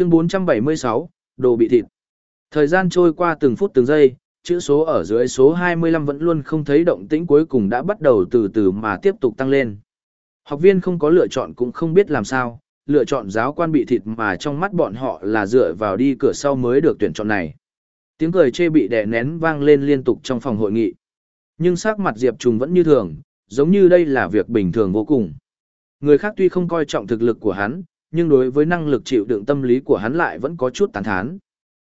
Chương 476, đồ bị thịt. Thời gian trôi qua từng phút từng giây, chữ số ở dưới số 25 vẫn luôn không thấy động tĩnh cuối cùng đã bắt đầu từ từ mà tiếp tục tăng lên. Học viên không có lựa chọn cũng không biết làm sao, lựa chọn giáo quan bị thịt mà trong mắt bọn họ là dựa vào đi cửa sau mới được tuyển chọn này. Tiếng cười chê bị đè nén vang lên liên tục trong phòng hội nghị. Nhưng sắc mặt Diệp Trùng vẫn như thường, giống như đây là việc bình thường vô cùng. Người khác tuy không coi trọng thực lực của hắn, nhưng đối với năng lực chịu đựng tâm lý của hắn lại vẫn có chút tán thán.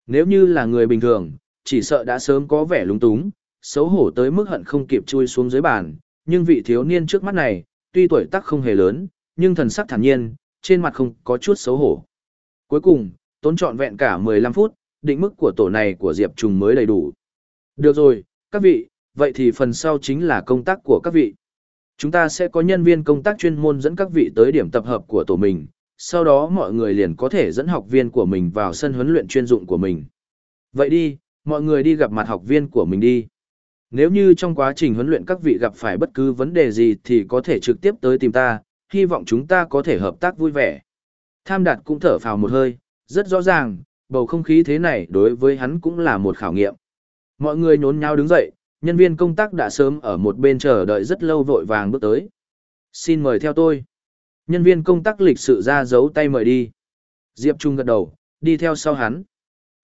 Nếu như là người bình thường, chỉ sợ đã sớm có vẻ lúng túng, xấu hổ tới mức hận không kịp chui xuống dưới bàn, nhưng vị thiếu niên trước mắt này, tuy tuổi tác không hề lớn, nhưng thần sắc thản nhiên, trên mặt không có chút xấu hổ. Cuối cùng, tốn trọn vẹn cả 15 phút, định mức của tổ này của Diệp Trùng mới đầy đủ. Được rồi, các vị, vậy thì phần sau chính là công tác của các vị. Chúng ta sẽ có nhân viên công tác chuyên môn dẫn các vị tới điểm tập hợp của tổ mình, sau đó mọi người liền có thể dẫn học viên của mình vào sân huấn luyện chuyên dụng của mình. Vậy đi, mọi người đi gặp mặt học viên của mình đi. Nếu như trong quá trình huấn luyện các vị gặp phải bất cứ vấn đề gì thì có thể trực tiếp tới tìm ta, hy vọng chúng ta có thể hợp tác vui vẻ. Tham đạt cũng thở phào một hơi, rất rõ ràng, bầu không khí thế này đối với hắn cũng là một khảo nghiệm. Mọi người nhốn nháo đứng dậy, nhân viên công tác đã sớm ở một bên chờ đợi rất lâu vội vàng bước tới. Xin mời theo tôi. Nhân viên công tác lịch sự ra giấu tay mời đi. Diệp Trung gật đầu, đi theo sau hắn.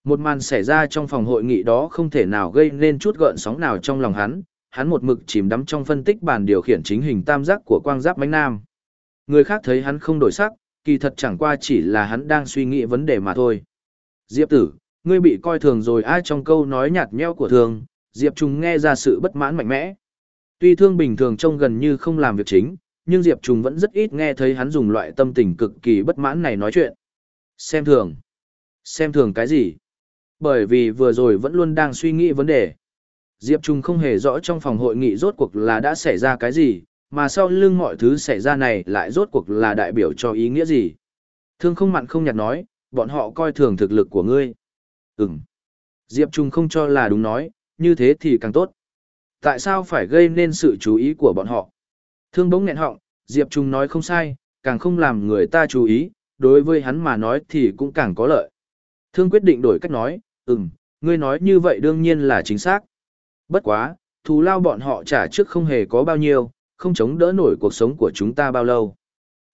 Một màn xảy ra trong phòng hội nghị đó không thể nào gây nên chút gợn sóng nào trong lòng hắn, hắn một mực chìm đắm trong phân tích bản điều khiển chính hình tam giác của quang giáp mánh nam. Người khác thấy hắn không đổi sắc, kỳ thật chẳng qua chỉ là hắn đang suy nghĩ vấn đề mà thôi. Diệp tử, ngươi bị coi thường rồi ai trong câu nói nhạt nhẽo của thường, Diệp Trung nghe ra sự bất mãn mạnh mẽ. Tuy thương bình thường trông gần như không làm việc chính, nhưng Diệp Trung vẫn rất ít nghe thấy hắn dùng loại tâm tình cực kỳ bất mãn này nói chuyện. Xem thường. Xem thường cái gì? Bởi vì vừa rồi vẫn luôn đang suy nghĩ vấn đề. Diệp Trung không hề rõ trong phòng hội nghị rốt cuộc là đã xảy ra cái gì, mà sau lưng mọi thứ xảy ra này lại rốt cuộc là đại biểu cho ý nghĩa gì. Thương không mặn không nhạt nói, bọn họ coi thường thực lực của ngươi. Ừm. Diệp Trung không cho là đúng nói, như thế thì càng tốt. Tại sao phải gây nên sự chú ý của bọn họ? Thương bỗng nghẹn họng, Diệp Trung nói không sai, càng không làm người ta chú ý, đối với hắn mà nói thì cũng càng có lợi. Thương quyết định đổi cách nói, ừm, ngươi nói như vậy đương nhiên là chính xác. Bất quá, thù lao bọn họ trả trước không hề có bao nhiêu, không chống đỡ nổi cuộc sống của chúng ta bao lâu.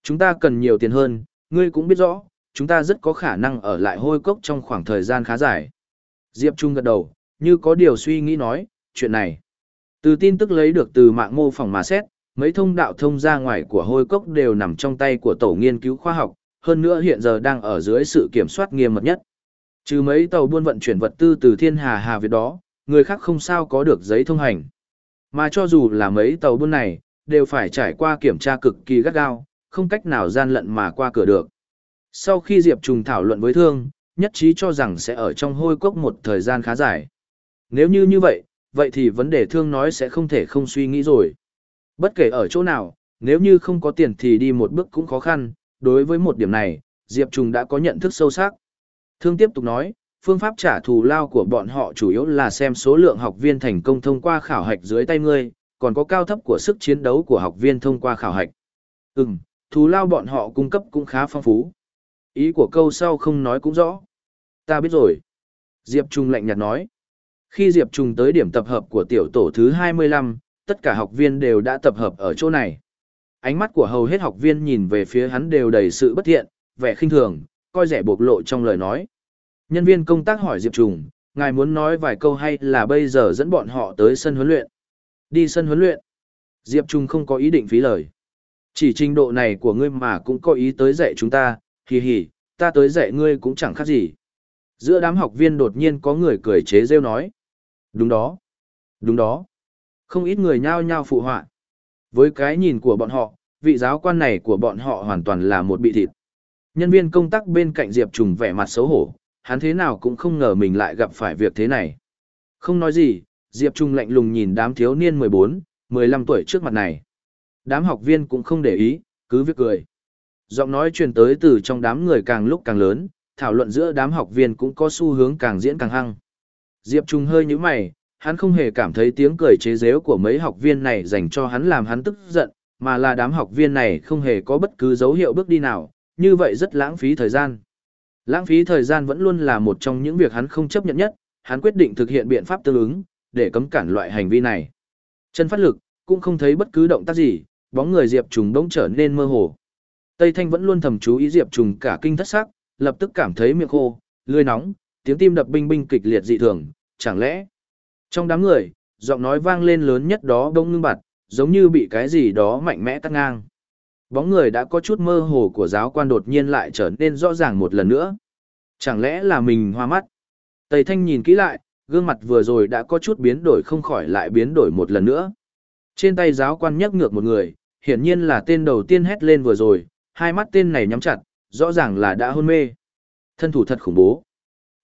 Chúng ta cần nhiều tiền hơn, ngươi cũng biết rõ, chúng ta rất có khả năng ở lại hôi cốc trong khoảng thời gian khá dài. Diệp Trung gật đầu, như có điều suy nghĩ nói, chuyện này. Từ tin tức lấy được từ mạng mô phỏng mà xét, mấy thông đạo thông ra ngoài của hôi cốc đều nằm trong tay của tổ nghiên cứu khoa học, hơn nữa hiện giờ đang ở dưới sự kiểm soát nghiêm mật nhất. Trừ mấy tàu buôn vận chuyển vật tư từ thiên hà hà Việt đó, người khác không sao có được giấy thông hành. Mà cho dù là mấy tàu buôn này, đều phải trải qua kiểm tra cực kỳ gắt gao, không cách nào gian lận mà qua cửa được. Sau khi Diệp Trùng thảo luận với Thương, nhất trí cho rằng sẽ ở trong hôi cốc một thời gian khá dài. Nếu như như vậy, vậy thì vấn đề Thương nói sẽ không thể không suy nghĩ rồi. Bất kể ở chỗ nào, nếu như không có tiền thì đi một bước cũng khó khăn, đối với một điểm này, Diệp Trùng đã có nhận thức sâu sắc. Thương tiếp tục nói, phương pháp trả thù lao của bọn họ chủ yếu là xem số lượng học viên thành công thông qua khảo hạch dưới tay ngươi, còn có cao thấp của sức chiến đấu của học viên thông qua khảo hạch. Ừm, thù lao bọn họ cung cấp cũng khá phong phú. Ý của câu sau không nói cũng rõ. Ta biết rồi. Diệp Trung lạnh nhạt nói. Khi Diệp Trung tới điểm tập hợp của tiểu tổ thứ 25, tất cả học viên đều đã tập hợp ở chỗ này. Ánh mắt của hầu hết học viên nhìn về phía hắn đều đầy sự bất thiện, vẻ khinh thường, coi rẻ bộc lộ trong lời nói. Nhân viên công tác hỏi Diệp Trùng, ngài muốn nói vài câu hay là bây giờ dẫn bọn họ tới sân huấn luyện? Đi sân huấn luyện. Diệp Trùng không có ý định phí lời. Chỉ trình độ này của ngươi mà cũng có ý tới dạy chúng ta, hì hì, ta tới dạy ngươi cũng chẳng khác gì. Giữa đám học viên đột nhiên có người cười chế rêu nói. Đúng đó. Đúng đó. Không ít người nhao nhao phụ họa. Với cái nhìn của bọn họ, vị giáo quan này của bọn họ hoàn toàn là một bị thịt. Nhân viên công tác bên cạnh Diệp Trùng vẻ mặt xấu hổ, hắn thế nào cũng không ngờ mình lại gặp phải việc thế này. Không nói gì, Diệp Trung lạnh lùng nhìn đám thiếu niên 14, 15 tuổi trước mặt này. Đám học viên cũng không để ý, cứ việc cười. Giọng nói truyền tới từ trong đám người càng lúc càng lớn, thảo luận giữa đám học viên cũng có xu hướng càng diễn càng hăng. Diệp Trung hơi nhíu mày, hắn không hề cảm thấy tiếng cười chế giễu của mấy học viên này dành cho hắn làm hắn tức giận, mà là đám học viên này không hề có bất cứ dấu hiệu bước đi nào, như vậy rất lãng phí thời gian. Lãng phí thời gian vẫn luôn là một trong những việc hắn không chấp nhận nhất, hắn quyết định thực hiện biện pháp tương ứng, để cấm cản loại hành vi này. Chân phát lực, cũng không thấy bất cứ động tác gì, bóng người Diệp Trùng bỗng trở nên mơ hồ. Tây Thanh vẫn luôn thầm chú ý Diệp Trùng cả kinh thất sắc, lập tức cảm thấy miệng khô, lưỡi nóng, tiếng tim đập binh binh kịch liệt dị thường, chẳng lẽ trong đám người, giọng nói vang lên lớn nhất đó đông ngưng bặt, giống như bị cái gì đó mạnh mẽ tắt ngang. Bóng người đã có chút mơ hồ của giáo quan đột nhiên lại trở nên rõ ràng một lần nữa. Chẳng lẽ là mình hoa mắt? Tây Thanh nhìn kỹ lại, gương mặt vừa rồi đã có chút biến đổi không khỏi lại biến đổi một lần nữa. Trên tay giáo quan nhấc ngược một người, hiển nhiên là tên đầu tiên hét lên vừa rồi, hai mắt tên này nhắm chặt, rõ ràng là đã hôn mê. Thân thủ thật khủng bố.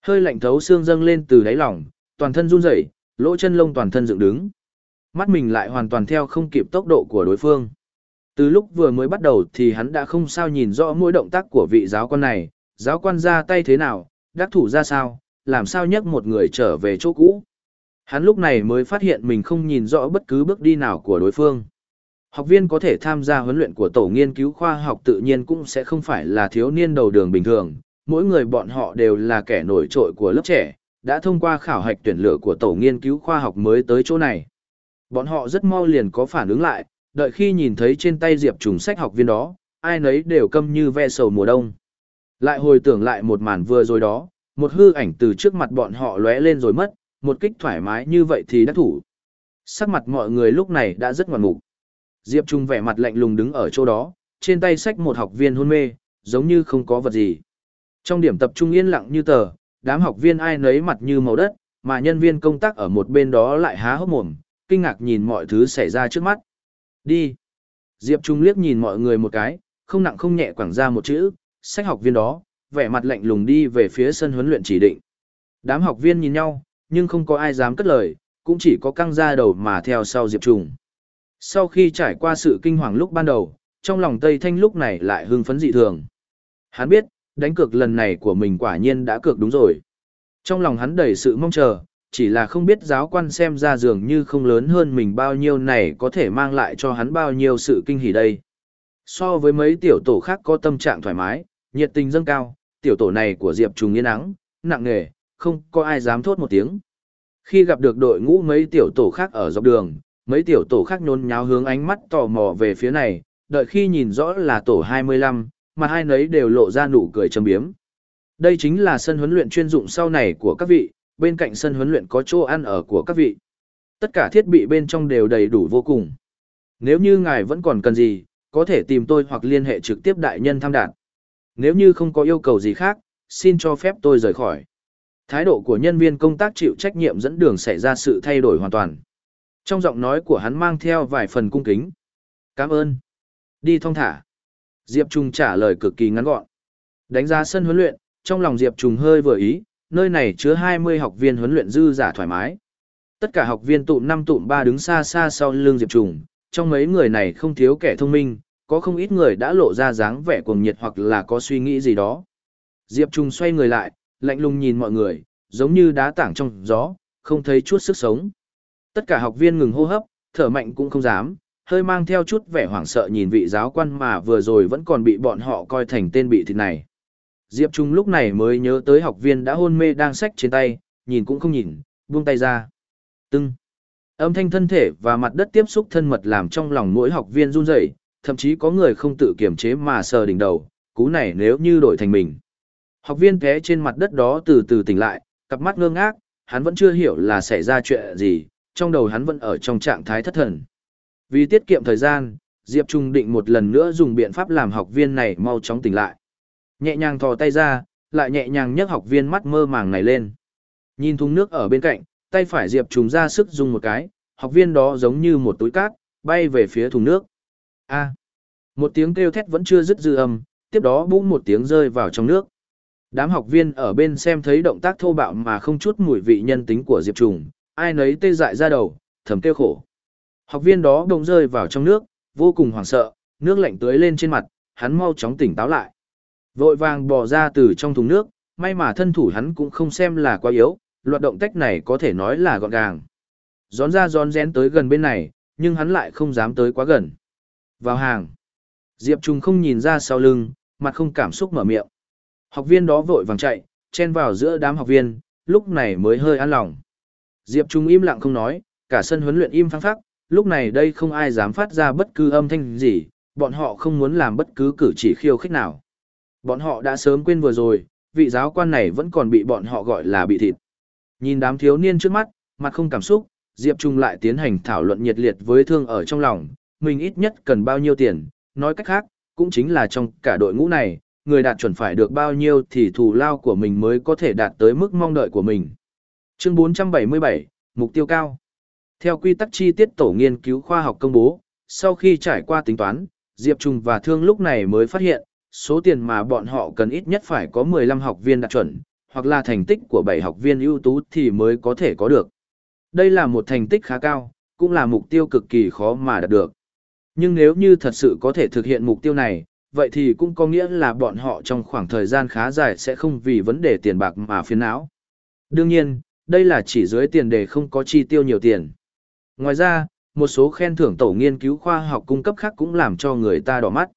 Hơi lạnh thấu xương dâng lên từ đáy lòng, toàn thân run rẩy, lỗ chân lông toàn thân dựng đứng. Mắt mình lại hoàn toàn theo không kịp tốc độ của đối phương. Từ lúc vừa mới bắt đầu thì hắn đã không sao nhìn rõ mỗi động tác của vị giáo quan này, giáo quan ra tay thế nào, đắc thủ ra sao, làm sao nhấc một người trở về chỗ cũ. Hắn lúc này mới phát hiện mình không nhìn rõ bất cứ bước đi nào của đối phương. Học viên có thể tham gia huấn luyện của tổ nghiên cứu khoa học tự nhiên cũng sẽ không phải là thiếu niên đầu đường bình thường, mỗi người bọn họ đều là kẻ nổi trội của lớp trẻ, đã thông qua khảo hạch tuyển lựa của tổ nghiên cứu khoa học mới tới chỗ này. Bọn họ rất mau liền có phản ứng lại, đợi khi nhìn thấy trên tay Diệp Trùng sách học viên đó, ai nấy đều câm như ve sầu mùa đông. Lại hồi tưởng lại một màn vừa rồi đó, một hư ảnh từ trước mặt bọn họ lóe lên rồi mất, một kích thoải mái như vậy thì đã thủ. Sắc mặt mọi người lúc này đã rất ngoạn mục. Diệp Trung vẻ mặt lạnh lùng đứng ở chỗ đó, trên tay sách một học viên hôn mê, giống như không có vật gì. Trong điểm tập trung yên lặng như tờ, đám học viên ai nấy mặt như màu đất, mà nhân viên công tác ở một bên đó lại há hốc mồm, kinh ngạc nhìn mọi thứ xảy ra trước mắt. Đi. Diệp Trung liếc nhìn mọi người một cái, không nặng không nhẹ quẳng ra một chữ, sách học viên đó, vẻ mặt lạnh lùng đi về phía sân huấn luyện chỉ định. Đám học viên nhìn nhau, nhưng không có ai dám cất lời, cũng chỉ có căng ra đầu mà theo sau Diệp Trung. Sau khi trải qua sự kinh hoàng lúc ban đầu, trong lòng Tây Thanh lúc này lại hưng phấn dị thường. Hắn biết, đánh cược lần này của mình quả nhiên đã cược đúng rồi. Trong lòng hắn đầy sự mong chờ, chỉ là không biết giáo quan xem ra dường như không lớn hơn mình bao nhiêu này có thể mang lại cho hắn bao nhiêu sự kinh hỉ đây. So với mấy tiểu tổ khác có tâm trạng thoải mái, nhiệt tình dâng cao, tiểu tổ này của Diệp Trùng yên nắng, nặng nề, không có ai dám thốt một tiếng. Khi gặp được đội ngũ mấy tiểu tổ khác ở dọc đường, mấy tiểu tổ khác nhốn nháo hướng ánh mắt tò mò về phía này, đợi khi nhìn rõ là tổ 25, mà hai nấy đều lộ ra nụ cười châm biếm. Đây chính là sân huấn luyện chuyên dụng sau này của các vị, bên cạnh sân huấn luyện có chỗ ăn ở của các vị. Tất cả thiết bị bên trong đều đầy đủ vô cùng. Nếu như ngài vẫn còn cần gì, có thể tìm tôi hoặc liên hệ trực tiếp đại nhân tham đạt. Nếu như không có yêu cầu gì khác, xin cho phép tôi rời khỏi. Thái độ của nhân viên công tác chịu trách nhiệm dẫn đường xảy ra sự thay đổi hoàn toàn. Trong giọng nói của hắn mang theo vài phần cung kính. Cảm ơn. Đi thong thả. Diệp Trung trả lời cực kỳ ngắn gọn. Đánh giá sân huấn luyện, trong lòng Diệp Trung hơi vừa ý, nơi này chứa 20 học viên huấn luyện dư giả thoải mái. Tất cả học viên tụm năm tụm ba đứng xa xa sau lưng Diệp Trung, trong mấy người này không thiếu kẻ thông minh, có không ít người đã lộ ra dáng vẻ cuồng nhiệt hoặc là có suy nghĩ gì đó. Diệp Trung xoay người lại, lạnh lùng nhìn mọi người, giống như đá tảng trong gió, không thấy chút sức sống. Tất cả học viên ngừng hô hấp, thở mạnh cũng không dám, hơi mang theo chút vẻ hoảng sợ nhìn vị giáo quan mà vừa rồi vẫn còn bị bọn họ coi thành tên bị thịt này. Diệp Trung lúc này mới nhớ tới học viên đã hôn mê đang sách trên tay, nhìn cũng không nhìn, buông tay ra. Tưng. Âm thanh thân thể và mặt đất tiếp xúc thân mật làm trong lòng mỗi học viên run rẩy, thậm chí có người không tự kiểm chế mà sờ đỉnh đầu, cú này nếu như đổi thành mình. Học viên té trên mặt đất đó từ từ tỉnh lại, cặp mắt ngơ ngác, hắn vẫn chưa hiểu là xảy ra chuyện gì, trong đầu hắn vẫn ở trong trạng thái thất thần. Vì tiết kiệm thời gian, Diệp Trung định một lần nữa dùng biện pháp làm học viên này mau chóng tỉnh lại. Nhẹ nhàng thò tay ra, lại nhẹ nhàng nhấc học viên mắt mơ màng này lên. Nhìn thùng nước ở bên cạnh, tay phải Diệp Trung ra sức dùng một cái, học viên đó giống như một túi cát, bay về phía thùng nước. A. một tiếng kêu thét vẫn chưa dứt dư âm, tiếp đó bỗng một tiếng rơi vào trong nước. Đám học viên ở bên xem thấy động tác thô bạo mà không chút mùi vị nhân tính của Diệp Trùng, ai nấy tê dại ra đầu, thầm kêu khổ. Học viên đó đồng rơi vào trong nước, vô cùng hoảng sợ, nước lạnh tưới lên trên mặt, hắn mau chóng tỉnh táo lại. Vội vàng bò ra từ trong thùng nước, may mà thân thủ hắn cũng không xem là quá yếu, loạt động tác này có thể nói là gọn gàng. Gión ra gión rén tới gần bên này, nhưng hắn lại không dám tới quá gần. Vào hàng. Diệp Trung không nhìn ra sau lưng, mặt không cảm xúc mở miệng. Học viên đó vội vàng chạy, chen vào giữa đám học viên, lúc này mới hơi an lòng. Diệp Trung im lặng không nói, cả sân huấn luyện im phăng phắc, lúc này đây không ai dám phát ra bất cứ âm thanh gì, bọn họ không muốn làm bất cứ cử chỉ khiêu khích nào. Bọn họ đã sớm quên vừa rồi, vị giáo quan này vẫn còn bị bọn họ gọi là bị thịt. Nhìn đám thiếu niên trước mắt, mặt không cảm xúc, Diệp Trung lại tiến hành thảo luận nhiệt liệt với thương ở trong lòng, mình ít nhất cần bao nhiêu tiền, nói cách khác, cũng chính là trong cả đội ngũ này, người đạt chuẩn phải được bao nhiêu thì thù lao của mình mới có thể đạt tới mức mong đợi của mình. Chương 477, Mục tiêu cao. Theo quy tắc chi tiết tổ nghiên cứu khoa học công bố, sau khi trải qua tính toán, Diệp Trung và Thương lúc này mới phát hiện, số tiền mà bọn họ cần ít nhất phải có 15 học viên đạt chuẩn, hoặc là thành tích của 7 học viên ưu tú thì mới có thể có được. Đây là một thành tích khá cao, cũng là mục tiêu cực kỳ khó mà đạt được. Nhưng nếu như thật sự có thể thực hiện mục tiêu này, vậy thì cũng có nghĩa là bọn họ trong khoảng thời gian khá dài sẽ không vì vấn đề tiền bạc mà phiền não. Đương nhiên, đây là chỉ dưới tiền đề không có chi tiêu nhiều tiền. Ngoài ra, một số khen thưởng tổ nghiên cứu khoa học cung cấp khác cũng làm cho người ta đỏ mắt.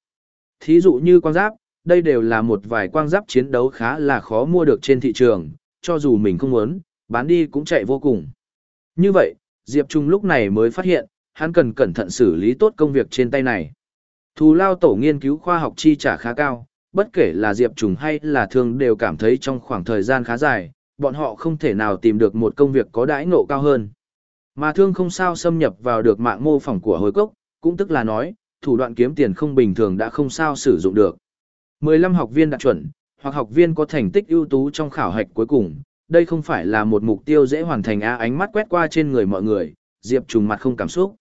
Thí dụ như quang giáp, đây đều là một vài quang giáp chiến đấu khá là khó mua được trên thị trường, cho dù mình không muốn, bán đi cũng chạy vô cùng. Như vậy, Diệp Trung lúc này mới phát hiện, hắn cần cẩn thận xử lý tốt công việc trên tay này. Thù lao tổ nghiên cứu khoa học chi trả khá cao, bất kể là Diệp Trùng hay là thường đều cảm thấy trong khoảng thời gian khá dài, bọn họ không thể nào tìm được một công việc có đãi ngộ cao hơn. Mà Thương không sao xâm nhập vào được mạng mô phỏng của hồi cốc, cũng tức là nói, thủ đoạn kiếm tiền không bình thường đã không sao sử dụng được. 15 học viên đạt chuẩn, hoặc học viên có thành tích ưu tú trong khảo hạch cuối cùng, đây không phải là một mục tiêu dễ hoàn thành á ánh mắt quét qua trên người mọi người, Diệp Trùng mặt không cảm xúc.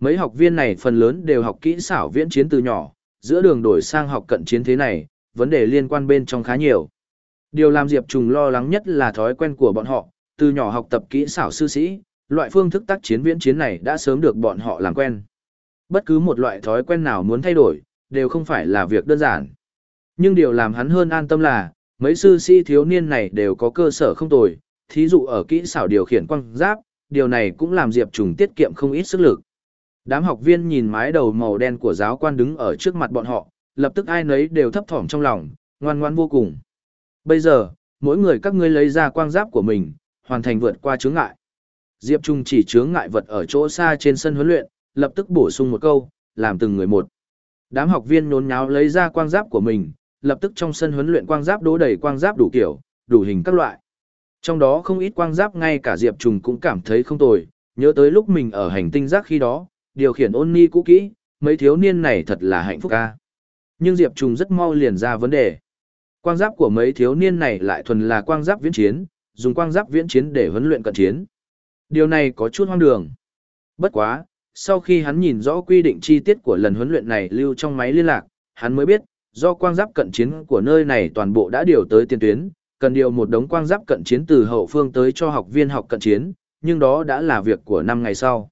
Mấy học viên này phần lớn đều học kỹ xảo viễn chiến từ nhỏ, giữa đường đổi sang học cận chiến thế này, vấn đề liên quan bên trong khá nhiều. Điều làm Diệp Trùng lo lắng nhất là thói quen của bọn họ, từ nhỏ học tập kỹ xảo sư sĩ, loại phương thức tác chiến viễn chiến này đã sớm được bọn họ làm quen. Bất cứ một loại thói quen nào muốn thay đổi, đều không phải là việc đơn giản. Nhưng điều làm hắn hơn an tâm là, mấy sư sĩ thiếu niên này đều có cơ sở không tồi, thí dụ ở kỹ xảo điều khiển quang giáp, điều này cũng làm Diệp Trùng tiết kiệm không ít sức lực. Đám học viên nhìn mái đầu màu đen của giáo quan đứng ở trước mặt bọn họ, lập tức ai nấy đều thấp thỏm trong lòng, ngoan ngoan vô cùng. Bây giờ, mỗi người các ngươi lấy ra quang giáp của mình, hoàn thành vượt qua chướng ngại. Diệp Trung chỉ chướng ngại vật ở chỗ xa trên sân huấn luyện, lập tức bổ sung một câu, làm từng người một. Đám học viên nhốn nháo lấy ra quang giáp của mình, lập tức trong sân huấn luyện quang giáp đố đầy quang giáp đủ kiểu, đủ hình các loại. Trong đó không ít quang giáp ngay cả Diệp Trùng cũng cảm thấy không tồi, nhớ tới lúc mình ở hành tinh giác khi đó, điều khiển ôn ni cũ kỹ, mấy thiếu niên này thật là hạnh phúc ca. Nhưng Diệp Trùng rất mau liền ra vấn đề. Quang giáp của mấy thiếu niên này lại thuần là quang giáp viễn chiến, dùng quang giáp viễn chiến để huấn luyện cận chiến. Điều này có chút hoang đường. Bất quá, sau khi hắn nhìn rõ quy định chi tiết của lần huấn luyện này lưu trong máy liên lạc, hắn mới biết, do quang giáp cận chiến của nơi này toàn bộ đã điều tới tiền tuyến, cần điều một đống quang giáp cận chiến từ hậu phương tới cho học viên học cận chiến, nhưng đó đã là việc của năm ngày sau.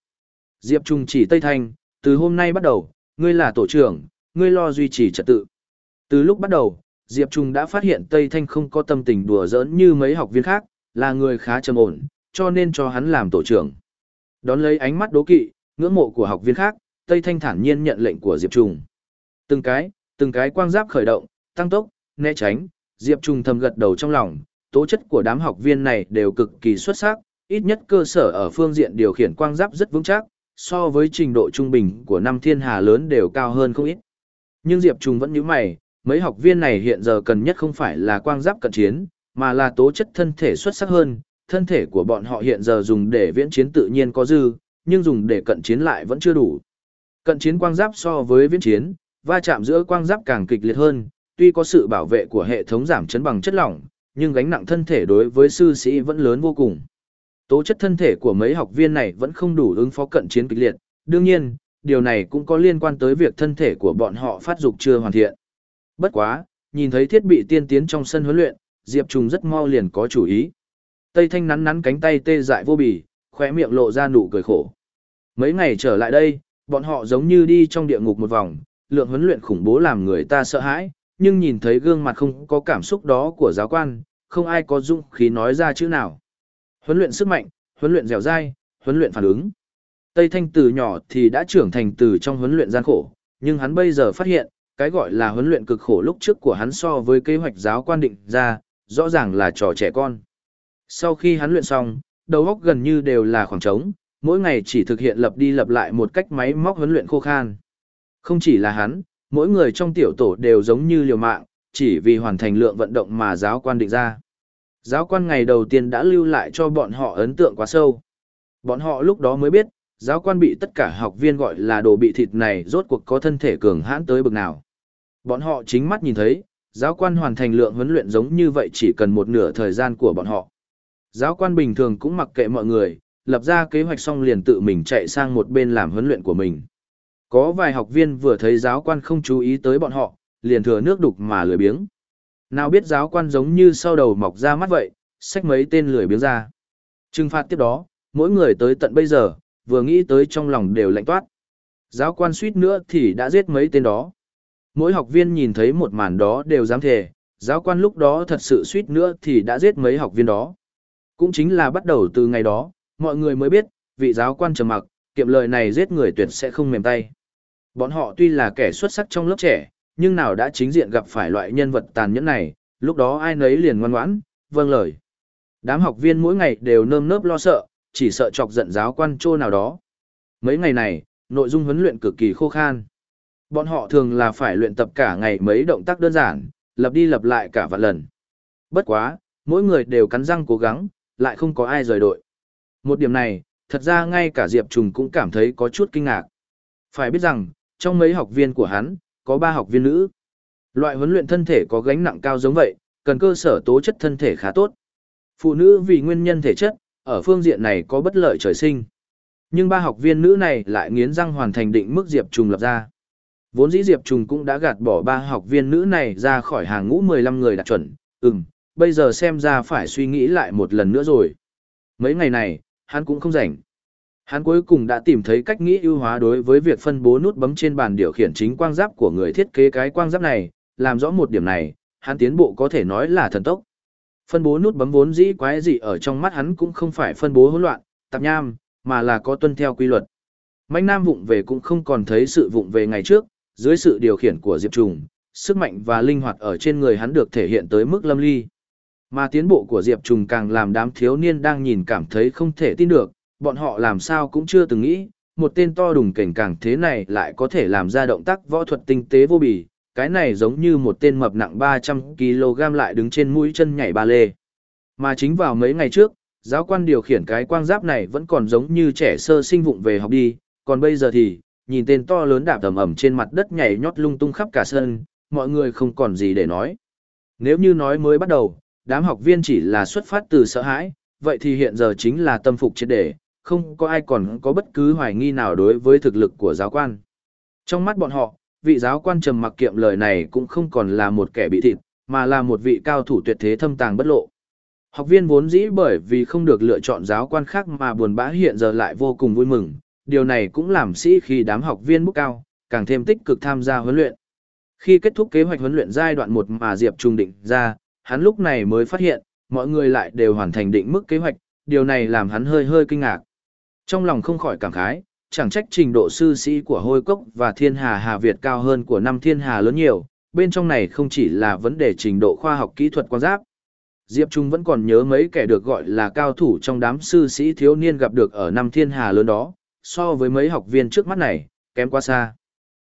Diệp Trung chỉ Tây Thanh, từ hôm nay bắt đầu, ngươi là tổ trưởng, ngươi lo duy trì trật tự. Từ lúc bắt đầu, Diệp Trung đã phát hiện Tây Thanh không có tâm tình đùa giỡn như mấy học viên khác, là người khá trầm ổn, cho nên cho hắn làm tổ trưởng. Đón lấy ánh mắt đố kỵ, ngưỡng mộ của học viên khác, Tây Thanh thản nhiên nhận lệnh của Diệp Trùng. Từng cái, từng cái quang giáp khởi động, tăng tốc, né tránh, Diệp Trùng thầm gật đầu trong lòng, tố chất của đám học viên này đều cực kỳ xuất sắc, ít nhất cơ sở ở phương diện điều khiển quang giáp rất vững chắc, so với trình độ trung bình của năm thiên hà lớn đều cao hơn không ít. Nhưng Diệp Trùng vẫn như mày, mấy học viên này hiện giờ cần nhất không phải là quang giáp cận chiến, mà là tố chất thân thể xuất sắc hơn, thân thể của bọn họ hiện giờ dùng để viễn chiến tự nhiên có dư, nhưng dùng để cận chiến lại vẫn chưa đủ. Cận chiến quang giáp so với viễn chiến, va chạm giữa quang giáp càng kịch liệt hơn, tuy có sự bảo vệ của hệ thống giảm chấn bằng chất lỏng, nhưng gánh nặng thân thể đối với sư sĩ vẫn lớn vô cùng. Tố chất thân thể của mấy học viên này vẫn không đủ ứng phó cận chiến kịch liệt, đương nhiên, điều này cũng có liên quan tới việc thân thể của bọn họ phát dục chưa hoàn thiện. Bất quá, nhìn thấy thiết bị tiên tiến trong sân huấn luyện, Diệp Trùng rất mau liền có chủ ý. Tây Thanh nắn nắn cánh tay tê dại vô bì, khóe miệng lộ ra nụ cười khổ. Mấy ngày trở lại đây, bọn họ giống như đi trong địa ngục một vòng, lượng huấn luyện khủng bố làm người ta sợ hãi, nhưng nhìn thấy gương mặt không có cảm xúc đó của giáo quan, không ai có dũng khí nói ra chữ nào. Huấn luyện sức mạnh, huấn luyện dẻo dai, huấn luyện phản ứng. Tây Thanh từ nhỏ thì đã trưởng thành từ trong huấn luyện gian khổ, nhưng hắn bây giờ phát hiện, cái gọi là huấn luyện cực khổ lúc trước của hắn so với kế hoạch giáo quan định ra, rõ ràng là trò trẻ con. Sau khi hắn luyện xong, đầu óc gần như đều là khoảng trống, mỗi ngày chỉ thực hiện lập đi lập lại một cách máy móc huấn luyện khô khan. Không chỉ là hắn, mỗi người trong tiểu tổ đều giống như liều mạng, chỉ vì hoàn thành lượng vận động mà giáo quan định ra. Giáo quan ngày đầu tiên đã lưu lại cho bọn họ ấn tượng quá sâu. Bọn họ lúc đó mới biết, giáo quan bị tất cả học viên gọi là đồ bị thịt này rốt cuộc có thân thể cường hãn tới bực nào. Bọn họ chính mắt nhìn thấy, giáo quan hoàn thành lượng huấn luyện giống như vậy chỉ cần một nửa thời gian của bọn họ. Giáo quan bình thường cũng mặc kệ mọi người, lập ra kế hoạch xong liền tự mình chạy sang một bên làm huấn luyện của mình. Có vài học viên vừa thấy giáo quan không chú ý tới bọn họ, liền thừa nước đục mà lười biếng. Nào biết giáo quan giống như sau đầu mọc ra mắt vậy, xách mấy tên lười biếng ra. Trừng phạt tiếp đó, mỗi người tới tận bây giờ, vừa nghĩ tới trong lòng đều lạnh toát. Giáo quan suýt nữa thì đã giết mấy tên đó. Mỗi học viên nhìn thấy một màn đó đều dám thề, giáo quan lúc đó thật sự suýt nữa thì đã giết mấy học viên đó. Cũng chính là bắt đầu từ ngày đó, mọi người mới biết, vị giáo quan trầm mặc, kiệm lời này giết người tuyệt sẽ không mềm tay. Bọn họ tuy là kẻ xuất sắc trong lớp trẻ, nhưng nào đã chính diện gặp phải loại nhân vật tàn nhẫn này, lúc đó ai nấy liền ngoan ngoãn, vâng lời. Đám học viên mỗi ngày đều nơm nớp lo sợ, chỉ sợ chọc giận giáo quan trô nào đó. Mấy ngày này, nội dung huấn luyện cực kỳ khô khan. Bọn họ thường là phải luyện tập cả ngày mấy động tác đơn giản, lập đi lập lại cả vạn lần. Bất quá, mỗi người đều cắn răng cố gắng, lại không có ai rời đội. Một điểm này, thật ra ngay cả Diệp Trùng cũng cảm thấy có chút kinh ngạc. Phải biết rằng, trong mấy học viên của hắn, có ba học viên nữ. Loại huấn luyện thân thể có gánh nặng cao giống vậy, cần cơ sở tố chất thân thể khá tốt. Phụ nữ vì nguyên nhân thể chất, ở phương diện này có bất lợi trời sinh. Nhưng ba học viên nữ này lại nghiến răng hoàn thành định mức Diệp Trùng lập ra. Vốn dĩ Diệp Trùng cũng đã gạt bỏ ba học viên nữ này ra khỏi hàng ngũ 15 người đạt chuẩn, ừm, bây giờ xem ra phải suy nghĩ lại một lần nữa rồi. Mấy ngày này, hắn cũng không rảnh. Hắn cuối cùng đã tìm thấy cách nghĩ ưu hóa đối với việc phân bố nút bấm trên bàn điều khiển chính quang giáp của người thiết kế cái quang giáp này, làm rõ một điểm này, hắn tiến bộ có thể nói là thần tốc. Phân bố nút bấm vốn dĩ quái dị ở trong mắt hắn cũng không phải phân bố hỗn loạn, tạp nham, mà là có tuân theo quy luật. Mạnh Nam vụng về cũng không còn thấy sự vụng về ngày trước, dưới sự điều khiển của Diệp Trùng, sức mạnh và linh hoạt ở trên người hắn được thể hiện tới mức lâm ly. Mà tiến bộ của Diệp Trùng càng làm đám thiếu niên đang nhìn cảm thấy không thể tin được, bọn họ làm sao cũng chưa từng nghĩ, một tên to đùng cảnh càng thế này lại có thể làm ra động tác võ thuật tinh tế vô bì, cái này giống như một tên mập nặng 300kg lại đứng trên mũi chân nhảy ba lê. Mà chính vào mấy ngày trước, giáo quan điều khiển cái quang giáp này vẫn còn giống như trẻ sơ sinh vụng về học đi, còn bây giờ thì, nhìn tên to lớn đạp tầm ẩm trên mặt đất nhảy nhót lung tung khắp cả sân, mọi người không còn gì để nói. Nếu như nói mới bắt đầu, đám học viên chỉ là xuất phát từ sợ hãi, vậy thì hiện giờ chính là tâm phục triệt để, không có ai còn có bất cứ hoài nghi nào đối với thực lực của giáo quan. Trong mắt bọn họ, vị giáo quan trầm mặc kiệm lời này cũng không còn là một kẻ bị thịt, mà là một vị cao thủ tuyệt thế thâm tàng bất lộ. Học viên vốn dĩ bởi vì không được lựa chọn giáo quan khác mà buồn bã hiện giờ lại vô cùng vui mừng, điều này cũng làm sĩ khi đám học viên mức cao, càng thêm tích cực tham gia huấn luyện. Khi kết thúc kế hoạch huấn luyện giai đoạn 1 mà Diệp Trung định ra, hắn lúc này mới phát hiện, mọi người lại đều hoàn thành định mức kế hoạch, điều này làm hắn hơi hơi kinh ngạc. Trong lòng không khỏi cảm khái, chẳng trách trình độ sư sĩ của hôi cốc và thiên hà Hà Việt cao hơn của năm thiên hà lớn nhiều, bên trong này không chỉ là vấn đề trình độ khoa học kỹ thuật quan giáp. Diệp Trung vẫn còn nhớ mấy kẻ được gọi là cao thủ trong đám sư sĩ thiếu niên gặp được ở năm thiên hà lớn đó, so với mấy học viên trước mắt này, kém quá xa.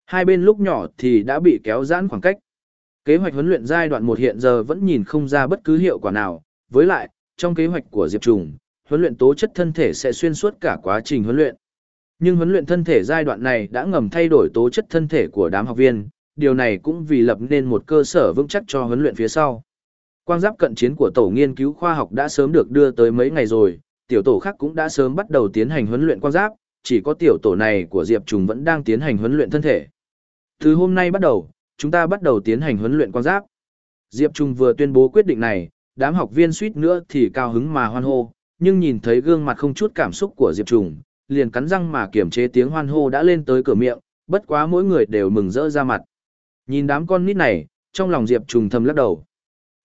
Hai bên lúc nhỏ thì đã bị kéo giãn khoảng cách. Kế hoạch huấn luyện giai đoạn 1 hiện giờ vẫn nhìn không ra bất cứ hiệu quả nào, với lại, trong kế hoạch của Diệp Trùng, huấn luyện tố chất thân thể sẽ xuyên suốt cả quá trình huấn luyện. Nhưng huấn luyện thân thể giai đoạn này đã ngầm thay đổi tố chất thân thể của đám học viên, điều này cũng vì lập nên một cơ sở vững chắc cho huấn luyện phía sau. Quang giáp cận chiến của tổ nghiên cứu khoa học đã sớm được đưa tới mấy ngày rồi, tiểu tổ khác cũng đã sớm bắt đầu tiến hành huấn luyện quang giáp, chỉ có tiểu tổ này của Diệp Trùng vẫn đang tiến hành huấn luyện thân thể. Từ hôm nay bắt đầu, chúng ta bắt đầu tiến hành huấn luyện quan giáp. Diệp Trung vừa tuyên bố quyết định này, đám học viên suýt nữa thì cao hứng mà hoan hô, nhưng nhìn thấy gương mặt không chút cảm xúc của Diệp Trung, liền cắn răng mà kiềm chế tiếng hoan hô đã lên tới cửa miệng, bất quá mỗi người đều mừng rỡ ra mặt. Nhìn đám con nít này, trong lòng Diệp Trung thầm lắc đầu.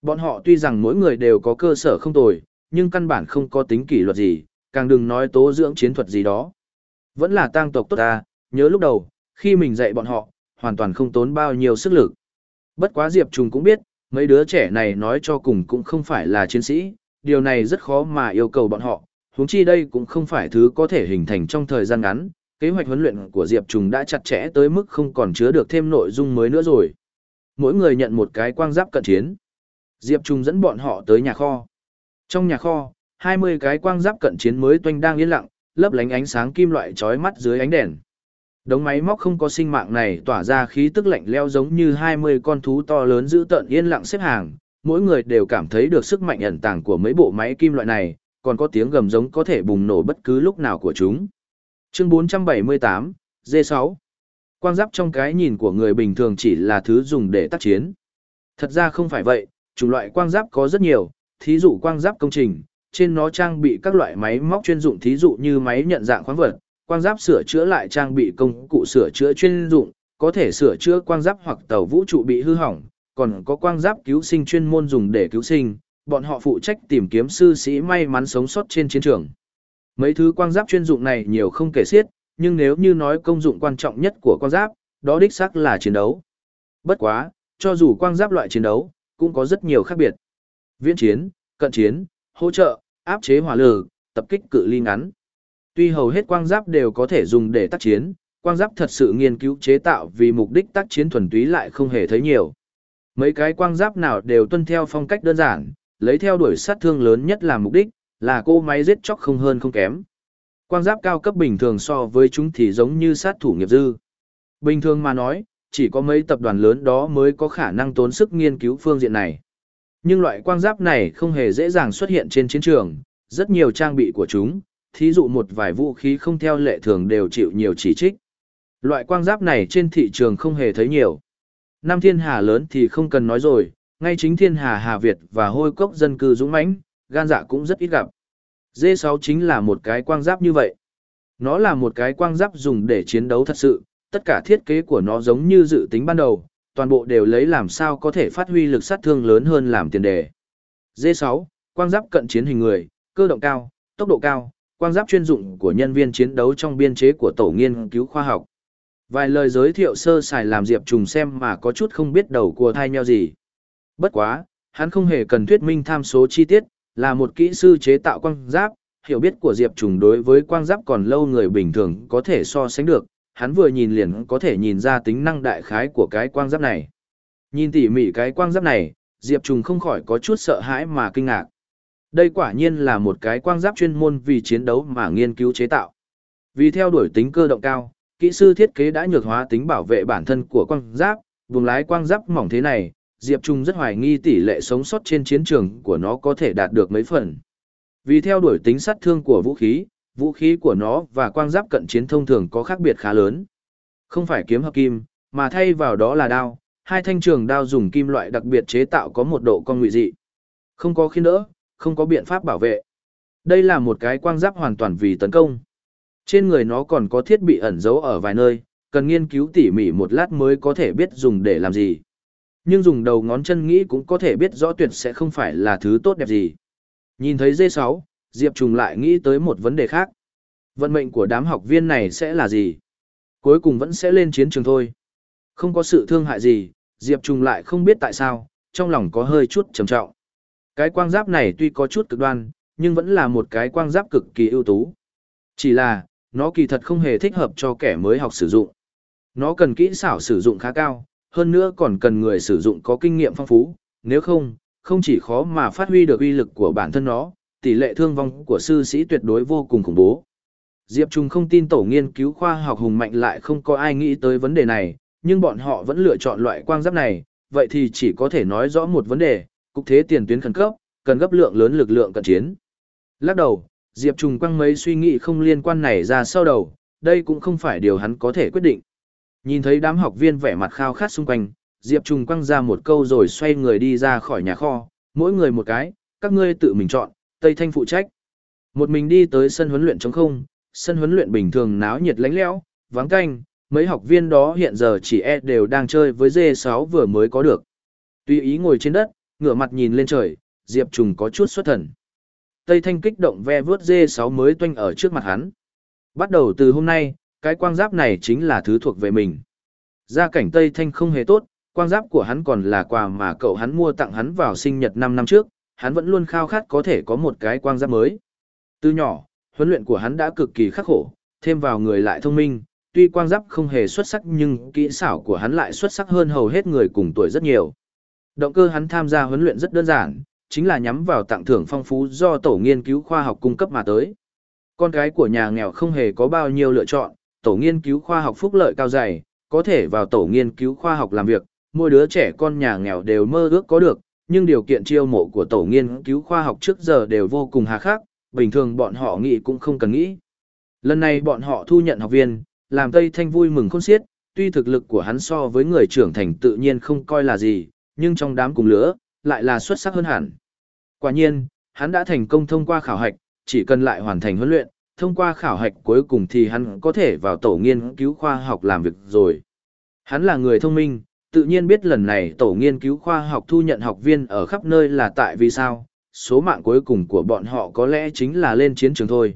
Bọn họ tuy rằng mỗi người đều có cơ sở không tồi, nhưng căn bản không có tính kỷ luật gì, càng đừng nói tố dưỡng chiến thuật gì đó. Vẫn là tang tộc tốt ta, nhớ lúc đầu, khi mình dạy bọn họ, hoàn toàn không tốn bao nhiêu sức lực. Bất quá Diệp Trùng cũng biết, mấy đứa trẻ này nói cho cùng cũng không phải là chiến sĩ, điều này rất khó mà yêu cầu bọn họ, huống chi đây cũng không phải thứ có thể hình thành trong thời gian ngắn, kế hoạch huấn luyện của Diệp Trùng đã chặt chẽ tới mức không còn chứa được thêm nội dung mới nữa rồi. Mỗi người nhận một cái quang giáp cận chiến. Diệp Trùng dẫn bọn họ tới nhà kho. Trong nhà kho, 20 cái quang giáp cận chiến mới toanh đang yên lặng, lấp lánh ánh sáng kim loại chói mắt dưới ánh đèn. Đống máy móc không có sinh mạng này tỏa ra khí tức lạnh leo giống như 20 con thú to lớn giữ tận yên lặng xếp hàng, mỗi người đều cảm thấy được sức mạnh ẩn tàng của mấy bộ máy kim loại này, còn có tiếng gầm giống có thể bùng nổ bất cứ lúc nào của chúng. Chương 478, D6 Quang giáp trong cái nhìn của người bình thường chỉ là thứ dùng để tác chiến. Thật ra không phải vậy, chủng loại quang giáp có rất nhiều, thí dụ quang giáp công trình, trên nó trang bị các loại máy móc chuyên dụng thí dụ như máy nhận dạng khoáng vật, quang giáp sửa chữa lại trang bị công cụ sửa chữa chuyên dụng, có thể sửa chữa quang giáp hoặc tàu vũ trụ bị hư hỏng, còn có quang giáp cứu sinh chuyên môn dùng để cứu sinh, bọn họ phụ trách tìm kiếm sư sĩ may mắn sống sót trên chiến trường. Mấy thứ quang giáp chuyên dụng này nhiều không kể xiết, nhưng nếu như nói công dụng quan trọng nhất của quang giáp, đó đích xác là chiến đấu. Bất quá, cho dù quang giáp loại chiến đấu, cũng có rất nhiều khác biệt. Viễn chiến, cận chiến, hỗ trợ, áp chế hỏa lực, tập kích cự ly ngắn. Tuy hầu hết quang giáp đều có thể dùng để tác chiến, quang giáp thật sự nghiên cứu chế tạo vì mục đích tác chiến thuần túy lại không hề thấy nhiều. Mấy cái quang giáp nào đều tuân theo phong cách đơn giản, lấy theo đuổi sát thương lớn nhất là mục đích, là cô máy giết chóc không hơn không kém. Quang giáp cao cấp bình thường so với chúng thì giống như sát thủ nghiệp dư. Bình thường mà nói, chỉ có mấy tập đoàn lớn đó mới có khả năng tốn sức nghiên cứu phương diện này. Nhưng loại quang giáp này không hề dễ dàng xuất hiện trên chiến trường, rất nhiều trang bị của chúng, thí dụ một vài vũ khí không theo lệ thường đều chịu nhiều chỉ trích. Loại quang giáp này trên thị trường không hề thấy nhiều. Nam thiên hà lớn thì không cần nói rồi, ngay chính thiên hà Hà Việt và hôi cốc dân cư dũng mãnh, gan dạ cũng rất ít gặp. D6 chính là một cái quang giáp như vậy. Nó là một cái quang giáp dùng để chiến đấu thật sự, tất cả thiết kế của nó giống như dự tính ban đầu, toàn bộ đều lấy làm sao có thể phát huy lực sát thương lớn hơn làm tiền đề. D6, quang giáp cận chiến hình người, cơ động cao, tốc độ cao, quang giáp chuyên dụng của nhân viên chiến đấu trong biên chế của tổ nghiên cứu khoa học. Vài lời giới thiệu sơ sài làm Diệp Trùng xem mà có chút không biết đầu của thai nhau gì. Bất quá, hắn không hề cần thuyết minh tham số chi tiết, là một kỹ sư chế tạo quang giáp, hiểu biết của Diệp Trùng đối với quang giáp còn lâu người bình thường có thể so sánh được, hắn vừa nhìn liền có thể nhìn ra tính năng đại khái của cái quang giáp này. Nhìn tỉ mỉ cái quang giáp này, Diệp Trùng không khỏi có chút sợ hãi mà kinh ngạc. Đây quả nhiên là một cái quang giáp chuyên môn vì chiến đấu mà nghiên cứu chế tạo. Vì theo đuổi tính cơ động cao, kỹ sư thiết kế đã nhược hóa tính bảo vệ bản thân của quang giáp, vùng lái quang giáp mỏng thế này, Diệp Trung rất hoài nghi tỷ lệ sống sót trên chiến trường của nó có thể đạt được mấy phần. Vì theo đuổi tính sát thương của vũ khí, vũ khí của nó và quang giáp cận chiến thông thường có khác biệt khá lớn. Không phải kiếm hợp kim, mà thay vào đó là đao, hai thanh trường đao dùng kim loại đặc biệt chế tạo có một độ cong ngụy dị. Không có khiên đỡ, không có biện pháp bảo vệ. Đây là một cái quang giáp hoàn toàn vì tấn công. Trên người nó còn có thiết bị ẩn giấu ở vài nơi, cần nghiên cứu tỉ mỉ một lát mới có thể biết dùng để làm gì. Nhưng dùng đầu ngón chân nghĩ cũng có thể biết rõ tuyệt sẽ không phải là thứ tốt đẹp gì. Nhìn thấy D6, Diệp Trùng lại nghĩ tới một vấn đề khác. Vận mệnh của đám học viên này sẽ là gì? Cuối cùng vẫn sẽ lên chiến trường thôi. Không có sự thương hại gì, Diệp Trùng lại không biết tại sao, trong lòng có hơi chút trầm trọng. Cái quang giáp này tuy có chút cực đoan, nhưng vẫn là một cái quang giáp cực kỳ ưu tú. Chỉ là, nó kỳ thật không hề thích hợp cho kẻ mới học sử dụng. Nó cần kỹ xảo sử dụng khá cao, hơn nữa còn cần người sử dụng có kinh nghiệm phong phú, nếu không, không chỉ khó mà phát huy được uy lực của bản thân nó, tỷ lệ thương vong của sư sĩ tuyệt đối vô cùng khủng bố. Diệp Trung không tin tổ nghiên cứu khoa học hùng mạnh lại không có ai nghĩ tới vấn đề này, nhưng bọn họ vẫn lựa chọn loại quang giáp này, vậy thì chỉ có thể nói rõ một vấn đề, cục thế tiền tuyến khẩn cấp, cần gấp lượng lớn lực lượng cận chiến. Lắc đầu, Diệp Trung quăng mấy suy nghĩ không liên quan này ra sau đầu, đây cũng không phải điều hắn có thể quyết định. Nhìn thấy đám học viên vẻ mặt khao khát xung quanh, Diệp Trung quăng ra một câu rồi xoay người đi ra khỏi nhà kho, mỗi người một cái, các ngươi tự mình chọn, Tây Thanh phụ trách. Một mình đi tới sân huấn luyện trống không, sân huấn luyện bình thường náo nhiệt lánh lẽo, vắng canh, mấy học viên đó hiện giờ chỉ e đều đang chơi với D6 vừa mới có được. Tuy ý ngồi trên đất, ngửa mặt nhìn lên trời, Diệp Trùng có chút xuất thần. Tây Thanh kích động ve vướt D6 mới toanh ở trước mặt hắn. Bắt đầu từ hôm nay, cái quang giáp này chính là thứ thuộc về mình. Gia cảnh Tây Thanh không hề tốt, quang giáp của hắn còn là quà mà cậu hắn mua tặng hắn vào sinh nhật 5 năm trước, hắn vẫn luôn khao khát có thể có một cái quang giáp mới. Từ nhỏ, huấn luyện của hắn đã cực kỳ khắc khổ, thêm vào người lại thông minh, tuy quang giáp không hề xuất sắc nhưng kỹ xảo của hắn lại xuất sắc hơn hầu hết người cùng tuổi rất nhiều. Động cơ hắn tham gia huấn luyện rất đơn giản, chính là nhắm vào tặng thưởng phong phú do tổ nghiên cứu khoa học cung cấp mà tới. Con cái của nhà nghèo không hề có bao nhiêu lựa chọn, tổ nghiên cứu khoa học phúc lợi cao dày, có thể vào tổ nghiên cứu khoa học làm việc, mỗi đứa trẻ con nhà nghèo đều mơ ước có được, nhưng điều kiện chiêu mộ của tổ nghiên cứu khoa học trước giờ đều vô cùng hà khắc, bình thường bọn họ nghĩ cũng không cần nghĩ. Lần này bọn họ thu nhận học viên, làm Tây Thanh vui mừng khôn xiết, tuy thực lực của hắn so với người trưởng thành tự nhiên không coi là gì, nhưng trong đám cùng lứa, lại là xuất sắc hơn hẳn. Quả nhiên, hắn đã thành công thông qua khảo hạch, chỉ cần lại hoàn thành huấn luyện, thông qua khảo hạch cuối cùng thì hắn có thể vào tổ nghiên cứu khoa học làm việc rồi. Hắn là người thông minh, tự nhiên biết lần này tổ nghiên cứu khoa học thu nhận học viên ở khắp nơi là tại vì sao, số mạng cuối cùng của bọn họ có lẽ chính là lên chiến trường thôi.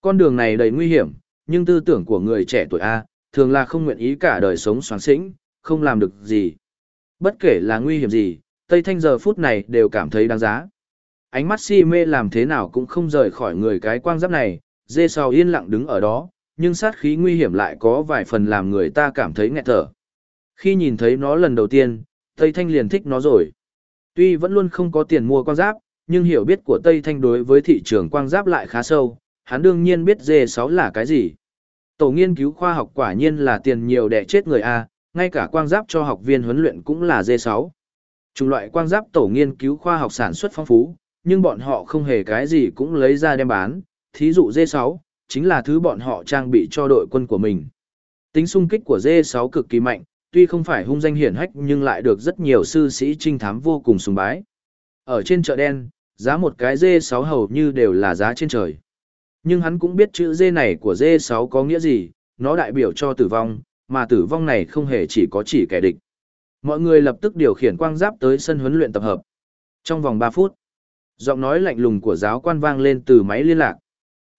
Con đường này đầy nguy hiểm, nhưng tư tưởng của người trẻ tuổi A, thường là không nguyện ý cả đời sống xoắn xĩnh, không làm được gì. Bất kể là nguy hiểm gì, Tây Thanh giờ phút này đều cảm thấy đáng giá. Ánh mắt si mê làm thế nào cũng không rời khỏi người cái quang giáp này, dê sau yên lặng đứng ở đó, nhưng sát khí nguy hiểm lại có vài phần làm người ta cảm thấy nghẹt thở. Khi nhìn thấy nó lần đầu tiên, Tây Thanh liền thích nó rồi. Tuy vẫn luôn không có tiền mua quang giáp, nhưng hiểu biết của Tây Thanh đối với thị trường quang giáp lại khá sâu, hắn đương nhiên biết D6 là cái gì. Tổ nghiên cứu khoa học quả nhiên là tiền nhiều để chết người A, ngay cả quang giáp cho học viên huấn luyện cũng là D6. Chủng loại quang giáp tổ nghiên cứu khoa học sản xuất phong phú, nhưng bọn họ không hề cái gì cũng lấy ra đem bán, thí dụ D6, chính là thứ bọn họ trang bị cho đội quân của mình. Tính xung kích của D6 cực kỳ mạnh, tuy không phải hung danh hiển hách nhưng lại được rất nhiều sư sĩ trinh thám vô cùng sùng bái. Ở trên chợ đen, giá một cái D6 hầu như đều là giá trên trời. Nhưng hắn cũng biết chữ D này của D6 có nghĩa gì, nó đại biểu cho tử vong, mà tử vong này không hề chỉ có chỉ kẻ địch. Mọi người lập tức điều khiển quang giáp tới sân huấn luyện tập hợp. Trong vòng 3 phút, giọng nói lạnh lùng của giáo quan vang lên từ máy liên lạc.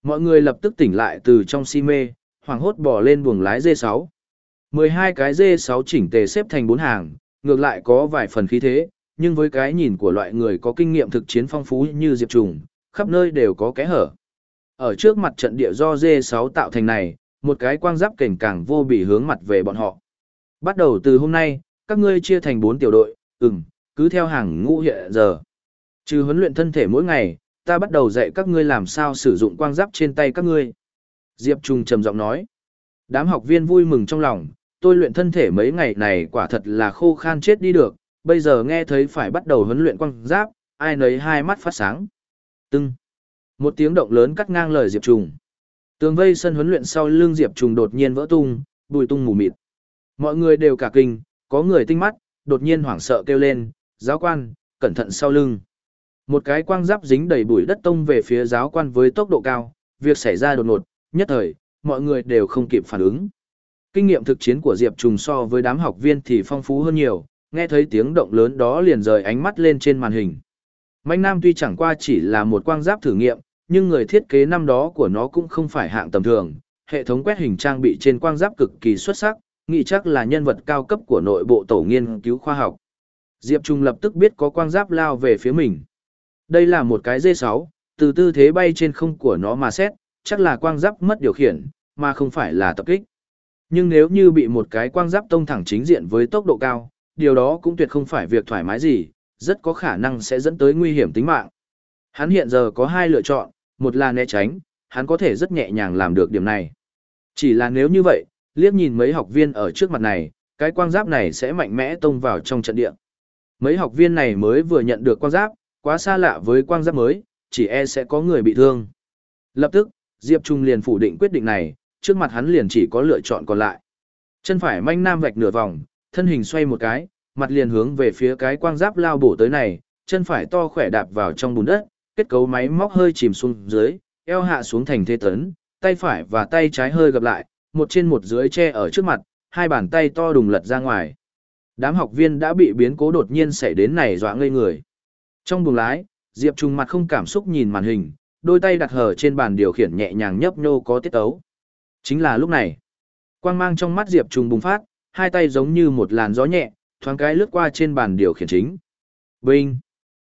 Mọi người lập tức tỉnh lại từ trong si mê, hoảng hốt bỏ lên buồng lái D6. 12 cái D6 chỉnh tề xếp thành bốn hàng, ngược lại có vài phần khí thế, nhưng với cái nhìn của loại người có kinh nghiệm thực chiến phong phú như Diệp Trùng, khắp nơi đều có kẽ hở. Ở trước mặt trận địa do D6 tạo thành này, một cái quang giáp cảnh càng vô bị hướng mặt về bọn họ. Bắt đầu từ hôm nay, các ngươi chia thành 4 tiểu đội, ừm, cứ theo hàng ngũ hiện giờ. Trừ huấn luyện thân thể mỗi ngày, ta bắt đầu dạy các ngươi làm sao sử dụng quang giáp trên tay các ngươi. Diệp Trung trầm giọng nói. Đám học viên vui mừng trong lòng, tôi luyện thân thể mấy ngày này quả thật là khô khan chết đi được, bây giờ nghe thấy phải bắt đầu huấn luyện quang giáp, ai nấy hai mắt phát sáng. Tưng. Một tiếng động lớn cắt ngang lời Diệp Trùng. Tường vây sân huấn luyện sau lưng Diệp Trùng đột nhiên vỡ tung, bùi tung mù mịt. Mọi người đều cả kinh, có người tinh mắt, đột nhiên hoảng sợ kêu lên, giáo quan, cẩn thận sau lưng. Một cái quang giáp dính đầy bụi đất tông về phía giáo quan với tốc độ cao, việc xảy ra đột ngột, nhất thời, mọi người đều không kịp phản ứng. Kinh nghiệm thực chiến của Diệp Trùng so với đám học viên thì phong phú hơn nhiều, nghe thấy tiếng động lớn đó liền rời ánh mắt lên trên màn hình. Mạnh Nam tuy chẳng qua chỉ là một quang giáp thử nghiệm, nhưng người thiết kế năm đó của nó cũng không phải hạng tầm thường. Hệ thống quét hình trang bị trên quang giáp cực kỳ xuất sắc, nghĩ chắc là nhân vật cao cấp của nội bộ tổ nghiên cứu khoa học. Diệp Trung lập tức biết có quang giáp lao về phía mình. Đây là một cái D6, từ tư thế bay trên không của nó mà xét, chắc là quang giáp mất điều khiển, mà không phải là tập kích. Nhưng nếu như bị một cái quang giáp tông thẳng chính diện với tốc độ cao, điều đó cũng tuyệt không phải việc thoải mái gì, rất có khả năng sẽ dẫn tới nguy hiểm tính mạng. Hắn hiện giờ có hai lựa chọn, một là né tránh, hắn có thể rất nhẹ nhàng làm được điểm này. Chỉ là nếu như vậy, liếc nhìn mấy học viên ở trước mặt này, cái quang giáp này sẽ mạnh mẽ tông vào trong trận địa. Mấy học viên này mới vừa nhận được quang giáp, quá xa lạ với quang giáp mới, chỉ e sẽ có người bị thương. Lập tức, Diệp Trung liền phủ định quyết định này, trước mặt hắn liền chỉ có lựa chọn còn lại. Chân phải manh nam vạch nửa vòng, thân hình xoay một cái, mặt liền hướng về phía cái quang giáp lao bổ tới này, chân phải to khỏe đạp vào trong bùn đất, kết cấu máy móc hơi chìm xuống dưới, eo hạ xuống thành thế tấn, tay phải và tay trái hơi gặp lại, một trên một dưới che ở trước mặt, hai bàn tay to đùng lật ra ngoài. Đám học viên đã bị biến cố đột nhiên xảy đến này dọa ngây người. Trong buồng lái, Diệp Trung mặt không cảm xúc nhìn màn hình, đôi tay đặt hở trên bàn điều khiển nhẹ nhàng nhấp nhô có tiết tấu. Chính là lúc này, quang mang trong mắt Diệp Trung bùng phát, hai tay giống như một làn gió nhẹ, thoáng cái lướt qua trên bàn điều khiển chính. Binh!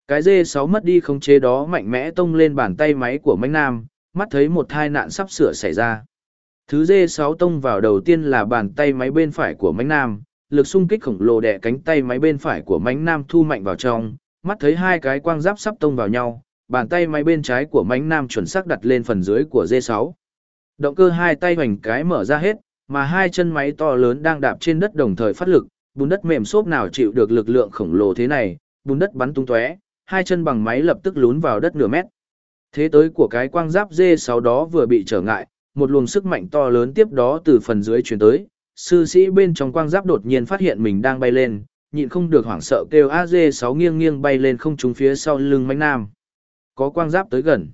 Cái dê sáu mất đi không chế đó mạnh mẽ tông lên bàn tay máy của Mạnh Nam, mắt thấy một tai nạn sắp sửa xảy ra. Thứ dê sáu tông vào đầu tiên là bàn tay máy bên phải của Mạnh Nam, lực xung kích khổng lồ đè cánh tay máy bên phải của Mạnh Nam thu mạnh vào trong, mắt thấy hai cái quang giáp sắp tông vào nhau, bàn tay máy bên trái của Mạnh Nam chuẩn xác đặt lên phần dưới của dê sáu. Động cơ hai tay hoành cái mở ra hết, mà hai chân máy to lớn đang đạp trên đất đồng thời phát lực, bùn đất mềm xốp nào chịu được lực lượng khổng lồ thế này, bùn đất bắn tung tóe, hai chân bằng máy lập tức lún vào đất nửa mét. Thế tới của cái quang giáp dê sau đó vừa bị trở ngại, một luồng sức mạnh to lớn tiếp đó từ phần dưới chuyển tới, sư sĩ bên trong quang giáp đột nhiên phát hiện mình đang bay lên, nhịn không được hoảng sợ kêu AZ6 nghiêng nghiêng bay lên không trúng phía sau lưng mánh nam. Có quang giáp tới gần.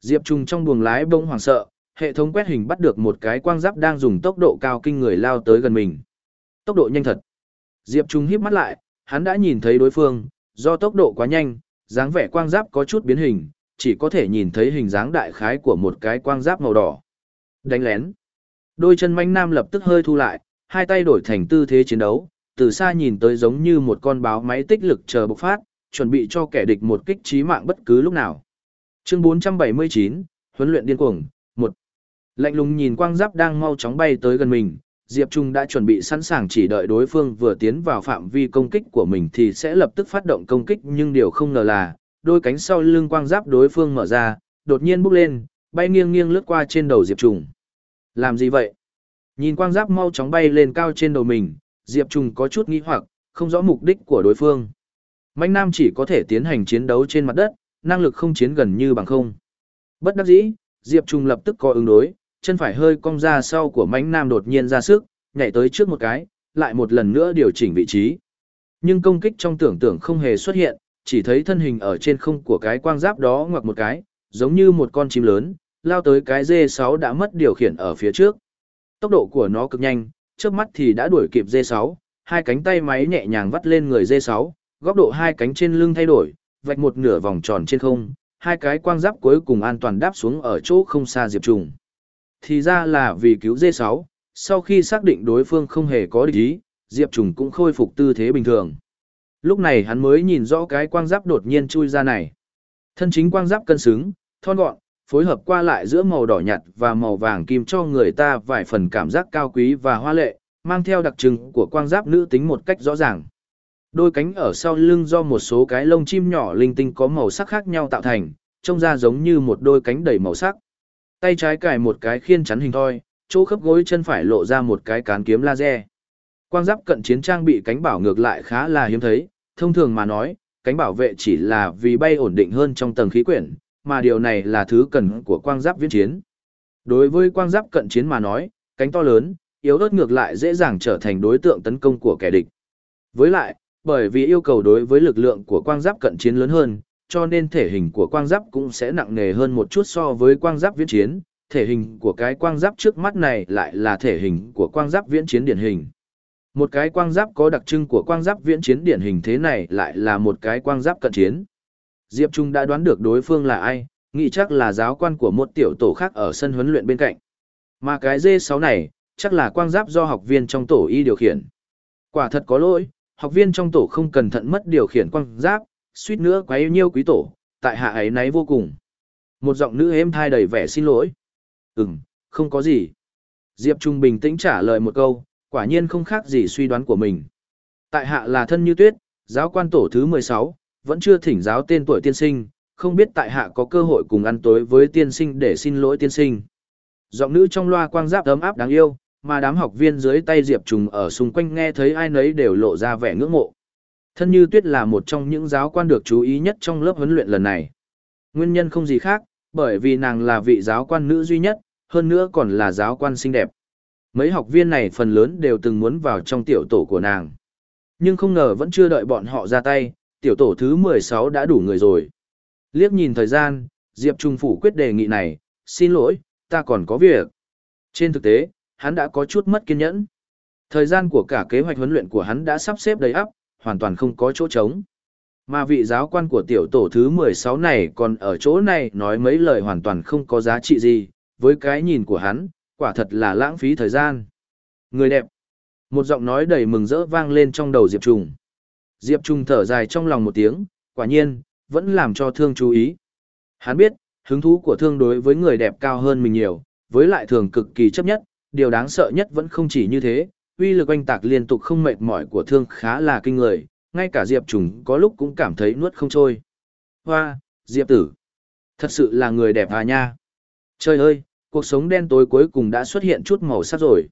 Diệp Trung trong buồng lái bỗng hoảng sợ, hệ thống quét hình bắt được một cái quang giáp đang dùng tốc độ cao kinh người lao tới gần mình. Tốc độ nhanh thật. Diệp Trung híp mắt lại, hắn đã nhìn thấy đối phương, do tốc độ quá nhanh, dáng vẻ quang giáp có chút biến hình, chỉ có thể nhìn thấy hình dáng đại khái của một cái quang giáp màu đỏ. Đánh lén. Đôi chân manh nam lập tức hơi thu lại, hai tay đổi thành tư thế chiến đấu, từ xa nhìn tới giống như một con báo máy tích lực chờ bộc phát, chuẩn bị cho kẻ địch một kích trí mạng bất cứ lúc nào. Chương 479, huấn luyện điên cuồng, 1. Lạnh lùng nhìn quang giáp đang mau chóng bay tới gần mình, Diệp Trung đã chuẩn bị sẵn sàng chỉ đợi đối phương vừa tiến vào phạm vi công kích của mình thì sẽ lập tức phát động công kích nhưng điều không ngờ là, đôi cánh sau lưng quang giáp đối phương mở ra, đột nhiên bốc lên, bay nghiêng nghiêng lướt qua trên đầu Diệp Trung. Làm gì vậy? Nhìn quang giáp mau chóng bay lên cao trên đầu mình, Diệp Trung có chút nghi hoặc, không rõ mục đích của đối phương. Mạnh Nam chỉ có thể tiến hành chiến đấu trên mặt đất, năng lực không chiến gần như bằng không. Bất đắc dĩ, Diệp Trung lập tức có ứng đối, chân phải hơi cong ra sau của mánh Nam đột nhiên ra sức, nhảy tới trước một cái, lại một lần nữa điều chỉnh vị trí. Nhưng công kích trong tưởng tượng không hề xuất hiện, chỉ thấy thân hình ở trên không của cái quang giáp đó ngoặc một cái, giống như một con chim lớn, lao tới cái D6 đã mất điều khiển ở phía trước. Tốc độ của nó cực nhanh, trước mắt thì đã đuổi kịp D6, hai cánh tay máy nhẹ nhàng vắt lên người D6, góc độ hai cánh trên lưng thay đổi, vạch một nửa vòng tròn trên không, hai cái quang giáp cuối cùng an toàn đáp xuống ở chỗ không xa Diệp Trùng. Thì ra là vì cứu D6, sau khi xác định đối phương không hề có địch ý, Diệp Trùng cũng khôi phục tư thế bình thường. Lúc này hắn mới nhìn rõ cái quang giáp đột nhiên chui ra này. Thân chính quang giáp cân xứng, thon gọn, phối hợp qua lại giữa màu đỏ nhạt và màu vàng kim cho người ta vài phần cảm giác cao quý và hoa lệ, mang theo đặc trưng của quang giáp nữ tính một cách rõ ràng. Đôi cánh ở sau lưng do một số cái lông chim nhỏ linh tinh có màu sắc khác nhau tạo thành, trông ra giống như một đôi cánh đầy màu sắc. Tay trái cài một cái khiên chắn hình thoi, chỗ khớp gối chân phải lộ ra một cái cán kiếm laser. Quang giáp cận chiến trang bị cánh bảo ngược lại khá là hiếm thấy, thông thường mà nói, cánh bảo vệ chỉ là vì bay ổn định hơn trong tầng khí quyển, mà điều này là thứ cần của quang giáp viễn chiến. Đối với quang giáp cận chiến mà nói, cánh to lớn, yếu ớt ngược lại dễ dàng trở thành đối tượng tấn công của kẻ địch. Với lại, bởi vì yêu cầu đối với lực lượng của quang giáp cận chiến lớn hơn, cho nên thể hình của quang giáp cũng sẽ nặng nề hơn một chút so với quang giáp viễn chiến. Thể hình của cái quang giáp trước mắt này lại là thể hình của quang giáp viễn chiến điển hình. Một cái quang giáp có đặc trưng của quang giáp viễn chiến điển hình thế này lại là một cái quang giáp cận chiến. Diệp Trung đã đoán được đối phương là ai, nghĩ chắc là giáo quan của một tiểu tổ khác ở sân huấn luyện bên cạnh. Mà cái D6 này, chắc là quang giáp do học viên trong tổ y điều khiển. Quả thật có lỗi, học viên trong tổ không cẩn thận mất điều khiển quang giáp, suýt nữa quá yêu nhiêu quý tổ, tại hạ ấy nấy vô cùng. Một giọng nữ êm thai đầy vẻ xin lỗi. Ừm, không có gì. Diệp Trung bình tĩnh trả lời một câu, quả nhiên không khác gì suy đoán của mình. Tại hạ là thân như tuyết, giáo quan tổ thứ 16, vẫn chưa thỉnh giáo tên tuổi tiên sinh, không biết tại hạ có cơ hội cùng ăn tối với tiên sinh để xin lỗi tiên sinh. Giọng nữ trong loa quang giáp ấm áp đáng yêu, mà đám học viên dưới tay Diệp Trùng ở xung quanh nghe thấy ai nấy đều lộ ra vẻ ngưỡng mộ. Thân Như Tuyết là một trong những giáo quan được chú ý nhất trong lớp huấn luyện lần này. Nguyên nhân không gì khác, bởi vì nàng là vị giáo quan nữ duy nhất, hơn nữa còn là giáo quan xinh đẹp. Mấy học viên này phần lớn đều từng muốn vào trong tiểu tổ của nàng. Nhưng không ngờ vẫn chưa đợi bọn họ ra tay, tiểu tổ thứ 16 đã đủ người rồi. Liếc nhìn thời gian, Diệp Trung phủ quyết đề nghị này, xin lỗi, ta còn có việc. Trên thực tế, hắn đã có chút mất kiên nhẫn. Thời gian của cả kế hoạch huấn luyện của hắn đã sắp xếp đầy ắp, hoàn toàn không có chỗ trống. Mà vị giáo quan của tiểu tổ thứ 16 này còn ở chỗ này nói mấy lời hoàn toàn không có giá trị gì, với cái nhìn của hắn, quả thật là lãng phí thời gian. Người đẹp. Một giọng nói đầy mừng rỡ vang lên trong đầu Diệp Trùng. Diệp Trùng thở dài trong lòng một tiếng, quả nhiên, vẫn làm cho thương chú ý. Hắn biết, hứng thú của thương đối với người đẹp cao hơn mình nhiều, với lại thường cực kỳ chấp nhất, điều đáng sợ nhất vẫn không chỉ như thế, uy lực oanh tạc liên tục không mệt mỏi của thương khá là kinh người, ngay cả Diệp Trùng có lúc cũng cảm thấy nuốt không trôi. Hoa, Diệp tử, thật sự là người đẹp à nha. Trời ơi, cuộc sống đen tối cuối cùng đã xuất hiện chút màu sắc rồi.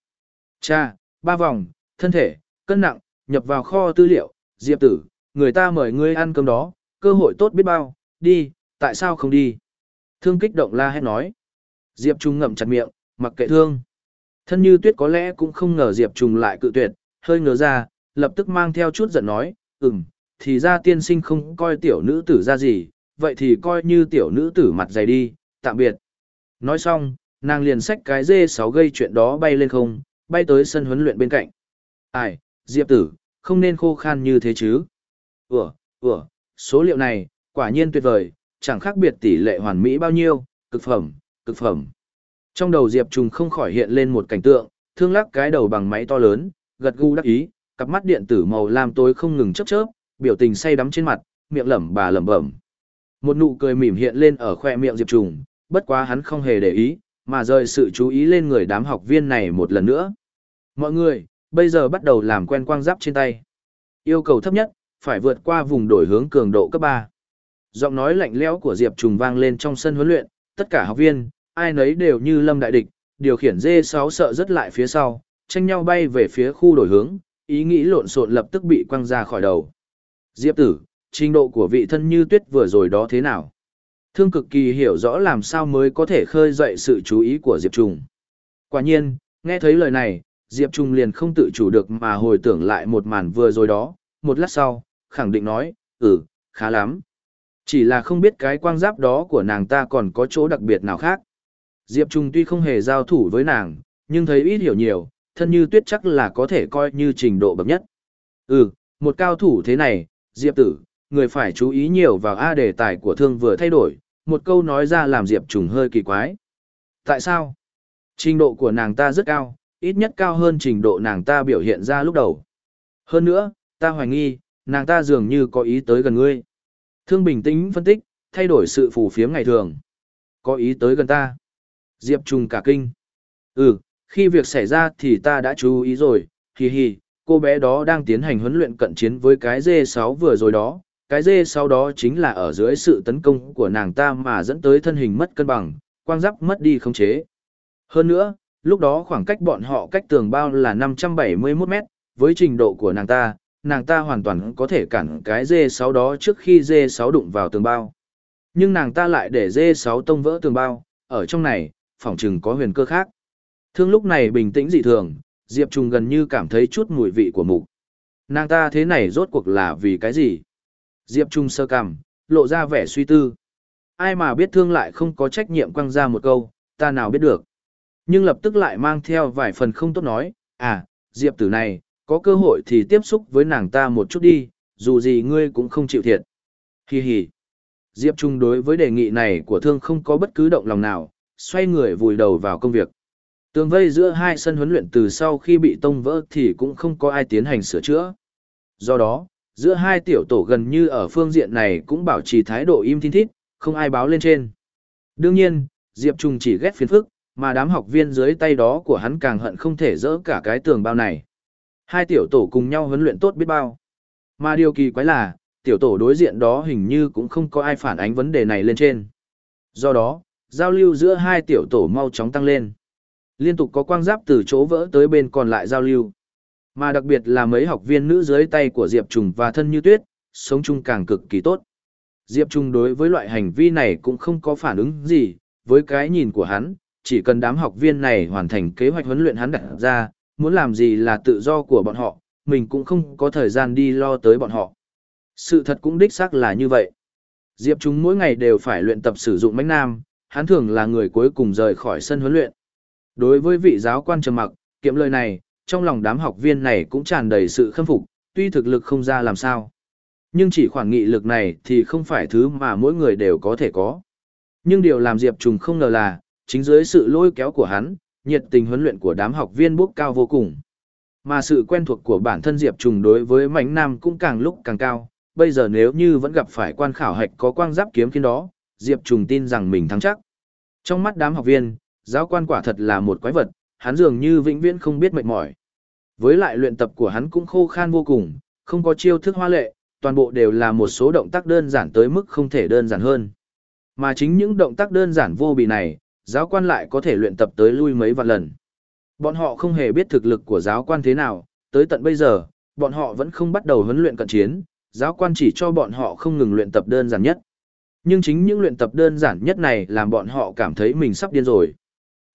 Cha, ba vòng, thân thể, cân nặng, nhập vào kho tư liệu, Diệp tử, người ta mời ngươi ăn cơm đó, cơ hội tốt biết bao, đi, tại sao không đi? Thương kích động la hét nói. Diệp Trung ngậm chặt miệng, mặc kệ thương. Thân như tuyết có lẽ cũng không ngờ Diệp trùng lại cự tuyệt, hơi ngờ ra, lập tức mang theo chút giận nói, ừm, thì ra tiên sinh không coi tiểu nữ tử ra gì, vậy thì coi như tiểu nữ tử mặt dày đi, tạm biệt. Nói xong, nàng liền xách cái dê sáu gây chuyện đó bay lên không, bay tới sân huấn luyện bên cạnh. Ai, Diệp tử, không nên khô khan như thế chứ. Ủa, ủa, số liệu này, quả nhiên tuyệt vời, chẳng khác biệt tỷ lệ hoàn mỹ bao nhiêu, cực phẩm, cực phẩm. Trong đầu Diệp Trùng không khỏi hiện lên một cảnh tượng, thương lắc cái đầu bằng máy to lớn, gật gù đắc ý, cặp mắt điện tử màu lam tối không ngừng chớp chớp, biểu tình say đắm trên mặt, miệng lẩm bà lẩm bẩm. Một nụ cười mỉm hiện lên ở khoe miệng Diệp Trùng, bất quá hắn không hề để ý, mà rời sự chú ý lên người đám học viên này một lần nữa. Mọi người, bây giờ bắt đầu làm quen quang giáp trên tay. Yêu cầu thấp nhất, phải vượt qua vùng đổi hướng cường độ cấp 3. Giọng nói lạnh lẽo của Diệp Trùng vang lên trong sân huấn luyện, tất cả học viên, ai nấy đều như lâm đại địch, điều khiển dê sáu sợ rất lại phía sau, tranh nhau bay về phía khu đổi hướng, ý nghĩ lộn xộn lập tức bị quăng ra khỏi đầu. Diệp tử, trình độ của vị thân như tuyết vừa rồi đó thế nào? Thương cực kỳ hiểu rõ làm sao mới có thể khơi dậy sự chú ý của Diệp Trùng. Quả nhiên, nghe thấy lời này, Diệp Trùng liền không tự chủ được mà hồi tưởng lại một màn vừa rồi đó, một lát sau, khẳng định nói, ừ, khá lắm. Chỉ là không biết cái quang giáp đó của nàng ta còn có chỗ đặc biệt nào khác. Diệp Trung tuy không hề giao thủ với nàng, nhưng thấy ít hiểu nhiều, thân như tuyết chắc là có thể coi như trình độ bậc nhất. Ừ, một cao thủ thế này, Diệp tử, người phải chú ý nhiều vào A đề tài của thương vừa thay đổi, một câu nói ra làm Diệp Trùng hơi kỳ quái. Tại sao? Trình độ của nàng ta rất cao, ít nhất cao hơn trình độ nàng ta biểu hiện ra lúc đầu. Hơn nữa, ta hoài nghi, nàng ta dường như có ý tới gần ngươi. Thương bình tĩnh phân tích, thay đổi sự phù phiếm ngày thường. Có ý tới gần ta. Diệp trùng cả kinh. Ừ, khi việc xảy ra thì ta đã chú ý rồi, hì hì, cô bé đó đang tiến hành huấn luyện cận chiến với cái D6 vừa rồi đó. Cái D6 đó chính là ở dưới sự tấn công của nàng ta mà dẫn tới thân hình mất cân bằng, quang giáp mất đi khống chế. Hơn nữa, lúc đó khoảng cách bọn họ cách tường bao là 571 mét, với trình độ của nàng ta, nàng ta hoàn toàn có thể cản cái D6 đó trước khi D6 đụng vào tường bao. Nhưng nàng ta lại để D6 tông vỡ tường bao, ở trong này, phỏng chừng có huyền cơ khác. Thương lúc này bình tĩnh dị thường, Diệp Trùng gần như cảm thấy chút mùi vị của mục. Nàng ta thế này rốt cuộc là vì cái gì? Diệp Trung sơ cằm, lộ ra vẻ suy tư. Ai mà biết thương lại không có trách nhiệm quăng ra một câu, ta nào biết được. Nhưng lập tức lại mang theo vài phần không tốt nói, à, Diệp tử này, có cơ hội thì tiếp xúc với nàng ta một chút đi, dù gì ngươi cũng không chịu thiệt. Hi hi. Diệp Trung đối với đề nghị này của thương không có bất cứ động lòng nào, xoay người vùi đầu vào công việc. Tường vây giữa hai sân huấn luyện từ sau khi bị tông vỡ thì cũng không có ai tiến hành sửa chữa. Do đó, giữa hai tiểu tổ gần như ở phương diện này cũng bảo trì thái độ im thiên thít, không ai báo lên trên. Đương nhiên, Diệp Trung chỉ ghét phiền phức, mà đám học viên dưới tay đó của hắn càng hận không thể dỡ cả cái tường bao này. Hai tiểu tổ cùng nhau huấn luyện tốt biết bao. Mà điều kỳ quái là, tiểu tổ đối diện đó hình như cũng không có ai phản ánh vấn đề này lên trên. Do đó, giao lưu giữa hai tiểu tổ mau chóng tăng lên. Liên tục có quang giáp từ chỗ vỡ tới bên còn lại giao lưu. Mà đặc biệt là mấy học viên nữ dưới tay của Diệp Trùng và thân như tuyết, sống chung càng cực kỳ tốt. Diệp Trung đối với loại hành vi này cũng không có phản ứng gì, với cái nhìn của hắn, chỉ cần đám học viên này hoàn thành kế hoạch huấn luyện hắn đặt ra, muốn làm gì là tự do của bọn họ, mình cũng không có thời gian đi lo tới bọn họ. Sự thật cũng đích xác là như vậy. Diệp Trung mỗi ngày đều phải luyện tập sử dụng mánh nam, hắn thường là người cuối cùng rời khỏi sân huấn luyện. Đối với vị giáo quan trầm mặc, kiệm lời này, trong lòng đám học viên này cũng tràn đầy sự khâm phục, tuy thực lực không ra làm sao. Nhưng chỉ khoản nghị lực này thì không phải thứ mà mỗi người đều có thể có. Nhưng điều làm Diệp Trùng không ngờ là, chính dưới sự lôi kéo của hắn, nhiệt tình huấn luyện của đám học viên bốc cao vô cùng. Mà sự quen thuộc của bản thân Diệp Trùng đối với mảnh nam cũng càng lúc càng cao, bây giờ nếu như vẫn gặp phải quan khảo hạch có quang giáp kiếm khiến đó, Diệp Trùng tin rằng mình thắng chắc. Trong mắt đám học viên, giáo quan quả thật là một quái vật, hắn dường như vĩnh viễn không biết mệt mỏi. Với lại luyện tập của hắn cũng khô khan vô cùng, không có chiêu thức hoa lệ, toàn bộ đều là một số động tác đơn giản tới mức không thể đơn giản hơn. Mà chính những động tác đơn giản vô bị này, giáo quan lại có thể luyện tập tới lui mấy vạn lần. Bọn họ không hề biết thực lực của giáo quan thế nào, tới tận bây giờ, bọn họ vẫn không bắt đầu huấn luyện cận chiến, giáo quan chỉ cho bọn họ không ngừng luyện tập đơn giản nhất. Nhưng chính những luyện tập đơn giản nhất này làm bọn họ cảm thấy mình sắp điên rồi.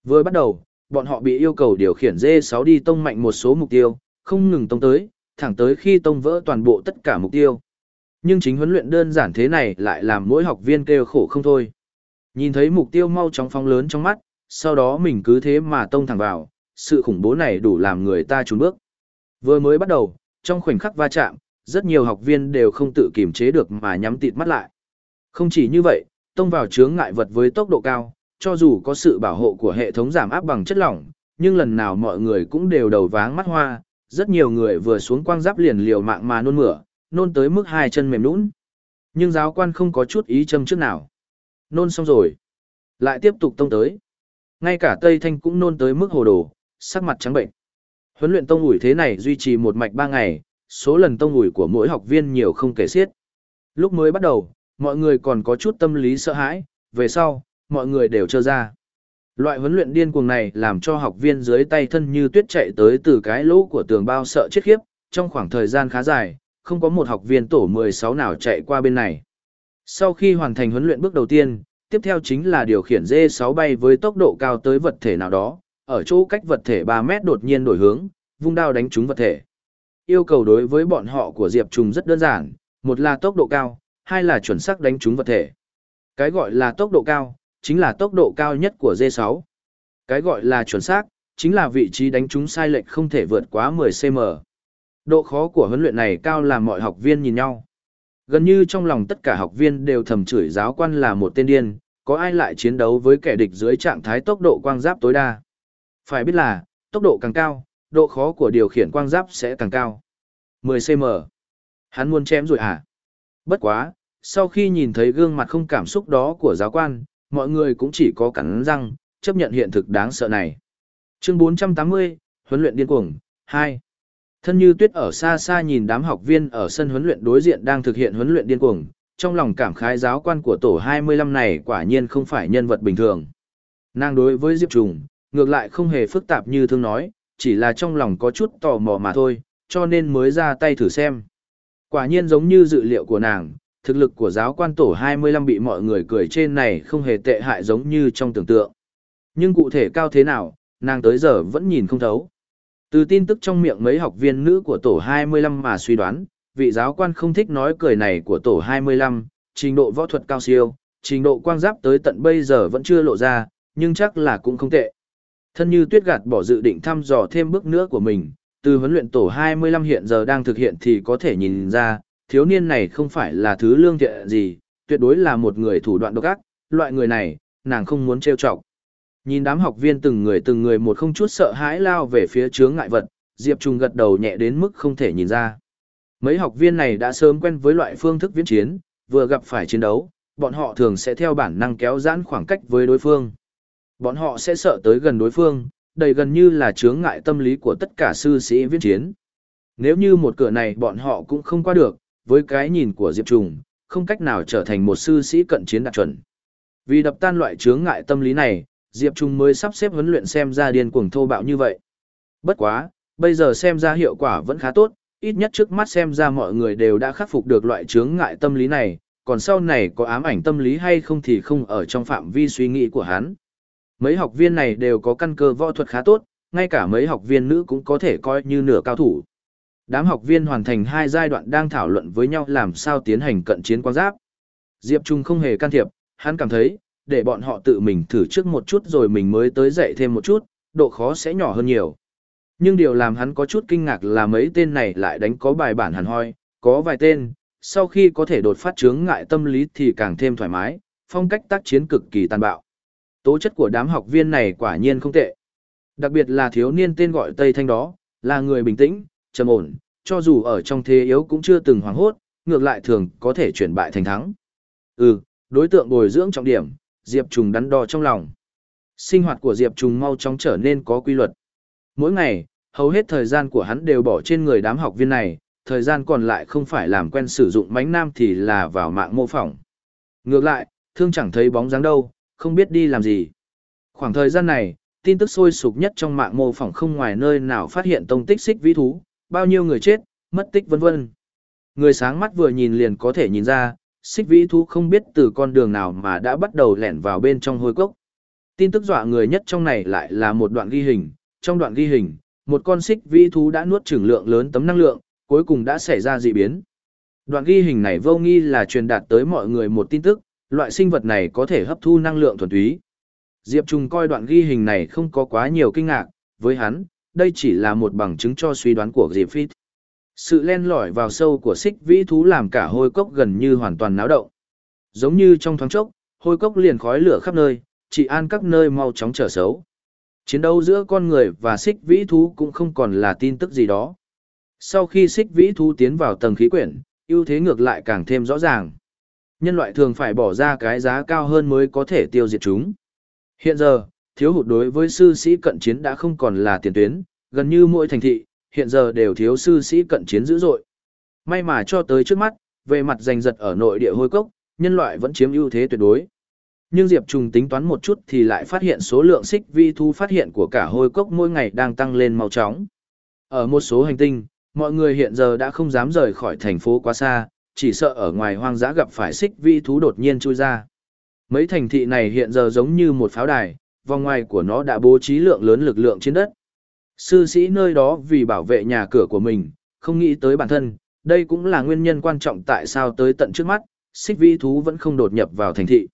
Vừa bắt đầu, bọn họ bị yêu cầu điều khiển D6 đi tông mạnh một số mục tiêu, không ngừng tông tới, thẳng tới khi tông vỡ toàn bộ tất cả mục tiêu. Nhưng chính huấn luyện đơn giản thế này lại làm mỗi học viên kêu khổ không thôi. Nhìn thấy mục tiêu mau chóng phóng lớn trong mắt, sau đó mình cứ thế mà tông thẳng vào, sự khủng bố này đủ làm người ta trốn bước. Vừa mới bắt đầu, trong khoảnh khắc va chạm, rất nhiều học viên đều không tự kiềm chế được mà nhắm tịt mắt lại. Không chỉ như vậy, tông vào chướng ngại vật với tốc độ cao, cho dù có sự bảo hộ của hệ thống giảm áp bằng chất lỏng, nhưng lần nào mọi người cũng đều đầu váng mắt hoa, rất nhiều người vừa xuống quang giáp liền liều mạng mà nôn mửa, nôn tới mức hai chân mềm nũng. Nhưng giáo quan không có chút ý châm trước nào. Nôn xong rồi. Lại tiếp tục tông tới. Ngay cả Tây Thanh cũng nôn tới mức hồ đồ, sắc mặt trắng bệnh. Huấn luyện tông ủi thế này duy trì một mạch ba ngày, số lần tông ủi của mỗi học viên nhiều không kể xiết. Lúc mới bắt đầu, mọi người còn có chút tâm lý sợ hãi, về sau, mọi người đều trơ ra. Loại huấn luyện điên cuồng này làm cho học viên dưới tay thân như tuyết chạy tới từ cái lỗ của tường bao sợ chết khiếp, trong khoảng thời gian khá dài, không có một học viên tổ 16 nào chạy qua bên này. Sau khi hoàn thành huấn luyện bước đầu tiên, tiếp theo chính là điều khiển D6 bay với tốc độ cao tới vật thể nào đó, ở chỗ cách vật thể 3 mét đột nhiên đổi hướng, vung đao đánh trúng vật thể. Yêu cầu đối với bọn họ của Diệp Trùng rất đơn giản, một là tốc độ cao, hai là chuẩn xác đánh trúng vật thể. Cái gọi là tốc độ cao, chính là tốc độ cao nhất của D6. Cái gọi là chuẩn xác, chính là vị trí đánh trúng sai lệch không thể vượt quá 10cm. Độ khó của huấn luyện này cao làm mọi học viên nhìn nhau. Gần như trong lòng tất cả học viên đều thầm chửi giáo quan là một tên điên, có ai lại chiến đấu với kẻ địch dưới trạng thái tốc độ quang giáp tối đa. Phải biết là, tốc độ càng cao, độ khó của điều khiển quang giáp sẽ càng cao. 10cm. Hắn muốn chém rồi à? Bất quá, sau khi nhìn thấy gương mặt không cảm xúc đó của giáo quan, mọi người cũng chỉ có cắn răng, chấp nhận hiện thực đáng sợ này. Chương 480, huấn luyện điên cuồng, 2. Thân như tuyết ở xa xa nhìn đám học viên ở sân huấn luyện đối diện đang thực hiện huấn luyện điên cuồng, trong lòng cảm khái giáo quan của tổ 25 này quả nhiên không phải nhân vật bình thường. Nàng đối với Diệp Trùng, ngược lại không hề phức tạp như thương nói, chỉ là trong lòng có chút tò mò mà thôi, cho nên mới ra tay thử xem. Quả nhiên giống như dự liệu của nàng, thực lực của giáo quan tổ 25 bị mọi người cười trên này không hề tệ hại giống như trong tưởng tượng. Nhưng cụ thể cao thế nào, nàng tới giờ vẫn nhìn không thấu. Từ tin tức trong miệng mấy học viên nữ của tổ 25 mà suy đoán, vị giáo quan không thích nói cười này của tổ 25, trình độ võ thuật cao siêu, trình độ quang giáp tới tận bây giờ vẫn chưa lộ ra, nhưng chắc là cũng không tệ. Thân như tuyết gạt bỏ dự định thăm dò thêm bước nữa của mình, từ huấn luyện tổ 25 hiện giờ đang thực hiện thì có thể nhìn ra, thiếu niên này không phải là thứ lương thiện gì, tuyệt đối là một người thủ đoạn độc ác, loại người này, nàng không muốn trêu chọc. Nhìn đám học viên từng người từng người một không chút sợ hãi lao về phía chướng ngại vật, Diệp Trung gật đầu nhẹ đến mức không thể nhìn ra. Mấy học viên này đã sớm quen với loại phương thức viễn chiến, vừa gặp phải chiến đấu, bọn họ thường sẽ theo bản năng kéo giãn khoảng cách với đối phương. Bọn họ sẽ sợ tới gần đối phương, đầy gần như là chướng ngại tâm lý của tất cả sư sĩ viễn chiến. Nếu như một cửa này bọn họ cũng không qua được, với cái nhìn của Diệp Trùng, không cách nào trở thành một sư sĩ cận chiến đạt chuẩn. Vì đập tan loại chướng ngại tâm lý này, Diệp Trung mới sắp xếp huấn luyện xem ra điên cuồng thô bạo như vậy. Bất quá, bây giờ xem ra hiệu quả vẫn khá tốt, ít nhất trước mắt xem ra mọi người đều đã khắc phục được loại chướng ngại tâm lý này, còn sau này có ám ảnh tâm lý hay không thì không ở trong phạm vi suy nghĩ của hắn. Mấy học viên này đều có căn cơ võ thuật khá tốt, ngay cả mấy học viên nữ cũng có thể coi như nửa cao thủ. Đám học viên hoàn thành hai giai đoạn đang thảo luận với nhau làm sao tiến hành cận chiến quan giáp. Diệp Trung không hề can thiệp, hắn cảm thấy, để bọn họ tự mình thử trước một chút rồi mình mới tới dạy thêm một chút, độ khó sẽ nhỏ hơn nhiều. Nhưng điều làm hắn có chút kinh ngạc là mấy tên này lại đánh có bài bản hẳn hoi, có vài tên, sau khi có thể đột phát chướng ngại tâm lý thì càng thêm thoải mái, phong cách tác chiến cực kỳ tàn bạo. Tố chất của đám học viên này quả nhiên không tệ. Đặc biệt là thiếu niên tên gọi Tây Thanh đó, là người bình tĩnh, trầm ổn, cho dù ở trong thế yếu cũng chưa từng hoảng hốt, ngược lại thường có thể chuyển bại thành thắng. Ừ, đối tượng bồi dưỡng trọng điểm, Diệp Trùng đắn đo trong lòng. Sinh hoạt của Diệp Trùng mau chóng trở nên có quy luật. Mỗi ngày, hầu hết thời gian của hắn đều bỏ trên người đám học viên này, thời gian còn lại không phải làm quen sử dụng mánh nam thì là vào mạng mô phỏng. Ngược lại, thương chẳng thấy bóng dáng đâu, không biết đi làm gì. Khoảng thời gian này, tin tức sôi sục nhất trong mạng mô phỏng không ngoài nơi nào phát hiện tông tích xích vĩ thú, bao nhiêu người chết, mất tích vân vân. Người sáng mắt vừa nhìn liền có thể nhìn ra, xích vĩ thú không biết từ con đường nào mà đã bắt đầu lẻn vào bên trong hôi cốc. Tin tức dọa người nhất trong này lại là một đoạn ghi hình, trong đoạn ghi hình, một con xích vĩ thú đã nuốt trưởng lượng lớn tấm năng lượng, cuối cùng đã xảy ra dị biến. Đoạn ghi hình này vô nghi là truyền đạt tới mọi người một tin tức, loại sinh vật này có thể hấp thu năng lượng thuần túy. Diệp Trung coi đoạn ghi hình này không có quá nhiều kinh ngạc, với hắn, đây chỉ là một bằng chứng cho suy đoán của Diệp phít. Sự len lỏi vào sâu của xích vĩ thú làm cả hôi cốc gần như hoàn toàn náo động. Giống như trong thoáng chốc, hôi cốc liền khói lửa khắp nơi, chỉ an các nơi mau chóng trở xấu. Chiến đấu giữa con người và xích vĩ thú cũng không còn là tin tức gì đó. Sau khi xích vĩ thú tiến vào tầng khí quyển, ưu thế ngược lại càng thêm rõ ràng. Nhân loại thường phải bỏ ra cái giá cao hơn mới có thể tiêu diệt chúng. Hiện giờ, thiếu hụt đối với sư sĩ cận chiến đã không còn là tiền tuyến, gần như mỗi thành thị, hiện giờ đều thiếu sư sĩ cận chiến dữ dội. May mà cho tới trước mắt, về mặt giành giật ở nội địa hôi cốc, nhân loại vẫn chiếm ưu thế tuyệt đối. Nhưng Diệp Trùng tính toán một chút thì lại phát hiện số lượng xích vi thu phát hiện của cả hôi cốc mỗi ngày đang tăng lên mau chóng. Ở một số hành tinh, mọi người hiện giờ đã không dám rời khỏi thành phố quá xa, chỉ sợ ở ngoài hoang dã gặp phải xích vi thú đột nhiên chui ra. Mấy thành thị này hiện giờ giống như một pháo đài, vòng ngoài của nó đã bố trí lượng lớn lực lượng trên đất. Sư sĩ nơi đó vì bảo vệ nhà cửa của mình, không nghĩ tới bản thân, đây cũng là nguyên nhân quan trọng tại sao tới tận trước mắt, xích vi thú vẫn không đột nhập vào thành thị.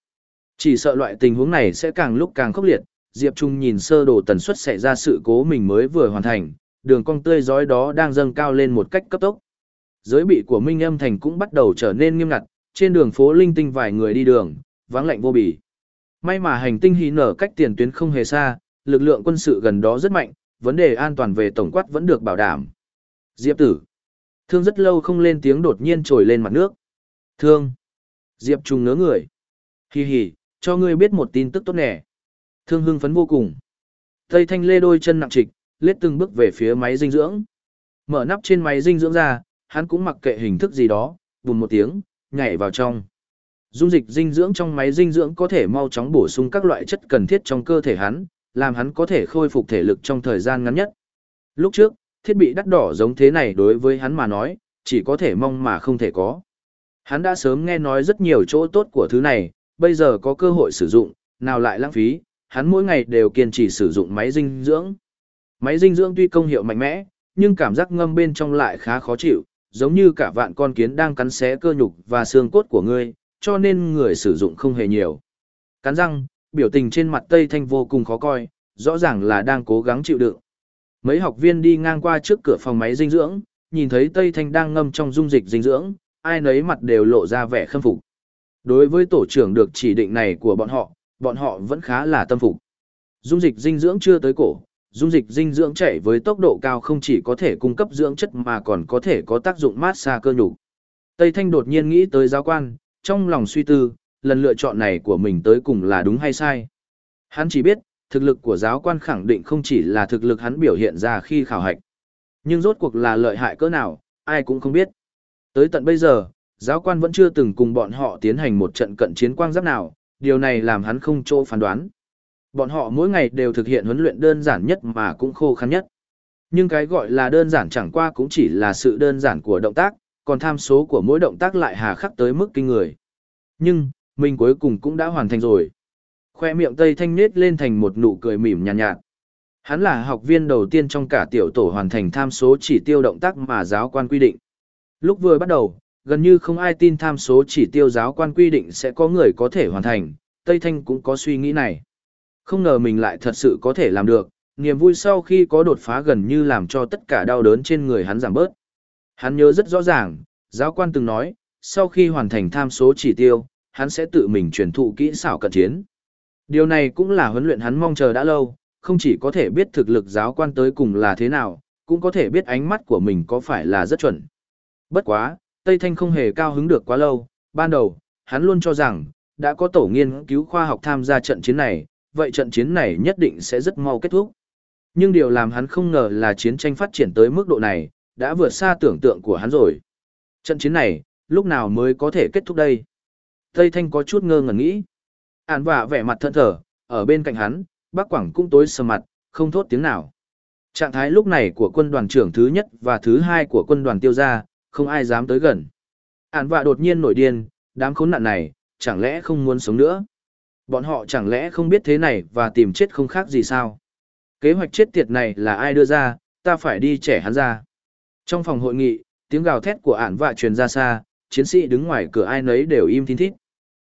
Chỉ sợ loại tình huống này sẽ càng lúc càng khốc liệt, Diệp Trung nhìn sơ đồ tần suất xảy ra sự cố mình mới vừa hoàn thành, đường cong tươi giói đó đang dâng cao lên một cách cấp tốc. Giới bị của Minh Âm Thành cũng bắt đầu trở nên nghiêm ngặt, trên đường phố linh tinh vài người đi đường, vắng lạnh vô bì. May mà hành tinh hí nở cách tiền tuyến không hề xa, lực lượng quân sự gần đó rất mạnh, vấn đề an toàn về tổng quát vẫn được bảo đảm. Diệp tử. Thương rất lâu không lên tiếng đột nhiên trồi lên mặt nước. Thương. Diệp trùng ngớ người. Hì hì, cho ngươi biết một tin tức tốt nè. Thương hưng phấn vô cùng. Tây thanh lê đôi chân nặng trịch, lết từng bước về phía máy dinh dưỡng. Mở nắp trên máy dinh dưỡng ra, hắn cũng mặc kệ hình thức gì đó, bùm một tiếng, nhảy vào trong. Dung dịch dinh dưỡng trong máy dinh dưỡng có thể mau chóng bổ sung các loại chất cần thiết trong cơ thể hắn, làm hắn có thể khôi phục thể lực trong thời gian ngắn nhất. Lúc trước, thiết bị đắt đỏ giống thế này đối với hắn mà nói, chỉ có thể mong mà không thể có. Hắn đã sớm nghe nói rất nhiều chỗ tốt của thứ này, bây giờ có cơ hội sử dụng, nào lại lãng phí, hắn mỗi ngày đều kiên trì sử dụng máy dinh dưỡng. Máy dinh dưỡng tuy công hiệu mạnh mẽ, nhưng cảm giác ngâm bên trong lại khá khó chịu, giống như cả vạn con kiến đang cắn xé cơ nhục và xương cốt của ngươi, cho nên người sử dụng không hề nhiều. Cắn răng, biểu tình trên mặt Tây Thanh vô cùng khó coi, rõ ràng là đang cố gắng chịu đựng. Mấy học viên đi ngang qua trước cửa phòng máy dinh dưỡng, nhìn thấy Tây Thanh đang ngâm trong dung dịch dinh dưỡng, ai nấy mặt đều lộ ra vẻ khâm phục. Đối với tổ trưởng được chỉ định này của bọn họ, bọn họ vẫn khá là tâm phục. Dung dịch dinh dưỡng chưa tới cổ, dung dịch dinh dưỡng chảy với tốc độ cao không chỉ có thể cung cấp dưỡng chất mà còn có thể có tác dụng mát xa cơ nhục. Tây Thanh đột nhiên nghĩ tới giáo quan, trong lòng suy tư, lần lựa chọn này của mình tới cùng là đúng hay sai. Hắn chỉ biết, thực lực của giáo quan khẳng định không chỉ là thực lực hắn biểu hiện ra khi khảo hạch. Nhưng rốt cuộc là lợi hại cỡ nào, ai cũng không biết. Tới tận bây giờ, giáo quan vẫn chưa từng cùng bọn họ tiến hành một trận cận chiến quang giáp nào, điều này làm hắn không chỗ phán đoán. Bọn họ mỗi ngày đều thực hiện huấn luyện đơn giản nhất mà cũng khô khăn nhất. Nhưng cái gọi là đơn giản chẳng qua cũng chỉ là sự đơn giản của động tác, còn tham số của mỗi động tác lại hà khắc tới mức kinh người. Nhưng, mình cuối cùng cũng đã hoàn thành rồi. Khoe miệng Tây Thanh nết lên thành một nụ cười mỉm nhàn nhạt, nhạt. Hắn là học viên đầu tiên trong cả tiểu tổ hoàn thành tham số chỉ tiêu động tác mà giáo quan quy định. Lúc vừa bắt đầu, gần như không ai tin tham số chỉ tiêu giáo quan quy định sẽ có người có thể hoàn thành, Tây Thanh cũng có suy nghĩ này. Không ngờ mình lại thật sự có thể làm được, niềm vui sau khi có đột phá gần như làm cho tất cả đau đớn trên người hắn giảm bớt. Hắn nhớ rất rõ ràng, giáo quan từng nói, sau khi hoàn thành tham số chỉ tiêu, hắn sẽ tự mình truyền thụ kỹ xảo cận chiến. Điều này cũng là huấn luyện hắn mong chờ đã lâu, không chỉ có thể biết thực lực giáo quan tới cùng là thế nào, cũng có thể biết ánh mắt của mình có phải là rất chuẩn. Bất quá, Tây Thanh không hề cao hứng được quá lâu, ban đầu, hắn luôn cho rằng, đã có tổ nghiên cứu khoa học tham gia trận chiến này, vậy trận chiến này nhất định sẽ rất mau kết thúc. Nhưng điều làm hắn không ngờ là chiến tranh phát triển tới mức độ này, đã vượt xa tưởng tượng của hắn rồi. Trận chiến này, lúc nào mới có thể kết thúc đây? Tây Thanh có chút ngơ ngẩn nghĩ. Án vả vẻ mặt thận thở, ở bên cạnh hắn, bác Quảng cũng tối sầm mặt, không thốt tiếng nào. Trạng thái lúc này của quân đoàn trưởng thứ nhất và thứ hai của quân đoàn tiêu gia, không ai dám tới gần. Án vạ đột nhiên nổi điên, đám khốn nạn này, chẳng lẽ không muốn sống nữa? Bọn họ chẳng lẽ không biết thế này và tìm chết không khác gì sao? Kế hoạch chết tiệt này là ai đưa ra, ta phải đi trẻ hắn ra. Trong phòng hội nghị, tiếng gào thét của ản vạ truyền ra xa, chiến sĩ đứng ngoài cửa ai nấy đều im thín thít.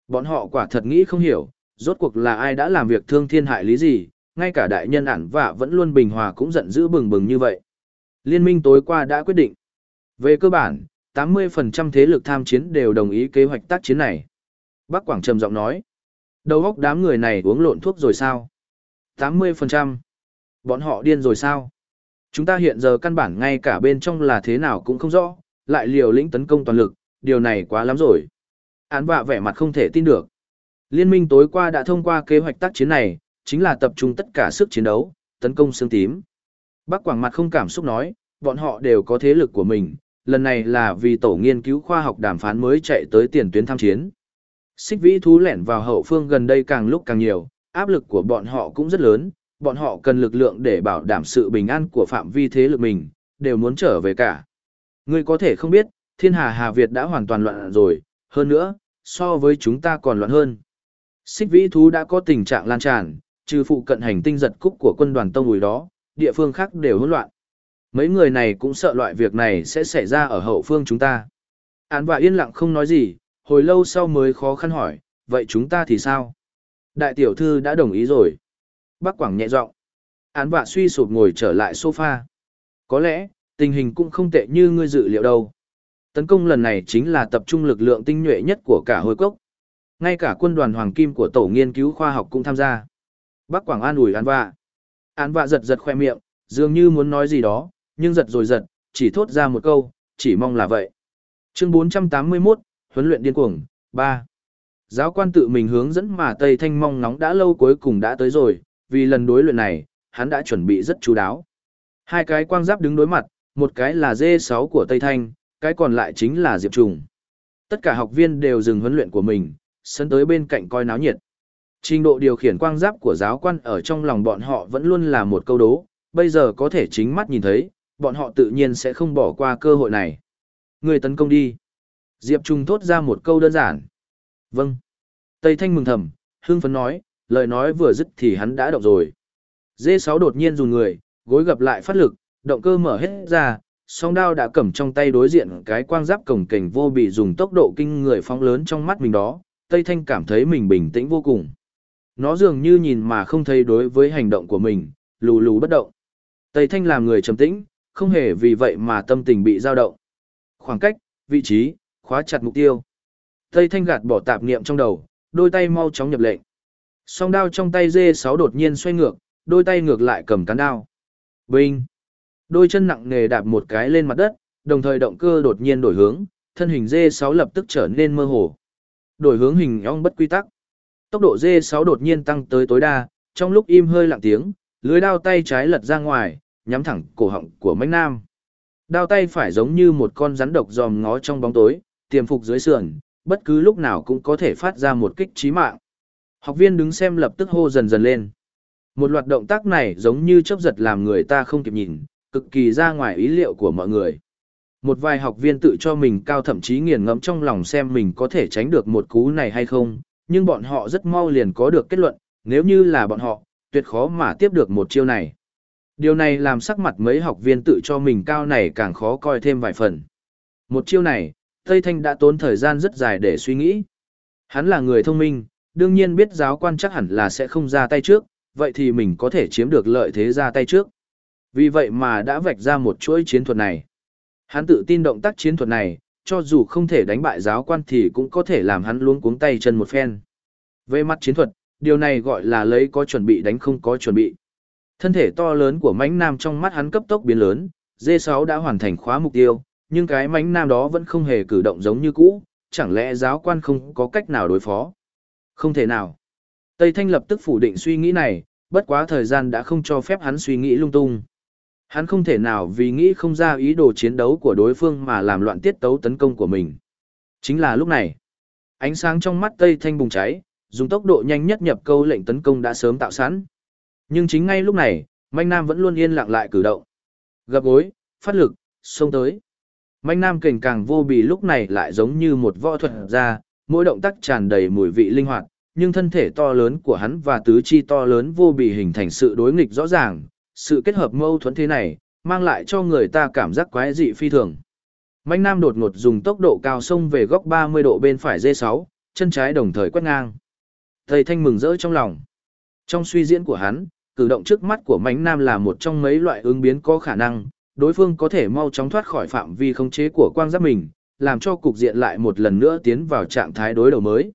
Bọn họ quả thật nghĩ không hiểu, rốt cuộc là ai đã làm việc thương thiên hại lý gì, ngay cả đại nhân ản vạ vẫn luôn bình hòa cũng giận dữ bừng bừng như vậy. Liên minh tối qua đã quyết định. Về cơ bản, 80% thế lực tham chiến đều đồng ý kế hoạch tác chiến này. Bác Quảng trầm giọng nói. Đầu óc đám người này uống lộn thuốc rồi sao? 80%. Bọn họ điên rồi sao? Chúng ta hiện giờ căn bản ngay cả bên trong là thế nào cũng không rõ, lại liều lĩnh tấn công toàn lực, điều này quá lắm rồi. Án vạ vẻ mặt không thể tin được. Liên minh tối qua đã thông qua kế hoạch tác chiến này, chính là tập trung tất cả sức chiến đấu, tấn công xương tím. Bác Quảng mặt không cảm xúc nói, bọn họ đều có thế lực của mình, lần này là vì tổ nghiên cứu khoa học đàm phán mới chạy tới tiền tuyến tham chiến. Xích vĩ thú lẻn vào hậu phương gần đây càng lúc càng nhiều, áp lực của bọn họ cũng rất lớn, bọn họ cần lực lượng để bảo đảm sự bình an của phạm vi thế lực mình, đều muốn trở về cả. Ngươi có thể không biết, thiên hà Hà Việt đã hoàn toàn loạn rồi, hơn nữa, so với chúng ta còn loạn hơn. Xích vĩ thú đã có tình trạng lan tràn, trừ phụ cận hành tinh giật cúc của quân đoàn tông ủi đó, địa phương khác đều hỗn loạn. Mấy người này cũng sợ loại việc này sẽ xảy ra ở hậu phương chúng ta. Án và yên lặng không nói gì, hồi lâu sau mới khó khăn hỏi, vậy chúng ta thì sao? Đại tiểu thư đã đồng ý rồi. Bác Quảng nhẹ giọng. Án vạ suy sụp ngồi trở lại sofa. Có lẽ, tình hình cũng không tệ như ngươi dự liệu đâu. Tấn công lần này chính là tập trung lực lượng tinh nhuệ nhất của cả hồi cốc. Ngay cả quân đoàn hoàng kim của tổ nghiên cứu khoa học cũng tham gia. Bác Quảng an ủi án vạ. Án vạ giật giật khoe miệng, dường như muốn nói gì đó, nhưng giật rồi giật, chỉ thốt ra một câu, chỉ mong là vậy. Chương 481, huấn luyện điên cuồng, 3. Giáo quan tự mình hướng dẫn mà Tây Thanh mong nóng đã lâu cuối cùng đã tới rồi, vì lần đối luyện này, hắn đã chuẩn bị rất chú đáo. Hai cái quang giáp đứng đối mặt, một cái là D6 của Tây Thanh, cái còn lại chính là Diệp Trùng. Tất cả học viên đều dừng huấn luyện của mình, sân tới bên cạnh coi náo nhiệt. Trình độ điều khiển quang giáp của giáo quan ở trong lòng bọn họ vẫn luôn là một câu đố, bây giờ có thể chính mắt nhìn thấy, bọn họ tự nhiên sẽ không bỏ qua cơ hội này. Người tấn công đi. Diệp Trung thốt ra một câu đơn giản. Vâng. Tây Thanh mừng thầm, hương phấn nói, lời nói vừa dứt thì hắn đã động rồi. D6 đột nhiên dùng người, gối gập lại phát lực, động cơ mở hết ra, song đao đã cầm trong tay đối diện cái quang giáp cổng cảnh vô bị dùng tốc độ kinh người phóng lớn trong mắt mình đó, Tây Thanh cảm thấy mình bình tĩnh vô cùng. Nó dường như nhìn mà không thấy đối với hành động của mình, lù lù bất động. Tây Thanh làm người trầm tĩnh, không hề vì vậy mà tâm tình bị dao động. Khoảng cách, vị trí, khóa chặt mục tiêu. Tây Thanh gạt bỏ tạp niệm trong đầu, đôi tay mau chóng nhập lệnh. Song đao trong tay dê 6 đột nhiên xoay ngược, đôi tay ngược lại cầm cán đao. Binh! Đôi chân nặng nề đạp một cái lên mặt đất, đồng thời động cơ đột nhiên đổi hướng, thân hình dê 6 lập tức trở nên mơ hồ. Đổi hướng hình ong bất quy tắc. Tốc độ dê 6 đột nhiên tăng tới tối đa, trong lúc im hơi lặng tiếng, lưới đao tay trái lật ra ngoài, nhắm thẳng cổ họng của Mạnh Nam. Đao tay phải giống như một con rắn độc dòm ngó trong bóng tối, tiềm phục dưới sườn, bất cứ lúc nào cũng có thể phát ra một kích chí mạng. Học viên đứng xem lập tức hô dần dần lên. Một loạt động tác này giống như chớp giật làm người ta không kịp nhìn, cực kỳ ra ngoài ý liệu của mọi người. Một vài học viên tự cho mình cao thậm chí nghiền ngẫm trong lòng xem mình có thể tránh được một cú này hay không, nhưng bọn họ rất mau liền có được kết luận, nếu như là bọn họ, tuyệt khó mà tiếp được một chiêu này. Điều này làm sắc mặt mấy học viên tự cho mình cao này càng khó coi thêm vài phần. Một chiêu này, Tây Thanh đã tốn thời gian rất dài để suy nghĩ. Hắn là người thông minh, đương nhiên biết giáo quan chắc hẳn là sẽ không ra tay trước, vậy thì mình có thể chiếm được lợi thế ra tay trước. Vì vậy mà đã vạch ra một chuỗi chiến thuật này. Hắn tự tin động tác chiến thuật này, cho dù không thể đánh bại giáo quan thì cũng có thể làm hắn luống cuống tay chân một phen. Về mặt chiến thuật, điều này gọi là lấy có chuẩn bị đánh không có chuẩn bị. Thân thể to lớn của mãnh nam trong mắt hắn cấp tốc biến lớn, D6 đã hoàn thành khóa mục tiêu, nhưng cái mãnh nam đó vẫn không hề cử động giống như cũ, chẳng lẽ giáo quan không có cách nào đối phó? Không thể nào. Tây Thanh lập tức phủ định suy nghĩ này, bất quá thời gian đã không cho phép hắn suy nghĩ lung tung. Hắn không thể nào vì nghĩ không ra ý đồ chiến đấu của đối phương mà làm loạn tiết tấu tấn công của mình. Chính là lúc này, ánh sáng trong mắt Tây Thanh bùng cháy, dùng tốc độ nhanh nhất nhập câu lệnh tấn công đã sớm tạo sẵn. Nhưng chính ngay lúc này, Manh Nam vẫn luôn yên lặng lại cử động. Gập gối, phát lực, xông tới. Manh Nam kềnh càng vô bì lúc này lại giống như một võ thuật ra, mỗi động tác tràn đầy mùi vị linh hoạt, nhưng thân thể to lớn của hắn và tứ chi to lớn vô bì hình thành sự đối nghịch rõ ràng, sự kết hợp mâu thuẫn thế này, mang lại cho người ta cảm giác quái dị phi thường. Mạnh Nam đột ngột dùng tốc độ cao xông về góc 30 độ bên phải D6, chân trái đồng thời quét ngang. Thầy Thanh mừng rỡ trong lòng. Trong suy diễn của hắn, cử động trước mắt của Mạnh Nam là một trong mấy loại ứng biến có khả năng, đối phương có thể mau chóng thoát khỏi phạm vi khống chế của quang giáp mình, làm cho cục diện lại một lần nữa tiến vào trạng thái đối đầu mới.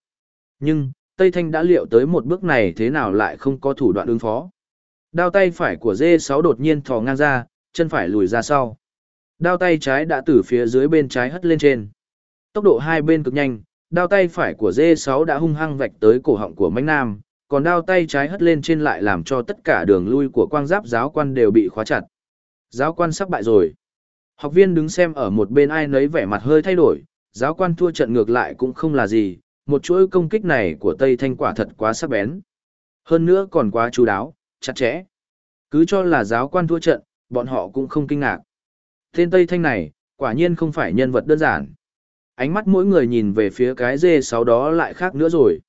Nhưng, Tây Thanh đã liệu tới một bước này thế nào lại không có thủ đoạn ứng phó. Đao tay phải của D6 đột nhiên thò ngang ra, chân phải lùi ra sau. Đao tay trái đã từ phía dưới bên trái hất lên trên. Tốc độ hai bên cực nhanh, đao tay phải của D6 đã hung hăng vạch tới cổ họng của Mạnh Nam, còn đao tay trái hất lên trên lại làm cho tất cả đường lui của quang giáp giáo quan đều bị khóa chặt. Giáo quan sắp bại rồi. Học viên đứng xem ở một bên ai nấy vẻ mặt hơi thay đổi, giáo quan thua trận ngược lại cũng không là gì, một chuỗi công kích này của Tây Thanh quả thật quá sắc bén. Hơn nữa còn quá chú đáo, chặt chẽ. Cứ cho là giáo quan thua trận, bọn họ cũng không kinh ngạc. Tên Tây Thanh này, quả nhiên không phải nhân vật đơn giản. Ánh mắt mỗi người nhìn về phía cái dê sáu đó lại khác nữa rồi.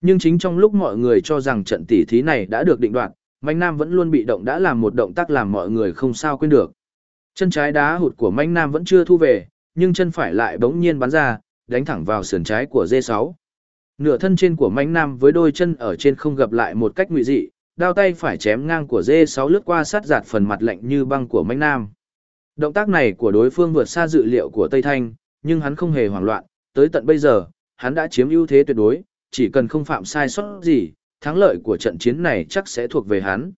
Nhưng chính trong lúc mọi người cho rằng trận tỉ thí này đã được định đoạt, Mạnh Nam vẫn luôn bị động đã làm một động tác làm mọi người không sao quên được. Chân trái đá hụt của Mạnh Nam vẫn chưa thu về, nhưng chân phải lại bỗng nhiên bắn ra, đánh thẳng vào sườn trái của D6. Nửa thân trên của Mạnh Nam với đôi chân ở trên không gặp lại một cách nguy dị, đao tay phải chém ngang của D6 lướt qua sát giạt phần mặt lạnh như băng của Mạnh Nam. Động tác này của đối phương vượt xa dự liệu của Tây Thanh, nhưng hắn không hề hoảng loạn, tới tận bây giờ, hắn đã chiếm ưu thế tuyệt đối, chỉ cần không phạm sai sót gì, thắng lợi của trận chiến này chắc sẽ thuộc về hắn.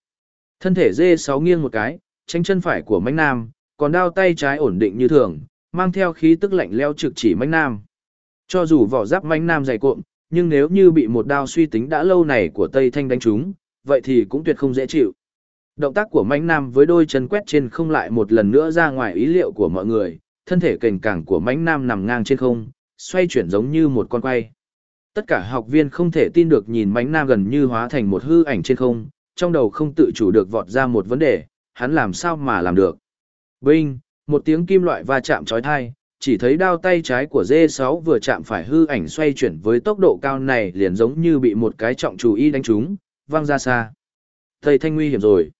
Thân thể D6 nghiêng một cái, tránh chân phải của Mạnh Nam, còn đao tay trái ổn định như thường, mang theo khí tức lạnh leo trực chỉ Mạnh Nam. Cho dù vỏ giáp Mạnh Nam dày cuộn, nhưng nếu như bị một đao suy tính đã lâu này của Tây Thanh đánh trúng, vậy thì cũng tuyệt không dễ chịu. Động tác của Mạnh Nam với đôi chân quét trên không lại một lần nữa ra ngoài ý liệu của mọi người, thân thể kềnh cảng của Mạnh Nam nằm ngang trên không, xoay chuyển giống như một con quay. Tất cả học viên không thể tin được nhìn Mạnh Nam gần như hóa thành một hư ảnh trên không, trong đầu không tự chủ được vọt ra một vấn đề, hắn làm sao mà làm được. Vinh, một tiếng kim loại va chạm chói tai, chỉ thấy đao tay trái của D6 vừa chạm phải hư ảnh xoay chuyển với tốc độ cao này liền giống như bị một cái trọng chủ y đánh trúng, văng ra xa. Thầy Thanh nguy hiểm rồi.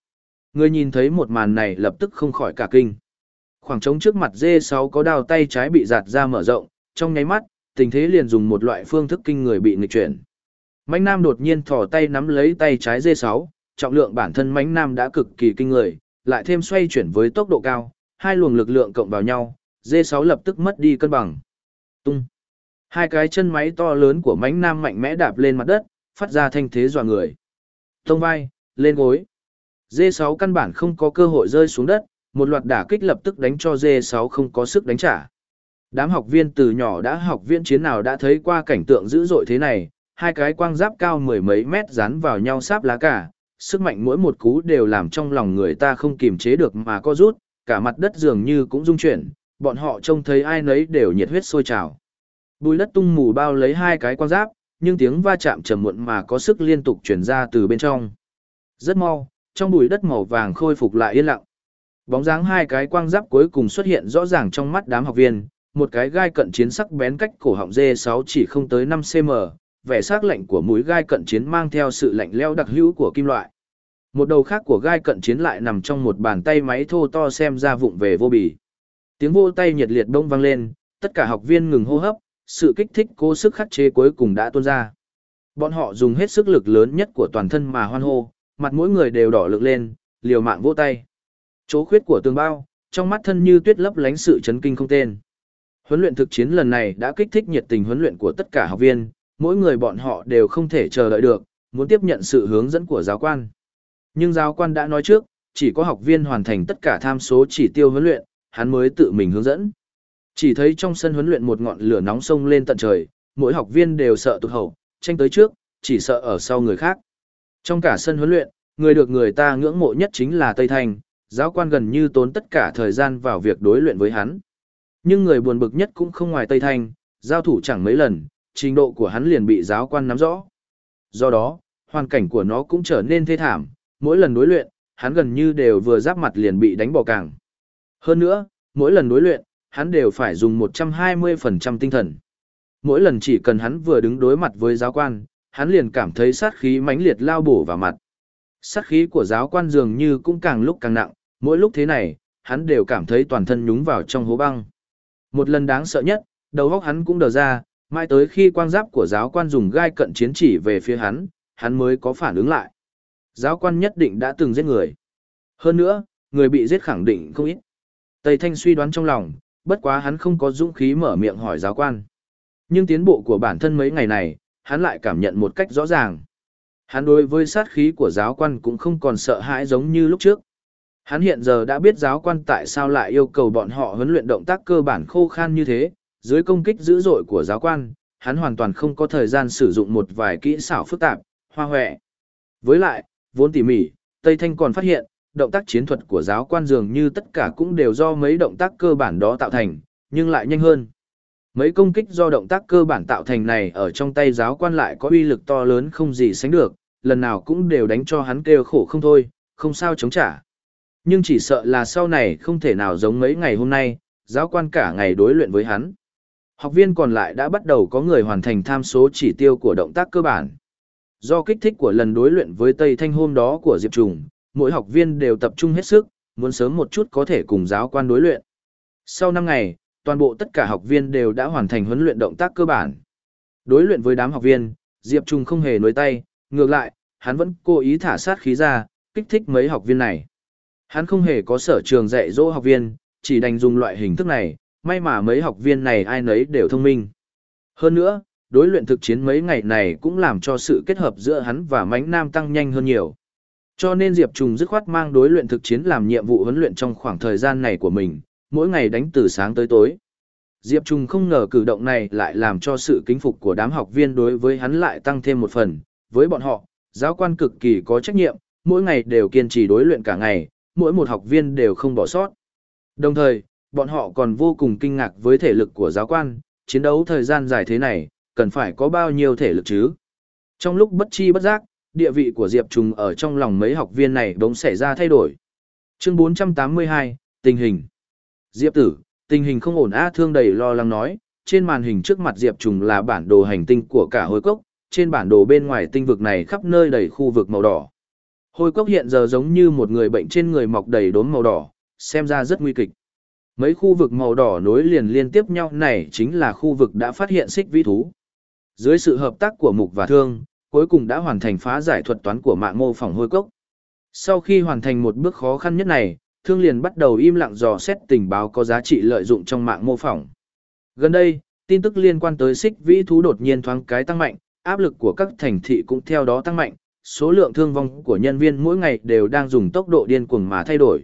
Người nhìn thấy một màn này lập tức không khỏi cả kinh. Khoảng trống trước mặt D6 có đao tay trái bị giạt ra mở rộng, trong nháy mắt, tình thế liền dùng một loại phương thức kinh người bị nghịch chuyển. Mánh Nam đột nhiên thò tay nắm lấy tay trái D6, trọng lượng bản thân Mánh Nam đã cực kỳ kinh người, lại thêm xoay chuyển với tốc độ cao, hai luồng lực lượng cộng vào nhau, D6 lập tức mất đi cân bằng. Tung. Hai cái chân máy to lớn của mãnh Nam mạnh mẽ đạp lên mặt đất, phát ra thanh thế dọa người. Tông vai, lên gối. D6 căn bản không có cơ hội rơi xuống đất, một loạt đả kích lập tức đánh cho D6 không có sức đánh trả. Đám học viên từ nhỏ đã học viên chiến nào đã thấy qua cảnh tượng dữ dội thế này, hai cái quang giáp cao mười mấy mét dán vào nhau sáp lá cả, sức mạnh mỗi một cú đều làm trong lòng người ta không kiềm chế được mà co rút, cả mặt đất dường như cũng rung chuyển, bọn họ trông thấy ai nấy đều nhiệt huyết sôi trào. Bùi đất tung mù bao lấy hai cái quang giáp, nhưng tiếng va chạm trầm muộn mà có sức liên tục truyền ra từ bên trong. Rất mau, trong bụi đất màu vàng khôi phục lại yên lặng. Bóng dáng hai cái quang giáp cuối cùng xuất hiện rõ ràng trong mắt đám học viên, một cái gai cận chiến sắc bén cách cổ họng D6 chỉ không tới 5 cm, vẻ sắc lạnh của mũi gai cận chiến mang theo sự lạnh leo đặc hữu của kim loại. Một đầu khác của gai cận chiến lại nằm trong một bàn tay máy thô to xem ra vụng về vô bì. Tiếng vô tay nhiệt liệt đông vang lên, tất cả học viên ngừng hô hấp, sự kích thích cố sức khắc chế cuối cùng đã tuôn ra. Bọn họ dùng hết sức lực lớn nhất của toàn thân mà hoan hô, mặt mỗi người đều đỏ lực lên, liều mạng vỗ tay. Chỗ khuyết của tường bao, trong mắt thân như tuyết lấp lánh sự chấn kinh không tên. Huấn luyện thực chiến lần này đã kích thích nhiệt tình huấn luyện của tất cả học viên, mỗi người bọn họ đều không thể chờ đợi được, muốn tiếp nhận sự hướng dẫn của giáo quan. Nhưng giáo quan đã nói trước, chỉ có học viên hoàn thành tất cả tham số chỉ tiêu huấn luyện, hắn mới tự mình hướng dẫn. Chỉ thấy trong sân huấn luyện một ngọn lửa nóng sông lên tận trời, mỗi học viên đều sợ tụt hậu, tranh tới trước, chỉ sợ ở sau người khác. Trong cả sân huấn luyện, người được người ta ngưỡng mộ nhất chính là Tây Thanh, giáo quan gần như tốn tất cả thời gian vào việc đối luyện với hắn. Nhưng người buồn bực nhất cũng không ngoài Tây Thanh, giao thủ chẳng mấy lần, trình độ của hắn liền bị giáo quan nắm rõ. Do đó, hoàn cảnh của nó cũng trở nên thê thảm, mỗi lần đối luyện, hắn gần như đều vừa giáp mặt liền bị đánh bỏ càng. Hơn nữa, mỗi lần đối luyện, hắn đều phải dùng 120% tinh thần. Mỗi lần chỉ cần hắn vừa đứng đối mặt với giáo quan, hắn liền cảm thấy sát khí mãnh liệt lao bổ vào mặt. Sát khí của giáo quan dường như cũng càng lúc càng nặng, mỗi lúc thế này, hắn đều cảm thấy toàn thân nhúng vào trong hố băng. Một lần đáng sợ nhất, đầu óc hắn cũng đờ ra, Mai tới khi quang giáp của giáo quan dùng gai cận chiến chỉ về phía hắn, hắn mới có phản ứng lại. Giáo quan nhất định đã từng giết người. Hơn nữa, người bị giết khẳng định không ít. Tây Thanh suy đoán trong lòng, bất quá hắn không có dũng khí mở miệng hỏi giáo quan. Nhưng tiến bộ của bản thân mấy ngày này, hắn lại cảm nhận một cách rõ ràng. Hắn đối với sát khí của giáo quan cũng không còn sợ hãi giống như lúc trước. Hắn hiện giờ đã biết giáo quan tại sao lại yêu cầu bọn họ huấn luyện động tác cơ bản khô khan như thế, dưới công kích dữ dội của giáo quan, hắn hoàn toàn không có thời gian sử dụng một vài kỹ xảo phức tạp, hoa hoẹ. Với lại, vốn tỉ mỉ, Tây Thanh còn phát hiện, động tác chiến thuật của giáo quan dường như tất cả cũng đều do mấy động tác cơ bản đó tạo thành, nhưng lại nhanh hơn. Mấy công kích do động tác cơ bản tạo thành này ở trong tay giáo quan lại có uy lực to lớn không gì sánh được, lần nào cũng đều đánh cho hắn kêu khổ không thôi, không sao chống trả. Nhưng chỉ sợ là sau này không thể nào giống mấy ngày hôm nay, giáo quan cả ngày đối luyện với hắn. Học viên còn lại đã bắt đầu có người hoàn thành tham số chỉ tiêu của động tác cơ bản. Do kích thích của lần đối luyện với Tây Thanh hôm đó của Diệp Trùng, mỗi học viên đều tập trung hết sức, muốn sớm một chút có thể cùng giáo quan đối luyện. Sau 5 ngày, toàn bộ tất cả học viên đều đã hoàn thành huấn luyện động tác cơ bản. Đối luyện với đám học viên, Diệp Trung không hề nối tay, ngược lại, hắn vẫn cố ý thả sát khí ra, kích thích mấy học viên này. Hắn không hề có sở trường dạy dỗ học viên, chỉ đành dùng loại hình thức này, may mà mấy học viên này ai nấy đều thông minh. Hơn nữa, đối luyện thực chiến mấy ngày này cũng làm cho sự kết hợp giữa hắn và mánh nam tăng nhanh hơn nhiều. Cho nên Diệp Trùng dứt khoát mang đối luyện thực chiến làm nhiệm vụ huấn luyện trong khoảng thời gian này của mình, mỗi ngày đánh từ sáng tới tối. Diệp Trùng không ngờ cử động này lại làm cho sự kính phục của đám học viên đối với hắn lại tăng thêm một phần. Với bọn họ, giáo quan cực kỳ có trách nhiệm, mỗi ngày đều kiên trì đối luyện cả ngày, mỗi một học viên đều không bỏ sót. Đồng thời, bọn họ còn vô cùng kinh ngạc với thể lực của giáo quan, chiến đấu thời gian dài thế này, cần phải có bao nhiêu thể lực chứ. Trong lúc bất chi bất giác, địa vị của Diệp Trùng ở trong lòng mấy học viên này bỗng xảy ra thay đổi. Chương 482, tình hình. Diệp tử, tình hình không ổn á thương đầy lo lắng nói, trên màn hình trước mặt Diệp Trùng là bản đồ hành tinh của cả hôi cốc, trên bản đồ bên ngoài tinh vực này khắp nơi đầy khu vực màu đỏ. Hôi cốc hiện giờ giống như một người bệnh trên người mọc đầy đốm màu đỏ, xem ra rất nguy kịch. Mấy khu vực màu đỏ nối liền liên tiếp nhau này chính là khu vực đã phát hiện xích vĩ thú. Dưới sự hợp tác của Mục và Thương, cuối cùng đã hoàn thành phá giải thuật toán của mạng mô phỏng hôi cốc. Sau khi hoàn thành một bước khó khăn nhất này, Thương liền bắt đầu im lặng dò xét tình báo có giá trị lợi dụng trong mạng mô phỏng. Gần đây, tin tức liên quan tới xích vĩ thú đột nhiên thoáng cái tăng mạnh, áp lực của các thành thị cũng theo đó tăng mạnh, số lượng thương vong của nhân viên mỗi ngày đều đang dùng tốc độ điên cuồng mà thay đổi.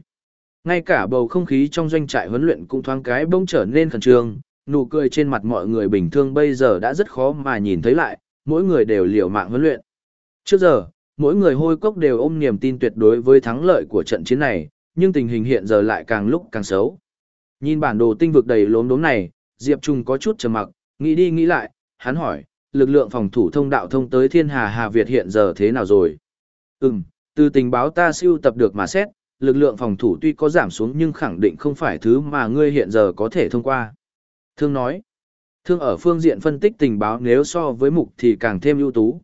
Ngay cả bầu không khí trong doanh trại huấn luyện cũng thoáng cái bỗng trở nên khẩn trương, nụ cười trên mặt mọi người bình thường bây giờ đã rất khó mà nhìn thấy lại, mỗi người đều liều mạng huấn luyện. Trước giờ, mỗi người hôi cốc đều ôm niềm tin tuyệt đối với thắng lợi của trận chiến này, nhưng tình hình hiện giờ lại càng lúc càng xấu. Nhìn bản đồ tinh vực đầy lốm đốm này, Diệp Trung có chút trầm mặc, nghĩ đi nghĩ lại, hắn hỏi, lực lượng phòng thủ thông đạo thông tới thiên hà Hà Việt hiện giờ thế nào rồi? Ừm, từ tình báo ta siêu tập được mà xét, lực lượng phòng thủ tuy có giảm xuống nhưng khẳng định không phải thứ mà ngươi hiện giờ có thể thông qua. Thương nói, thương ở phương diện phân tích tình báo nếu so với mục thì càng thêm ưu tú.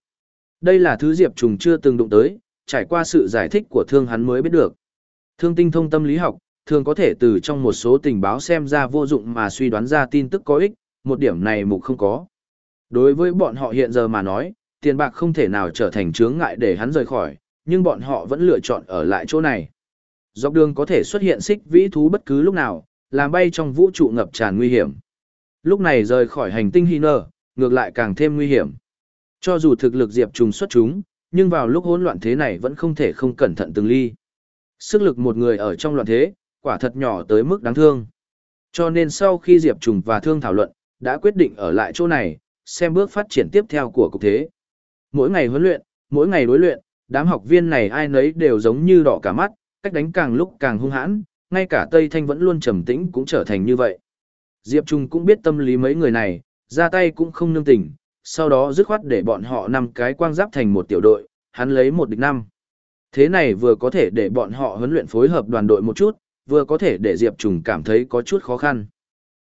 Đây là thứ Diệp Trùng chưa từng đụng tới, trải qua sự giải thích của thương hắn mới biết được. Thương tinh thông tâm lý học, thường có thể từ trong một số tình báo xem ra vô dụng mà suy đoán ra tin tức có ích, một điểm này mục không có. Đối với bọn họ hiện giờ mà nói, tiền bạc không thể nào trở thành chướng ngại để hắn rời khỏi, nhưng bọn họ vẫn lựa chọn ở lại chỗ này. Dọc đường có thể xuất hiện xích vĩ thú bất cứ lúc nào, làm bay trong vũ trụ ngập tràn nguy hiểm. Lúc này rời khỏi hành tinh Hiner, ngược lại càng thêm nguy hiểm. Cho dù thực lực Diệp Trùng xuất chúng, nhưng vào lúc hỗn loạn thế này vẫn không thể không cẩn thận từng ly. Sức lực một người ở trong loạn thế, quả thật nhỏ tới mức đáng thương. Cho nên sau khi Diệp Trùng và Thương thảo luận, đã quyết định ở lại chỗ này, xem bước phát triển tiếp theo của cục thế. Mỗi ngày huấn luyện, mỗi ngày đối luyện, đám học viên này ai nấy đều giống như đỏ cả mắt, cách đánh càng lúc càng hung hãn, ngay cả Tây Thanh vẫn luôn trầm tĩnh cũng trở thành như vậy. Diệp Trung cũng biết tâm lý mấy người này, ra tay cũng không nương tình, sau đó dứt khoát để bọn họ năm cái quang giáp thành một tiểu đội, hắn lấy một địch năm. Thế này vừa có thể để bọn họ huấn luyện phối hợp đoàn đội một chút, vừa có thể để Diệp Trùng cảm thấy có chút khó khăn.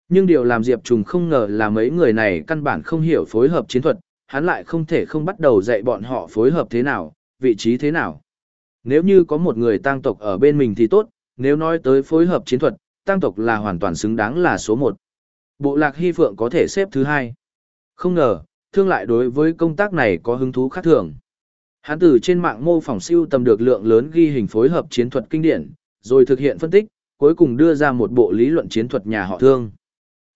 Nhưng điều làm Diệp Trùng không ngờ là mấy người này căn bản không hiểu phối hợp chiến thuật, hắn lại không thể không bắt đầu dạy bọn họ phối hợp thế nào, vị trí thế nào. Nếu như có một người tăng tộc ở bên mình thì tốt, nếu nói tới phối hợp chiến thuật, tăng tộc là hoàn toàn xứng đáng là số một. Bộ lạc Hy Phượng có thể xếp thứ hai. Không ngờ, thương lại đối với công tác này có hứng thú khác thường. Hắn từ trên mạng mô phỏng siêu tầm được lượng lớn ghi hình phối hợp chiến thuật kinh điển, rồi thực hiện phân tích, cuối cùng đưa ra một bộ lý luận chiến thuật nhà họ thương.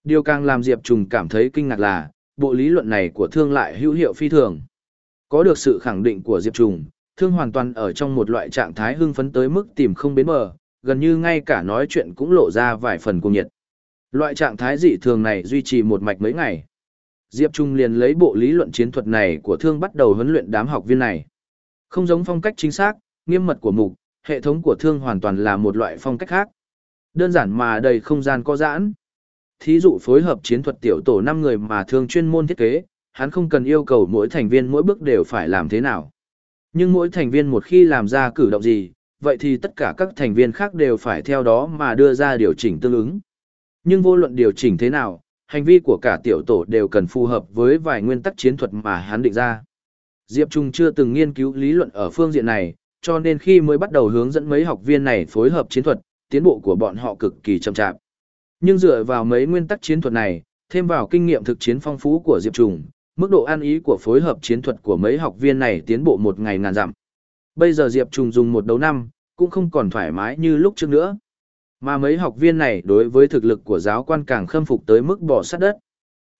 Điều càng làm Diệp Trùng cảm thấy kinh ngạc là, bộ lý luận này của thương lại hữu hiệu phi thường. Có được sự khẳng định của Diệp Trùng, thương hoàn toàn ở trong một loại trạng thái hưng phấn tới mức tìm không bến bờ, gần như ngay cả nói chuyện cũng lộ ra vài phần cuồng nhiệt. Loại trạng thái dị thường này duy trì một mạch mấy ngày. Diệp Trung liền lấy bộ lý luận chiến thuật này của thương bắt đầu huấn luyện đám học viên này. Không giống phong cách chính xác, nghiêm mật của mục, hệ thống của thương hoàn toàn là một loại phong cách khác. Đơn giản mà đầy không gian có giãn. Thí dụ phối hợp chiến thuật tiểu tổ 5 người mà thương chuyên môn thiết kế, hắn không cần yêu cầu mỗi thành viên mỗi bước đều phải làm thế nào. Nhưng mỗi thành viên một khi làm ra cử động gì, vậy thì tất cả các thành viên khác đều phải theo đó mà đưa ra điều chỉnh tương ứng. Nhưng vô luận điều chỉnh thế nào, hành vi của cả tiểu tổ đều cần phù hợp với vài nguyên tắc chiến thuật mà hắn định ra. Diệp Trung chưa từng nghiên cứu lý luận ở phương diện này, cho nên khi mới bắt đầu hướng dẫn mấy học viên này phối hợp chiến thuật, tiến bộ của bọn họ cực kỳ chậm chạp. Nhưng dựa vào mấy nguyên tắc chiến thuật này, thêm vào kinh nghiệm thực chiến phong phú của Diệp Trung, mức độ an ý của phối hợp chiến thuật của mấy học viên này tiến bộ một ngày ngàn dặm. Bây giờ Diệp Trung dùng một đấu năm, cũng không còn thoải mái như lúc trước nữa. Mà mấy học viên này đối với thực lực của giáo quan càng khâm phục tới mức bỏ sát đất.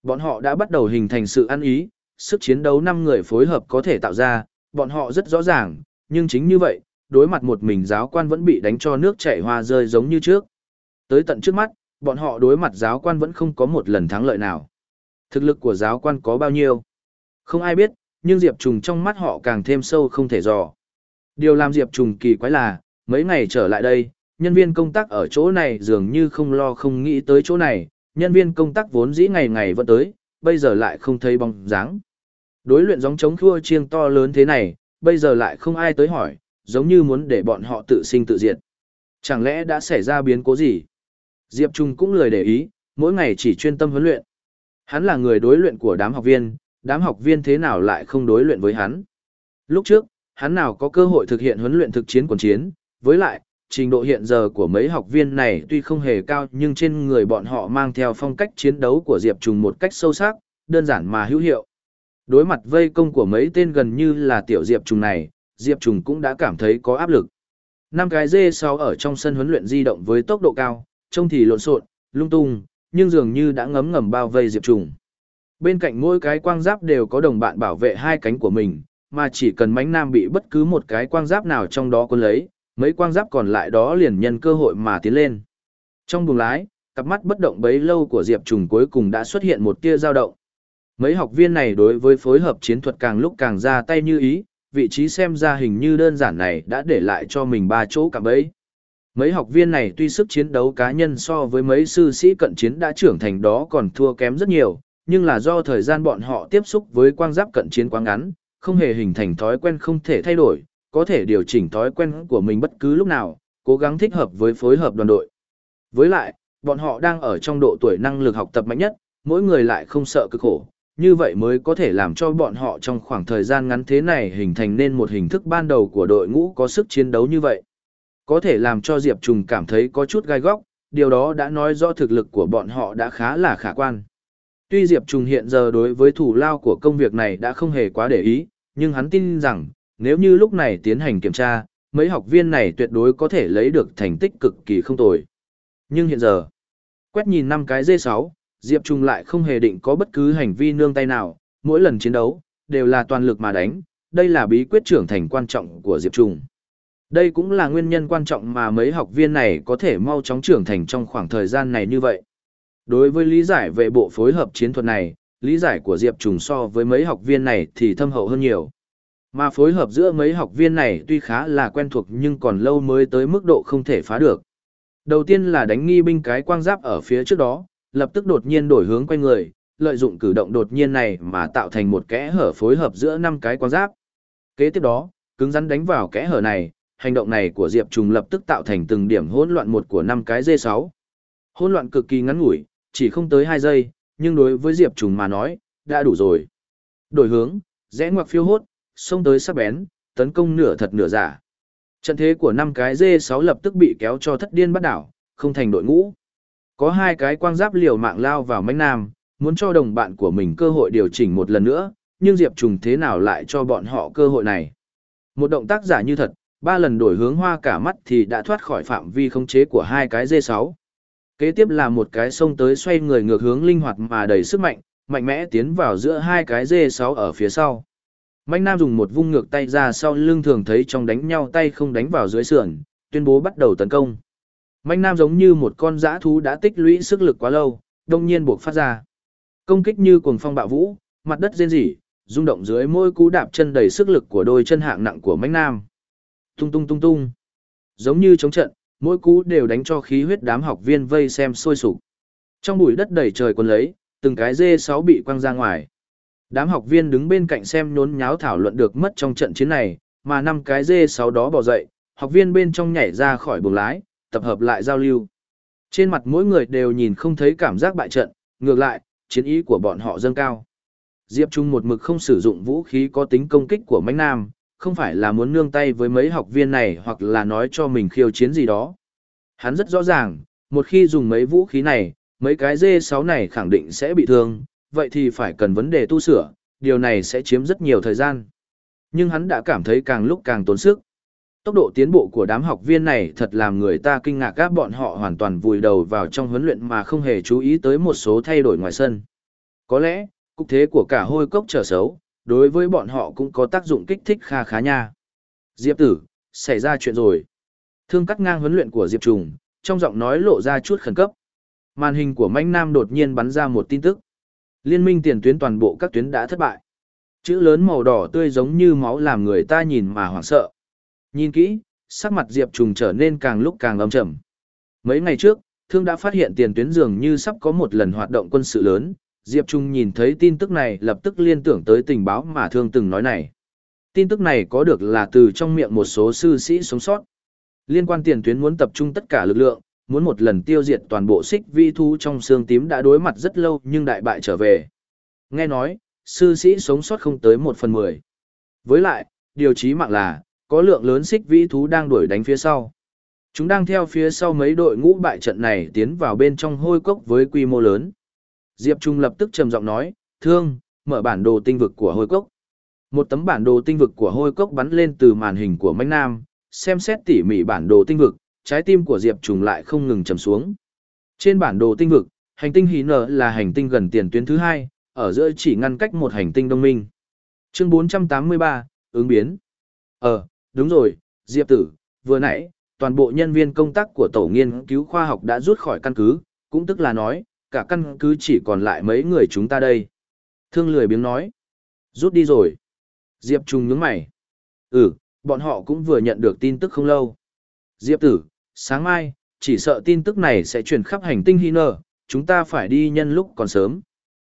Bọn họ đã bắt đầu hình thành sự ăn ý, sức chiến đấu 5 người phối hợp có thể tạo ra, bọn họ rất rõ ràng, nhưng chính như vậy, đối mặt một mình giáo quan vẫn bị đánh cho nước chảy hoa rơi giống như trước. Tới tận trước mắt, bọn họ đối mặt giáo quan vẫn không có một lần thắng lợi nào. Thực lực của giáo quan có bao nhiêu? Không ai biết, nhưng Diệp Trùng trong mắt họ càng thêm sâu không thể dò. Điều làm Diệp Trùng kỳ quái là, mấy ngày trở lại đây, nhân viên công tác ở chỗ này dường như không lo không nghĩ tới chỗ này, nhân viên công tác vốn dĩ ngày ngày vẫn tới, bây giờ lại không thấy bóng dáng. Đối luyện giống chống thua chiêng to lớn thế này, bây giờ lại không ai tới hỏi, giống như muốn để bọn họ tự sinh tự diệt. Chẳng lẽ đã xảy ra biến cố gì? Diệp Trung cũng lười để ý, mỗi ngày chỉ chuyên tâm huấn luyện. Hắn là người đối luyện của đám học viên, đám học viên thế nào lại không đối luyện với hắn. Lúc trước, hắn nào có cơ hội thực hiện huấn luyện thực chiến quần chiến, với lại, trình độ hiện giờ của mấy học viên này tuy không hề cao nhưng trên người bọn họ mang theo phong cách chiến đấu của Diệp Trùng một cách sâu sắc, đơn giản mà hữu hiệu. Đối mặt vây công của mấy tên gần như là tiểu Diệp Trùng này, Diệp Trùng cũng đã cảm thấy có áp lực. Năm cái dê sau ở trong sân huấn luyện di động với tốc độ cao, trông thì lộn xộn, lung tung, nhưng dường như đã ngấm ngầm bao vây Diệp Trùng. Bên cạnh mỗi cái quang giáp đều có đồng bạn bảo vệ hai cánh của mình, mà chỉ cần mánh nam bị bất cứ một cái quang giáp nào trong đó quân lấy, mấy quang giáp còn lại đó liền nhân cơ hội mà tiến lên. Trong buồng lái, cặp mắt bất động bấy lâu của Diệp Trùng cuối cùng đã xuất hiện một tia dao động. Mấy học viên này đối với phối hợp chiến thuật càng lúc càng ra tay như ý, vị trí xem ra hình như đơn giản này đã để lại cho mình ba chỗ cả bấy. Mấy học viên này tuy sức chiến đấu cá nhân so với mấy sư sĩ cận chiến đã trưởng thành đó còn thua kém rất nhiều, nhưng là do thời gian bọn họ tiếp xúc với quang giáp cận chiến quá ngắn, không hề hình thành thói quen không thể thay đổi, có thể điều chỉnh thói quen của mình bất cứ lúc nào, cố gắng thích hợp với phối hợp đoàn đội. Với lại, bọn họ đang ở trong độ tuổi năng lực học tập mạnh nhất, mỗi người lại không sợ cực khổ, như vậy mới có thể làm cho bọn họ trong khoảng thời gian ngắn thế này hình thành nên một hình thức ban đầu của đội ngũ có sức chiến đấu như vậy. Có thể làm cho Diệp Trùng cảm thấy có chút gai góc, điều đó đã nói rõ thực lực của bọn họ đã khá là khả quan. Tuy Diệp Trùng hiện giờ đối với thủ lao của công việc này đã không hề quá để ý, nhưng hắn tin rằng, nếu như lúc này tiến hành kiểm tra, mấy học viên này tuyệt đối có thể lấy được thành tích cực kỳ không tồi. Nhưng hiện giờ, quét nhìn năm cái D6, Diệp Trung lại không hề định có bất cứ hành vi nương tay nào, mỗi lần chiến đấu, đều là toàn lực mà đánh, đây là bí quyết trưởng thành quan trọng của Diệp Trung. Đây cũng là nguyên nhân quan trọng mà mấy học viên này có thể mau chóng trưởng thành trong khoảng thời gian này như vậy. Đối với lý giải về bộ phối hợp chiến thuật này, lý giải của Diệp Trùng so với mấy học viên này thì thâm hậu hơn nhiều. Mà phối hợp giữa mấy học viên này tuy khá là quen thuộc nhưng còn lâu mới tới mức độ không thể phá được. Đầu tiên là đánh nghi binh cái quang giáp ở phía trước đó, lập tức đột nhiên đổi hướng quay người, lợi dụng cử động đột nhiên này mà tạo thành một kẽ hở phối hợp giữa năm cái quang giáp. Kế tiếp đó, cứng rắn đánh vào kẽ hở này, hành động này của Diệp Trùng lập tức tạo thành từng điểm hỗn loạn một của năm cái D6. Hỗn loạn cực kỳ ngắn ngủi, chỉ không tới 2 giây, nhưng đối với Diệp Trùng mà nói, đã đủ rồi. Đổi hướng, rẽ ngoặc phiêu hốt, xông tới sắc bén, tấn công nửa thật nửa giả. Trận thế của năm cái D6 lập tức bị kéo cho thất điên bắt đảo, không thành đội ngũ. Có hai cái quang giáp liều mạng lao vào mánh nam, muốn cho đồng bạn của mình cơ hội điều chỉnh một lần nữa, nhưng Diệp Trùng thế nào lại cho bọn họ cơ hội này. Một động tác giả như thật, ba lần đổi hướng hoa cả mắt thì đã thoát khỏi phạm vi khống chế của hai cái dê sáu. Kế tiếp là một cái sông tới xoay người ngược hướng linh hoạt mà đầy sức mạnh, mạnh mẽ tiến vào giữa hai cái dê sáu ở phía sau. Mạnh Nam dùng một vung ngược tay ra sau lưng thường thấy trong đánh nhau tay không đánh vào dưới sườn, tuyên bố bắt đầu tấn công. Mạnh Nam giống như một con dã thú đã tích lũy sức lực quá lâu, đông nhiên buộc phát ra. Công kích như cuồng phong bạo vũ, mặt đất rên rỉ, rung động dưới môi cú đạp chân đầy sức lực của đôi chân hạng nặng của Mạnh Nam. Tung tung tung tung. Giống như chống trận, mỗi cú đều đánh cho khí huyết đám học viên vây xem sôi sục. Trong bụi đất đầy trời quần lấy, từng cái dê sáu bị quăng ra ngoài. Đám học viên đứng bên cạnh xem nhốn nháo thảo luận được mất trong trận chiến này, mà năm cái dê sáu đó bỏ dậy, học viên bên trong nhảy ra khỏi buồng lái, tập hợp lại giao lưu. Trên mặt mỗi người đều nhìn không thấy cảm giác bại trận, ngược lại, chiến ý của bọn họ dâng cao. Diệp Trung một mực không sử dụng vũ khí có tính công kích của Mạnh Nam, không phải là muốn nương tay với mấy học viên này hoặc là nói cho mình khiêu chiến gì đó. Hắn rất rõ ràng, một khi dùng mấy vũ khí này, mấy cái dê 6 này khẳng định sẽ bị thương, vậy thì phải cần vấn đề tu sửa, điều này sẽ chiếm rất nhiều thời gian. Nhưng hắn đã cảm thấy càng lúc càng tốn sức. Tốc độ tiến bộ của đám học viên này thật làm người ta kinh ngạc các bọn họ hoàn toàn vùi đầu vào trong huấn luyện mà không hề chú ý tới một số thay đổi ngoài sân. Có lẽ, cục thế của cả hôi cốc trở xấu, đối với bọn họ cũng có tác dụng kích thích kha khá nha. Diệp tử, xảy ra chuyện rồi. Thương cắt ngang huấn luyện của Diệp Trùng, trong giọng nói lộ ra chút khẩn cấp. Màn hình của Mạnh Nam đột nhiên bắn ra một tin tức. Liên minh tiền tuyến toàn bộ các tuyến đã thất bại. Chữ lớn màu đỏ tươi giống như máu làm người ta nhìn mà hoảng sợ. Nhìn kỹ, sắc mặt Diệp Trùng trở nên càng lúc càng âm trầm. Mấy ngày trước, Thương đã phát hiện tiền tuyến dường như sắp có một lần hoạt động quân sự lớn, Diệp Trung nhìn thấy tin tức này lập tức liên tưởng tới tình báo mà Thương từng nói này. Tin tức này có được là từ trong miệng một số sư sĩ sống sót. Liên quan tiền tuyến muốn tập trung tất cả lực lượng, muốn một lần tiêu diệt toàn bộ xích vi thu trong xương tím đã đối mặt rất lâu nhưng đại bại trở về. Nghe nói, sư sĩ sống sót không tới một phần mười. Với lại, điều chí mạng là, có lượng lớn xích vĩ thú đang đuổi đánh phía sau. Chúng đang theo phía sau mấy đội ngũ bại trận này tiến vào bên trong hôi cốc với quy mô lớn. Diệp Trung lập tức trầm giọng nói, thương, mở bản đồ tinh vực của hôi cốc. Một tấm bản đồ tinh vực của hôi cốc bắn lên từ màn hình của Mạnh Nam, xem xét tỉ mỉ bản đồ tinh vực, trái tim của Diệp Trung lại không ngừng trầm xuống. Trên bản đồ tinh vực, hành tinh Hí Nở là hành tinh gần tiền tuyến thứ hai, ở giữa chỉ ngăn cách một hành tinh đông minh. Chương 483, ứng biến. Ờ, đúng rồi, Diệp Tử, vừa nãy, toàn bộ nhân viên công tác của tổ nghiên cứu khoa học đã rút khỏi căn cứ, cũng tức là nói, cả căn cứ chỉ còn lại mấy người chúng ta đây. Thương lười biếng nói. Rút đi rồi. Diệp Trung nhướng mày. Ừ, bọn họ cũng vừa nhận được tin tức không lâu. Diệp tử, sáng mai, chỉ sợ tin tức này sẽ truyền khắp hành tinh Hy Nơ, chúng ta phải đi nhân lúc còn sớm.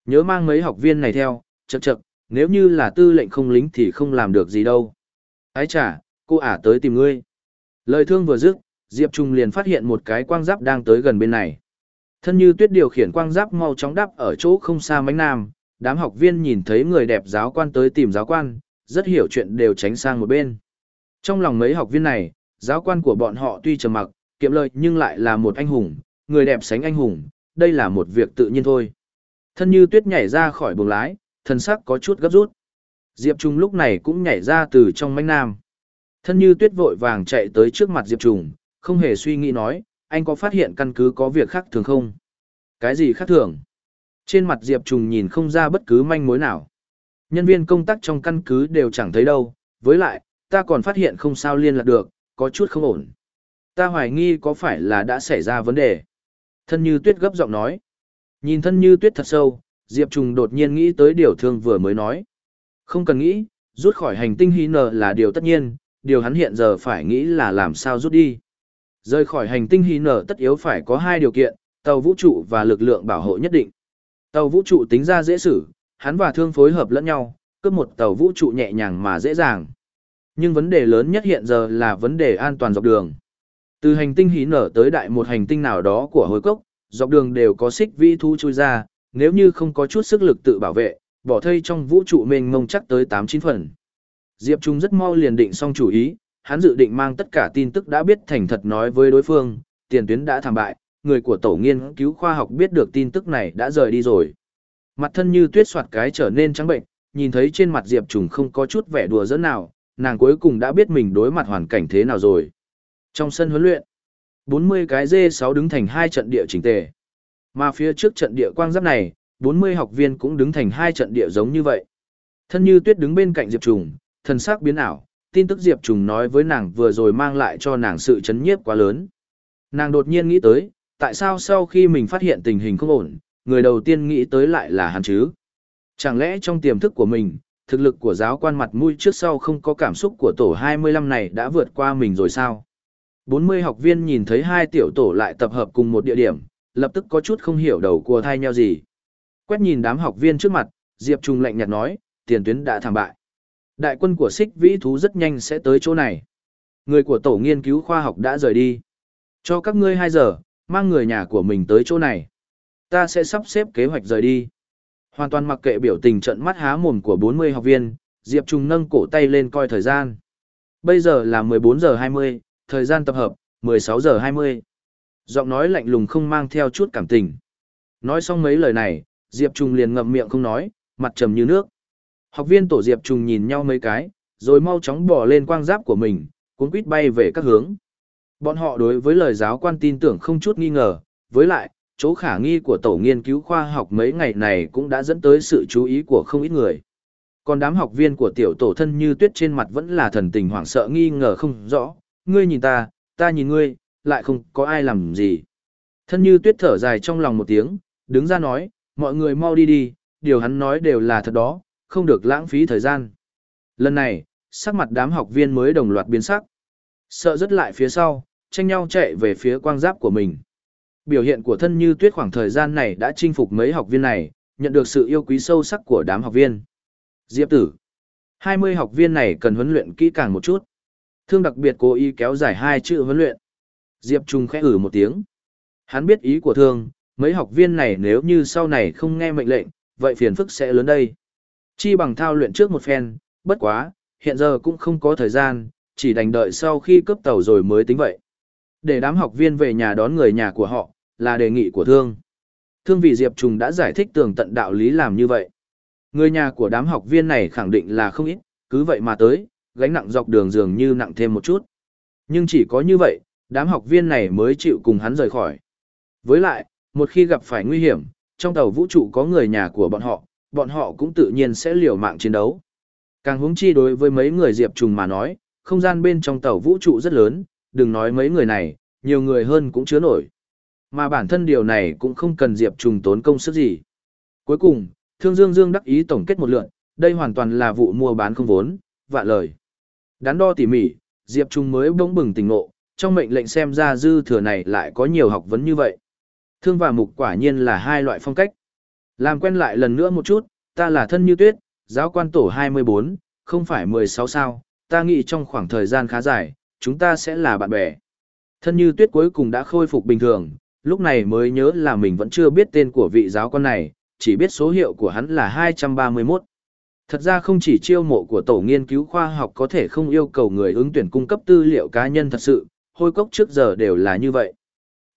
Nhớ mang mấy học viên này theo, chậm chậm nếu như là tư lệnh không lính thì không làm được gì đâu. Ái chà, cô ả tới tìm ngươi. Lời thương vừa dứt, Diệp Trung liền phát hiện một cái quang giáp đang tới gần bên này. Thân như tuyết điều khiển quang giáp mau chóng đắp ở chỗ không xa mánh nam, đám học viên nhìn thấy người đẹp giáo quan tới tìm giáo quan, rất hiểu chuyện đều tránh sang một bên. Trong lòng mấy học viên này, giáo quan của bọn họ tuy trầm mặc, kiệm lợi nhưng lại là một anh hùng, người đẹp sánh anh hùng, đây là một việc tự nhiên thôi. Thân như tuyết nhảy ra khỏi buồng lái, thân sắc có chút gấp rút. Diệp Trung lúc này cũng nhảy ra từ trong mánh nam. Thân như tuyết vội vàng chạy tới trước mặt Diệp Trung, không hề suy nghĩ nói, anh có phát hiện căn cứ có việc khác thường không? Cái gì khác thường? Trên mặt Diệp Trùng nhìn không ra bất cứ manh mối nào. Nhân viên công tác trong căn cứ đều chẳng thấy đâu, với lại, ta còn phát hiện không sao liên lạc được, có chút không ổn. Ta hoài nghi có phải là đã xảy ra vấn đề. Thân như tuyết gấp giọng nói. Nhìn thân như tuyết thật sâu, Diệp Trùng đột nhiên nghĩ tới điều thương vừa mới nói. Không cần nghĩ, rút khỏi hành tinh hy nở là điều tất nhiên, điều hắn hiện giờ phải nghĩ là làm sao rút đi. Rời khỏi hành tinh hy nở tất yếu phải có hai điều kiện, tàu vũ trụ và lực lượng bảo hộ nhất định. Tàu vũ trụ tính ra dễ xử, hắn và thương phối hợp lẫn nhau, cướp một tàu vũ trụ nhẹ nhàng mà dễ dàng. Nhưng vấn đề lớn nhất hiện giờ là vấn đề an toàn dọc đường. Từ hành tinh hí nở tới đại một hành tinh nào đó của hồi cốc, dọc đường đều có xích vi thu chui ra, nếu như không có chút sức lực tự bảo vệ, bỏ thây trong vũ trụ mênh mông chắc tới 8-9 phần. Diệp Trung rất mau liền định xong chủ ý, hắn dự định mang tất cả tin tức đã biết thành thật nói với đối phương, tiền tuyến đã thảm bại, người của tổ nghiên cứu khoa học biết được tin tức này đã rời đi rồi. Mặt thân như tuyết soạt cái trở nên trắng bệnh, nhìn thấy trên mặt Diệp Trùng không có chút vẻ đùa giỡn nào, nàng cuối cùng đã biết mình đối mặt hoàn cảnh thế nào rồi. Trong sân huấn luyện, 40 cái dê 6 đứng thành hai trận địa chỉnh tề. Mà phía trước trận địa quang giáp này, 40 học viên cũng đứng thành hai trận địa giống như vậy. Thân như tuyết đứng bên cạnh Diệp Trùng, thần sắc biến ảo, tin tức Diệp Trùng nói với nàng vừa rồi mang lại cho nàng sự chấn nhiếp quá lớn. Nàng đột nhiên nghĩ tới, tại sao sau khi mình phát hiện tình hình không ổn, người đầu tiên nghĩ tới lại là hắn chứ? Chẳng lẽ trong tiềm thức của mình, thực lực của giáo quan mặt mũi trước sau không có cảm xúc của tổ 25 này đã vượt qua mình rồi sao? 40 học viên nhìn thấy hai tiểu tổ lại tập hợp cùng một địa điểm, lập tức có chút không hiểu đầu cua thai nhau gì. Quét nhìn đám học viên trước mặt, Diệp Trung lạnh nhạt nói, tiền tuyến đã thảm bại. Đại quân của xích vĩ thú rất nhanh sẽ tới chỗ này. Người của tổ nghiên cứu khoa học đã rời đi. Cho các ngươi 2 giờ, mang người nhà của mình tới chỗ này. Ta sẽ sắp xếp kế hoạch rời đi. Hoàn toàn mặc kệ biểu tình trận mắt há mồm của 40 học viên, Diệp Trung nâng cổ tay lên coi thời gian. Bây giờ là 14 giờ 20, thời gian tập hợp, 16 giờ 20. Giọng nói lạnh lùng không mang theo chút cảm tình. Nói xong mấy lời này, Diệp Trung liền ngậm miệng không nói, mặt trầm như nước. Học viên tổ Diệp trùng nhìn nhau mấy cái, rồi mau chóng bỏ lên quang giáp của mình, cuốn quýt bay về các hướng. Bọn họ đối với lời giáo quan tin tưởng không chút nghi ngờ, với lại, chỗ khả nghi của tổ nghiên cứu khoa học mấy ngày này cũng đã dẫn tới sự chú ý của không ít người. Còn đám học viên của tiểu tổ thân như tuyết trên mặt vẫn là thần tình hoảng sợ nghi ngờ không rõ, ngươi nhìn ta, ta nhìn ngươi, lại không có ai làm gì. Thân như tuyết thở dài trong lòng một tiếng, đứng ra nói, mọi người mau đi đi, điều hắn nói đều là thật đó, không được lãng phí thời gian. Lần này, sắc mặt đám học viên mới đồng loạt biến sắc. Sợ rất lại phía sau, tranh nhau chạy về phía quang giáp của mình. Biểu hiện của thân như tuyết khoảng thời gian này đã chinh phục mấy học viên này, nhận được sự yêu quý sâu sắc của đám học viên. Diệp tử. 20 học viên này cần huấn luyện kỹ càng một chút. Thương đặc biệt cố ý kéo dài hai chữ huấn luyện. Diệp Trung khẽ ử một tiếng. Hắn biết ý của thương, mấy học viên này nếu như sau này không nghe mệnh lệnh, vậy phiền phức sẽ lớn đây. Chi bằng thao luyện trước một phen, bất quá, hiện giờ cũng không có thời gian, chỉ đành đợi sau khi cướp tàu rồi mới tính vậy. Để đám học viên về nhà đón người nhà của họ, là đề nghị của thương. Thương vì Diệp Trùng đã giải thích tường tận đạo lý làm như vậy. Người nhà của đám học viên này khẳng định là không ít, cứ vậy mà tới, gánh nặng dọc đường dường như nặng thêm một chút. Nhưng chỉ có như vậy, đám học viên này mới chịu cùng hắn rời khỏi. Với lại, một khi gặp phải nguy hiểm, trong tàu vũ trụ có người nhà của bọn họ, bọn họ cũng tự nhiên sẽ liều mạng chiến đấu. Càng hướng chi đối với mấy người Diệp Trùng mà nói, không gian bên trong tàu vũ trụ rất lớn, đừng nói mấy người này, nhiều người hơn cũng chứa nổi. Mà bản thân điều này cũng không cần Diệp Trùng tốn công sức gì. Cuối cùng, Thương Dương Dương đắc ý tổng kết một lượt, đây hoàn toàn là vụ mua bán không vốn, vạn lời. Đắn đo tỉ mỉ, Diệp Trung mới bỗng bừng tỉnh ngộ, trong mệnh lệnh xem ra dư thừa này lại có nhiều học vấn như vậy. Thương và mục quả nhiên là hai loại phong cách. Làm quen lại lần nữa một chút, ta là thân như tuyết, giáo quan tổ 24, không phải 16 sao, ta nghĩ trong khoảng thời gian khá dài, chúng ta sẽ là bạn bè. Thân như tuyết cuối cùng đã khôi phục bình thường, lúc này mới nhớ là mình vẫn chưa biết tên của vị giáo quan này, chỉ biết số hiệu của hắn là 231. Thật ra không chỉ chiêu mộ của tổ nghiên cứu khoa học có thể không yêu cầu người ứng tuyển cung cấp tư liệu cá nhân thật sự, hôi cốc trước giờ đều là như vậy.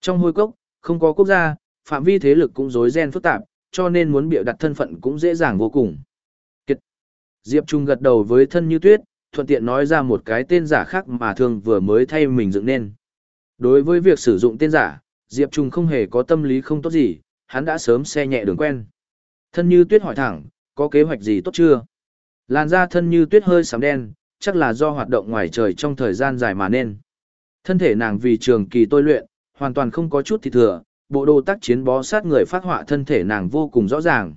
Trong hôi cốc, không có quốc gia, phạm vi thế lực cũng rối ren phức tạp, cho nên muốn biểu đặt thân phận cũng dễ dàng vô cùng. Kiệt. Diệp Trung gật đầu với thân như tuyết, thuận tiện nói ra một cái tên giả khác mà thường vừa mới thay mình dựng nên. Đối với việc sử dụng tên giả, Diệp Trung không hề có tâm lý không tốt gì, hắn đã sớm xe nhẹ đường quen. Thân như tuyết hỏi thẳng, có kế hoạch gì tốt chưa? Làn da thân như tuyết hơi sám đen, chắc là do hoạt động ngoài trời trong thời gian dài mà nên. Thân thể nàng vì trường kỳ tôi luyện, hoàn toàn không có chút thịt thừa, bộ đồ tác chiến bó sát người phát họa thân thể nàng vô cùng rõ ràng.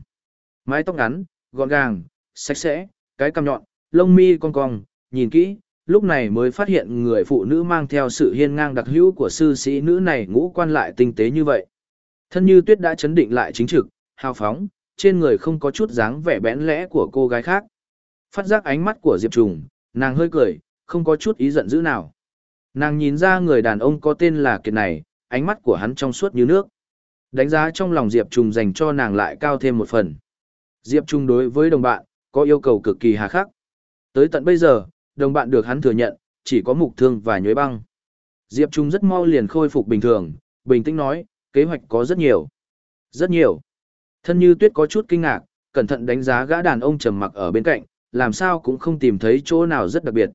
Mái tóc ngắn, gọn gàng, sạch sẽ, cái cằm nhọn, lông mi cong cong, nhìn kỹ, lúc này mới phát hiện người phụ nữ mang theo sự hiên ngang đặc hữu của sư sĩ nữ này ngũ quan lại tinh tế như vậy. Thân như tuyết đã chấn định lại chính trực, hào phóng, trên người không có chút dáng vẻ bẽn lẽ của cô gái khác. Phát giác ánh mắt của Diệp Trùng, nàng hơi cười, không có chút ý giận dữ nào. Nàng nhìn ra người đàn ông có tên là Kiệt này, ánh mắt của hắn trong suốt như nước. Đánh giá trong lòng Diệp Trung dành cho nàng lại cao thêm một phần. Diệp Trung đối với đồng bạn, có yêu cầu cực kỳ hà khắc. Tới tận bây giờ, đồng bạn được hắn thừa nhận, chỉ có mục thương và nhuế băng. Diệp Trung rất mau liền khôi phục bình thường, bình tĩnh nói, kế hoạch có rất nhiều. Rất nhiều. Thân như tuyết có chút kinh ngạc, cẩn thận đánh giá gã đàn ông trầm mặc ở bên cạnh, làm sao cũng không tìm thấy chỗ nào rất đặc biệt.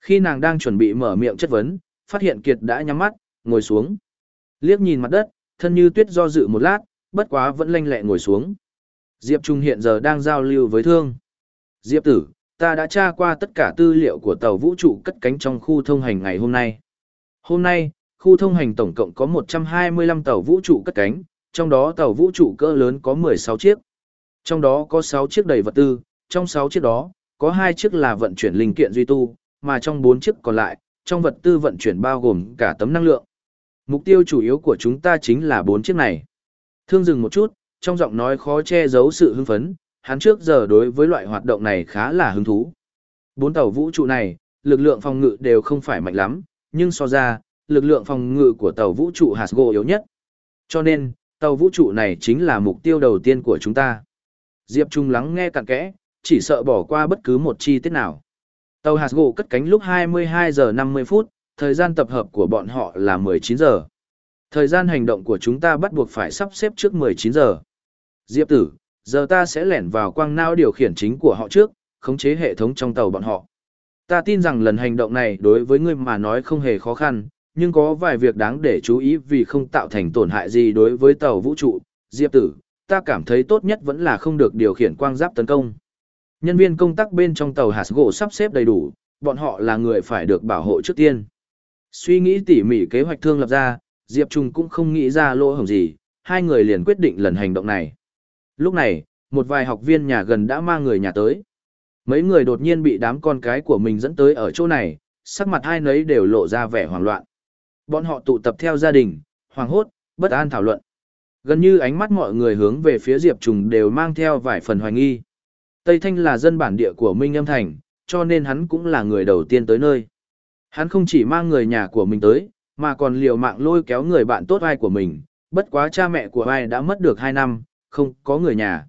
Khi nàng đang chuẩn bị mở miệng chất vấn, phát hiện Kiệt đã nhắm mắt, ngồi xuống. Liếc nhìn mặt đất, thân như tuyết do dự một lát, bất quá vẫn lanh lẹ ngồi xuống. Diệp Trung hiện giờ đang giao lưu với thương. Diệp tử, ta đã tra qua tất cả tư liệu của tàu vũ trụ cất cánh trong khu thông hành ngày hôm nay. Hôm nay, khu thông hành tổng cộng có 125 tàu vũ trụ cất cánh, trong đó tàu vũ trụ cỡ lớn có 16 chiếc. Trong đó có 6 chiếc đầy vật tư, trong 6 chiếc đó, có 2 chiếc là vận chuyển linh kiện duy tu, mà trong 4 chiếc còn lại, trong vật tư vận chuyển bao gồm cả tấm năng lượng. Mục tiêu chủ yếu của chúng ta chính là bốn chiếc này. Thương dừng một chút, trong giọng nói khó che giấu sự hưng phấn, hắn trước giờ đối với loại hoạt động này khá là hứng thú. Bốn tàu vũ trụ này, lực lượng phòng ngự đều không phải mạnh lắm, nhưng so ra, lực lượng phòng ngự của tàu vũ trụ Hasgo yếu nhất. Cho nên, tàu vũ trụ này chính là mục tiêu đầu tiên của chúng ta. Diệp Trung lắng nghe cặn kẽ, chỉ sợ bỏ qua bất cứ một chi tiết nào. Tàu Hasgo cất cánh lúc 22 giờ 50 phút, thời gian tập hợp của bọn họ là 19 giờ. Thời gian hành động của chúng ta bắt buộc phải sắp xếp trước 19 giờ. Diệp tử, giờ ta sẽ lẻn vào quang nao điều khiển chính của họ trước, khống chế hệ thống trong tàu bọn họ. Ta tin rằng lần hành động này đối với ngươi mà nói không hề khó khăn, nhưng có vài việc đáng để chú ý vì không tạo thành tổn hại gì đối với tàu vũ trụ. Diệp tử, ta cảm thấy tốt nhất vẫn là không được điều khiển quang giáp tấn công. Nhân viên công tác bên trong tàu hạt gỗ sắp xếp đầy đủ, bọn họ là người phải được bảo hộ trước tiên. Suy nghĩ tỉ mỉ kế hoạch thương lập ra, Diệp Trung cũng không nghĩ ra lỗ hổng gì, hai người liền quyết định lần hành động này. Lúc này, một vài học viên nhà gần đã mang người nhà tới. Mấy người đột nhiên bị đám con cái của mình dẫn tới ở chỗ này, sắc mặt hai nấy đều lộ ra vẻ hoảng loạn. Bọn họ tụ tập theo gia đình, hoàng hốt, bất an thảo luận. Gần như ánh mắt mọi người hướng về phía Diệp Trùng đều mang theo vài phần hoài nghi. Tây Thanh là dân bản địa của Minh Âm Thành, cho nên hắn cũng là người đầu tiên tới nơi. Hắn không chỉ mang người nhà của mình tới, mà còn liều mạng lôi kéo người bạn tốt ai của mình, bất quá cha mẹ của ai đã mất được 2 năm, không có người nhà.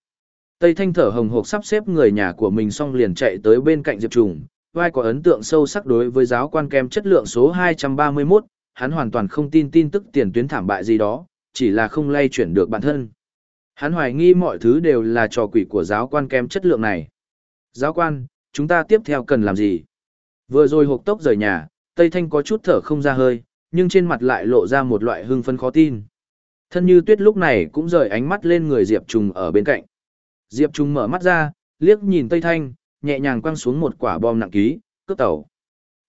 Tây Thanh thở hồng hộc sắp xếp người nhà của mình xong liền chạy tới bên cạnh Diệp Trùng, vai có ấn tượng sâu sắc đối với giáo quan kem chất lượng số 231, hắn hoàn toàn không tin tin tức tiền tuyến thảm bại gì đó, chỉ là không lay chuyển được bản thân. Hắn hoài nghi mọi thứ đều là trò quỷ của giáo quan kem chất lượng này. Giáo quan, chúng ta tiếp theo cần làm gì? Vừa rồi hộp tốc rời nhà, Tây Thanh có chút thở không ra hơi, nhưng trên mặt lại lộ ra một loại hưng phấn khó tin. Thân như tuyết lúc này cũng rời ánh mắt lên người Diệp Trùng ở bên cạnh. Diệp Trùng mở mắt ra, liếc nhìn Tây Thanh, nhẹ nhàng quăng xuống một quả bom nặng ký, cướp tàu.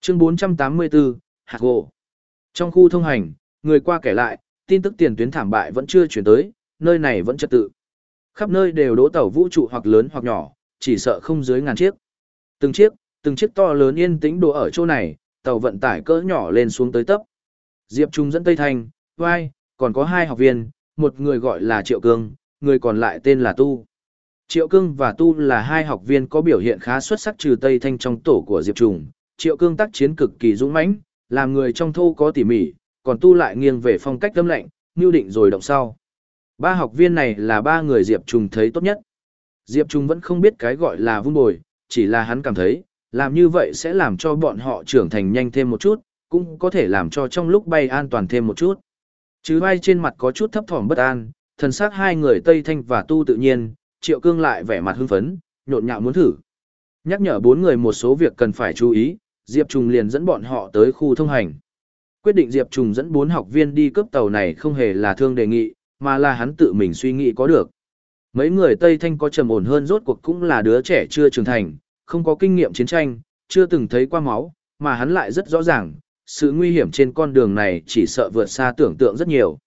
Chương 484, Hạt gỗ. Trong khu thông hành, người qua kể lại, tin tức tiền tuyến thảm bại vẫn chưa chuyển tới, nơi này vẫn trật tự. Khắp nơi đều đỗ tàu vũ trụ hoặc lớn hoặc nhỏ, chỉ sợ không dưới ngàn chiếc. Từng chiếc, từng chiếc to lớn yên tĩnh đồ ở chỗ này, tàu vận tải cỡ nhỏ lên xuống tới tấp. Diệp Trung dẫn Tây Thanh, vai, còn có hai học viên, một người gọi là Triệu Cương, người còn lại tên là Tu. Triệu Cương và Tu là hai học viên có biểu hiện khá xuất sắc trừ Tây Thanh trong tổ của Diệp Trùng. Triệu Cương tác chiến cực kỳ dũng mãnh, làm người trong thô có tỉ mỉ, còn Tu lại nghiêng về phong cách tâm lạnh, mưu định rồi động sau. Ba học viên này là ba người Diệp Trùng thấy tốt nhất. Diệp Trùng vẫn không biết cái gọi là vun bồi, chỉ là hắn cảm thấy, làm như vậy sẽ làm cho bọn họ trưởng thành nhanh thêm một chút, cũng có thể làm cho trong lúc bay an toàn thêm một chút. Chứ bay trên mặt có chút thấp thỏm bất an, thần sắc hai người Tây Thanh và Tu tự nhiên, Triệu Cương lại vẻ mặt hưng phấn, nhộn nhạo muốn thử. Nhắc nhở bốn người một số việc cần phải chú ý, Diệp Trùng liền dẫn bọn họ tới khu thông hành. Quyết định Diệp Trùng dẫn bốn học viên đi cướp tàu này không hề là thương đề nghị, mà là hắn tự mình suy nghĩ có được. Mấy người Tây Thanh có trầm ổn hơn rốt cuộc cũng là đứa trẻ chưa trưởng thành, không có kinh nghiệm chiến tranh, chưa từng thấy qua máu, mà hắn lại rất rõ ràng, sự nguy hiểm trên con đường này chỉ sợ vượt xa tưởng tượng rất nhiều.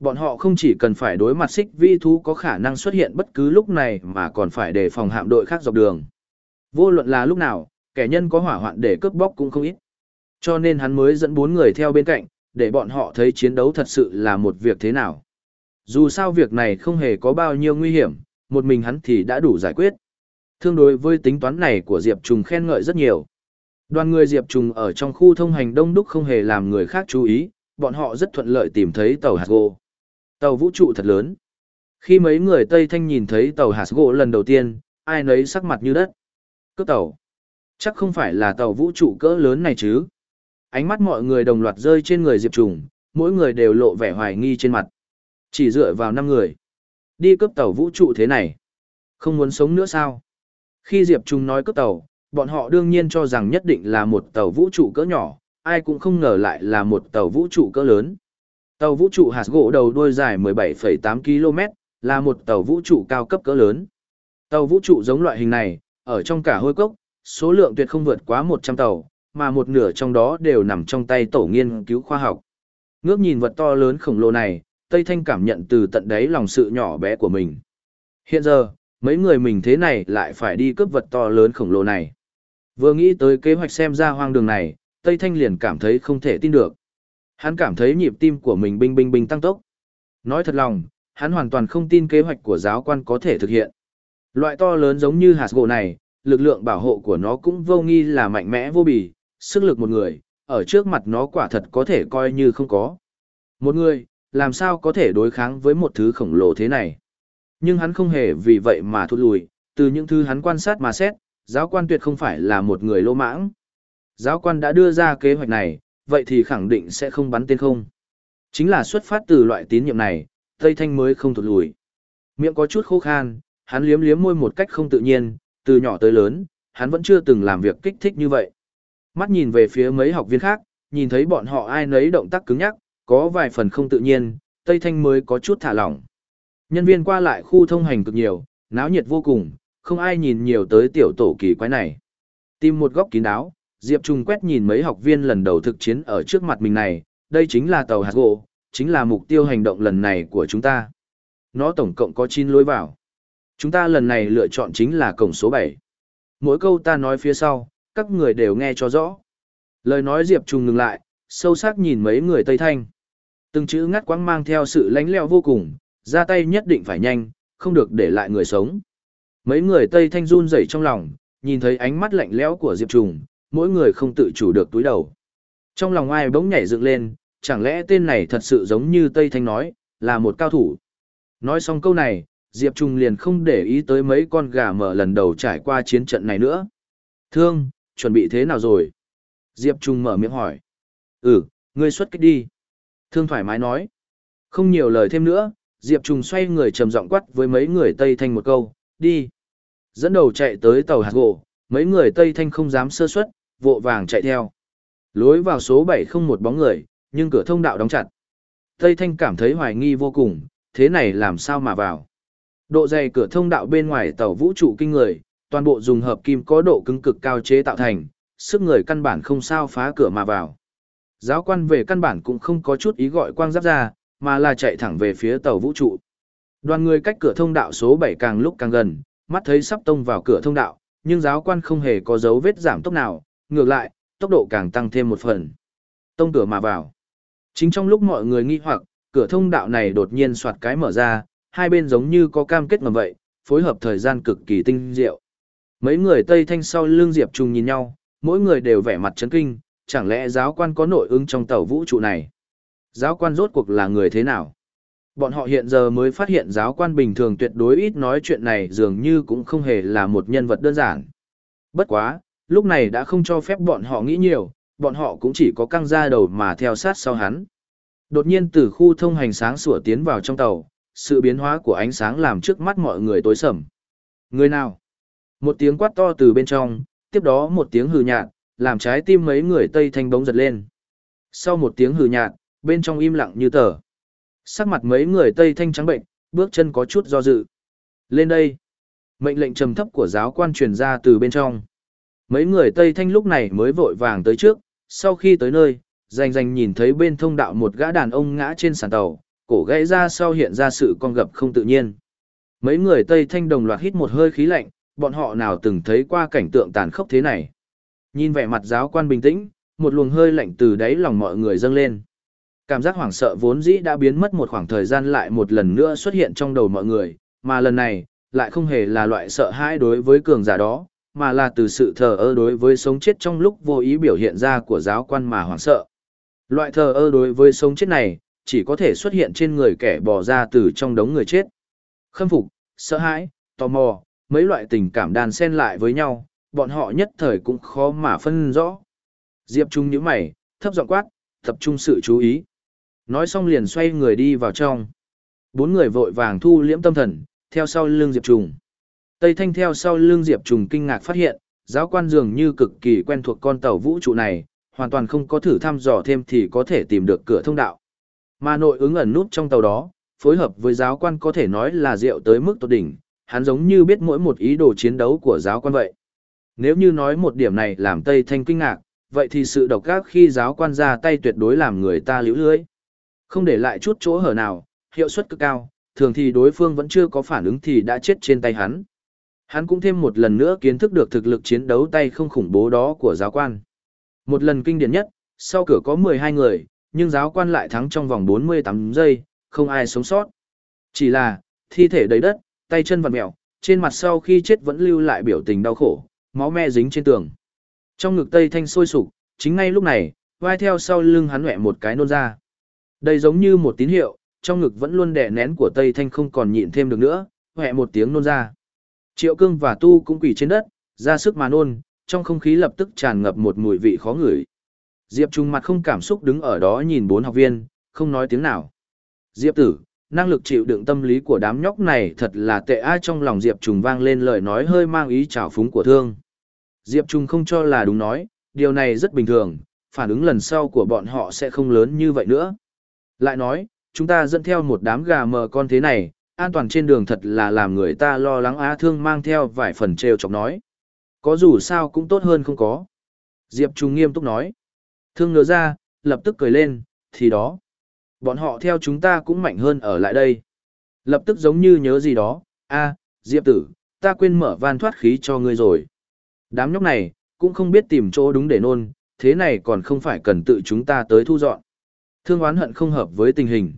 Bọn họ không chỉ cần phải đối mặt xích vi thú có khả năng xuất hiện bất cứ lúc này mà còn phải đề phòng hạm đội khác dọc đường. Vô luận là lúc nào, kẻ nhân có hỏa hoạn để cướp bóc cũng không ít. Cho nên hắn mới dẫn bốn người theo bên cạnh, để bọn họ thấy chiến đấu thật sự là một việc thế nào. Dù sao việc này không hề có bao nhiêu nguy hiểm, một mình hắn thì đã đủ giải quyết. Thương đối với tính toán này của Diệp Trùng khen ngợi rất nhiều. Đoàn người Diệp Trùng ở trong khu thông hành đông đúc không hề làm người khác chú ý, bọn họ rất thuận lợi tìm thấy tàu hạt gỗ. Tàu vũ trụ thật lớn. Khi mấy người Tây Thanh nhìn thấy tàu hạt gỗ lần đầu tiên, ai nấy sắc mặt như đất. Cướp tàu. Chắc không phải là tàu vũ trụ cỡ lớn này chứ. Ánh mắt mọi người đồng loạt rơi trên người Diệp Trùng, mỗi người đều lộ vẻ hoài nghi trên mặt. Chỉ dựa vào năm người. Đi cướp tàu vũ trụ thế này. Không muốn sống nữa sao? Khi Diệp Trung nói cướp tàu, bọn họ đương nhiên cho rằng nhất định là một tàu vũ trụ cỡ nhỏ, ai cũng không ngờ lại là một tàu vũ trụ cỡ lớn. Tàu vũ trụ hạt gỗ đầu đuôi dài 17,8 km, là một tàu vũ trụ cao cấp cỡ lớn. Tàu vũ trụ giống loại hình này, ở trong cả hôi cốc, số lượng tuyệt không vượt quá 100 tàu, mà một nửa trong đó đều nằm trong tay tổ nghiên cứu khoa học. Ngước nhìn vật to lớn khổng lồ này, Tây Thanh cảm nhận từ tận đáy lòng sự nhỏ bé của mình. Hiện giờ, mấy người mình thế này lại phải đi cướp vật to lớn khổng lồ này. Vừa nghĩ tới kế hoạch xem ra hoang đường này, Tây Thanh liền cảm thấy không thể tin được. Hắn cảm thấy nhịp tim của mình binh binh binh tăng tốc. Nói thật lòng, hắn hoàn toàn không tin kế hoạch của giáo quan có thể thực hiện. Loại to lớn giống như hạt gỗ này, lực lượng bảo hộ của nó cũng vô nghi là mạnh mẽ vô bì, sức lực một người, ở trước mặt nó quả thật có thể coi như không có. Một người, làm sao có thể đối kháng với một thứ khổng lồ thế này? Nhưng hắn không hề vì vậy mà thụt lùi, từ những thứ hắn quan sát mà xét, giáo quan tuyệt không phải là một người lô mãng. Giáo quan đã đưa ra kế hoạch này, vậy thì khẳng định sẽ không bắn tên không. Chính là xuất phát từ loại tín nhiệm này, Tây Thanh mới không thụt lùi. Miệng có chút khô khan, hắn liếm liếm môi một cách không tự nhiên, từ nhỏ tới lớn, hắn vẫn chưa từng làm việc kích thích như vậy. Mắt nhìn về phía mấy học viên khác, nhìn thấy bọn họ ai nấy động tác cứng nhắc, có vài phần không tự nhiên, Tây Thanh mới có chút thả lỏng. Nhân viên qua lại khu thông hành cực nhiều, náo nhiệt vô cùng, không ai nhìn nhiều tới tiểu tổ kỳ quái này. Tìm một góc kín đáo, Diệp Trung quét nhìn mấy học viên lần đầu thực chiến ở trước mặt mình này, đây chính là tàu hạt gỗ, chính là mục tiêu hành động lần này của chúng ta. Nó tổng cộng có 9 lối vào. Chúng ta lần này lựa chọn chính là cổng số 7. Mỗi câu ta nói phía sau, các người đều nghe cho rõ. Lời nói Diệp Trung ngừng lại, sâu sắc nhìn mấy người Tây Thanh. Từng chữ ngắt quãng mang theo sự lánh leo vô cùng, ra tay nhất định phải nhanh, không được để lại người sống. Mấy người Tây Thanh run rẩy trong lòng, nhìn thấy ánh mắt lạnh lẽo của Diệp Trùng, mỗi người không tự chủ được túi đầu. Trong lòng ai bỗng nhảy dựng lên, chẳng lẽ tên này thật sự giống như Tây Thanh nói, là một cao thủ. Nói xong câu này, Diệp Trung liền không để ý tới mấy con gà mở lần đầu trải qua chiến trận này nữa. Thương, chuẩn bị thế nào rồi? Diệp Trung mở miệng hỏi. Ừ, ngươi xuất kích đi. Thương thoải mái nói. Không nhiều lời thêm nữa, Diệp Trùng xoay người trầm giọng quát với mấy người Tây Thanh một câu, đi. Dẫn đầu chạy tới tàu hạt gỗ, mấy người Tây Thanh không dám sơ suất, vội vàng chạy theo. Lối vào số 7 không một bóng người, nhưng cửa thông đạo đóng chặt. Tây Thanh cảm thấy hoài nghi vô cùng, thế này làm sao mà vào. Độ dày cửa thông đạo bên ngoài tàu vũ trụ kinh người, toàn bộ dùng hợp kim có độ cứng cực cao chế tạo thành, sức người căn bản không sao phá cửa mà vào. Giáo quan về căn bản cũng không có chút ý gọi quang giáp ra, mà là chạy thẳng về phía tàu vũ trụ. Đoàn người cách cửa thông đạo số 7 càng lúc càng gần, mắt thấy sắp tông vào cửa thông đạo, nhưng giáo quan không hề có dấu vết giảm tốc nào, ngược lại, tốc độ càng tăng thêm một phần. Tông cửa mà vào. Chính trong lúc mọi người nghi hoặc, cửa thông đạo này đột nhiên soạt cái mở ra, hai bên giống như có cam kết mà vậy, phối hợp thời gian cực kỳ tinh diệu. Mấy người Tây Thanh sau lưng Diệp Trung nhìn nhau, mỗi người đều vẻ mặt chấn kinh, chẳng lẽ giáo quan có nội ứng trong tàu vũ trụ này? Giáo quan rốt cuộc là người thế nào? Bọn họ hiện giờ mới phát hiện giáo quan bình thường tuyệt đối ít nói chuyện này dường như cũng không hề là một nhân vật đơn giản. Bất quá, lúc này đã không cho phép bọn họ nghĩ nhiều, bọn họ cũng chỉ có căng ra đầu mà theo sát sau hắn. Đột nhiên từ khu thông hành sáng sủa tiến vào trong tàu, sự biến hóa của ánh sáng làm trước mắt mọi người tối sầm. Người nào? Một tiếng quát to từ bên trong, tiếp đó một tiếng hừ nhạt, làm trái tim mấy người Tây Thanh bóng giật lên. Sau một tiếng hừ nhạt, bên trong im lặng như tờ. Sắc mặt mấy người Tây Thanh trắng bệnh, bước chân có chút do dự. Lên đây. Mệnh lệnh trầm thấp của giáo quan truyền ra từ bên trong. Mấy người Tây Thanh lúc này mới vội vàng tới trước, sau khi tới nơi, rành rành nhìn thấy bên thông đạo một gã đàn ông ngã trên sàn tàu, cổ gãy ra sau hiện ra sự con gập không tự nhiên. Mấy người Tây Thanh đồng loạt hít một hơi khí lạnh, bọn họ nào từng thấy qua cảnh tượng tàn khốc thế này. Nhìn vẻ mặt giáo quan bình tĩnh, một luồng hơi lạnh từ đáy lòng mọi người dâng lên. Cảm giác hoảng sợ vốn dĩ đã biến mất một khoảng thời gian lại một lần nữa xuất hiện trong đầu mọi người, mà lần này, lại không hề là loại sợ hãi đối với cường giả đó, mà là từ sự thờ ơ đối với sống chết trong lúc vô ý biểu hiện ra của giáo quan mà hoảng sợ. Loại thờ ơ đối với sống chết này, chỉ có thể xuất hiện trên người kẻ bỏ ra từ trong đống người chết. Khâm phục, sợ hãi, tò mò, mấy loại tình cảm đàn xen lại với nhau, bọn họ nhất thời cũng khó mà phân rõ. Diệp Trung nhíu mày, thấp giọng quát, tập trung sự chú ý. Nói xong liền xoay người đi vào trong. Bốn người vội vàng thu liễm tâm thần, theo sau lưng Diệp Trùng. Tây Thanh theo sau lưng Diệp Trùng kinh ngạc phát hiện, giáo quan dường như cực kỳ quen thuộc con tàu vũ trụ này, hoàn toàn không có thử thăm dò thêm thì có thể tìm được cửa thông đạo. Mà nội ứng ẩn nút trong tàu đó, phối hợp với giáo quan có thể nói là rượu tới mức tột đỉnh, hắn giống như biết mỗi một ý đồ chiến đấu của giáo quan vậy. Nếu như nói một điểm này làm Tây Thanh kinh ngạc, vậy thì sự độc ác khi giáo quan ra tay tuyệt đối làm người ta liễu lưới. Không để lại chút chỗ hở nào, hiệu suất cực cao, thường thì đối phương vẫn chưa có phản ứng thì đã chết trên tay hắn. Hắn cũng thêm một lần nữa kiến thức được thực lực chiến đấu tay không khủng bố đó của giáo quan. Một lần kinh điển nhất, sau cửa có 12 người, nhưng giáo quan lại thắng trong vòng 48 giây, không ai sống sót. Chỉ là, thi thể đầy đất, tay chân vặn mẹo, trên mặt sau khi chết vẫn lưu lại biểu tình đau khổ, máu me dính trên tường. Trong ngực Tây Thanh sôi sục, chính ngay lúc này, vai theo sau lưng hắn hẹ một cái nôn ra. Đây giống như một tín hiệu, trong ngực vẫn luôn đè nén của Tây Thanh không còn nhịn thêm được nữa, hẹ một tiếng nôn ra. Triệu cương và tu cũng quỳ trên đất, ra sức mà nôn, trong không khí lập tức tràn ngập một mùi vị khó ngửi. Diệp Trung mặt không cảm xúc đứng ở đó nhìn bốn học viên, không nói tiếng nào. Diệp tử, năng lực chịu đựng tâm lý của đám nhóc này thật là tệ ai trong lòng Diệp Trung vang lên lời nói hơi mang ý trào phúng của thương. Diệp Trung không cho là đúng nói, điều này rất bình thường, phản ứng lần sau của bọn họ sẽ không lớn như vậy nữa. Lại nói, chúng ta dẫn theo một đám gà mờ con thế này, an toàn trên đường thật là làm người ta lo lắng á thương mang theo vài phần trêu chọc nói. Có dù sao cũng tốt hơn không có. Diệp Trung nghiêm túc nói. Thương ngờ ra, lập tức cười lên, thì đó. Bọn họ theo chúng ta cũng mạnh hơn ở lại đây. Lập tức giống như nhớ gì đó, a Diệp tử, ta quên mở van thoát khí cho ngươi rồi. Đám nhóc này, cũng không biết tìm chỗ đúng để nôn, thế này còn không phải cần tự chúng ta tới thu dọn. Thương oán hận không hợp với tình hình.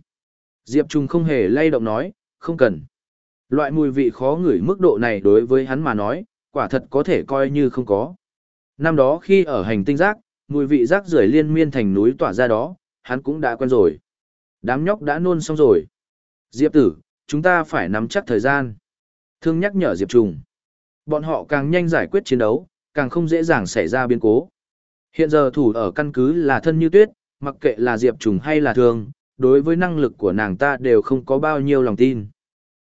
Diệp Trung không hề lay động nói, không cần. Loại mùi vị khó ngửi mức độ này đối với hắn mà nói, quả thật có thể coi như không có. Năm đó khi ở hành tinh rác, mùi vị rác rưởi liên miên thành núi tỏa ra đó, hắn cũng đã quen rồi. Đám nhóc đã nôn xong rồi. Diệp tử, chúng ta phải nắm chắc thời gian. Thương nhắc nhở Diệp Trùng. Bọn họ càng nhanh giải quyết chiến đấu, càng không dễ dàng xảy ra biến cố. Hiện giờ thủ ở căn cứ là thân như tuyết, mặc kệ là Diệp Trùng hay là Thương, đối với năng lực của nàng ta đều không có bao nhiêu lòng tin.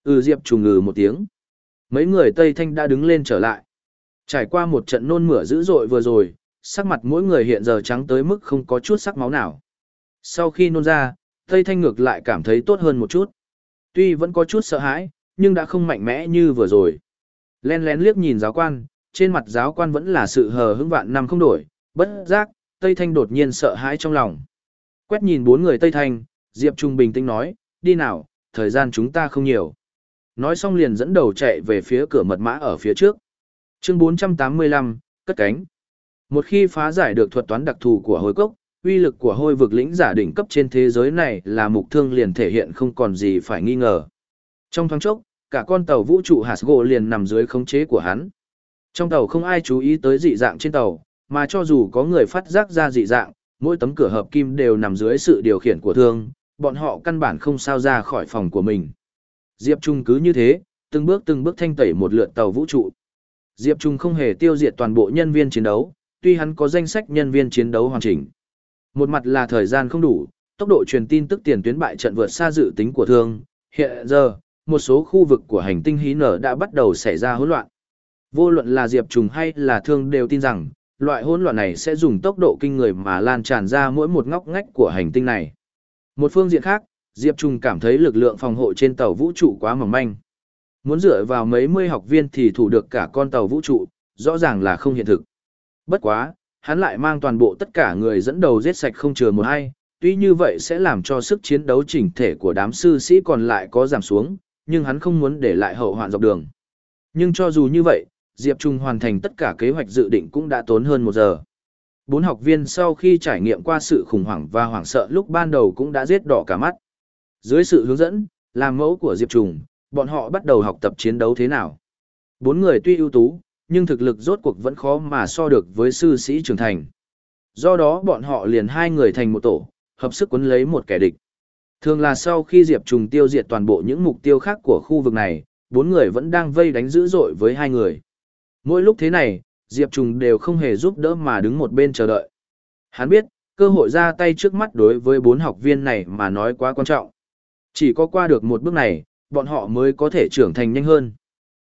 Ừ Diệp Trùng ngừ một tiếng. Mấy người Tây Thanh đã đứng lên trở lại. Trải qua một trận nôn mửa dữ dội vừa rồi, sắc mặt mỗi người hiện giờ trắng tới mức không có chút sắc máu nào. Sau khi nôn ra, Tây Thanh ngược lại cảm thấy tốt hơn một chút. Tuy vẫn có chút sợ hãi, nhưng đã không mạnh mẽ như vừa rồi. Len lén liếc nhìn giáo quan, trên mặt giáo quan vẫn là sự hờ hững vạn năm không đổi, bất giác, Tây Thanh đột nhiên sợ hãi trong lòng. Quét nhìn bốn người Tây Thanh, Diệp Trung bình tĩnh nói, đi nào, thời gian chúng ta không nhiều. Nói xong liền dẫn đầu chạy về phía cửa mật mã ở phía trước. Chương 485, cất cánh. Một khi phá giải được thuật toán đặc thù của hồi cốc, uy lực của hôi vực lĩnh giả đỉnh cấp trên thế giới này là mục thương liền thể hiện không còn gì phải nghi ngờ. Trong thoáng chốc, cả con tàu vũ trụ Hasgo liền nằm dưới khống chế của hắn. Trong tàu không ai chú ý tới dị dạng trên tàu, mà cho dù có người phát giác ra dị dạng, mỗi tấm cửa hợp kim đều nằm dưới sự điều khiển của thương, bọn họ căn bản không sao ra khỏi phòng của mình. Diệp Trung cứ như thế, từng bước từng bước thanh tẩy một lượt tàu vũ trụ. Diệp Trung không hề tiêu diệt toàn bộ nhân viên chiến đấu, tuy hắn có danh sách nhân viên chiến đấu hoàn chỉnh. Một mặt là thời gian không đủ, tốc độ truyền tin tức tiền tuyến bại trận vượt xa dự tính của thương, hiện giờ, một số khu vực của hành tinh hí nở đã bắt đầu xảy ra hỗn loạn. Vô luận là Diệp Trùng hay là thương đều tin rằng, loại hỗn loạn này sẽ dùng tốc độ kinh người mà lan tràn ra mỗi một ngóc ngách của hành tinh này. Một phương diện khác, Diệp Trung cảm thấy lực lượng phòng hộ trên tàu vũ trụ quá mỏng manh. Muốn dựa vào mấy mươi học viên thì thủ được cả con tàu vũ trụ, rõ ràng là không hiện thực. Bất quá, hắn lại mang toàn bộ tất cả người dẫn đầu giết sạch không chừa một ai, tuy như vậy sẽ làm cho sức chiến đấu chỉnh thể của đám sư sĩ còn lại có giảm xuống, nhưng hắn không muốn để lại hậu hoạn dọc đường. Nhưng cho dù như vậy, Diệp Trung hoàn thành tất cả kế hoạch dự định cũng đã tốn hơn một giờ. Bốn học viên sau khi trải nghiệm qua sự khủng hoảng và hoảng sợ lúc ban đầu cũng đã giết đỏ cả mắt. Dưới sự hướng dẫn, làm mẫu của Diệp Trung, bọn họ bắt đầu học tập chiến đấu thế nào. Bốn người tuy ưu tú, nhưng thực lực rốt cuộc vẫn khó mà so được với sư sĩ trưởng thành. Do đó bọn họ liền hai người thành một tổ, hợp sức quấn lấy một kẻ địch. Thường là sau khi Diệp Trùng tiêu diệt toàn bộ những mục tiêu khác của khu vực này, bốn người vẫn đang vây đánh dữ dội với hai người. Mỗi lúc thế này, Diệp Trùng đều không hề giúp đỡ mà đứng một bên chờ đợi. Hắn biết, cơ hội ra tay trước mắt đối với bốn học viên này mà nói quá quan trọng. Chỉ có qua được một bước này, bọn họ mới có thể trưởng thành nhanh hơn.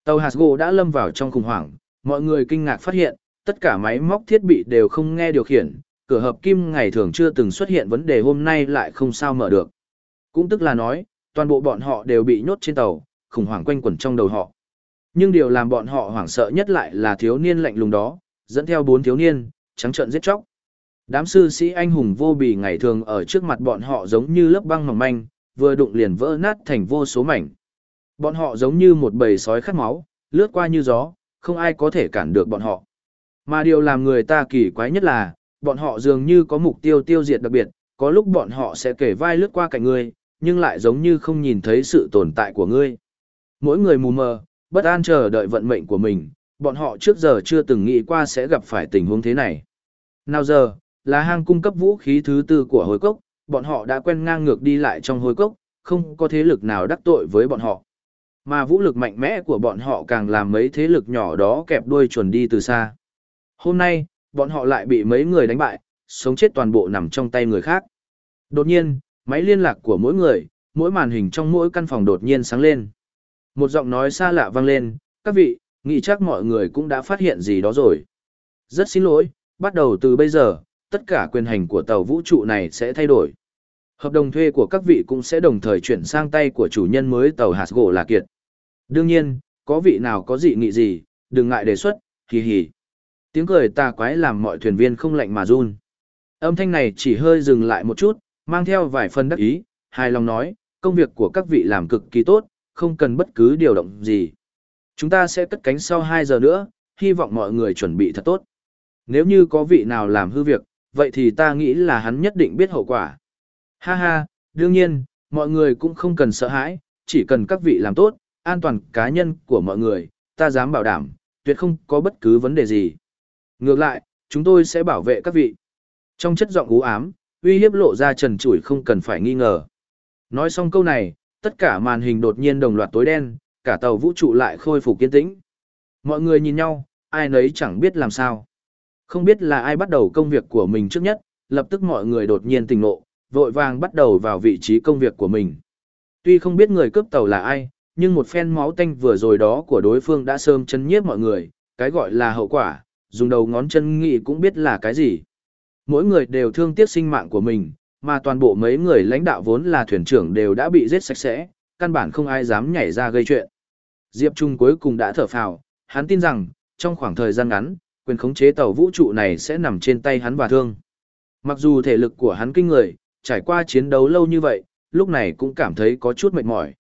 Tàu Hasgo đã lâm vào trong khủng hoảng, mọi người kinh ngạc phát hiện, tất cả máy móc thiết bị đều không nghe điều khiển, cửa hợp kim ngày thường chưa từng xuất hiện vấn đề hôm nay lại không sao mở được. Cũng tức là nói, toàn bộ bọn họ đều bị nhốt trên tàu, khủng hoảng quanh quẩn trong đầu họ. Nhưng điều làm bọn họ hoảng sợ nhất lại là thiếu niên lạnh lùng đó, dẫn theo bốn thiếu niên, trắng trợn giết chóc. Đám sư sĩ anh hùng vô bì ngày thường ở trước mặt bọn họ giống như lớp băng mỏng manh, vừa đụng liền vỡ nát thành vô số mảnh. Bọn họ giống như một bầy sói khát máu, lướt qua như gió, không ai có thể cản được bọn họ. Mà điều làm người ta kỳ quái nhất là, bọn họ dường như có mục tiêu tiêu diệt đặc biệt, có lúc bọn họ sẽ kể vai lướt qua cạnh ngươi, nhưng lại giống như không nhìn thấy sự tồn tại của ngươi. Mỗi người mù mờ, bất an chờ đợi vận mệnh của mình, bọn họ trước giờ chưa từng nghĩ qua sẽ gặp phải tình huống thế này. Nào giờ, là hang cung cấp vũ khí thứ tư của hồi cốc, bọn họ đã quen ngang ngược đi lại trong hồi cốc, không có thế lực nào đắc tội với bọn họ. Mà vũ lực mạnh mẽ của bọn họ càng làm mấy thế lực nhỏ đó kẹp đuôi chuẩn đi từ xa. Hôm nay, bọn họ lại bị mấy người đánh bại, sống chết toàn bộ nằm trong tay người khác. Đột nhiên, máy liên lạc của mỗi người, mỗi màn hình trong mỗi căn phòng đột nhiên sáng lên. Một giọng nói xa lạ vang lên, các vị, nghĩ chắc mọi người cũng đã phát hiện gì đó rồi. Rất xin lỗi, bắt đầu từ bây giờ, tất cả quyền hành của tàu vũ trụ này sẽ thay đổi. Hợp đồng thuê của các vị cũng sẽ đồng thời chuyển sang tay của chủ nhân mới tàu hạt gỗ là kiệt. Đương nhiên, có vị nào có dị nghị gì, đừng ngại đề xuất, hì hì. Tiếng cười tà quái làm mọi thuyền viên không lạnh mà run. Âm thanh này chỉ hơi dừng lại một chút, mang theo vài phần đắc ý, hài lòng nói, công việc của các vị làm cực kỳ tốt, không cần bất cứ điều động gì. Chúng ta sẽ cất cánh sau 2 giờ nữa, hy vọng mọi người chuẩn bị thật tốt. Nếu như có vị nào làm hư việc, vậy thì ta nghĩ là hắn nhất định biết hậu quả. Ha ha, đương nhiên, mọi người cũng không cần sợ hãi, chỉ cần các vị làm tốt, an toàn cá nhân của mọi người, ta dám bảo đảm, tuyệt không có bất cứ vấn đề gì. Ngược lại, chúng tôi sẽ bảo vệ các vị. Trong chất giọng ú ám, uy hiếp lộ ra trần trụi không cần phải nghi ngờ. Nói xong câu này, tất cả màn hình đột nhiên đồng loạt tối đen, cả tàu vũ trụ lại khôi phục kiên tĩnh. Mọi người nhìn nhau, ai nấy chẳng biết làm sao. Không biết là ai bắt đầu công việc của mình trước nhất, lập tức mọi người đột nhiên tỉnh ngộ, vội vàng bắt đầu vào vị trí công việc của mình. Tuy không biết người cướp tàu là ai, nhưng một phen máu tanh vừa rồi đó của đối phương đã sơm chân nhiếp mọi người, cái gọi là hậu quả, dùng đầu ngón chân nghĩ cũng biết là cái gì. Mỗi người đều thương tiếc sinh mạng của mình, mà toàn bộ mấy người lãnh đạo vốn là thuyền trưởng đều đã bị giết sạch sẽ, căn bản không ai dám nhảy ra gây chuyện. Diệp Trung cuối cùng đã thở phào, hắn tin rằng, trong khoảng thời gian ngắn, quyền khống chế tàu vũ trụ này sẽ nằm trên tay hắn và thương. Mặc dù thể lực của hắn kinh người, trải qua chiến đấu lâu như vậy, lúc này cũng cảm thấy có chút mệt mỏi.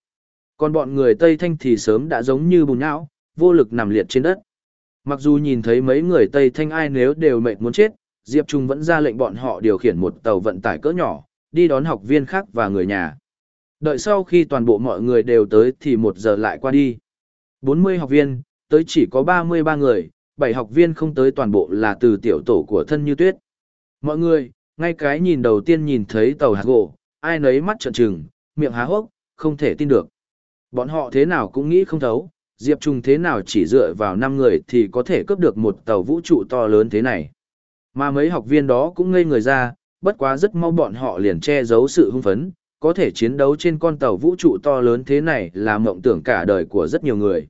Còn bọn người Tây Thanh thì sớm đã giống như bùn nhão, vô lực nằm liệt trên đất. Mặc dù nhìn thấy mấy người Tây Thanh ai nếu đều mệt muốn chết, Diệp Trung vẫn ra lệnh bọn họ điều khiển một tàu vận tải cỡ nhỏ, đi đón học viên khác và người nhà. Đợi sau khi toàn bộ mọi người đều tới thì một giờ lại qua đi. 40 học viên, tới chỉ có 33 người, 7 học viên không tới toàn bộ là từ tiểu tổ của thân như tuyết. Mọi người, ngay cái nhìn đầu tiên nhìn thấy tàu hạt gỗ, ai nấy mắt trợn trừng, miệng há hốc, không thể tin được. Bọn họ thế nào cũng nghĩ không thấu, Diệp Trung thế nào chỉ dựa vào 5 người thì có thể cướp được một tàu vũ trụ to lớn thế này. Mà mấy học viên đó cũng ngây người ra, bất quá rất mau bọn họ liền che giấu sự hưng phấn, có thể chiến đấu trên con tàu vũ trụ to lớn thế này là mộng tưởng cả đời của rất nhiều người.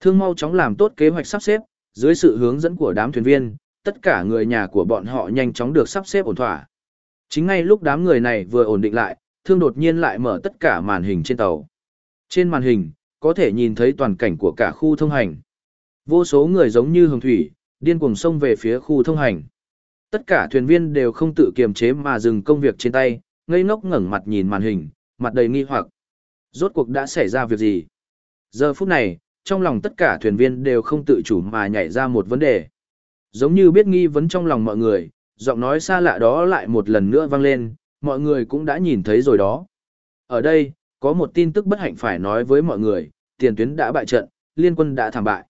Thương mau chóng làm tốt kế hoạch sắp xếp, dưới sự hướng dẫn của đám thuyền viên, tất cả người nhà của bọn họ nhanh chóng được sắp xếp ổn thỏa. Chính ngay lúc đám người này vừa ổn định lại, thương đột nhiên lại mở tất cả màn hình trên tàu. Trên màn hình, có thể nhìn thấy toàn cảnh của cả khu thông hành. Vô số người giống như hồng thủy, điên cuồng xông về phía khu thông hành. Tất cả thuyền viên đều không tự kiềm chế mà dừng công việc trên tay, ngây ngốc ngẩng mặt nhìn màn hình, mặt đầy nghi hoặc. Rốt cuộc đã xảy ra việc gì? Giờ phút này, trong lòng tất cả thuyền viên đều không tự chủ mà nhảy ra một vấn đề. Giống như biết nghi vấn trong lòng mọi người, giọng nói xa lạ đó lại một lần nữa vang lên, mọi người cũng đã nhìn thấy rồi đó. Ở đây, có một tin tức bất hạnh phải nói với mọi người, tiền tuyến đã bại trận, liên quân đã thảm bại.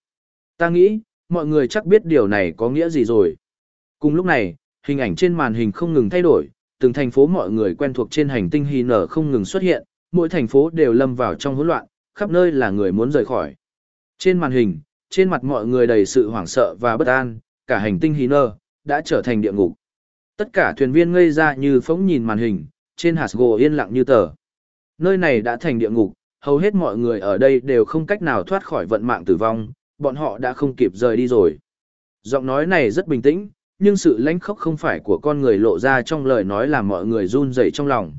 Ta nghĩ, mọi người chắc biết điều này có nghĩa gì rồi. Cùng lúc này, hình ảnh trên màn hình không ngừng thay đổi, từng thành phố mọi người quen thuộc trên hành tinh Hy nở không ngừng xuất hiện, mỗi thành phố đều lâm vào trong hỗn loạn, khắp nơi là người muốn rời khỏi. Trên màn hình, trên mặt mọi người đầy sự hoảng sợ và bất an, cả hành tinh Hy nở đã trở thành địa ngục. Tất cả thuyền viên ngây ra như phóng nhìn màn hình, trên hạt gỗ yên lặng như tờ. Nơi này đã thành địa ngục, hầu hết mọi người ở đây đều không cách nào thoát khỏi vận mạng tử vong, bọn họ đã không kịp rời đi rồi. Giọng nói này rất bình tĩnh, nhưng sự lãnh khốc không phải của con người lộ ra trong lời nói làm mọi người run rẩy trong lòng.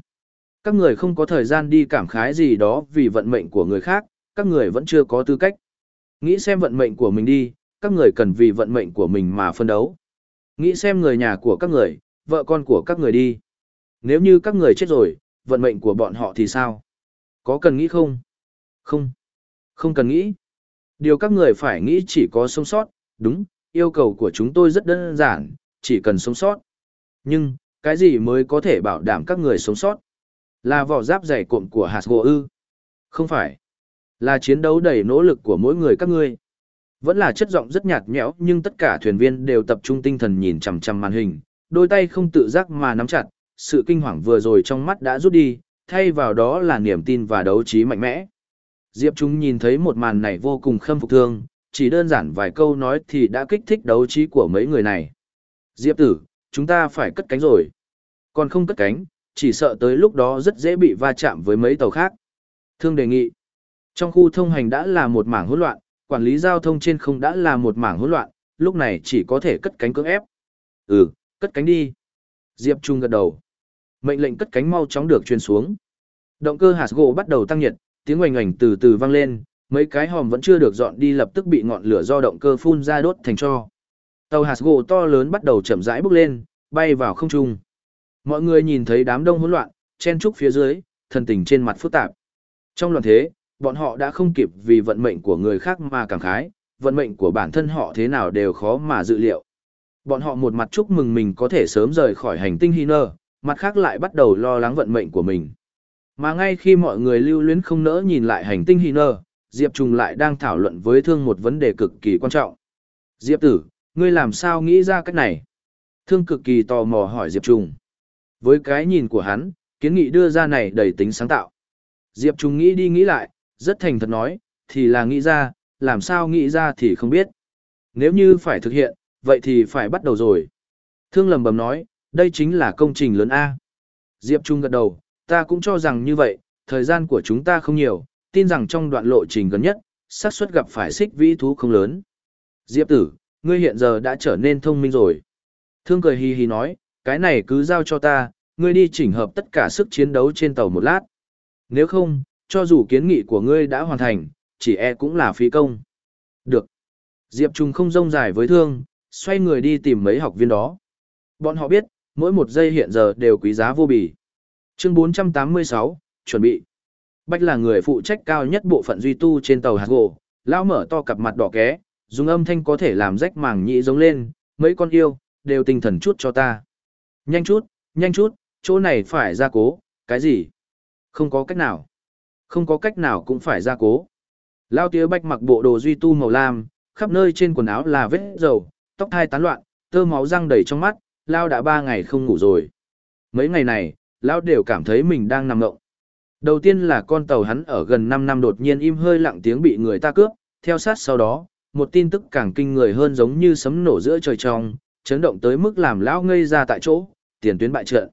Các người không có thời gian đi cảm khái gì đó vì vận mệnh của người khác, các người vẫn chưa có tư cách. Nghĩ xem vận mệnh của mình đi, các người cần vì vận mệnh của mình mà phân đấu. Nghĩ xem người nhà của các người, vợ con của các người đi. Nếu như các người chết rồi, vận mệnh của bọn họ thì sao? Có cần nghĩ không? Không. Không cần nghĩ. Điều các người phải nghĩ chỉ có sống sót, đúng, yêu cầu của chúng tôi rất đơn giản, chỉ cần sống sót. Nhưng, cái gì mới có thể bảo đảm các người sống sót? Là vỏ giáp dày cộm của hạt gỗ ư? Không phải. Là chiến đấu đầy nỗ lực của mỗi người các ngươi. Vẫn là chất giọng rất nhạt nhẽo nhưng tất cả thuyền viên đều tập trung tinh thần nhìn chằm chằm màn hình, đôi tay không tự giác mà nắm chặt, sự kinh hoàng vừa rồi trong mắt đã rút đi, thay vào đó là niềm tin và đấu trí mạnh mẽ. Diệp Trung nhìn thấy một màn này vô cùng khâm phục thương, chỉ đơn giản vài câu nói thì đã kích thích đấu trí của mấy người này. Diệp tử, chúng ta phải cất cánh rồi. Còn không cất cánh, chỉ sợ tới lúc đó rất dễ bị va chạm với mấy tàu khác. Thương đề nghị. Trong khu thông hành đã là một mảng hỗn loạn, quản lý giao thông trên không đã là một mảng hỗn loạn, lúc này chỉ có thể cất cánh cưỡng ép. Ừ, cất cánh đi. Diệp Trung gật đầu. Mệnh lệnh cất cánh mau chóng được truyền xuống. Động cơ hạt gỗ bắt đầu tăng nhiệt, tiếng oành oành từ từ vang lên, mấy cái hòm vẫn chưa được dọn đi lập tức bị ngọn lửa do động cơ phun ra đốt thành tro. Tàu hạt gỗ to lớn bắt đầu chậm rãi bốc lên, bay vào không trung. Mọi người nhìn thấy đám đông hỗn loạn, chen trúc phía dưới, thần tình trên mặt phức tạp. Trong loạn thế, bọn họ đã không kịp vì vận mệnh của người khác mà cảm khái, vận mệnh của bản thân họ thế nào đều khó mà dự liệu. Bọn họ một mặt chúc mừng mình có thể sớm rời khỏi hành tinh Hiner, mặt khác lại bắt đầu lo lắng vận mệnh của mình. Mà ngay khi mọi người lưu luyến không nỡ nhìn lại hành tinh Hiner, Diệp Trùng lại đang thảo luận với Thương một vấn đề cực kỳ quan trọng. Diệp tử, ngươi làm sao nghĩ ra cách này? Thương cực kỳ tò mò hỏi Diệp Trùng. Với cái nhìn của hắn, kiến nghị đưa ra này đầy tính sáng tạo. Diệp Trùng nghĩ đi nghĩ lại, rất thành thật nói, thì là nghĩ ra, làm sao nghĩ ra thì không biết. Nếu như phải thực hiện, vậy thì phải bắt đầu rồi. Thương lầm bầm nói, đây chính là công trình lớn A. Diệp Trung gật đầu, ta cũng cho rằng như vậy, thời gian của chúng ta không nhiều, tin rằng trong đoạn lộ trình gần nhất, xác suất gặp phải xích vĩ thú không lớn. Diệp tử, ngươi hiện giờ đã trở nên thông minh rồi. Thương cười hì hì nói, cái này cứ giao cho ta, ngươi đi chỉnh hợp tất cả sức chiến đấu trên tàu một lát. Nếu không, cho dù kiến nghị của ngươi đã hoàn thành, chỉ e cũng là phí công. Được. Diệp Trung không rông dài với thương, xoay người đi tìm mấy học viên đó. Bọn họ biết, mỗi một giây hiện giờ đều quý giá vô bì. Chương 486, chuẩn bị. Bách là người phụ trách cao nhất bộ phận duy tu trên tàu hạt gỗ, lão mở to cặp mặt đỏ ké, dùng âm thanh có thể làm rách màng nhĩ giống lên, mấy con yêu, đều tinh thần chút cho ta. Nhanh chút, nhanh chút, chỗ này phải ra cố, cái gì? Không có cách nào. Không có cách nào cũng phải ra cố. Lao tía bách mặc bộ đồ duy tu màu lam, khắp nơi trên quần áo là vết dầu, tóc thai tán loạn, tơ máu răng đầy trong mắt, Lao đã ba ngày không ngủ rồi. Mấy ngày này, Lao đều cảm thấy mình đang nằm ngộng. Đầu tiên là con tàu hắn ở gần 5 năm đột nhiên im hơi lặng tiếng bị người ta cướp, theo sát sau đó, một tin tức càng kinh người hơn giống như sấm nổ giữa trời trong, chấn động tới mức làm lão ngây ra tại chỗ, tiền tuyến bại trận.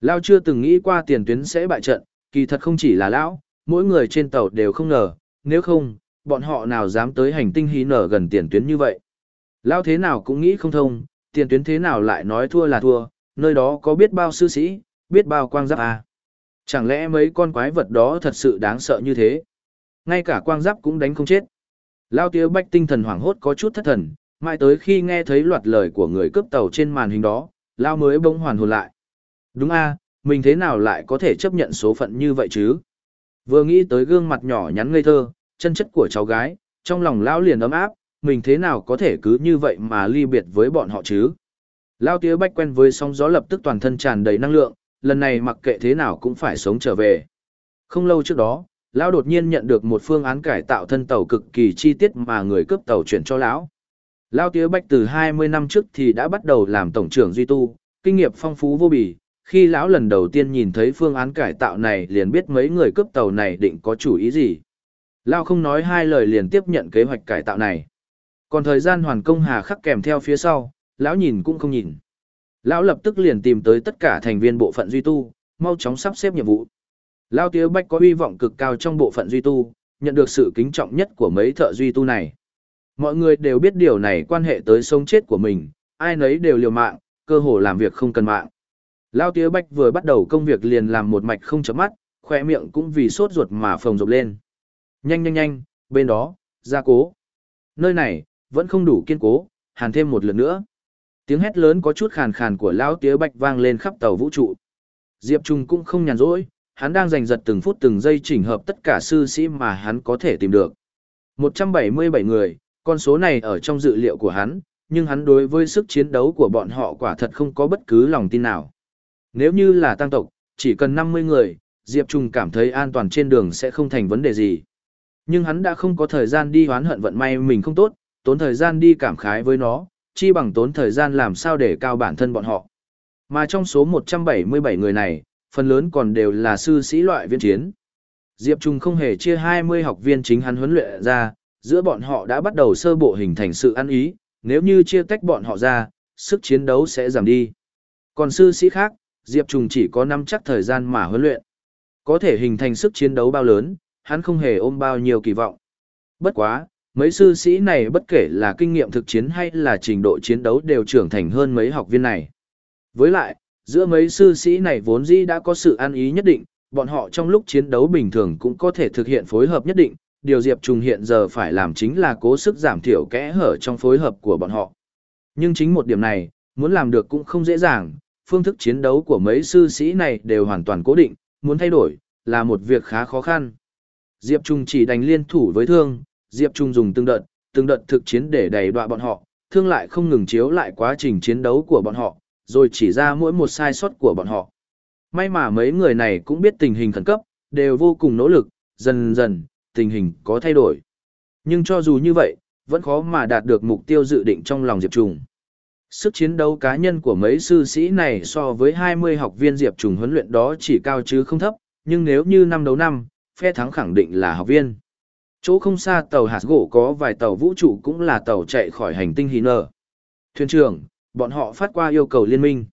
Lão chưa từng nghĩ qua tiền tuyến sẽ bại trận, kỳ thật không chỉ là Lão, mỗi người trên tàu đều không ngờ, nếu không, bọn họ nào dám tới hành tinh hí nở gần tiền tuyến như vậy. Lão thế nào cũng nghĩ không thông, tiền tuyến thế nào lại nói thua là thua, nơi đó có biết bao sư sĩ, biết bao quang giáp à. Chẳng lẽ mấy con quái vật đó thật sự đáng sợ như thế? Ngay cả quang giáp cũng đánh không chết. Lao tiêu bách tinh thần hoảng hốt có chút thất thần, mãi tới khi nghe thấy loạt lời của người cướp tàu trên màn hình đó, Lao mới bỗng hoàn hồn lại. Đúng a, mình thế nào lại có thể chấp nhận số phận như vậy chứ? Vừa nghĩ tới gương mặt nhỏ nhắn ngây thơ, chân chất của cháu gái, trong lòng Lao liền ấm áp, mình thế nào có thể cứ như vậy mà ly biệt với bọn họ chứ? Lao tía bách quen với sóng gió lập tức toàn thân tràn đầy năng lượng, lần này mặc kệ thế nào cũng phải sống trở về. Không lâu trước đó, Lão đột nhiên nhận được một phương án cải tạo thân tàu cực kỳ chi tiết mà người cướp tàu chuyển cho Lão. Lão tiếu bách từ 20 năm trước thì đã bắt đầu làm tổng trưởng duy tu, kinh nghiệm phong phú vô bì. Khi lão lần đầu tiên nhìn thấy phương án cải tạo này liền biết mấy người cướp tàu này định có chủ ý gì. Lão không nói hai lời liền tiếp nhận kế hoạch cải tạo này. Còn thời gian hoàn công hà khắc kèm theo phía sau, lão nhìn cũng không nhìn. Lão lập tức liền tìm tới tất cả thành viên bộ phận duy tu, mau chóng sắp xếp nhiệm vụ. Lão Tía Bách có uy vọng cực cao trong bộ phận duy tu, nhận được sự kính trọng nhất của mấy thợ duy tu này. Mọi người đều biết điều này quan hệ tới sống chết của mình, ai nấy đều liều mạng, cơ hồ làm việc không cần mạng. Lão Tía Bách vừa bắt đầu công việc liền làm một mạch không chấm mắt, khoe miệng cũng vì sốt ruột mà phồng rộp lên. Nhanh nhanh nhanh, bên đó, gia cố. Nơi này, vẫn không đủ kiên cố, hàn thêm một lượt nữa. Tiếng hét lớn có chút khàn khàn của lão tía bạch vang lên khắp tàu vũ trụ. Diệp Trung cũng không nhàn rỗi, hắn đang giành giật từng phút từng giây chỉnh hợp tất cả sư sĩ mà hắn có thể tìm được. 177 người, con số này ở trong dự liệu của hắn, nhưng hắn đối với sức chiến đấu của bọn họ quả thật không có bất cứ lòng tin nào. Nếu như là tăng tộc, chỉ cần 50 người, Diệp Trung cảm thấy an toàn trên đường sẽ không thành vấn đề gì. Nhưng hắn đã không có thời gian đi hoán hận vận may mình không tốt, tốn thời gian đi cảm khái với nó, chi bằng tốn thời gian làm sao để cao bản thân bọn họ. Mà trong số 177 người này, phần lớn còn đều là sư sĩ loại viên chiến. Diệp Trung không hề chia 20 học viên chính hắn huấn luyện ra, giữa bọn họ đã bắt đầu sơ bộ hình thành sự ăn ý, nếu như chia tách bọn họ ra, sức chiến đấu sẽ giảm đi. Còn sư sĩ khác, Diệp Trung chỉ có năm chắc thời gian mà huấn luyện. Có thể hình thành sức chiến đấu bao lớn, hắn không hề ôm bao nhiêu kỳ vọng. Bất quá, Mấy sư sĩ này bất kể là kinh nghiệm thực chiến hay là trình độ chiến đấu đều trưởng thành hơn mấy học viên này. Với lại, giữa mấy sư sĩ này vốn dĩ đã có sự an ý nhất định, bọn họ trong lúc chiến đấu bình thường cũng có thể thực hiện phối hợp nhất định, điều Diệp Trùng hiện giờ phải làm chính là cố sức giảm thiểu kẽ hở trong phối hợp của bọn họ. Nhưng chính một điểm này, muốn làm được cũng không dễ dàng, phương thức chiến đấu của mấy sư sĩ này đều hoàn toàn cố định, muốn thay đổi, là một việc khá khó khăn. Diệp Trung chỉ đành liên thủ với thương, Diệp Trung dùng từng đợt, từng đợt thực chiến để đẩy đọa bọn họ, thương lại không ngừng chiếu lại quá trình chiến đấu của bọn họ, rồi chỉ ra mỗi một sai sót của bọn họ. May mà mấy người này cũng biết tình hình khẩn cấp, đều vô cùng nỗ lực, dần dần, tình hình có thay đổi. Nhưng cho dù như vậy, vẫn khó mà đạt được mục tiêu dự định trong lòng Diệp Trùng. Sức chiến đấu cá nhân của mấy sư sĩ này so với 20 học viên Diệp Trùng huấn luyện đó chỉ cao chứ không thấp, nhưng nếu như năm đấu năm, phe thắng khẳng định là học viên. Chỗ không xa tàu hạt gỗ có vài tàu vũ trụ cũng là tàu chạy khỏi hành tinh Hiner. Thuyền trưởng, bọn họ phát qua yêu cầu liên minh.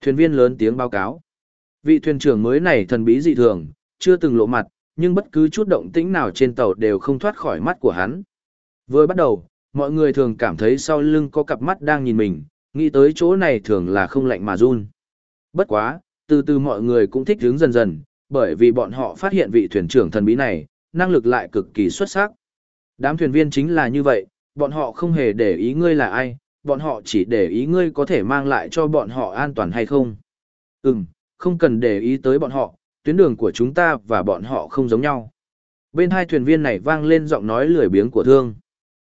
Thuyền viên lớn tiếng báo cáo. Vị thuyền trưởng mới này thần bí dị thường, chưa từng lộ mặt, nhưng bất cứ chút động tĩnh nào trên tàu đều không thoát khỏi mắt của hắn. Vừa bắt đầu, mọi người thường cảm thấy sau lưng có cặp mắt đang nhìn mình, nghĩ tới chỗ này thường là không lạnh mà run. Bất quá, từ từ mọi người cũng thích hướng dần dần, bởi vì bọn họ phát hiện vị thuyền trưởng thần bí này, năng lực lại cực kỳ xuất sắc. Đám thuyền viên chính là như vậy, bọn họ không hề để ý ngươi là ai, bọn họ chỉ để ý ngươi có thể mang lại cho bọn họ an toàn hay không. Ừm, không cần để ý tới bọn họ, tuyến đường của chúng ta và bọn họ không giống nhau. Bên hai thuyền viên này vang lên giọng nói lười biếng của thương.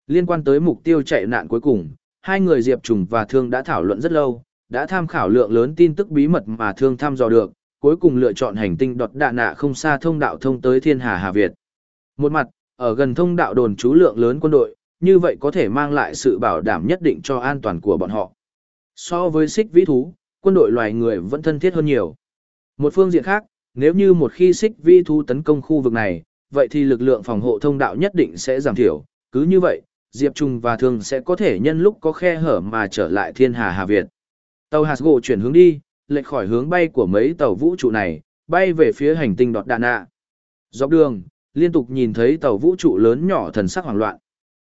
Liên quan tới mục tiêu chạy nạn cuối cùng, hai người Diệp Trùng và Thương đã thảo luận rất lâu, đã tham khảo lượng lớn tin tức bí mật mà Thương thăm dò được, cuối cùng lựa chọn hành tinh đọt đạ nạ không xa thông đạo thông tới Thiên Hà Hà Việt. Một mặt, ở gần thông đạo đồn trú lượng lớn quân đội, như vậy có thể mang lại sự bảo đảm nhất định cho an toàn của bọn họ. So với xích vĩ thú, quân đội loài người vẫn thân thiết hơn nhiều. Một phương diện khác, nếu như một khi xích vĩ thú tấn công khu vực này, vậy thì lực lượng phòng hộ thông đạo nhất định sẽ giảm thiểu. Cứ như vậy, Diệp Trung và Thương sẽ có thể nhân lúc có khe hở mà trở lại thiên hà Hà Việt. Tàu Hasgo chuyển hướng đi, lệch khỏi hướng bay của mấy tàu vũ trụ này, bay về phía hành tinh đọt đạn ạ. Dọc đường, liên tục nhìn thấy tàu vũ trụ lớn nhỏ thần sắc hoảng loạn.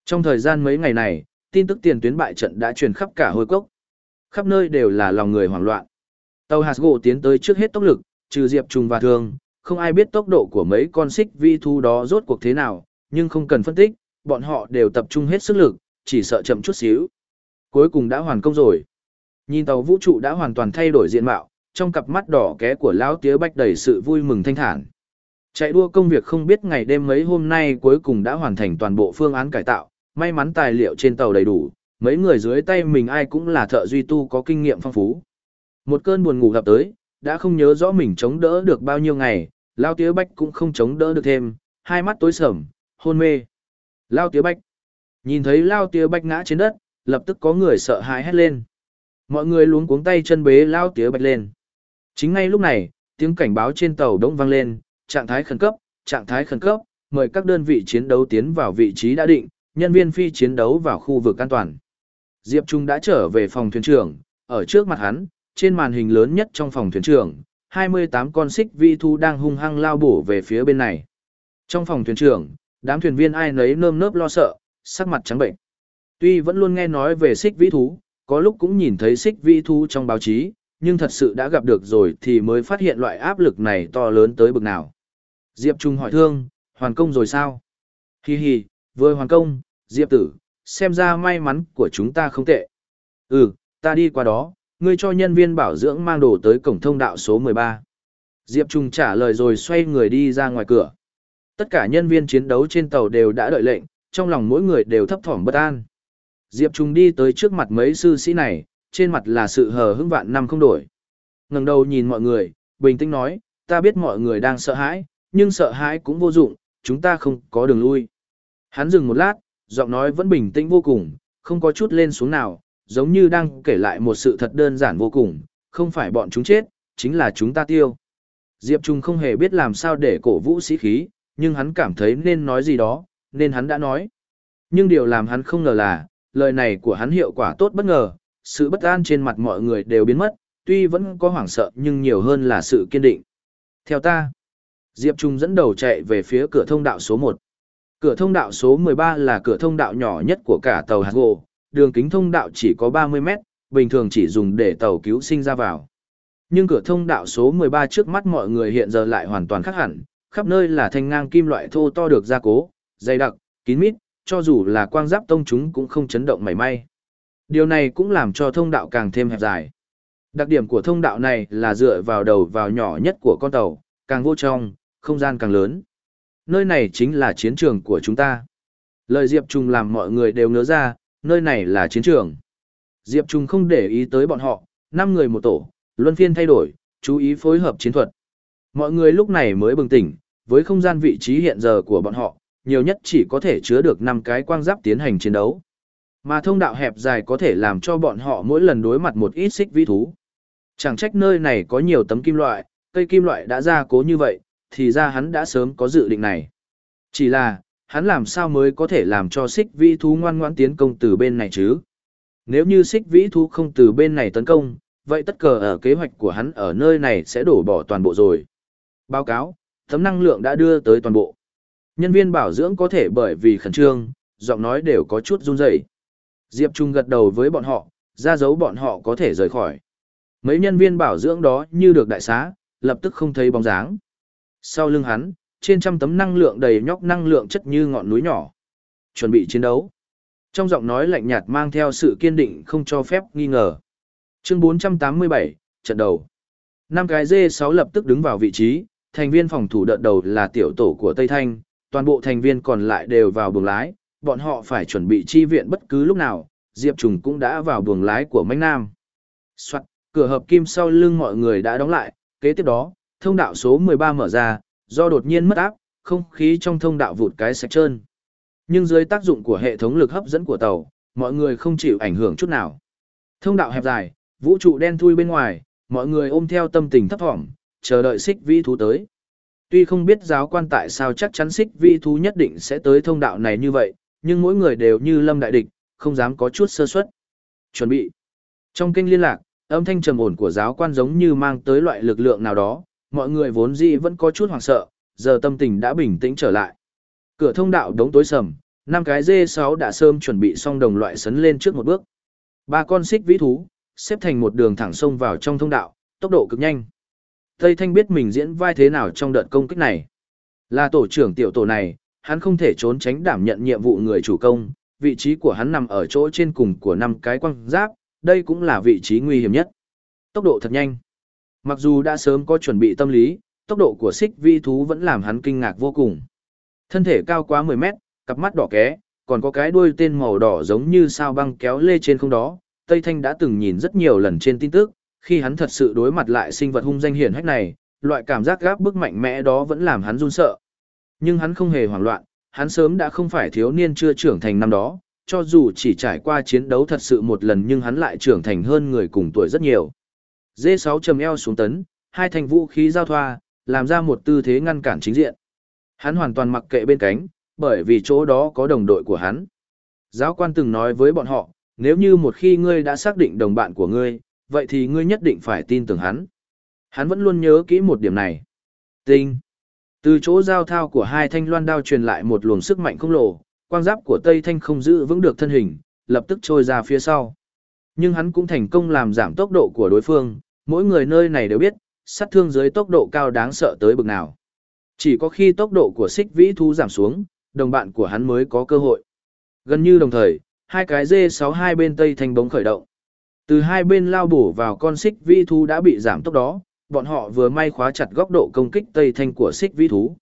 Trong thời gian mấy ngày này, tin tức tiền tuyến bại trận đã truyền khắp cả hồi cốc. Khắp nơi đều là lòng người hoảng loạn. Tàu Hasgo tiến tới trước hết tốc lực, trừ Diệp Trùng và Thương, không ai biết tốc độ của mấy con xích vi thu đó rốt cuộc thế nào, nhưng không cần phân tích, bọn họ đều tập trung hết sức lực, chỉ sợ chậm chút xíu. Cuối cùng đã hoàn công rồi. Nhìn tàu vũ trụ đã hoàn toàn thay đổi diện mạo, trong cặp mắt đỏ ké của lão tía bách đầy sự vui mừng thanh thản. Chạy đua công việc không biết ngày đêm mấy hôm nay cuối cùng đã hoàn thành toàn bộ phương án cải tạo, may mắn tài liệu trên tàu đầy đủ, mấy người dưới tay mình ai cũng là thợ duy tu có kinh nghiệm phong phú. Một cơn buồn ngủ gặp tới, đã không nhớ rõ mình chống đỡ được bao nhiêu ngày, Lao Tiếu Bách cũng không chống đỡ được thêm, hai mắt tối sầm, hôn mê. Lao Tiếu Bách. Nhìn thấy Lao Tiếu Bách ngã trên đất, lập tức có người sợ hãi hét lên. Mọi người luống cuống tay chân bế Lao Tiếu Bách lên. Chính ngay lúc này, tiếng cảnh báo trên tàu đống vang lên, trạng thái khẩn cấp, trạng thái khẩn cấp, mời các đơn vị chiến đấu tiến vào vị trí đã định, nhân viên phi chiến đấu vào khu vực an toàn. Diệp Trung đã trở về phòng thuyền trưởng, ở trước mặt hắn, trên màn hình lớn nhất trong phòng thuyền trưởng, 28 con xích vi thu đang hung hăng lao bổ về phía bên này. Trong phòng thuyền trưởng, đám thuyền viên ai nấy nơm nớp lo sợ, sắc mặt trắng bệnh. Tuy vẫn luôn nghe nói về xích vĩ thú, có lúc cũng nhìn thấy xích vĩ thú trong báo chí, nhưng thật sự đã gặp được rồi thì mới phát hiện loại áp lực này to lớn tới bực nào. Diệp Trung hỏi thương, hoàn công rồi sao? Hi hi, vừa hoàn công, Diệp tử, xem ra may mắn của chúng ta không tệ. Ừ, ta đi qua đó, ngươi cho nhân viên bảo dưỡng mang đồ tới cổng thông đạo số 13. Diệp Trung trả lời rồi xoay người đi ra ngoài cửa. Tất cả nhân viên chiến đấu trên tàu đều đã đợi lệnh, trong lòng mỗi người đều thấp thỏm bất an. Diệp Trung đi tới trước mặt mấy sư sĩ này, trên mặt là sự hờ hững vạn năm không đổi. ngẩng đầu nhìn mọi người, bình tĩnh nói, ta biết mọi người đang sợ hãi, nhưng sợ hãi cũng vô dụng, chúng ta không có đường lui. Hắn dừng một lát, giọng nói vẫn bình tĩnh vô cùng, không có chút lên xuống nào, giống như đang kể lại một sự thật đơn giản vô cùng, không phải bọn chúng chết, chính là chúng ta tiêu. Diệp Trung không hề biết làm sao để cổ vũ sĩ khí, nhưng hắn cảm thấy nên nói gì đó, nên hắn đã nói. Nhưng điều làm hắn không ngờ là, lời này của hắn hiệu quả tốt bất ngờ, sự bất an trên mặt mọi người đều biến mất, tuy vẫn có hoảng sợ nhưng nhiều hơn là sự kiên định. Theo ta, Diệp Trung dẫn đầu chạy về phía cửa thông đạo số 1. Cửa thông đạo số 13 là cửa thông đạo nhỏ nhất của cả tàu hạt Gồ, đường kính thông đạo chỉ có 30 mét, bình thường chỉ dùng để tàu cứu sinh ra vào. Nhưng cửa thông đạo số 13 trước mắt mọi người hiện giờ lại hoàn toàn khác hẳn, khắp nơi là thanh ngang kim loại thô to được gia cố, dày đặc, kín mít, cho dù là quang giáp tông chúng cũng không chấn động mảy may. Điều này cũng làm cho thông đạo càng thêm hẹp dài. Đặc điểm của thông đạo này là dựa vào đầu vào nhỏ nhất của con tàu, càng vô trong, không gian càng lớn. Nơi này chính là chiến trường của chúng ta. Lời Diệp Trung làm mọi người đều nhớ ra, nơi này là chiến trường. Diệp Trung không để ý tới bọn họ, 5 người một tổ, luân phiên thay đổi, chú ý phối hợp chiến thuật. Mọi người lúc này mới bừng tỉnh, với không gian vị trí hiện giờ của bọn họ, nhiều nhất chỉ có thể chứa được 5 cái quang giáp tiến hành chiến đấu. Mà thông đạo hẹp dài có thể làm cho bọn họ mỗi lần đối mặt một ít xích vĩ thú. Chẳng trách nơi này có nhiều tấm kim loại, cây kim loại đã ra cố như vậy, thì ra hắn đã sớm có dự định này. Chỉ là, hắn làm sao mới có thể làm cho xích vĩ thú ngoan ngoãn tiến công từ bên này chứ? Nếu như xích vĩ thú không từ bên này tấn công, vậy tất cờ ở kế hoạch của hắn ở nơi này sẽ đổ bỏ toàn bộ rồi. Báo cáo, tấm năng lượng đã đưa tới toàn bộ. Nhân viên bảo dưỡng có thể bởi vì khẩn trương, giọng nói đều có chút run rẩy. Diệp Trung gật đầu với bọn họ, ra dấu bọn họ có thể rời khỏi. Mấy nhân viên bảo dưỡng đó như được đại xá, lập tức không thấy bóng dáng. Sau lưng hắn, trên trăm tấm năng lượng đầy nhóc năng lượng chất như ngọn núi nhỏ. Chuẩn bị chiến đấu. Trong giọng nói lạnh nhạt mang theo sự kiên định không cho phép nghi ngờ. Chương 487, trận đầu. Năm cái D6 lập tức đứng vào vị trí, thành viên phòng thủ đợt đầu là tiểu tổ của Tây Thanh, toàn bộ thành viên còn lại đều vào buồng lái, bọn họ phải chuẩn bị chi viện bất cứ lúc nào, Diệp Trùng cũng đã vào buồng lái của Mạnh Nam. Soạn, cửa hợp kim sau lưng mọi người đã đóng lại, kế tiếp đó, thông đạo số 13 mở ra, do đột nhiên mất áp, không khí trong thông đạo vụt cái sạch trơn. Nhưng dưới tác dụng của hệ thống lực hấp dẫn của tàu, mọi người không chịu ảnh hưởng chút nào. Thông đạo hẹp dài, vũ trụ đen thui bên ngoài, mọi người ôm theo tâm tình thấp thỏm, chờ đợi xích vĩ thú tới. Tuy không biết giáo quan tại sao chắc chắn xích vĩ thú nhất định sẽ tới thông đạo này như vậy, nhưng mỗi người đều như lâm đại địch, không dám có chút sơ suất. Chuẩn bị. Trong kênh liên lạc, âm thanh trầm ổn của giáo quan giống như mang tới loại lực lượng nào đó, mọi người vốn dĩ vẫn có chút hoảng sợ, giờ tâm tình đã bình tĩnh trở lại. Cửa thông đạo đống tối sầm, năm cái dê 6 đã sớm chuẩn bị xong đồng loại sấn lên trước một bước. Ba con xích vĩ thú, xếp thành một đường thẳng sông vào trong thông đạo, tốc độ cực nhanh. Tây Thanh biết mình diễn vai thế nào trong đợt công kích này. Là tổ trưởng tiểu tổ này, hắn không thể trốn tránh đảm nhận nhiệm vụ người chủ công, vị trí của hắn nằm ở chỗ trên cùng của năm cái quăng giáp, đây cũng là vị trí nguy hiểm nhất. Tốc độ thật nhanh. Mặc dù đã sớm có chuẩn bị tâm lý, tốc độ của xích vi thú vẫn làm hắn kinh ngạc vô cùng. Thân thể cao quá 10 mét, cặp mắt đỏ ké, còn có cái đuôi tên màu đỏ giống như sao băng kéo lê trên không đó. Tây Thanh đã từng nhìn rất nhiều lần trên tin tức, khi hắn thật sự đối mặt lại sinh vật hung danh hiển hách này, loại cảm giác gáp bức mạnh mẽ đó vẫn làm hắn run sợ. Nhưng hắn không hề hoảng loạn, hắn sớm đã không phải thiếu niên chưa trưởng thành năm đó, cho dù chỉ trải qua chiến đấu thật sự một lần nhưng hắn lại trưởng thành hơn người cùng tuổi rất nhiều. D6 trầm eo xuống tấn, hai thành vũ khí giao thoa, làm ra một tư thế ngăn cản chính diện. Hắn hoàn toàn mặc kệ bên cánh, bởi vì chỗ đó có đồng đội của hắn. Giáo quan từng nói với bọn họ, nếu như một khi ngươi đã xác định đồng bạn của ngươi, vậy thì ngươi nhất định phải tin tưởng hắn. Hắn vẫn luôn nhớ kỹ một điểm này. Tinh. Từ chỗ giao thao của hai thanh loan đao truyền lại một luồng sức mạnh khổng lồ, quang giáp của Tây Thanh không giữ vững được thân hình, lập tức trôi ra phía sau. Nhưng hắn cũng thành công làm giảm tốc độ của đối phương, mỗi người nơi này đều biết, sát thương dưới tốc độ cao đáng sợ tới bực nào. Chỉ có khi tốc độ của xích vĩ thú giảm xuống, đồng bạn của hắn mới có cơ hội. Gần như đồng thời, hai cái dê sáu hai bên Tây Thành bóng khởi động. Từ hai bên lao bổ vào con xích vĩ thú đã bị giảm tốc đó, bọn họ vừa may khóa chặt góc độ công kích Tây Thanh của xích vĩ thú.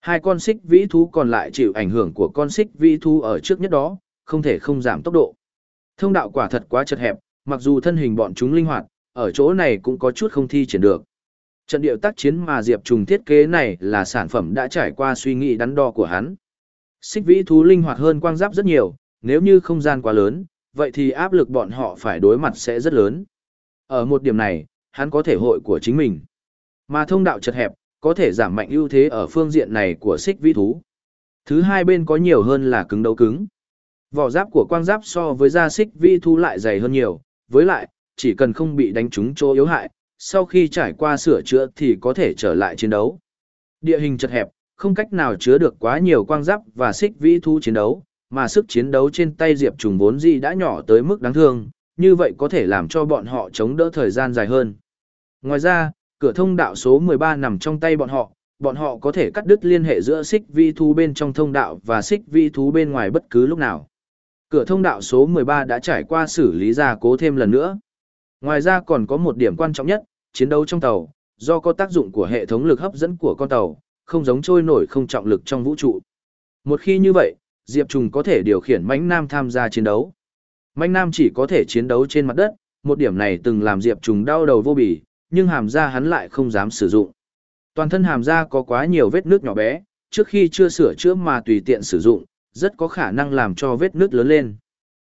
Hai con xích vĩ thú còn lại chịu ảnh hưởng của con xích vĩ thú ở trước nhất đó, không thể không giảm tốc độ. Thông đạo quả thật quá chật hẹp, mặc dù thân hình bọn chúng linh hoạt, ở chỗ này cũng có chút không thi triển được. Trận điệu tác chiến mà Diệp Trùng thiết kế này là sản phẩm đã trải qua suy nghĩ đắn đo của hắn. Xích vĩ thú linh hoạt hơn quang giáp rất nhiều, nếu như không gian quá lớn, vậy thì áp lực bọn họ phải đối mặt sẽ rất lớn. Ở một điểm này, hắn có thể hội của chính mình. Mà thông đạo chật hẹp, có thể giảm mạnh ưu thế ở phương diện này của xích vĩ thú. Thứ hai bên có nhiều hơn là cứng đấu cứng. Vỏ giáp của quang giáp so với da xích vi thú lại dày hơn nhiều, với lại, chỉ cần không bị đánh trúng chỗ yếu hại, sau khi trải qua sửa chữa thì có thể trở lại chiến đấu. Địa hình chật hẹp, không cách nào chứa được quá nhiều quang giáp và xích vĩ thú chiến đấu, mà sức chiến đấu trên tay Diệp Trùng vốn gì đã nhỏ tới mức đáng thương, như vậy có thể làm cho bọn họ chống đỡ thời gian dài hơn. Ngoài ra, cửa thông đạo số 13 nằm trong tay bọn họ, bọn họ có thể cắt đứt liên hệ giữa xích vi thú bên trong thông đạo và xích vi thú bên ngoài bất cứ lúc nào. Cửa thông đạo số 13 đã trải qua xử lý gia cố thêm lần nữa. Ngoài ra còn có một điểm quan trọng nhất, chiến đấu trong tàu, do có tác dụng của hệ thống lực hấp dẫn của con tàu, không giống trôi nổi không trọng lực trong vũ trụ. Một khi như vậy, Diệp Trùng có thể điều khiển Mãnh Nam tham gia chiến đấu. Mãnh Nam chỉ có thể chiến đấu trên mặt đất, một điểm này từng làm Diệp Trùng đau đầu vô bì, nhưng hàm da hắn lại không dám sử dụng. Toàn thân hàm da có quá nhiều vết nước nhỏ bé, trước khi chưa sửa chữa mà tùy tiện sử dụng, rất có khả năng làm cho vết nước lớn lên.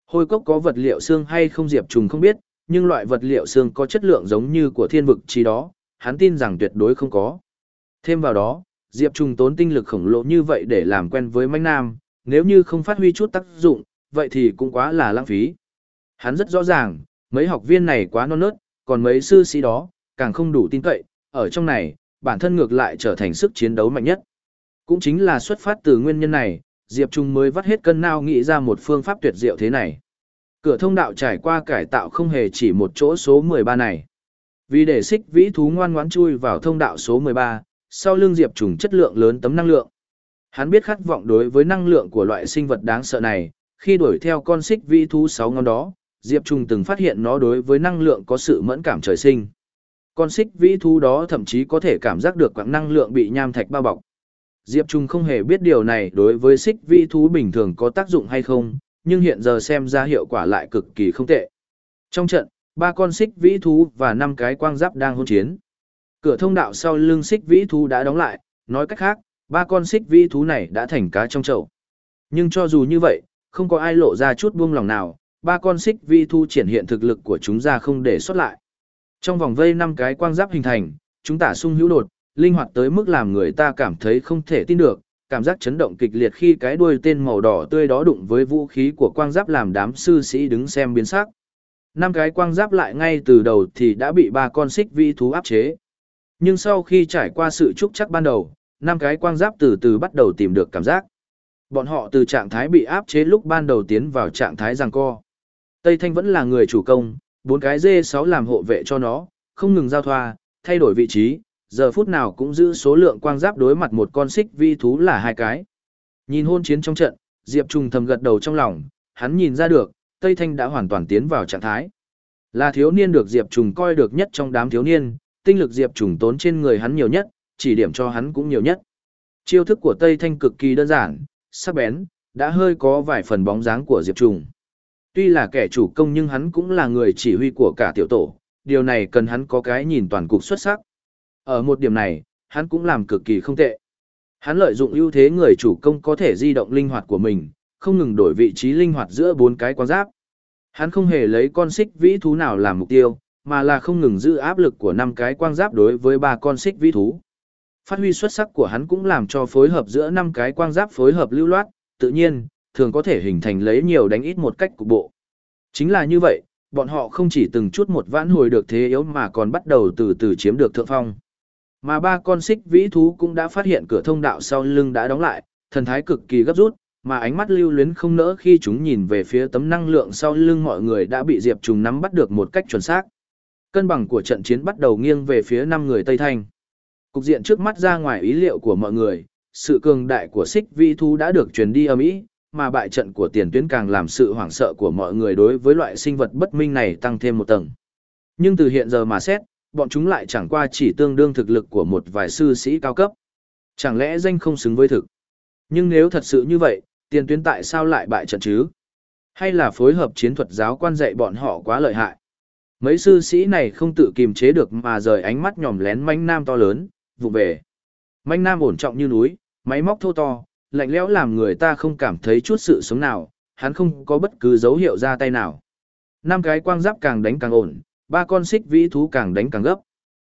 Hôi cốc có vật liệu xương hay không Diệp Trùng không biết, nhưng loại vật liệu xương có chất lượng giống như của thiên vực chi đó, hắn tin rằng tuyệt đối không có. Thêm vào đó, Diệp Trùng tốn tinh lực khổng lồ như vậy để làm quen với Mạnh Nam, nếu như không phát huy chút tác dụng, vậy thì cũng quá là lãng phí. Hắn rất rõ ràng, mấy học viên này quá non nớt, còn mấy sư sĩ đó, càng không đủ tin cậy, ở trong này, bản thân ngược lại trở thành sức chiến đấu mạnh nhất. Cũng chính là xuất phát từ nguyên nhân này, Diệp Trung mới vắt hết cân nào nghĩ ra một phương pháp tuyệt diệu thế này. Cửa thông đạo trải qua cải tạo không hề chỉ một chỗ số 13 này. Vì để xích vĩ thú ngoan ngoãn chui vào thông đạo số 13, sau lưng Diệp Trùng chất lượng lớn tấm năng lượng. Hắn biết khát vọng đối với năng lượng của loại sinh vật đáng sợ này, khi đuổi theo con xích vĩ thú 6 ngón đó, Diệp Trùng từng phát hiện nó đối với năng lượng có sự mẫn cảm trời sinh. Con xích vĩ thú đó thậm chí có thể cảm giác được quãng năng lượng bị nham thạch bao bọc. Diệp Trung không hề biết điều này đối với xích vĩ thú bình thường có tác dụng hay không, nhưng hiện giờ xem ra hiệu quả lại cực kỳ không tệ. Trong trận, ba con xích vĩ thú và năm cái quang giáp đang hôn chiến. Cửa thông đạo sau lưng xích vĩ thú đã đóng lại, nói cách khác, ba con xích vĩ thú này đã thành cá trong chậu. Nhưng cho dù như vậy, không có ai lộ ra chút buông lòng nào, ba con xích vĩ thú triển hiện thực lực của chúng ra không để xuất lại. Trong vòng vây năm cái quang giáp hình thành, chúng tả sung hữu đột, linh hoạt tới mức làm người ta cảm thấy không thể tin được, cảm giác chấn động kịch liệt khi cái đuôi tên màu đỏ tươi đó đụng với vũ khí của quang giáp làm đám sư sĩ đứng xem biến sắc. Năm cái quang giáp lại ngay từ đầu thì đã bị ba con xích vi thú áp chế. Nhưng sau khi trải qua sự trúc chắc ban đầu, năm cái quang giáp từ từ bắt đầu tìm được cảm giác. Bọn họ từ trạng thái bị áp chế lúc ban đầu tiến vào trạng thái giằng co. Tây Thanh vẫn là người chủ công, bốn cái dê sáu làm hộ vệ cho nó, không ngừng giao thoa, thay đổi vị trí, giờ phút nào cũng giữ số lượng quang giáp đối mặt một con xích vi thú là hai cái. Nhìn hôn chiến trong trận, Diệp Trùng thầm gật đầu trong lòng, hắn nhìn ra được, Tây Thanh đã hoàn toàn tiến vào trạng thái. Là thiếu niên được Diệp Trùng coi được nhất trong đám thiếu niên, tinh lực Diệp Trùng tốn trên người hắn nhiều nhất, chỉ điểm cho hắn cũng nhiều nhất. Chiêu thức của Tây Thanh cực kỳ đơn giản, sắc bén, đã hơi có vài phần bóng dáng của Diệp Trùng. Tuy là kẻ chủ công nhưng hắn cũng là người chỉ huy của cả tiểu tổ, điều này cần hắn có cái nhìn toàn cục xuất sắc. Ở một điểm này, hắn cũng làm cực kỳ không tệ. Hắn lợi dụng ưu thế người chủ công có thể di động linh hoạt của mình, không ngừng đổi vị trí linh hoạt giữa bốn cái quan giáp. Hắn không hề lấy con xích vĩ thú nào làm mục tiêu, mà là không ngừng giữ áp lực của năm cái quang giáp đối với ba con xích vĩ thú. Phát huy xuất sắc của hắn cũng làm cho phối hợp giữa năm cái quang giáp phối hợp lưu loát, tự nhiên, thường có thể hình thành lấy nhiều đánh ít một cách cục bộ. Chính là như vậy, bọn họ không chỉ từng chút một vãn hồi được thế yếu mà còn bắt đầu từ từ chiếm được thượng phong. Mà ba con xích vĩ thú cũng đã phát hiện cửa thông đạo sau lưng đã đóng lại, thần thái cực kỳ gấp rút, mà ánh mắt lưu luyến không nỡ khi chúng nhìn về phía tấm năng lượng sau lưng mọi người đã bị Diệp Trùng nắm bắt được một cách chuẩn xác. Cân bằng của trận chiến bắt đầu nghiêng về phía năm người Tây Thanh. Cục diện trước mắt ra ngoài ý liệu của mọi người, sự cường đại của xích vĩ thú đã được truyền đi âm ý, mà bại trận của tiền tuyến càng làm sự hoảng sợ của mọi người đối với loại sinh vật bất minh này tăng thêm một tầng. Nhưng từ hiện giờ mà xét, bọn chúng lại chẳng qua chỉ tương đương thực lực của một vài sư sĩ cao cấp. Chẳng lẽ danh không xứng với thực? Nhưng nếu thật sự như vậy, tiền tuyến tại sao lại bại trận chứ? Hay là phối hợp chiến thuật giáo quan dạy bọn họ quá lợi hại? Mấy sư sĩ này không tự kiềm chế được mà rời ánh mắt nhòm lén manh nam to lớn, vụ về. Manh nam ổn trọng như núi, máy móc thô to, lạnh lẽo làm người ta không cảm thấy chút sự sống nào, hắn không có bất cứ dấu hiệu ra tay nào. Năm cái quang giáp càng đánh càng ổn, ba con xích vĩ thú càng đánh càng gấp.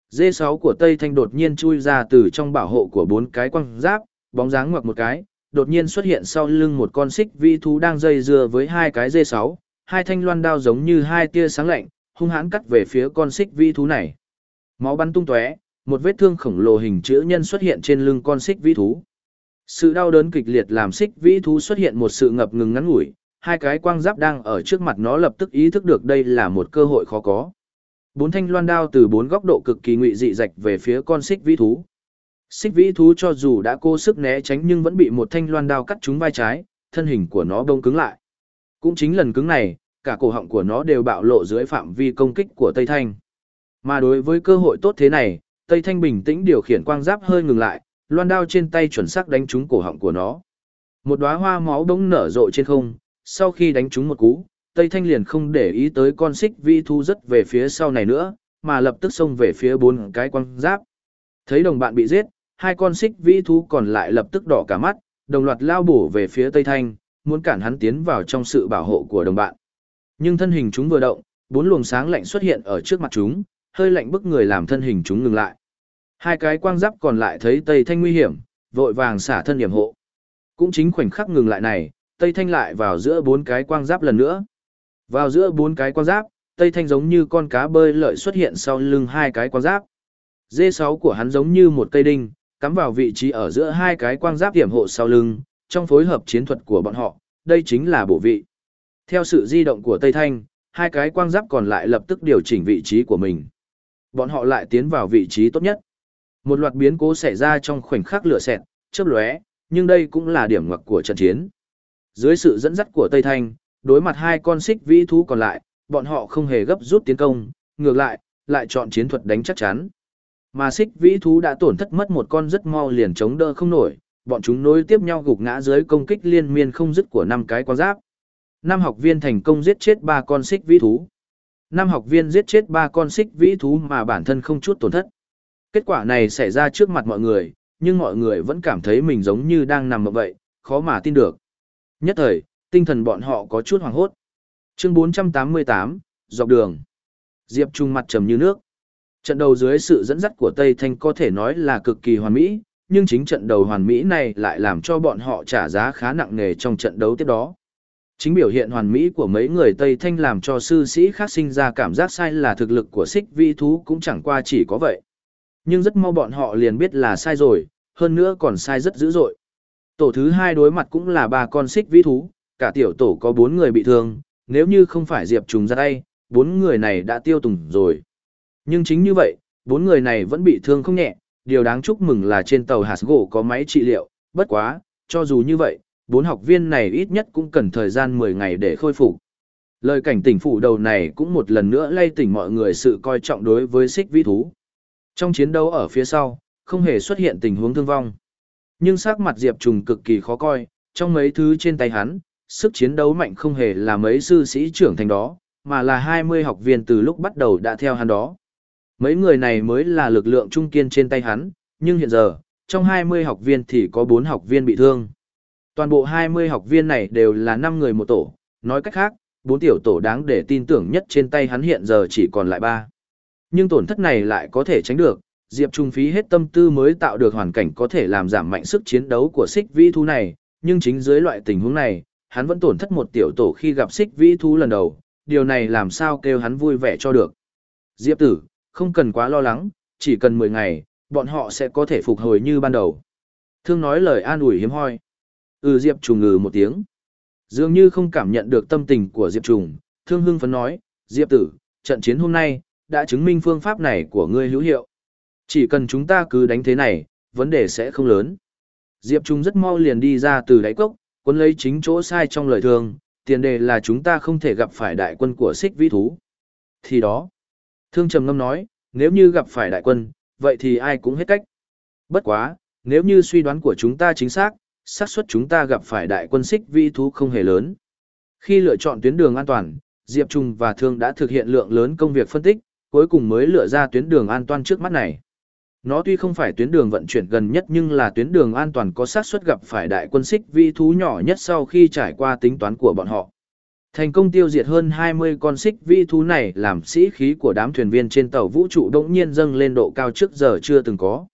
Dê sáu của Tây Thanh đột nhiên chui ra từ trong bảo hộ của bốn cái quang giáp, bóng dáng ngoặc một cái, đột nhiên xuất hiện sau lưng một con xích vĩ thú đang dây dưa với hai cái dê sáu, hai thanh loan đao giống như hai tia sáng lạnh, hung hãn cắt về phía con xích vĩ thú này. Máu bắn tung tóe, một vết thương khổng lồ hình chữ nhân xuất hiện trên lưng con xích vĩ thú. Sự đau đớn kịch liệt làm xích vĩ thú xuất hiện một sự ngập ngừng ngắn ngủi, hai cái quang giáp đang ở trước mặt nó lập tức ý thức được đây là một cơ hội khó có. Bốn thanh loan đao từ bốn góc độ cực kỳ ngụy dị rạch về phía con xích vĩ thú. Xích vĩ thú cho dù đã cố sức né tránh nhưng vẫn bị một thanh loan đao cắt trúng vai trái, thân hình của nó bông cứng lại. Cũng chính lần cứng này, cả cổ họng của nó đều bạo lộ dưới phạm vi công kích của Tây Thanh. Mà đối với cơ hội tốt thế này, Tây Thanh bình tĩnh điều khiển quang giáp hơi ngừng lại, loan đao trên tay chuẩn xác đánh trúng cổ họng của nó. Một đóa hoa máu bỗng nở rộ trên không, sau khi đánh trúng một cú, Tây Thanh liền không để ý tới con xích vi thu rất về phía sau này nữa, mà lập tức xông về phía bốn cái quang giáp. Thấy đồng bạn bị giết, hai con xích vi thú còn lại lập tức đỏ cả mắt, đồng loạt lao bổ về phía Tây Thanh, muốn cản hắn tiến vào trong sự bảo hộ của đồng bạn. Nhưng thân hình chúng vừa động, bốn luồng sáng lạnh xuất hiện ở trước mặt chúng, hơi lạnh bức người làm thân hình chúng ngừng lại. Hai cái quang giáp còn lại thấy Tây Thanh nguy hiểm, vội vàng xả thân điểm hộ. Cũng chính khoảnh khắc ngừng lại này, Tây Thanh lại vào giữa bốn cái quang giáp lần nữa. Vào giữa bốn cái quang giáp, Tây Thanh giống như con cá bơi lợi xuất hiện sau lưng hai cái quang giáp. D6 của hắn giống như một cây đinh, cắm vào vị trí ở giữa hai cái quang giáp hiểm hộ sau lưng, trong phối hợp chiến thuật của bọn họ, đây chính là bổ vị. Theo sự di động của Tây Thanh, hai cái quang giáp còn lại lập tức điều chỉnh vị trí của mình. Bọn họ lại tiến vào vị trí tốt nhất. Một loạt biến cố xảy ra trong khoảnh khắc lửa xẹt, chớp lóe, nhưng đây cũng là điểm ngoặc của trận chiến. Dưới sự dẫn dắt của Tây Thanh, đối mặt hai con xích vĩ thú còn lại, bọn họ không hề gấp rút tiến công, ngược lại, lại chọn chiến thuật đánh chắc chắn. Mà xích vĩ thú đã tổn thất mất một con rất mau liền chống đỡ không nổi, bọn chúng nối tiếp nhau gục ngã dưới công kích liên miên không dứt của năm cái quan giáp. Năm học viên thành công giết chết ba con xích vĩ thú. Năm học viên giết chết ba con xích vĩ thú mà bản thân không chút tổn thất. Kết quả này xảy ra trước mặt mọi người, nhưng mọi người vẫn cảm thấy mình giống như đang nằm mộng vậy, khó mà tin được. Nhất thời, tinh thần bọn họ có chút hoảng hốt. Chương 488, dọc đường. Diệp Trung mặt trầm như nước. Trận đầu dưới sự dẫn dắt của Tây Thanh có thể nói là cực kỳ hoàn mỹ, nhưng chính trận đầu hoàn mỹ này lại làm cho bọn họ trả giá khá nặng nề trong trận đấu tiếp đó. Chính biểu hiện hoàn mỹ của mấy người Tây Thanh làm cho sư sĩ khác sinh ra cảm giác sai là thực lực của xích vi thú cũng chẳng qua chỉ có vậy. Nhưng rất mau bọn họ liền biết là sai rồi, hơn nữa còn sai rất dữ dội. Tổ thứ hai đối mặt cũng là ba con xích vĩ thú, cả tiểu tổ có bốn người bị thương, nếu như không phải Diệp Trùng ra tay, bốn người này đã tiêu tùng rồi. Nhưng chính như vậy, bốn người này vẫn bị thương không nhẹ, điều đáng chúc mừng là trên tàu hạt gỗ có máy trị liệu, bất quá, cho dù như vậy, bốn học viên này ít nhất cũng cần thời gian 10 ngày để khôi phục. Lời cảnh tỉnh phủ đầu này cũng một lần nữa lay tỉnh mọi người sự coi trọng đối với xích vĩ thú. Trong chiến đấu ở phía sau, không hề xuất hiện tình huống thương vong. Nhưng sắc mặt Diệp Trùng cực kỳ khó coi, trong mấy thứ trên tay hắn, sức chiến đấu mạnh không hề là mấy sư sĩ trưởng thành đó, mà là 20 học viên từ lúc bắt đầu đã theo hắn đó. Mấy người này mới là lực lượng trung kiên trên tay hắn, nhưng hiện giờ, trong 20 học viên thì có 4 học viên bị thương. Toàn bộ 20 học viên này đều là 5 người một tổ, nói cách khác, 4 tiểu tổ đáng để tin tưởng nhất trên tay hắn hiện giờ chỉ còn lại 3. Nhưng tổn thất này lại có thể tránh được, Diệp Trung phí hết tâm tư mới tạo được hoàn cảnh có thể làm giảm mạnh sức chiến đấu của xích vĩ thú này, nhưng chính dưới loại tình huống này, hắn vẫn tổn thất một tiểu tổ khi gặp xích vĩ thú lần đầu, điều này làm sao kêu hắn vui vẻ cho được. Diệp tử, không cần quá lo lắng, chỉ cần 10 ngày, bọn họ sẽ có thể phục hồi như ban đầu. Thương nói lời an ủi hiếm hoi. Ừ Diệp trùng ngừ một tiếng. Dường như không cảm nhận được tâm tình của Diệp trùng, thương hưng phấn nói, Diệp tử, trận chiến hôm nay, đã chứng minh phương pháp này của ngươi hữu hiệu. Chỉ cần chúng ta cứ đánh thế này, vấn đề sẽ không lớn. Diệp trùng rất mau liền đi ra từ đáy cốc, quân lấy chính chỗ sai trong lời thường, tiền đề là chúng ta không thể gặp phải đại quân của xích vĩ thú. Thì đó, thương trầm ngâm nói, nếu như gặp phải đại quân, vậy thì ai cũng hết cách. Bất quá, nếu như suy đoán của chúng ta chính xác, xác suất chúng ta gặp phải đại quân xích vĩ thú không hề lớn. Khi lựa chọn tuyến đường an toàn, Diệp Trung và Thương đã thực hiện lượng lớn công việc phân tích, cuối cùng mới lựa ra tuyến đường an toàn trước mắt này. Nó tuy không phải tuyến đường vận chuyển gần nhất nhưng là tuyến đường an toàn có xác suất gặp phải đại quân xích vĩ thú nhỏ nhất sau khi trải qua tính toán của bọn họ. Thành công tiêu diệt hơn 20 con xích vĩ thú này làm sĩ khí của đám thuyền viên trên tàu vũ trụ đỗng nhiên dâng lên độ cao trước giờ chưa từng có.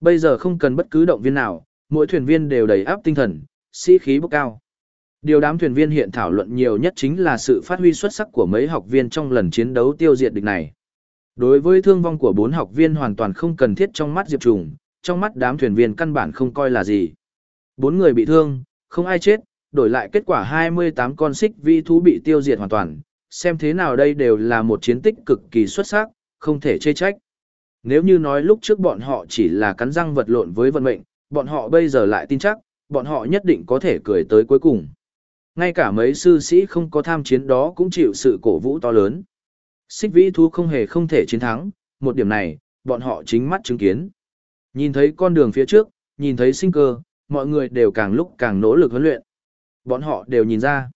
Bây giờ không cần bất cứ động viên nào, mỗi thuyền viên đều đầy áp tinh thần, sĩ khí bốc cao. Điều đám thuyền viên hiện thảo luận nhiều nhất chính là sự phát huy xuất sắc của mấy học viên trong lần chiến đấu tiêu diệt địch này. Đối với thương vong của bốn học viên hoàn toàn không cần thiết trong mắt Diệp Trùng, trong mắt đám thuyền viên căn bản không coi là gì. Bốn người bị thương, không ai chết, đổi lại kết quả 28 con xích vi thú bị tiêu diệt hoàn toàn, xem thế nào đây đều là một chiến tích cực kỳ xuất sắc, không thể chê trách. Nếu như nói lúc trước bọn họ chỉ là cắn răng vật lộn với vận mệnh, bọn họ bây giờ lại tin chắc, bọn họ nhất định có thể cười tới cuối cùng. Ngay cả mấy sư sĩ không có tham chiến đó cũng chịu sự cổ vũ to lớn. Xích vĩ thú không hề không thể chiến thắng, một điểm này, bọn họ chính mắt chứng kiến. Nhìn thấy con đường phía trước, nhìn thấy sinh cơ, mọi người đều càng lúc càng nỗ lực huấn luyện. Bọn họ đều nhìn ra.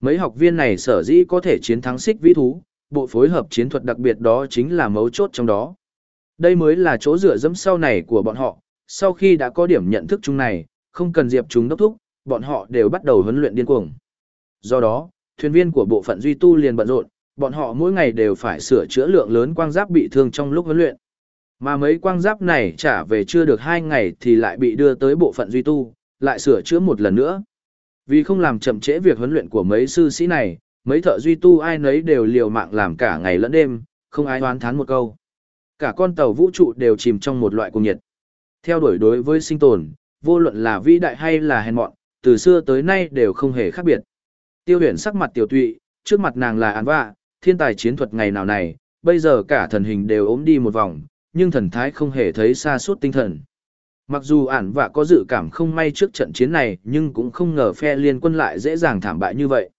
Mấy học viên này sở dĩ có thể chiến thắng xích vĩ thú, bộ phối hợp chiến thuật đặc biệt đó chính là mấu chốt trong đó. Đây mới là chỗ dựa dẫm sau này của bọn họ, sau khi đã có điểm nhận thức chung này, không cần diệp chúng đốc thúc, bọn họ đều bắt đầu huấn luyện điên cuồng. Do đó, thuyền viên của bộ phận duy tu liền bận rộn, bọn họ mỗi ngày đều phải sửa chữa lượng lớn quang giáp bị thương trong lúc huấn luyện. Mà mấy quang giáp này trả về chưa được hai ngày thì lại bị đưa tới bộ phận duy tu, lại sửa chữa một lần nữa. Vì không làm chậm trễ việc huấn luyện của mấy sư sĩ này, mấy thợ duy tu ai nấy đều liều mạng làm cả ngày lẫn đêm, không ai oán thán một câu. Cả con tàu vũ trụ đều chìm trong một loại cung nhiệt. Theo đuổi đối với sinh tồn, vô luận là vĩ đại hay là hèn mọn, từ xưa tới nay đều không hề khác biệt. Tiêu huyền sắc mặt tiểu tụy, trước mặt nàng là án vạ, thiên tài chiến thuật ngày nào này, bây giờ cả thần hình đều ốm đi một vòng, nhưng thần thái không hề thấy xa suốt tinh thần. Mặc dù ản vạ có dự cảm không may trước trận chiến này nhưng cũng không ngờ phe liên quân lại dễ dàng thảm bại như vậy.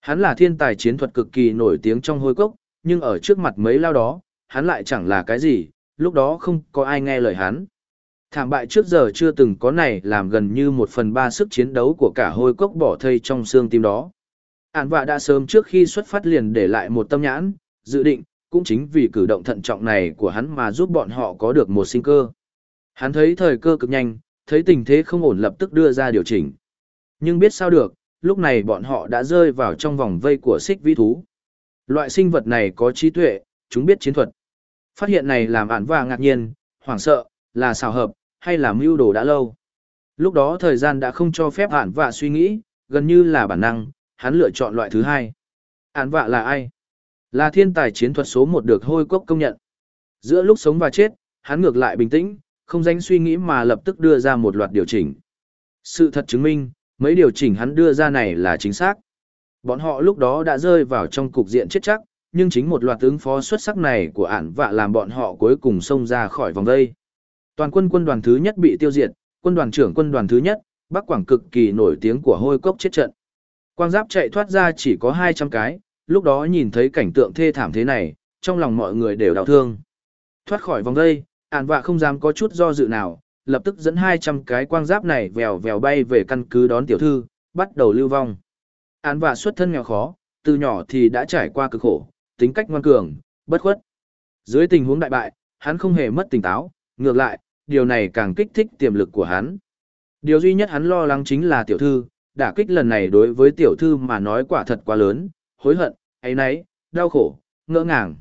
Hắn là thiên tài chiến thuật cực kỳ nổi tiếng trong hôi cốc, nhưng ở trước mặt mấy lao đó, hắn lại chẳng là cái gì, lúc đó không có ai nghe lời hắn. Thảm bại trước giờ chưa từng có này làm gần như một phần ba sức chiến đấu của cả hôi cốc bỏ thây trong xương tim đó. Ản vạ đã sớm trước khi xuất phát liền để lại một tâm nhãn, dự định, cũng chính vì cử động thận trọng này của hắn mà giúp bọn họ có được một sinh cơ. Hắn thấy thời cơ cực nhanh, thấy tình thế không ổn lập tức đưa ra điều chỉnh. Nhưng biết sao được, lúc này bọn họ đã rơi vào trong vòng vây của xích vĩ thú. Loại sinh vật này có trí tuệ, chúng biết chiến thuật. Phát hiện này làm ản và ngạc nhiên, hoảng sợ, là xào hợp, hay là mưu đồ đã lâu. Lúc đó thời gian đã không cho phép ản và suy nghĩ, gần như là bản năng, hắn lựa chọn loại thứ hai. Án vạ là ai? Là thiên tài chiến thuật số một được hôi cốc công nhận. Giữa lúc sống và chết, hắn ngược lại bình tĩnh, không danh suy nghĩ mà lập tức đưa ra một loạt điều chỉnh. Sự thật chứng minh, mấy điều chỉnh hắn đưa ra này là chính xác. Bọn họ lúc đó đã rơi vào trong cục diện chết chắc, nhưng chính một loạt ứng phó xuất sắc này của ản vạ làm bọn họ cuối cùng xông ra khỏi vòng vây. Toàn quân quân đoàn thứ nhất bị tiêu diệt, quân đoàn trưởng quân đoàn thứ nhất, Bắc Quảng cực kỳ nổi tiếng của hôi cốc chết trận. Quang giáp chạy thoát ra chỉ có 200 cái, lúc đó nhìn thấy cảnh tượng thê thảm thế này, trong lòng mọi người đều đau thương. Thoát khỏi vòng dây, ản vạ không dám có chút do dự nào, lập tức dẫn 200 cái quang giáp này vèo vèo bay về căn cứ đón tiểu thư, bắt đầu lưu vong. Án vạ xuất thân nghèo khó, từ nhỏ thì đã trải qua cực khổ, tính cách ngoan cường, bất khuất. Dưới tình huống đại bại, hắn không hề mất tỉnh táo, ngược lại, điều này càng kích thích tiềm lực của hắn. Điều duy nhất hắn lo lắng chính là tiểu thư, đả kích lần này đối với tiểu thư mà nói quả thật quá lớn, hối hận, ấy nấy, đau khổ, ngỡ ngàng.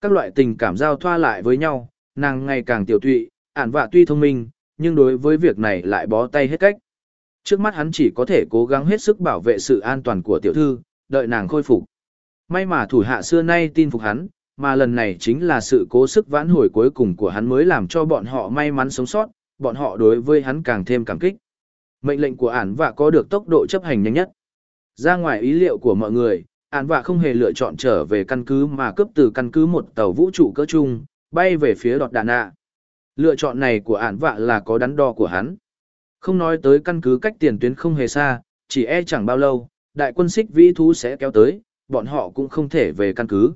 Các loại tình cảm giao thoa lại với nhau, nàng ngày càng tiểu tụy, ản vạ tuy thông minh, nhưng đối với việc này lại bó tay hết cách. Trước mắt hắn chỉ có thể cố gắng hết sức bảo vệ sự an toàn của tiểu thư, đợi nàng khôi phục. May mà thủ hạ xưa nay tin phục hắn, mà lần này chính là sự cố sức vãn hồi cuối cùng của hắn mới làm cho bọn họ may mắn sống sót, bọn họ đối với hắn càng thêm cảm kích. Mệnh lệnh của ản vạ có được tốc độ chấp hành nhanh nhất. Ra ngoài ý liệu của mọi người, ản vạ không hề lựa chọn trở về căn cứ mà cướp từ căn cứ một tàu vũ trụ cỡ chung, bay về phía đọt đà nạ. Lựa chọn này của ản vạ là có đắn đo của hắn. Không nói tới căn cứ cách tiền tuyến không hề xa, chỉ e chẳng bao lâu, đại quân xích vĩ thú sẽ kéo tới, bọn họ cũng không thể về căn cứ.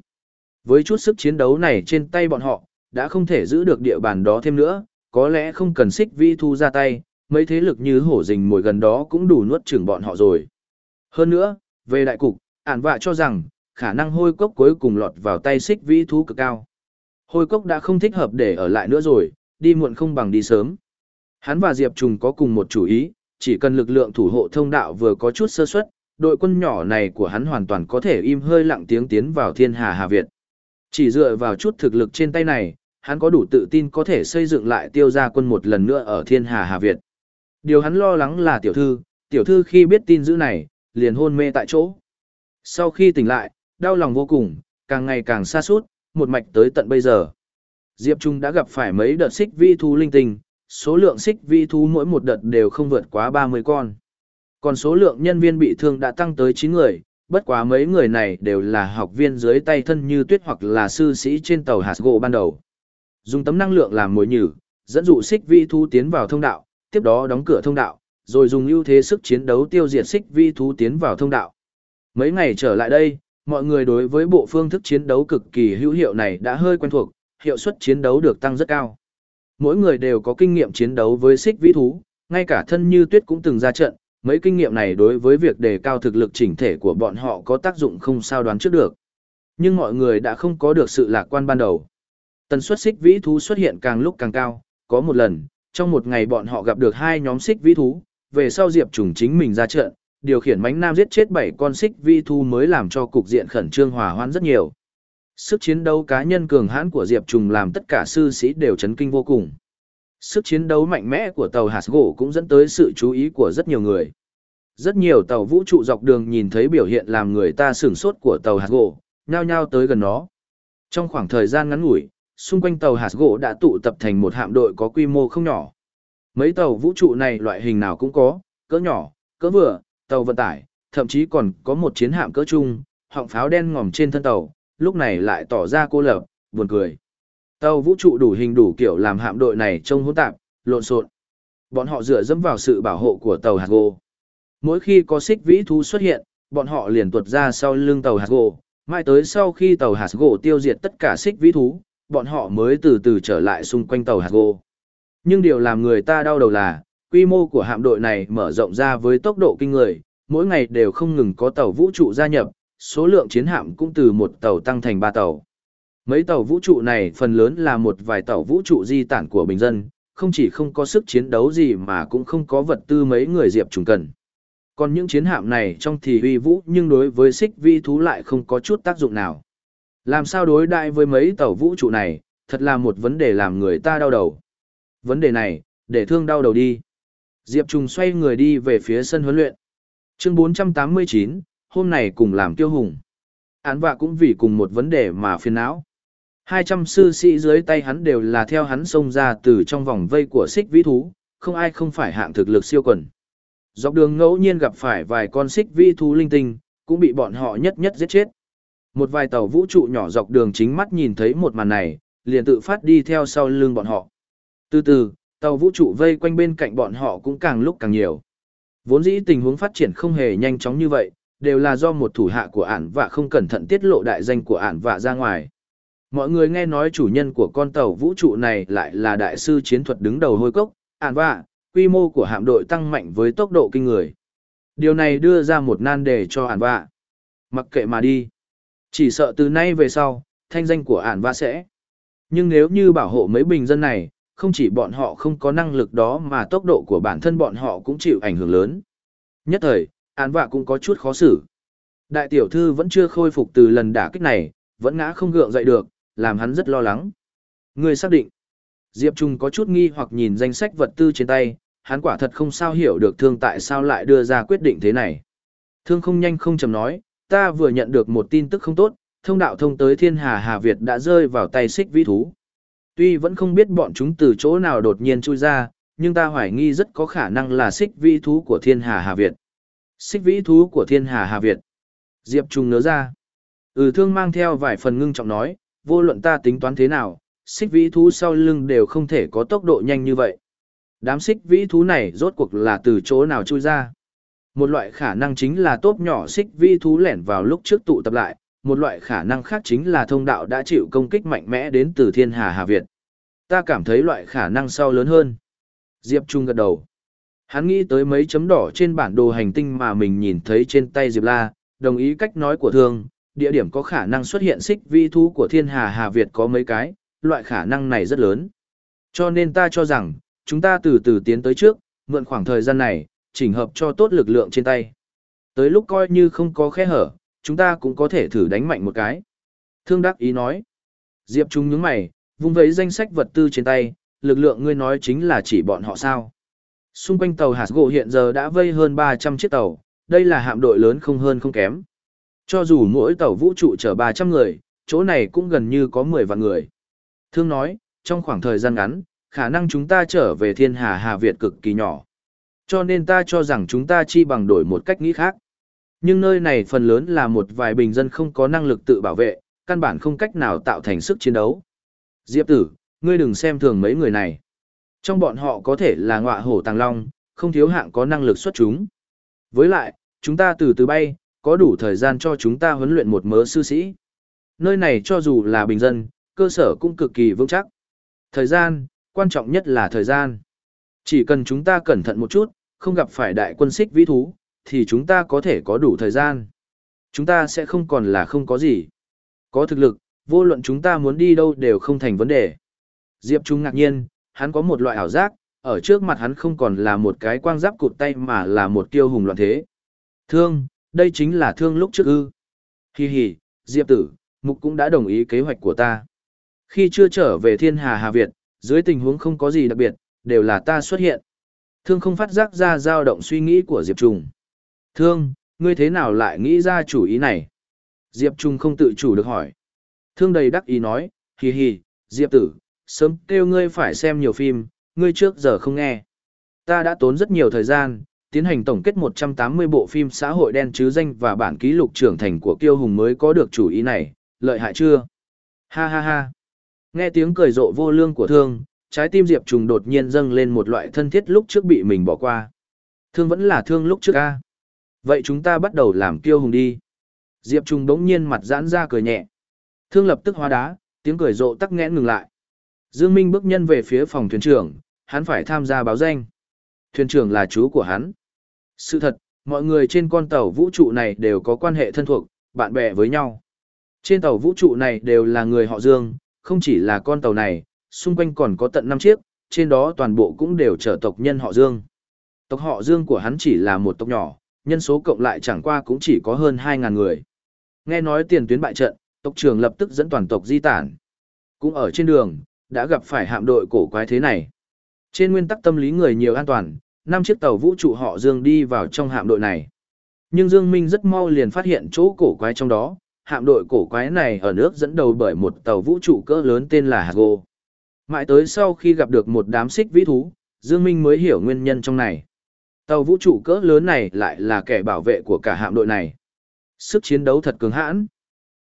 Với chút sức chiến đấu này trên tay bọn họ, đã không thể giữ được địa bàn đó thêm nữa, có lẽ không cần xích vĩ thú ra tay, mấy thế lực như hổ rình mồi gần đó cũng đủ nuốt chửng bọn họ rồi. Hơn nữa, về đại cục, ản vạ cho rằng, khả năng hôi cốc cuối cùng lọt vào tay xích vĩ thú cực cao. Hôi cốc đã không thích hợp để ở lại nữa rồi, đi muộn không bằng đi sớm. Hắn và Diệp Trùng có cùng một chủ ý, chỉ cần lực lượng thủ hộ thông đạo vừa có chút sơ suất, đội quân nhỏ này của hắn hoàn toàn có thể im hơi lặng tiếng tiến vào thiên hà Hà Việt. Chỉ dựa vào chút thực lực trên tay này, hắn có đủ tự tin có thể xây dựng lại tiêu gia quân một lần nữa ở thiên hà Hà Việt. Điều hắn lo lắng là tiểu thư, tiểu thư khi biết tin dữ này, liền hôn mê tại chỗ. Sau khi tỉnh lại, đau lòng vô cùng, càng ngày càng xa suốt, một mạch tới tận bây giờ. Diệp Trung đã gặp phải mấy đợt xích vi thú linh tinh, số lượng xích vi thú mỗi một đợt đều không vượt quá 30 con. Còn số lượng nhân viên bị thương đã tăng tới 9 người, bất quá mấy người này đều là học viên dưới tay thân như tuyết hoặc là sư sĩ trên tàu hạt gỗ ban đầu. Dùng tấm năng lượng làm mồi nhử, dẫn dụ xích vi thú tiến vào thông đạo, tiếp đó đóng cửa thông đạo, rồi dùng ưu thế sức chiến đấu tiêu diệt xích vi thú tiến vào thông đạo. Mấy ngày trở lại đây, mọi người đối với bộ phương thức chiến đấu cực kỳ hữu hiệu này đã hơi quen thuộc, hiệu suất chiến đấu được tăng rất cao. Mỗi người đều có kinh nghiệm chiến đấu với xích vĩ thú, ngay cả thân như tuyết cũng từng ra trận, mấy kinh nghiệm này đối với việc đề cao thực lực chỉnh thể của bọn họ có tác dụng không sao đoán trước được. Nhưng mọi người đã không có được sự lạc quan ban đầu. Tần suất xích vĩ thú xuất hiện càng lúc càng cao, có một lần, trong một ngày bọn họ gặp được hai nhóm xích vĩ thú, về sau Diệp Trùng chính mình ra trận, điều khiển mánh nam giết chết bảy con xích vĩ thú mới làm cho cục diện khẩn trương hòa hoãn rất nhiều. Sức chiến đấu cá nhân cường hãn của Diệp Trùng làm tất cả sư sĩ đều chấn kinh vô cùng. Sức chiến đấu mạnh mẽ của tàu hạt gỗ cũng dẫn tới sự chú ý của rất nhiều người. Rất nhiều tàu vũ trụ dọc đường nhìn thấy biểu hiện làm người ta sửng sốt của tàu hạt gỗ, nhao nhao tới gần nó. Trong khoảng thời gian ngắn ngủi, xung quanh tàu hạt gỗ đã tụ tập thành một hạm đội có quy mô không nhỏ. Mấy tàu vũ trụ này loại hình nào cũng có, cỡ nhỏ, cỡ vừa, tàu vận tải, thậm chí còn có một chiến hạm cỡ trung, họng pháo đen ngòm trên thân tàu, lúc này lại tỏ ra cô lập, buồn cười. Tàu vũ trụ đủ hình đủ kiểu làm hạm đội này trông hỗn tạp, lộn xộn. Bọn họ dựa dẫm vào sự bảo hộ của tàu hạt gỗ. Mỗi khi có xích vĩ thú xuất hiện, bọn họ liền tuột ra sau lưng tàu hạt gỗ. mãi tới sau khi tàu hạt gỗ tiêu diệt tất cả xích vĩ thú, bọn họ mới từ từ trở lại xung quanh tàu hạt gỗ. Nhưng điều làm người ta đau đầu là, quy mô của hạm đội này mở rộng ra với tốc độ kinh người, mỗi ngày đều không ngừng có tàu vũ trụ gia nhập, số lượng chiến hạm cũng từ một tàu tăng thành ba tàu. Mấy tàu vũ trụ này phần lớn là một vài tàu vũ trụ di tản của bình dân, không chỉ không có sức chiến đấu gì mà cũng không có vật tư mấy người diệp trùng cần. Còn những chiến hạm này trong thì uy vũ nhưng đối với xích vi thú lại không có chút tác dụng nào. Làm sao đối đại với mấy tàu vũ trụ này, thật là một vấn đề làm người ta đau đầu. Vấn đề này, để thương đau đầu đi. Diệp Trùng xoay người đi về phía sân huấn luyện. Chương 489, hôm này cùng làm tiêu hùng. Án vạ cũng vì cùng một vấn đề mà phiền não. 200 sư sĩ dưới tay hắn đều là theo hắn xông ra từ trong vòng vây của xích vĩ thú, không ai không phải hạng thực lực siêu quần. Dọc đường ngẫu nhiên gặp phải vài con xích vĩ thú linh tinh, cũng bị bọn họ nhất nhất giết chết. Một vài tàu vũ trụ nhỏ dọc đường chính mắt nhìn thấy một màn này, liền tự phát đi theo sau lưng bọn họ. Từ từ, tàu vũ trụ vây quanh bên cạnh bọn họ cũng càng lúc càng nhiều. Vốn dĩ tình huống phát triển không hề nhanh chóng như vậy, đều là do một thủ hạ của ản vạ không cẩn thận tiết lộ đại danh của ản vạ ra ngoài. Mọi người nghe nói chủ nhân của con tàu vũ trụ này lại là đại sư chiến thuật đứng đầu hôi cốc, ản vạ, quy mô của hạm đội tăng mạnh với tốc độ kinh người. Điều này đưa ra một nan đề cho ản vạ. Mặc kệ mà đi. Chỉ sợ từ nay về sau, thanh danh của ản va sẽ. Nhưng nếu như bảo hộ mấy bình dân này, không chỉ bọn họ không có năng lực đó mà tốc độ của bản thân bọn họ cũng chịu ảnh hưởng lớn. Nhất thời, án vạ cũng có chút khó xử. Đại tiểu thư vẫn chưa khôi phục từ lần đả kích này, vẫn ngã không gượng dậy được, làm hắn rất lo lắng. Người xác định. Diệp Trung có chút nghi hoặc nhìn danh sách vật tư trên tay, hắn quả thật không sao hiểu được thương tại sao lại đưa ra quyết định thế này. Thương không nhanh không chầm nói, ta vừa nhận được một tin tức không tốt, thông đạo thông tới thiên hà Hà Việt đã rơi vào tay xích vĩ thú. Tuy vẫn không biết bọn chúng từ chỗ nào đột nhiên chui ra, nhưng ta hoài nghi rất có khả năng là xích vĩ thú của thiên hà Hà Việt. Xích vĩ thú của thiên hà Hà Việt. Diệp Trung nớ ra. Ừ thương mang theo vài phần ngưng trọng nói, vô luận ta tính toán thế nào, xích vĩ thú sau lưng đều không thể có tốc độ nhanh như vậy. Đám xích vĩ thú này rốt cuộc là từ chỗ nào chui ra. Một loại khả năng chính là tốp nhỏ xích vi thú lẻn vào lúc trước tụ tập lại, một loại khả năng khác chính là thông đạo đã chịu công kích mạnh mẽ đến từ thiên hà Hà Việt. Ta cảm thấy loại khả năng sau lớn hơn. Diệp Trung gật đầu. Hắn nghĩ tới mấy chấm đỏ trên bản đồ hành tinh mà mình nhìn thấy trên tay Diệp La, đồng ý cách nói của thương, địa điểm có khả năng xuất hiện xích vi thú của thiên hà Hà Việt có mấy cái, loại khả năng này rất lớn. Cho nên ta cho rằng, chúng ta từ từ tiến tới trước, mượn khoảng thời gian này, chỉnh hợp cho tốt lực lượng trên tay. Tới lúc coi như không có khe hở, chúng ta cũng có thể thử đánh mạnh một cái. Thương đắc ý nói. Diệp Trung nhướng mày, vung vấy danh sách vật tư trên tay, lực lượng ngươi nói chính là chỉ bọn họ sao. Xung quanh tàu hạt gỗ hiện giờ đã vây hơn 300 chiếc tàu, đây là hạm đội lớn không hơn không kém. Cho dù mỗi tàu vũ trụ chở 300 người, chỗ này cũng gần như có 10 vạn người. Thương nói, trong khoảng thời gian ngắn, khả năng chúng ta trở về thiên hà Hà Việt cực kỳ nhỏ. Cho nên ta cho rằng chúng ta chi bằng đổi một cách nghĩ khác. Nhưng nơi này phần lớn là một vài bình dân không có năng lực tự bảo vệ, căn bản không cách nào tạo thành sức chiến đấu. Diệp tử, ngươi đừng xem thường mấy người này. Trong bọn họ có thể là ngọa hổ tàng long, không thiếu hạng có năng lực xuất chúng. Với lại, chúng ta từ từ bay, có đủ thời gian cho chúng ta huấn luyện một mớ sư sĩ. Nơi này cho dù là bình dân, cơ sở cũng cực kỳ vững chắc. Thời gian, quan trọng nhất là thời gian. Chỉ cần chúng ta cẩn thận một chút, không gặp phải đại quân xích vĩ thú, thì chúng ta có thể có đủ thời gian. Chúng ta sẽ không còn là không có gì. Có thực lực, vô luận chúng ta muốn đi đâu đều không thành vấn đề. Diệp Trung ngạc nhiên, hắn có một loại ảo giác, ở trước mặt hắn không còn là một cái quang giáp cụt tay mà là một kiêu hùng loạn thế. Thương, đây chính là thương lúc trước ư. Hi hi, Diệp tử, Mục cũng đã đồng ý kế hoạch của ta. Khi chưa trở về thiên hà Hà Việt, dưới tình huống không có gì đặc biệt, đều là ta xuất hiện. Thương không phát giác ra dao động suy nghĩ của Diệp Trung. Thương, ngươi thế nào lại nghĩ ra chủ ý này? Diệp Trung không tự chủ được hỏi. Thương đầy đắc ý nói, hì hì, Diệp tử, sớm kêu ngươi phải xem nhiều phim, ngươi trước giờ không nghe. Ta đã tốn rất nhiều thời gian, tiến hành tổng kết 180 bộ phim xã hội đen chứ danh và bản ký lục trưởng thành của Kiêu Hùng mới có được chủ ý này, lợi hại chưa? Ha ha ha. Nghe tiếng cười rộ vô lương của thương, trái tim Diệp Trùng đột nhiên dâng lên một loại thân thiết lúc trước bị mình bỏ qua. Thương vẫn là thương lúc trước a. Vậy chúng ta bắt đầu làm Kiêu Hùng đi. Diệp Trùng đống nhiên mặt giãn ra cười nhẹ. Thương lập tức hóa đá, tiếng cười rộ tắc nghẽn ngừng lại. Dương Minh bước nhân về phía phòng thuyền trưởng, hắn phải tham gia báo danh. Thuyền trưởng là chú của hắn. Sự thật, mọi người trên con tàu vũ trụ này đều có quan hệ thân thuộc, bạn bè với nhau. Trên tàu vũ trụ này đều là người họ Dương, không chỉ là con tàu này, xung quanh còn có tận 5 chiếc, trên đó toàn bộ cũng đều trở tộc nhân họ Dương. Tộc họ Dương của hắn chỉ là một tộc nhỏ, nhân số cộng lại chẳng qua cũng chỉ có hơn 2.000 người. Nghe nói tiền tuyến bại trận, tộc trưởng lập tức dẫn toàn tộc di tản. Cũng ở trên đường, đã gặp phải hạm đội cổ quái thế này. Trên nguyên tắc tâm lý người nhiều an toàn, năm chiếc tàu vũ trụ họ Dương đi vào trong hạm đội này. Nhưng Dương Minh rất mau liền phát hiện chỗ cổ quái trong đó, hạm đội cổ quái này ở nước dẫn đầu bởi một tàu vũ trụ cỡ lớn tên là Hago. Mãi tới sau khi gặp được một đám xích vĩ thú, Dương Minh mới hiểu nguyên nhân trong này. Tàu vũ trụ cỡ lớn này lại là kẻ bảo vệ của cả hạm đội này. Sức chiến đấu thật cứng hãn.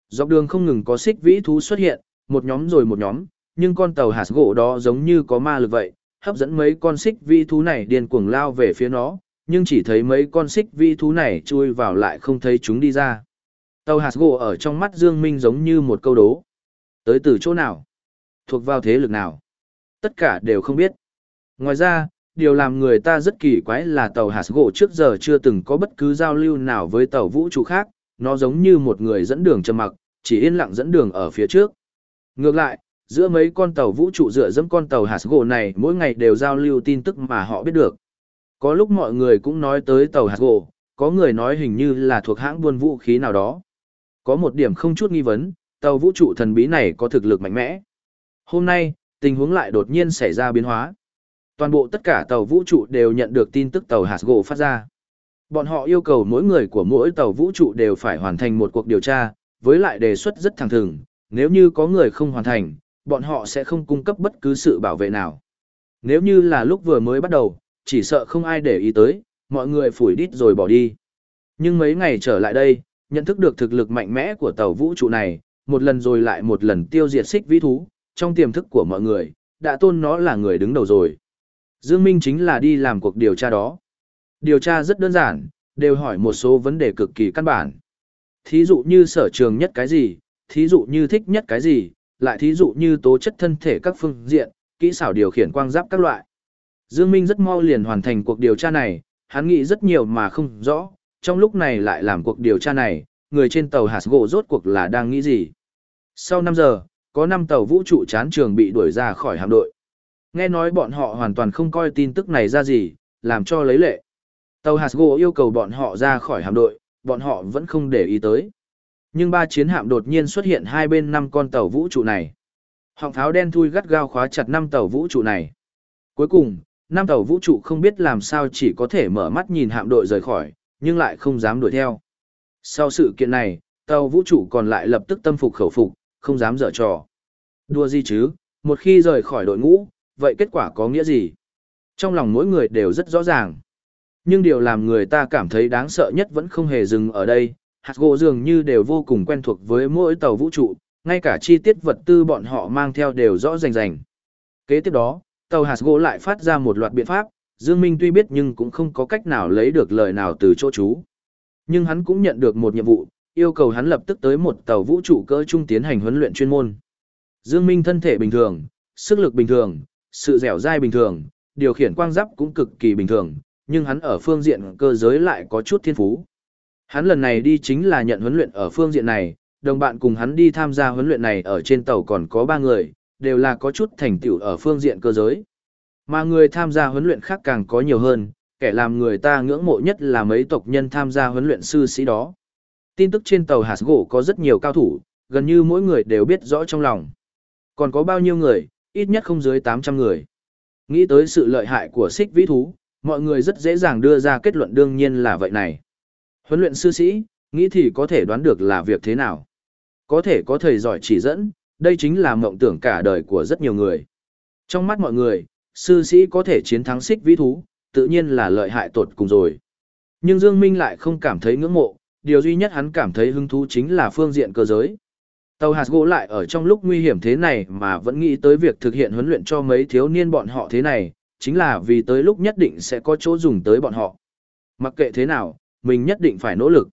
Dọc đường không ngừng có xích vĩ thú xuất hiện, một nhóm rồi một nhóm, nhưng con tàu hạt gỗ đó giống như có ma lực vậy, hấp dẫn mấy con xích vĩ thú này điên cuồng lao về phía nó, nhưng chỉ thấy mấy con xích vĩ thú này chui vào lại không thấy chúng đi ra. Tàu hạt gỗ ở trong mắt Dương Minh giống như một câu đố. Tới từ chỗ nào? Thuộc vào thế lực nào? Tất cả đều không biết. Ngoài ra, điều làm người ta rất kỳ quái là tàu hạt gỗ trước giờ chưa từng có bất cứ giao lưu nào với tàu vũ trụ khác, nó giống như một người dẫn đường trầm mặc, chỉ yên lặng dẫn đường ở phía trước. Ngược lại, giữa mấy con tàu vũ trụ dựa dẫm con tàu hạt gỗ này mỗi ngày đều giao lưu tin tức mà họ biết được. Có lúc mọi người cũng nói tới tàu hạt gỗ, có người nói hình như là thuộc hãng buôn vũ khí nào đó. Có một điểm không chút nghi vấn, tàu vũ trụ thần bí này có thực lực mạnh mẽ. Hôm nay, tình huống lại đột nhiên xảy ra biến hóa. Toàn bộ tất cả tàu vũ trụ đều nhận được tin tức tàu hạt gỗ phát ra. Bọn họ yêu cầu mỗi người của mỗi tàu vũ trụ đều phải hoàn thành một cuộc điều tra, với lại đề xuất rất thẳng thừng, nếu như có người không hoàn thành, bọn họ sẽ không cung cấp bất cứ sự bảo vệ nào. Nếu như là lúc vừa mới bắt đầu, chỉ sợ không ai để ý tới, mọi người phủi đít rồi bỏ đi. Nhưng mấy ngày trở lại đây, nhận thức được thực lực mạnh mẽ của tàu vũ trụ này, một lần rồi lại một lần tiêu diệt xích vĩ thú, trong tiềm thức của mọi người, đã tôn nó là người đứng đầu rồi. Dương Minh chính là đi làm cuộc điều tra đó. Điều tra rất đơn giản, đều hỏi một số vấn đề cực kỳ căn bản. Thí dụ như sở trường nhất cái gì, thí dụ như thích nhất cái gì, lại thí dụ như tố chất thân thể các phương diện, kỹ xảo điều khiển quang giáp các loại. Dương Minh rất mau liền hoàn thành cuộc điều tra này, hắn nghĩ rất nhiều mà không rõ, trong lúc này lại làm cuộc điều tra này, người trên tàu hạt gỗ rốt cuộc là đang nghĩ gì. Sau 5 giờ, có 5 tàu vũ trụ chán trường bị đuổi ra khỏi hạm đội. Nghe nói bọn họ hoàn toàn không coi tin tức này ra gì, làm cho lấy lệ. Tàu Hasgo yêu cầu bọn họ ra khỏi hạm đội, bọn họ vẫn không để ý tới. Nhưng ba chiến hạm đột nhiên xuất hiện hai bên năm con tàu vũ trụ này. Họng pháo đen thui gắt gao khóa chặt năm tàu vũ trụ này. Cuối cùng, năm tàu vũ trụ không biết làm sao chỉ có thể mở mắt nhìn hạm đội rời khỏi, nhưng lại không dám đuổi theo. Sau sự kiện này, tàu vũ trụ còn lại lập tức tâm phục khẩu phục, không dám dở trò. Đua gì chứ, một khi rời khỏi đội ngũ, vậy kết quả có nghĩa gì? Trong lòng mỗi người đều rất rõ ràng. Nhưng điều làm người ta cảm thấy đáng sợ nhất vẫn không hề dừng ở đây, hạt gỗ dường như đều vô cùng quen thuộc với mỗi tàu vũ trụ, ngay cả chi tiết vật tư bọn họ mang theo đều rõ rành rành. Kế tiếp đó, tàu hạt gỗ lại phát ra một loạt biện pháp, Dương Minh tuy biết nhưng cũng không có cách nào lấy được lời nào từ chỗ chú. Nhưng hắn cũng nhận được một nhiệm vụ, yêu cầu hắn lập tức tới một tàu vũ trụ cỡ trung tiến hành huấn luyện chuyên môn. Dương Minh thân thể bình thường, sức lực bình thường, sự dẻo dai bình thường, điều khiển quang giáp cũng cực kỳ bình thường, nhưng hắn ở phương diện cơ giới lại có chút thiên phú. Hắn lần này đi chính là nhận huấn luyện ở phương diện này, đồng bạn cùng hắn đi tham gia huấn luyện này ở trên tàu còn có 3 người, đều là có chút thành tựu ở phương diện cơ giới. Mà người tham gia huấn luyện khác càng có nhiều hơn, kẻ làm người ta ngưỡng mộ nhất là mấy tộc nhân tham gia huấn luyện sư sĩ đó. Tin tức trên tàu hạt gỗ có rất nhiều cao thủ, gần như mỗi người đều biết rõ trong lòng. Còn có bao nhiêu người, ít nhất không dưới 800 người. Nghĩ tới sự lợi hại của xích vĩ thú, mọi người rất dễ dàng đưa ra kết luận đương nhiên là vậy này. Huấn luyện sư sĩ, nghĩ thì có thể đoán được là việc thế nào. Có thể có thầy giỏi chỉ dẫn, đây chính là mộng tưởng cả đời của rất nhiều người. Trong mắt mọi người, sư sĩ có thể chiến thắng xích vĩ thú, tự nhiên là lợi hại tột cùng rồi. Nhưng Dương Minh lại không cảm thấy ngưỡng mộ, điều duy nhất hắn cảm thấy hứng thú chính là phương diện cơ giới. Tàu hạt gỗ lại ở trong lúc nguy hiểm thế này mà vẫn nghĩ tới việc thực hiện huấn luyện cho mấy thiếu niên bọn họ thế này, chính là vì tới lúc nhất định sẽ có chỗ dùng tới bọn họ. Mặc kệ thế nào, mình nhất định phải nỗ lực.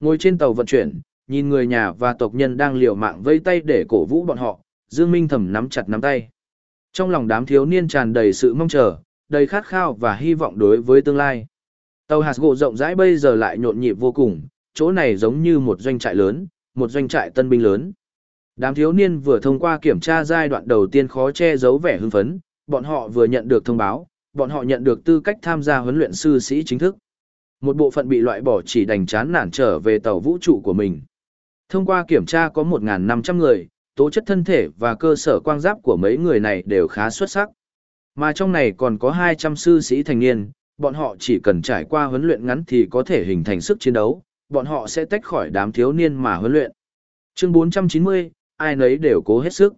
Ngồi trên tàu vận chuyển, nhìn người nhà và tộc nhân đang liều mạng vây tay để cổ vũ bọn họ, Dương Minh thầm nắm chặt nắm tay. Trong lòng đám thiếu niên tràn đầy sự mong chờ, đầy khát khao và hy vọng đối với tương lai. Tàu hạt gỗ rộng rãi bây giờ lại nhộn nhịp vô cùng, chỗ này giống như một doanh trại lớn, một doanh trại tân binh lớn. Đám thiếu niên vừa thông qua kiểm tra giai đoạn đầu tiên khó che giấu vẻ hưng phấn, bọn họ vừa nhận được thông báo, bọn họ nhận được tư cách tham gia huấn luyện sư sĩ chính thức. Một bộ phận bị loại bỏ chỉ đành chán nản trở về tàu vũ trụ của mình. Thông qua kiểm tra có 1.500 người, tố chất thân thể và cơ sở quang giáp của mấy người này đều khá xuất sắc. Mà trong này còn có 200 sư sĩ thành niên, bọn họ chỉ cần trải qua huấn luyện ngắn thì có thể hình thành sức chiến đấu, bọn họ sẽ tách khỏi đám thiếu niên mà huấn luyện. Chương 490, ai nấy đều cố hết sức.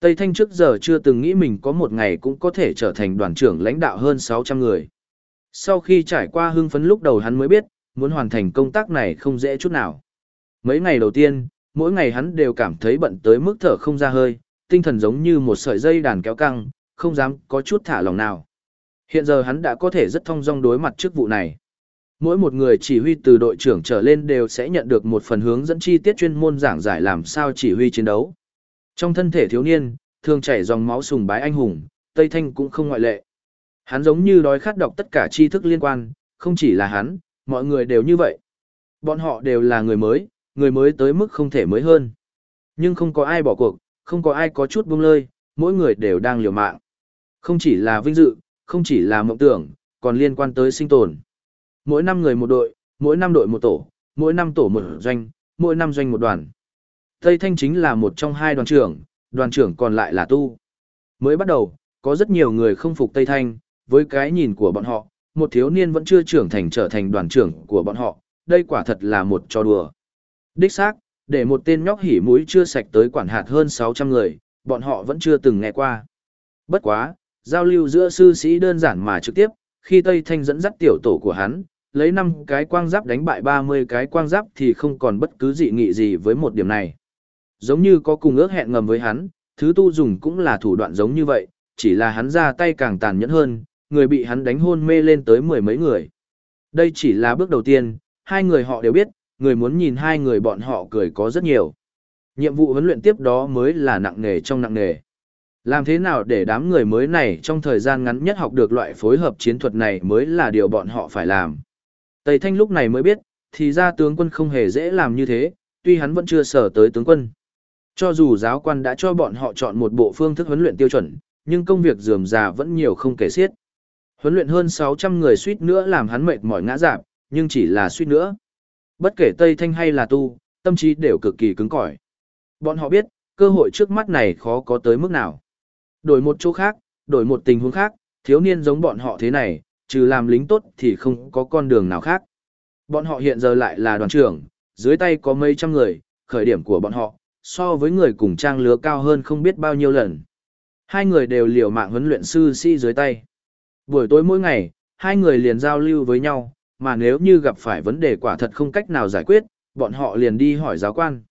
Tây Thanh trước giờ chưa từng nghĩ mình có một ngày cũng có thể trở thành đoàn trưởng lãnh đạo hơn 600 người. Sau khi trải qua hưng phấn lúc đầu hắn mới biết, muốn hoàn thành công tác này không dễ chút nào. Mấy ngày đầu tiên, mỗi ngày hắn đều cảm thấy bận tới mức thở không ra hơi, tinh thần giống như một sợi dây đàn kéo căng, không dám có chút thả lòng nào. Hiện giờ hắn đã có thể rất thông dong đối mặt trước vụ này. Mỗi một người chỉ huy từ đội trưởng trở lên đều sẽ nhận được một phần hướng dẫn chi tiết chuyên môn giảng giải làm sao chỉ huy chiến đấu. Trong thân thể thiếu niên, thường chảy dòng máu sùng bái anh hùng, Tây Thanh cũng không ngoại lệ. Hắn giống như đói khát đọc tất cả tri thức liên quan, không chỉ là hắn, mọi người đều như vậy. Bọn họ đều là người mới, người mới tới mức không thể mới hơn. Nhưng không có ai bỏ cuộc, không có ai có chút buông lơi, mỗi người đều đang liều mạng. Không chỉ là vinh dự, không chỉ là mộng tưởng, còn liên quan tới sinh tồn. Mỗi năm người một đội, mỗi năm đội một tổ, mỗi năm tổ một doanh, mỗi năm doanh một đoàn. Tây Thanh chính là một trong hai đoàn trưởng, đoàn trưởng còn lại là tu. Mới bắt đầu, có rất nhiều người không phục Tây Thanh, với cái nhìn của bọn họ, một thiếu niên vẫn chưa trưởng thành trở thành đoàn trưởng của bọn họ, đây quả thật là một trò đùa. Đích xác, để một tên nhóc hỉ mũi chưa sạch tới quản hạt hơn 600 người, bọn họ vẫn chưa từng nghe qua. Bất quá, giao lưu giữa sư sĩ đơn giản mà trực tiếp, khi Tây Thanh dẫn dắt tiểu tổ của hắn, lấy 5 cái quang giáp đánh bại 30 cái quang giáp thì không còn bất cứ dị nghị gì với một điểm này. Giống như có cùng ước hẹn ngầm với hắn, thứ tu dùng cũng là thủ đoạn giống như vậy, chỉ là hắn ra tay càng tàn nhẫn hơn, người bị hắn đánh hôn mê lên tới mười mấy người. Đây chỉ là bước đầu tiên, hai người họ đều biết, người muốn nhìn hai người bọn họ cười có rất nhiều. Nhiệm vụ huấn luyện tiếp đó mới là nặng nề trong nặng nề. Làm thế nào để đám người mới này trong thời gian ngắn nhất học được loại phối hợp chiến thuật này mới là điều bọn họ phải làm. Tây Thanh lúc này mới biết, thì ra tướng quân không hề dễ làm như thế, tuy hắn vẫn chưa sở tới tướng quân. Cho dù giáo quan đã cho bọn họ chọn một bộ phương thức huấn luyện tiêu chuẩn, nhưng công việc dườm già vẫn nhiều không kể xiết. Huấn luyện hơn 600 người suýt nữa làm hắn mệt mỏi ngã giảm, nhưng chỉ là suýt nữa. Bất kể Tây Thanh hay là tu, tâm trí đều cực kỳ cứng cỏi. Bọn họ biết, cơ hội trước mắt này khó có tới mức nào. Đổi một chỗ khác, đổi một tình huống khác, thiếu niên giống bọn họ thế này, trừ làm lính tốt thì không có con đường nào khác. Bọn họ hiện giờ lại là đoàn trưởng, dưới tay có mấy trăm người, khởi điểm của bọn họ, so với người cùng trang lứa cao hơn không biết bao nhiêu lần. Hai người đều liều mạng huấn luyện sư sĩ dưới tay. Buổi tối mỗi ngày, hai người liền giao lưu với nhau, mà nếu như gặp phải vấn đề quả thật không cách nào giải quyết, bọn họ liền đi hỏi giáo quan.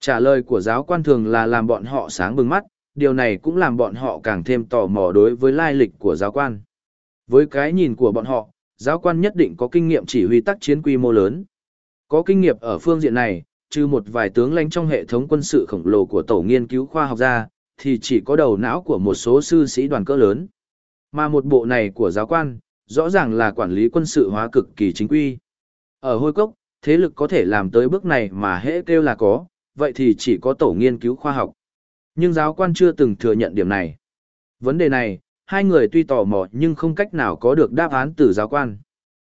Trả lời của giáo quan thường là làm bọn họ sáng bừng mắt, điều này cũng làm bọn họ càng thêm tò mò đối với lai lịch của giáo quan. Với cái nhìn của bọn họ, giáo quan nhất định có kinh nghiệm chỉ huy tác chiến quy mô lớn. Có kinh nghiệm ở phương diện này, trừ một vài tướng lãnh trong hệ thống quân sự khổng lồ của tổ nghiên cứu khoa học ra, thì chỉ có đầu não của một số sư sĩ đoàn cỡ lớn. Mà một bộ này của giáo quan, rõ ràng là quản lý quân sự hóa cực kỳ chính quy. Ở hôi cốc, thế lực có thể làm tới bước này mà hễ kêu là có, vậy thì chỉ có tổ nghiên cứu khoa học. Nhưng giáo quan chưa từng thừa nhận điểm này. Vấn đề này, hai người tuy tò mò nhưng không cách nào có được đáp án từ giáo quan.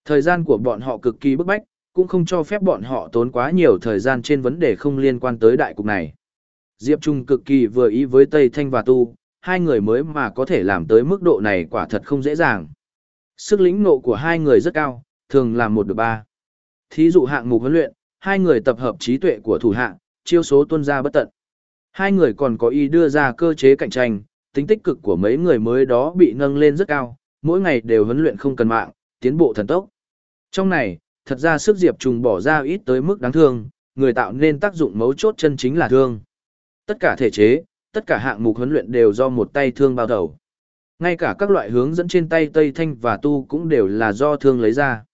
Thời gian của bọn họ cực kỳ bức bách, cũng không cho phép bọn họ tốn quá nhiều thời gian trên vấn đề không liên quan tới đại cục này. Diệp Trung cực kỳ vừa ý với Tây Thanh và Tu, hai người mới mà có thể làm tới mức độ này quả thật không dễ dàng. Sức lĩnh ngộ của hai người rất cao, thường làm một được ba. Thí dụ hạng mục huấn luyện, hai người tập hợp trí tuệ của thủ hạng, chiêu số tuân ra bất tận. Hai người còn có ý đưa ra cơ chế cạnh tranh, tính tích cực của mấy người mới đó bị nâng lên rất cao, mỗi ngày đều huấn luyện không cần mạng, tiến bộ thần tốc. Trong này, thật ra sức Diệp Trùng bỏ ra ít tới mức đáng thương, người tạo nên tác dụng mấu chốt chân chính là thương. Tất cả thể chế, tất cả hạng mục huấn luyện đều do một tay thương bao đầu. Ngay cả các loại hướng dẫn trên tay Tây Thanh và Tu cũng đều là do thương lấy ra.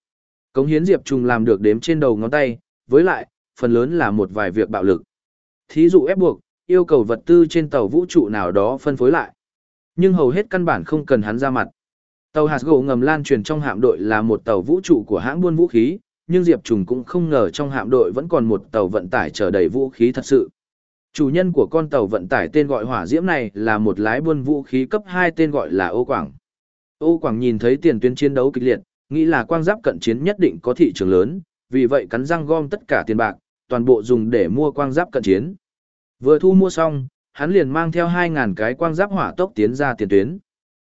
Cống hiến Diệp Trùng làm được đếm trên đầu ngón tay, với lại, phần lớn là một vài việc bạo lực. Thí dụ ép buộc, yêu cầu vật tư trên tàu vũ trụ nào đó phân phối lại. Nhưng hầu hết căn bản không cần hắn ra mặt. Tàu hạt gỗ ngầm lan truyền trong hạm đội là một tàu vũ trụ của hãng buôn vũ khí, nhưng Diệp Trùng cũng không ngờ trong hạm đội vẫn còn một tàu vận tải chở đầy vũ khí thật sự. Chủ nhân của con tàu vận tải tên gọi hỏa diễm này là một lái buôn vũ khí cấp 2 tên gọi là Ô Quảng. Ô Quảng nhìn thấy tiền tuyến chiến đấu kịch liệt, nghĩ là quang giáp cận chiến nhất định có thị trường lớn, vì vậy cắn răng gom tất cả tiền bạc, toàn bộ dùng để mua quang giáp cận chiến. Vừa thu mua xong, hắn liền mang theo 2.000 cái quang giáp hỏa tốc tiến ra tiền tuyến.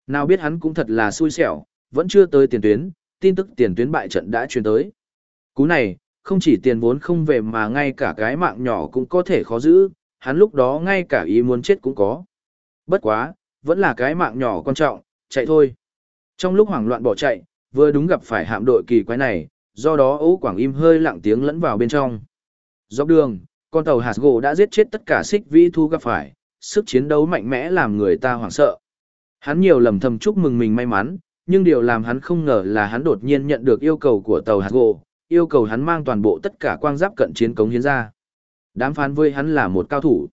Nào biết hắn cũng thật là xui xẻo, vẫn chưa tới tiền tuyến, tin tức tiền tuyến bại trận đã truyền tới. Cú này, không chỉ tiền vốn không về mà ngay cả cái mạng nhỏ cũng có thể khó giữ, hắn lúc đó ngay cả ý muốn chết cũng có. Bất quá, vẫn là cái mạng nhỏ quan trọng, chạy thôi. Trong lúc hoảng loạn bỏ chạy, vừa đúng gặp phải hạm đội kỳ quái này, do đó Âu Quảng im hơi lặng tiếng lẫn vào bên trong. Dọc đường, con tàu hạt gỗ đã giết chết tất cả xích vĩ thu gặp phải, sức chiến đấu mạnh mẽ làm người ta hoảng sợ. Hắn nhiều lầm thầm chúc mừng mình may mắn, nhưng điều làm hắn không ngờ là hắn đột nhiên nhận được yêu cầu của tàu hạt gỗ, yêu cầu hắn mang toàn bộ tất cả quang giáp cận chiến cống hiến ra. Đàm phán với hắn là một cao thủ.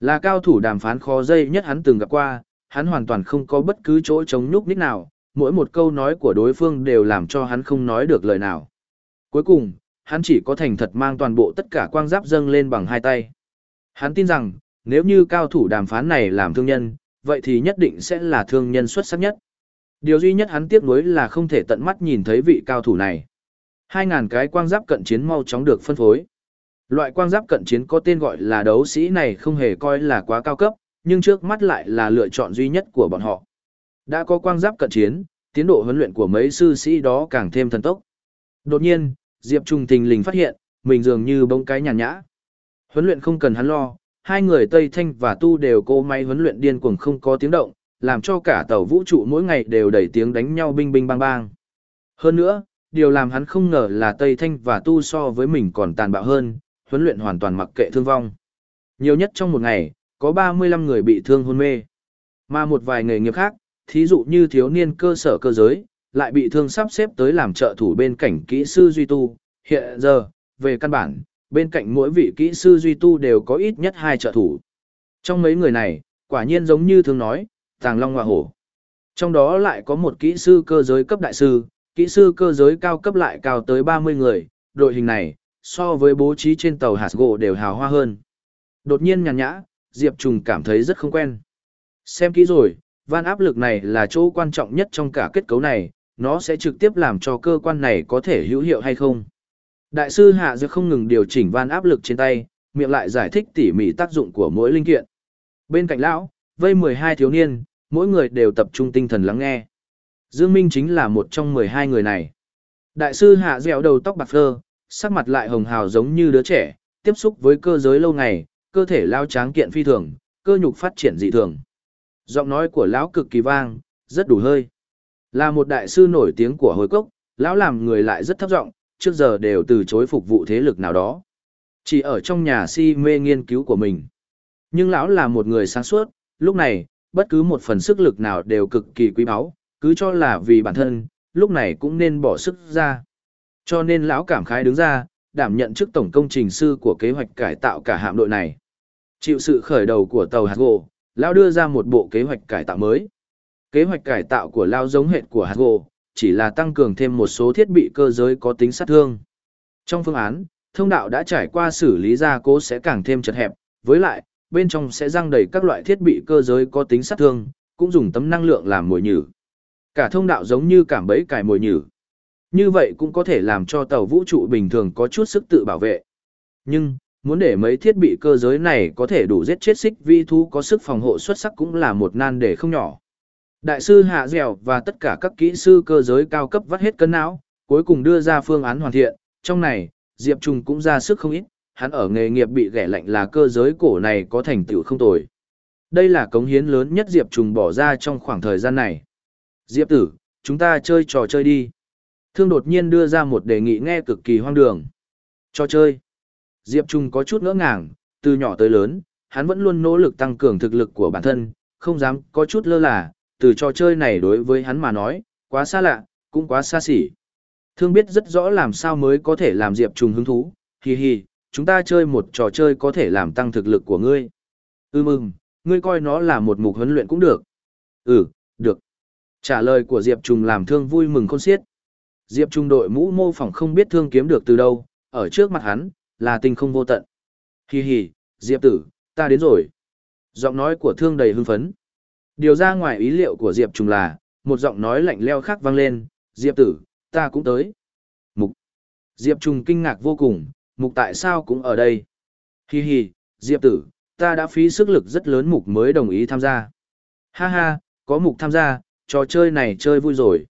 Là cao thủ đàm phán khó dây nhất hắn từng gặp qua, hắn hoàn toàn không có bất cứ chỗ chống nhúc nít nào, mỗi một câu nói của đối phương đều làm cho hắn không nói được lời nào. Cuối cùng, hắn chỉ có thành thật mang toàn bộ tất cả quang giáp dâng lên bằng hai tay. Hắn tin rằng, nếu như cao thủ đàm phán này làm thương nhân, vậy thì nhất định sẽ là thương nhân xuất sắc nhất. Điều duy nhất hắn tiếc nuối là không thể tận mắt nhìn thấy vị cao thủ này. Hai ngàn cái quang giáp cận chiến mau chóng được phân phối. Loại quang giáp cận chiến có tên gọi là đấu sĩ này không hề coi là quá cao cấp, nhưng trước mắt lại là lựa chọn duy nhất của bọn họ. Đã có quang giáp cận chiến, tiến độ huấn luyện của mấy sư sĩ đó càng thêm thần tốc. Đột nhiên, Diệp Trung tình lình phát hiện, mình dường như bỗng cái nhàn nhã. Huấn luyện không cần hắn lo, hai người Tây Thanh và Tu đều cố máy huấn luyện điên cuồng không có tiếng động, làm cho cả tàu vũ trụ mỗi ngày đều đẩy tiếng đánh nhau binh binh bang bang. Hơn nữa, điều làm hắn không ngờ là Tây Thanh và Tu so với mình còn tàn bạo hơn, huấn luyện hoàn toàn mặc kệ thương vong. Nhiều nhất trong một ngày, có 35 người bị thương hôn mê. Mà một vài nghề nghiệp khác, thí dụ như thiếu niên cơ sở cơ giới, lại bị thương sắp xếp tới làm trợ thủ bên cạnh kỹ sư duy tu. Hiện giờ, về căn bản, bên cạnh mỗi vị kỹ sư duy tu đều có ít nhất hai trợ thủ. Trong mấy người này, quả nhiên giống như thường nói, tàng long hoa hổ. Trong đó lại có một kỹ sư cơ giới cấp đại sư, kỹ sư cơ giới cao cấp lại cao tới 30 người, đội hình này, so với bố trí trên tàu hạt gỗ đều hào hoa hơn. Đột nhiên nhàn nhã, Diệp Trùng cảm thấy rất không quen. Xem kỹ rồi, van áp lực này là chỗ quan trọng nhất trong cả kết cấu này, nó sẽ trực tiếp làm cho cơ quan này có thể hữu hiệu hay không. Đại sư Hạ Dược không ngừng điều chỉnh van áp lực trên tay, miệng lại giải thích tỉ mỉ tác dụng của mỗi linh kiện. Bên cạnh lão, vây 12 thiếu niên, mỗi người đều tập trung tinh thần lắng nghe. Dương Minh chính là một trong 12 người này. Đại sư Hạ dẻo đầu tóc bạc phơ, sắc mặt lại hồng hào giống như đứa trẻ, tiếp xúc với cơ giới lâu ngày, cơ thể lao tráng kiện phi thường, cơ nhục phát triển dị thường. Giọng nói của lão cực kỳ vang, rất đủ hơi. Là một đại sư nổi tiếng của hồi cốc, lão làm người lại rất thấp giọng, trước giờ đều từ chối phục vụ thế lực nào đó. Chỉ ở trong nhà si mê nghiên cứu của mình. Nhưng lão là một người sáng suốt, lúc này, bất cứ một phần sức lực nào đều cực kỳ quý báu, cứ cho là vì bản thân, lúc này cũng nên bỏ sức ra. Cho nên lão cảm khái đứng ra, đảm nhận chức tổng công trình sư của kế hoạch cải tạo cả hạm đội này. Chịu sự khởi đầu của tàu hạt gỗ, lão đưa ra một bộ kế hoạch cải tạo mới. Kế hoạch cải tạo của lao giống hệt của hạt gỗ, chỉ là tăng cường thêm một số thiết bị cơ giới có tính sát thương. Trong phương án, thông đạo đã trải qua xử lý gia cố sẽ càng thêm chật hẹp, với lại, bên trong sẽ răng đầy các loại thiết bị cơ giới có tính sát thương, cũng dùng tấm năng lượng làm mồi nhử. Cả thông đạo giống như cảm bẫy cài mồi nhử. Như vậy cũng có thể làm cho tàu vũ trụ bình thường có chút sức tự bảo vệ. Nhưng, muốn để mấy thiết bị cơ giới này có thể đủ giết chết xích vi thú có sức phòng hộ xuất sắc cũng là một nan đề không nhỏ. Đại sư Hạ Dẻo và tất cả các kỹ sư cơ giới cao cấp vắt hết cân não, cuối cùng đưa ra phương án hoàn thiện, trong này, Diệp Trùng cũng ra sức không ít, hắn ở nghề nghiệp bị ghẻ lạnh là cơ giới cổ này có thành tựu không tồi. Đây là cống hiến lớn nhất Diệp Trùng bỏ ra trong khoảng thời gian này. Diệp tử, chúng ta chơi trò chơi đi. Thương đột nhiên đưa ra một đề nghị nghe cực kỳ hoang đường. Trò chơi. Diệp Trung có chút ngỡ ngàng, từ nhỏ tới lớn, hắn vẫn luôn nỗ lực tăng cường thực lực của bản thân, không dám có chút lơ là, từ trò chơi này đối với hắn mà nói, quá xa lạ, cũng quá xa xỉ. Thương biết rất rõ làm sao mới có thể làm Diệp trùng hứng thú, hi hi, chúng ta chơi một trò chơi có thể làm tăng thực lực của ngươi. Ừ mừng, ngươi coi nó là một mục huấn luyện cũng được. Ừ, được. Trả lời của Diệp trùng làm thương vui mừng khôn xiết. Diệp Trung đội mũ mô phỏng không biết thương kiếm được từ đâu, ở trước mặt hắn, là tình không vô tận. Hi hi, Diệp tử, ta đến rồi. Giọng nói của thương đầy hưng phấn. Điều ra ngoài ý liệu của Diệp Trung là, một giọng nói lạnh leo khác vang lên, Diệp tử, ta cũng tới. Mục. Diệp Trung kinh ngạc vô cùng, mục tại sao cũng ở đây. Hi hi, Diệp tử, ta đã phí sức lực rất lớn mục mới đồng ý tham gia. Ha ha, có mục tham gia, trò chơi này chơi vui rồi.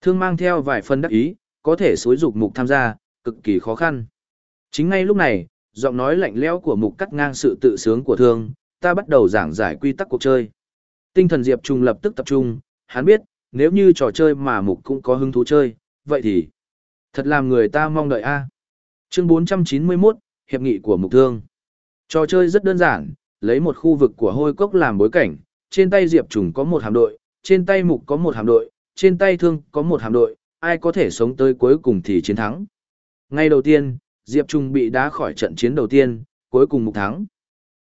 Thương mang theo vài phần đắc ý, có thể xối dục mục tham gia, cực kỳ khó khăn. Chính ngay lúc này, giọng nói lạnh lẽo của mục cắt ngang sự tự sướng của thương, ta bắt đầu giảng giải quy tắc cuộc chơi. Tinh thần Diệp Trung lập tức tập trung, hắn biết, nếu như trò chơi mà mục cũng có hứng thú chơi, vậy thì thật làm người ta mong đợi a. Chương 491, Hiệp nghị của mục thương. Trò chơi rất đơn giản, lấy một khu vực của hôi cốc làm bối cảnh, trên tay Diệp Trung có một hạm đội, trên tay mục có một hạm đội, trên tay thương có một hạm đội, ai có thể sống tới cuối cùng thì chiến thắng. Ngày đầu tiên, Diệp Trung bị đá khỏi trận chiến đầu tiên, cuối cùng mục thắng.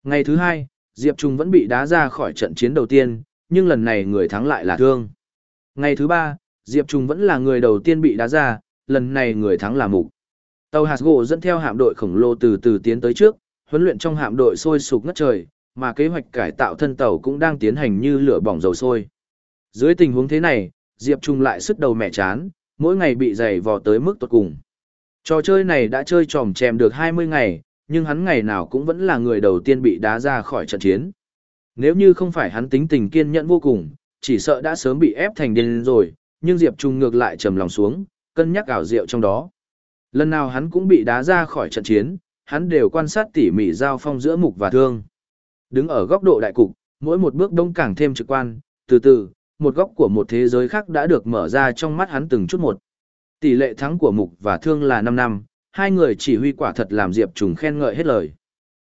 Ngày thứ hai, Diệp Trung vẫn bị đá ra khỏi trận chiến đầu tiên, nhưng lần này người thắng lại là thương. Ngày thứ ba, Diệp Trung vẫn là người đầu tiên bị đá ra, lần này người thắng là mục. Tàu hạt gỗ dẫn theo hạm đội khổng lồ từ từ tiến tới trước, huấn luyện trong hạm đội sôi sục ngất trời, mà kế hoạch cải tạo thân tàu cũng đang tiến hành như lửa bỏng dầu sôi. Dưới tình huống thế này, Diệp Trung lại sức đầu mẹ chán, mỗi ngày bị dày vò tới mức tột cùng. Trò chơi này đã chơi tròm chèm được 20 ngày, nhưng hắn ngày nào cũng vẫn là người đầu tiên bị đá ra khỏi trận chiến. Nếu như không phải hắn tính tình kiên nhẫn vô cùng, chỉ sợ đã sớm bị ép thành điên rồi, nhưng Diệp Trung ngược lại trầm lòng xuống, cân nhắc ảo diệu trong đó. Lần nào hắn cũng bị đá ra khỏi trận chiến, hắn đều quan sát tỉ mỉ giao phong giữa mục và thương. Đứng ở góc độ đại cục, mỗi một bước đông càng thêm trực quan, từ từ, một góc của một thế giới khác đã được mở ra trong mắt hắn từng chút một. Tỷ lệ thắng của mục và thương là 5 năm, hai người chỉ huy quả thật làm Diệp Trùng khen ngợi hết lời.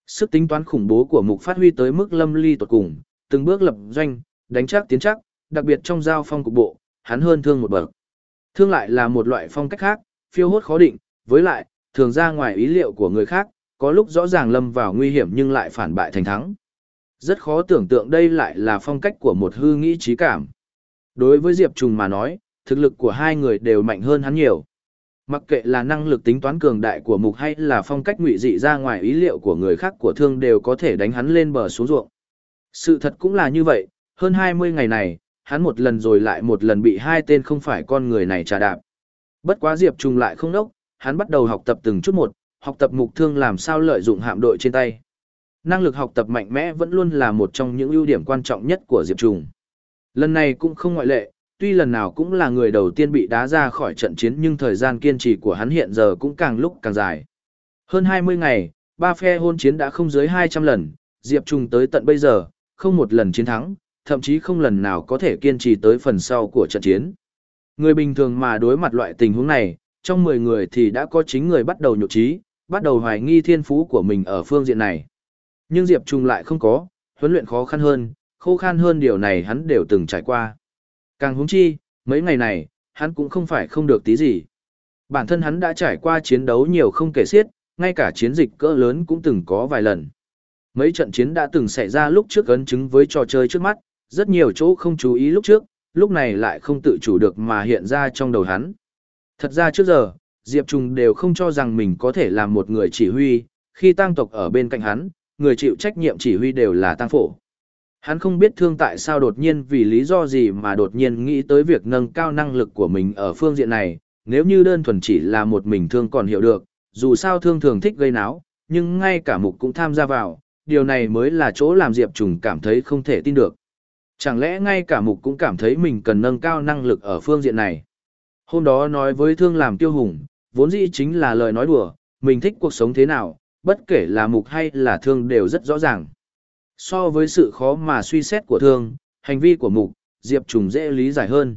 Sức tính toán khủng bố của mục phát huy tới mức lâm ly tột cùng, từng bước lập doanh, đánh chắc tiến chắc, đặc biệt trong giao phong cục bộ, hắn hơn thương một bậc. Thương lại là một loại phong cách khác, phiêu hốt khó định, với lại, thường ra ngoài ý liệu của người khác, có lúc rõ ràng lâm vào nguy hiểm nhưng lại phản bại thành thắng. Rất khó tưởng tượng đây lại là phong cách của một hư nghĩ trí cảm. Đối với Diệp Trùng mà nói, thực lực của hai người đều mạnh hơn hắn nhiều. Mặc kệ là năng lực tính toán cường đại của mục hay là phong cách ngụy dị ra ngoài ý liệu của người khác của thương đều có thể đánh hắn lên bờ xuống ruộng. Sự thật cũng là như vậy, hơn 20 ngày này, hắn một lần rồi lại một lần bị hai tên không phải con người này trà đạp. Bất quá Diệp Trùng lại không đốc, hắn bắt đầu học tập từng chút một, học tập mục thương làm sao lợi dụng hạm đội trên tay. Năng lực học tập mạnh mẽ vẫn luôn là một trong những ưu điểm quan trọng nhất của Diệp Trùng. Lần này cũng không ngoại lệ, tuy lần nào cũng là người đầu tiên bị đá ra khỏi trận chiến nhưng thời gian kiên trì của hắn hiện giờ cũng càng lúc càng dài. Hơn 20 ngày, ba phe hôn chiến đã không dưới 200 lần, Diệp Trung tới tận bây giờ, không một lần chiến thắng, thậm chí không lần nào có thể kiên trì tới phần sau của trận chiến. Người bình thường mà đối mặt loại tình huống này, trong 10 người thì đã có chính người bắt đầu nhục trí, bắt đầu hoài nghi thiên phú của mình ở phương diện này. Nhưng Diệp Trung lại không có, huấn luyện khó khăn hơn, khô khan hơn điều này hắn đều từng trải qua. Càng húng chi, mấy ngày này, hắn cũng không phải không được tí gì. Bản thân hắn đã trải qua chiến đấu nhiều không kể xiết, ngay cả chiến dịch cỡ lớn cũng từng có vài lần. Mấy trận chiến đã từng xảy ra lúc trước ấn chứng với trò chơi trước mắt, rất nhiều chỗ không chú ý lúc trước, lúc này lại không tự chủ được mà hiện ra trong đầu hắn. Thật ra trước giờ, Diệp Trung đều không cho rằng mình có thể làm một người chỉ huy, khi tăng tộc ở bên cạnh hắn, người chịu trách nhiệm chỉ huy đều là tăng phổ. Hắn không biết thương tại sao đột nhiên vì lý do gì mà đột nhiên nghĩ tới việc nâng cao năng lực của mình ở phương diện này, nếu như đơn thuần chỉ là một mình thương còn hiểu được, dù sao thương thường thích gây náo, nhưng ngay cả mục cũng tham gia vào, điều này mới là chỗ làm Diệp Trùng cảm thấy không thể tin được. Chẳng lẽ ngay cả mục cũng cảm thấy mình cần nâng cao năng lực ở phương diện này. Hôm đó nói với thương làm tiêu hùng, vốn dĩ chính là lời nói đùa, mình thích cuộc sống thế nào, bất kể là mục hay là thương đều rất rõ ràng. So với sự khó mà suy xét của thương, hành vi của mục, Diệp Trùng dễ lý giải hơn.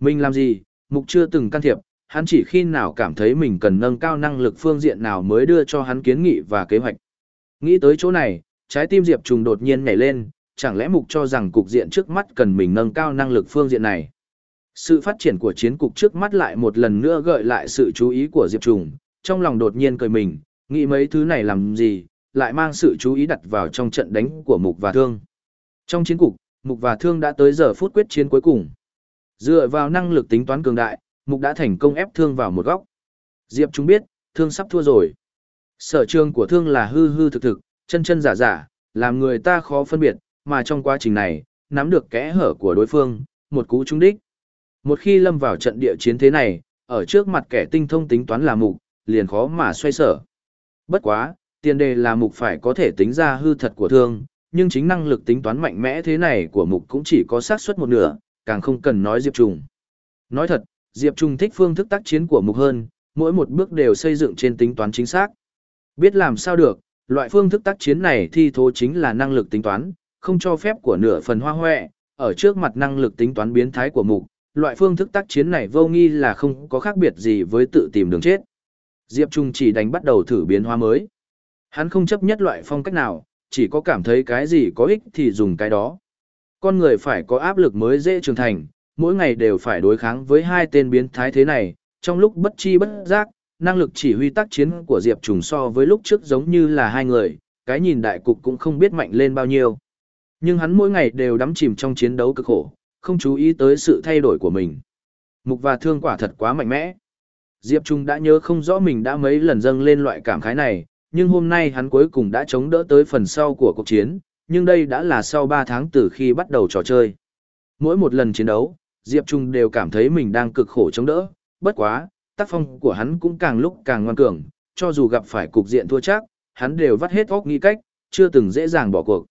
Mình làm gì, mục chưa từng can thiệp, hắn chỉ khi nào cảm thấy mình cần nâng cao năng lực phương diện nào mới đưa cho hắn kiến nghị và kế hoạch. Nghĩ tới chỗ này, trái tim Diệp Trùng đột nhiên nhảy lên, chẳng lẽ mục cho rằng cục diện trước mắt cần mình nâng cao năng lực phương diện này. Sự phát triển của chiến cục trước mắt lại một lần nữa gợi lại sự chú ý của Diệp Trùng, trong lòng đột nhiên cười mình, nghĩ mấy thứ này làm gì, lại mang sự chú ý đặt vào trong trận đánh của Mục và Thương. Trong chiến cục, Mục và Thương đã tới giờ phút quyết chiến cuối cùng. Dựa vào năng lực tính toán cường đại, Mục đã thành công ép Thương vào một góc. Diệp chúng biết, Thương sắp thua rồi. Sở trường của Thương là hư hư thực thực, chân chân giả giả, làm người ta khó phân biệt, mà trong quá trình này, nắm được kẽ hở của đối phương, một cú trúng đích. Một khi lâm vào trận địa chiến thế này, ở trước mặt kẻ tinh thông tính toán là mục, liền khó mà xoay sở. Bất quá, tiền đề là mục phải có thể tính ra hư thật của thương, nhưng chính năng lực tính toán mạnh mẽ thế này của mục cũng chỉ có xác suất một nửa, càng không cần nói Diệp Trùng. Nói thật, Diệp Trùng thích phương thức tác chiến của mục hơn, mỗi một bước đều xây dựng trên tính toán chính xác. Biết làm sao được, loại phương thức tác chiến này thi thố chính là năng lực tính toán, không cho phép của nửa phần hoa hoẹ, ở trước mặt năng lực tính toán biến thái của mục, loại phương thức tác chiến này vô nghi là không có khác biệt gì với tự tìm đường chết. Diệp Trung chỉ đánh bắt đầu thử biến hóa mới. Hắn không chấp nhất loại phong cách nào, chỉ có cảm thấy cái gì có ích thì dùng cái đó. Con người phải có áp lực mới dễ trưởng thành, mỗi ngày đều phải đối kháng với hai tên biến thái thế này, trong lúc bất chi bất giác, năng lực chỉ huy tác chiến của Diệp Trùng so với lúc trước giống như là hai người, cái nhìn đại cục cũng không biết mạnh lên bao nhiêu. Nhưng hắn mỗi ngày đều đắm chìm trong chiến đấu cực khổ, không chú ý tới sự thay đổi của mình. Mục và thương quả thật quá mạnh mẽ. Diệp Trung đã nhớ không rõ mình đã mấy lần dâng lên loại cảm khái này, nhưng hôm nay hắn cuối cùng đã chống đỡ tới phần sau của cuộc chiến, nhưng đây đã là sau 3 tháng từ khi bắt đầu trò chơi. Mỗi một lần chiến đấu, Diệp Trung đều cảm thấy mình đang cực khổ chống đỡ, bất quá, tác phong của hắn cũng càng lúc càng ngoan cường, cho dù gặp phải cục diện thua chắc, hắn đều vắt hết óc nghĩ cách, chưa từng dễ dàng bỏ cuộc.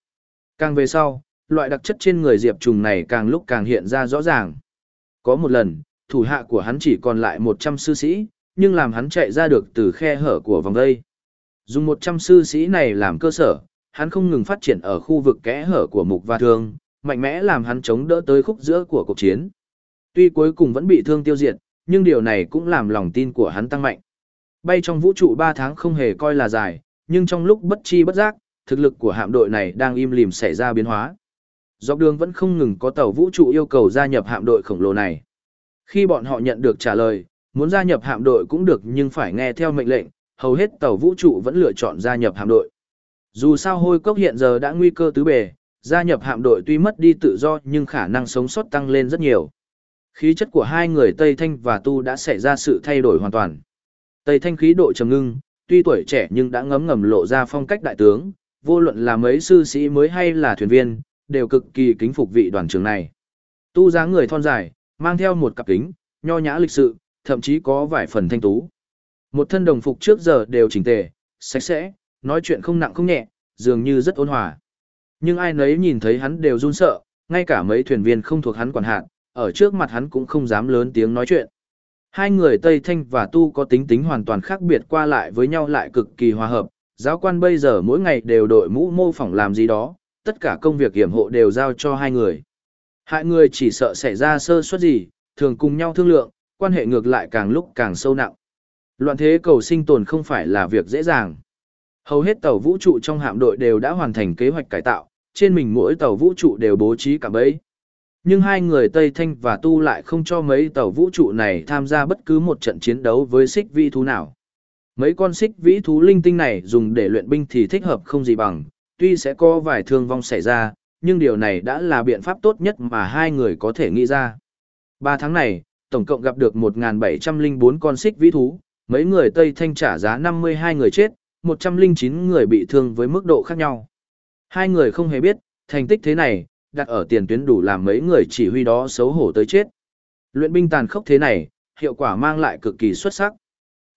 Càng về sau, loại đặc chất trên người Diệp Trùng này càng lúc càng hiện ra rõ ràng. Có một lần, thủ hạ của hắn chỉ còn lại 100 sư sĩ, nhưng làm hắn chạy ra được từ khe hở của vòng đây. Dùng 100 sư sĩ này làm cơ sở, hắn không ngừng phát triển ở khu vực kẽ hở của mục và thương, mạnh mẽ làm hắn chống đỡ tới khúc giữa của cuộc chiến. Tuy cuối cùng vẫn bị thương tiêu diệt, nhưng điều này cũng làm lòng tin của hắn tăng mạnh. Bay trong vũ trụ 3 tháng không hề coi là dài, nhưng trong lúc bất chi bất giác, thực lực của hạm đội này đang im lìm xảy ra biến hóa. Dọc đường vẫn không ngừng có tàu vũ trụ yêu cầu gia nhập hạm đội khổng lồ này. Khi bọn họ nhận được trả lời, muốn gia nhập hạm đội cũng được nhưng phải nghe theo mệnh lệnh, hầu hết tàu vũ trụ vẫn lựa chọn gia nhập hạm đội. Dù sao hôi cốc hiện giờ đã nguy cơ tứ bề, gia nhập hạm đội tuy mất đi tự do nhưng khả năng sống sót tăng lên rất nhiều. Khí chất của hai người Tây Thanh và Tu đã xảy ra sự thay đổi hoàn toàn. Tây Thanh khí độ trầm ngưng, tuy tuổi trẻ nhưng đã ngấm ngầm lộ ra phong cách đại tướng, vô luận là mấy sư sĩ mới hay là thuyền viên, đều cực kỳ kính phục vị đoàn trưởng này. Tu dáng người thon dài, mang theo một cặp kính, nho nhã lịch sự, thậm chí có vài phần thanh tú. Một thân đồng phục trước giờ đều chỉnh tề, sạch sẽ, nói chuyện không nặng không nhẹ, dường như rất ôn hòa. Nhưng ai nấy nhìn thấy hắn đều run sợ, ngay cả mấy thuyền viên không thuộc hắn quản hạt, ở trước mặt hắn cũng không dám lớn tiếng nói chuyện. Hai người Tây Thanh và Tu có tính tính hoàn toàn khác biệt qua lại với nhau lại cực kỳ hòa hợp, giáo quan bây giờ mỗi ngày đều đội mũ mô phỏng làm gì đó, tất cả công việc kiểm hộ đều giao cho hai người. Hai người chỉ sợ xảy ra sơ suất gì, thường cùng nhau thương lượng, quan hệ ngược lại càng lúc càng sâu nặng. Loạn thế cầu sinh tồn không phải là việc dễ dàng. Hầu hết tàu vũ trụ trong hạm đội đều đã hoàn thành kế hoạch cải tạo, trên mình mỗi tàu vũ trụ đều bố trí cả bẫy. Nhưng hai người Tây Thanh và Tu lại không cho mấy tàu vũ trụ này tham gia bất cứ một trận chiến đấu với xích vĩ thú nào. Mấy con xích vĩ thú linh tinh này dùng để luyện binh thì thích hợp không gì bằng, tuy sẽ có vài thương vong xảy ra, nhưng điều này đã là biện pháp tốt nhất mà hai người có thể nghĩ ra. Ba tháng này, tổng cộng gặp được 1.704 con xích vĩ thú, mấy người Tây Thanh trả giá 52 người chết, 109 người bị thương với mức độ khác nhau. Hai người không hề biết, thành tích thế này, đặt ở tiền tuyến đủ làm mấy người chỉ huy đó xấu hổ tới chết. Luyện binh tàn khốc thế này, hiệu quả mang lại cực kỳ xuất sắc.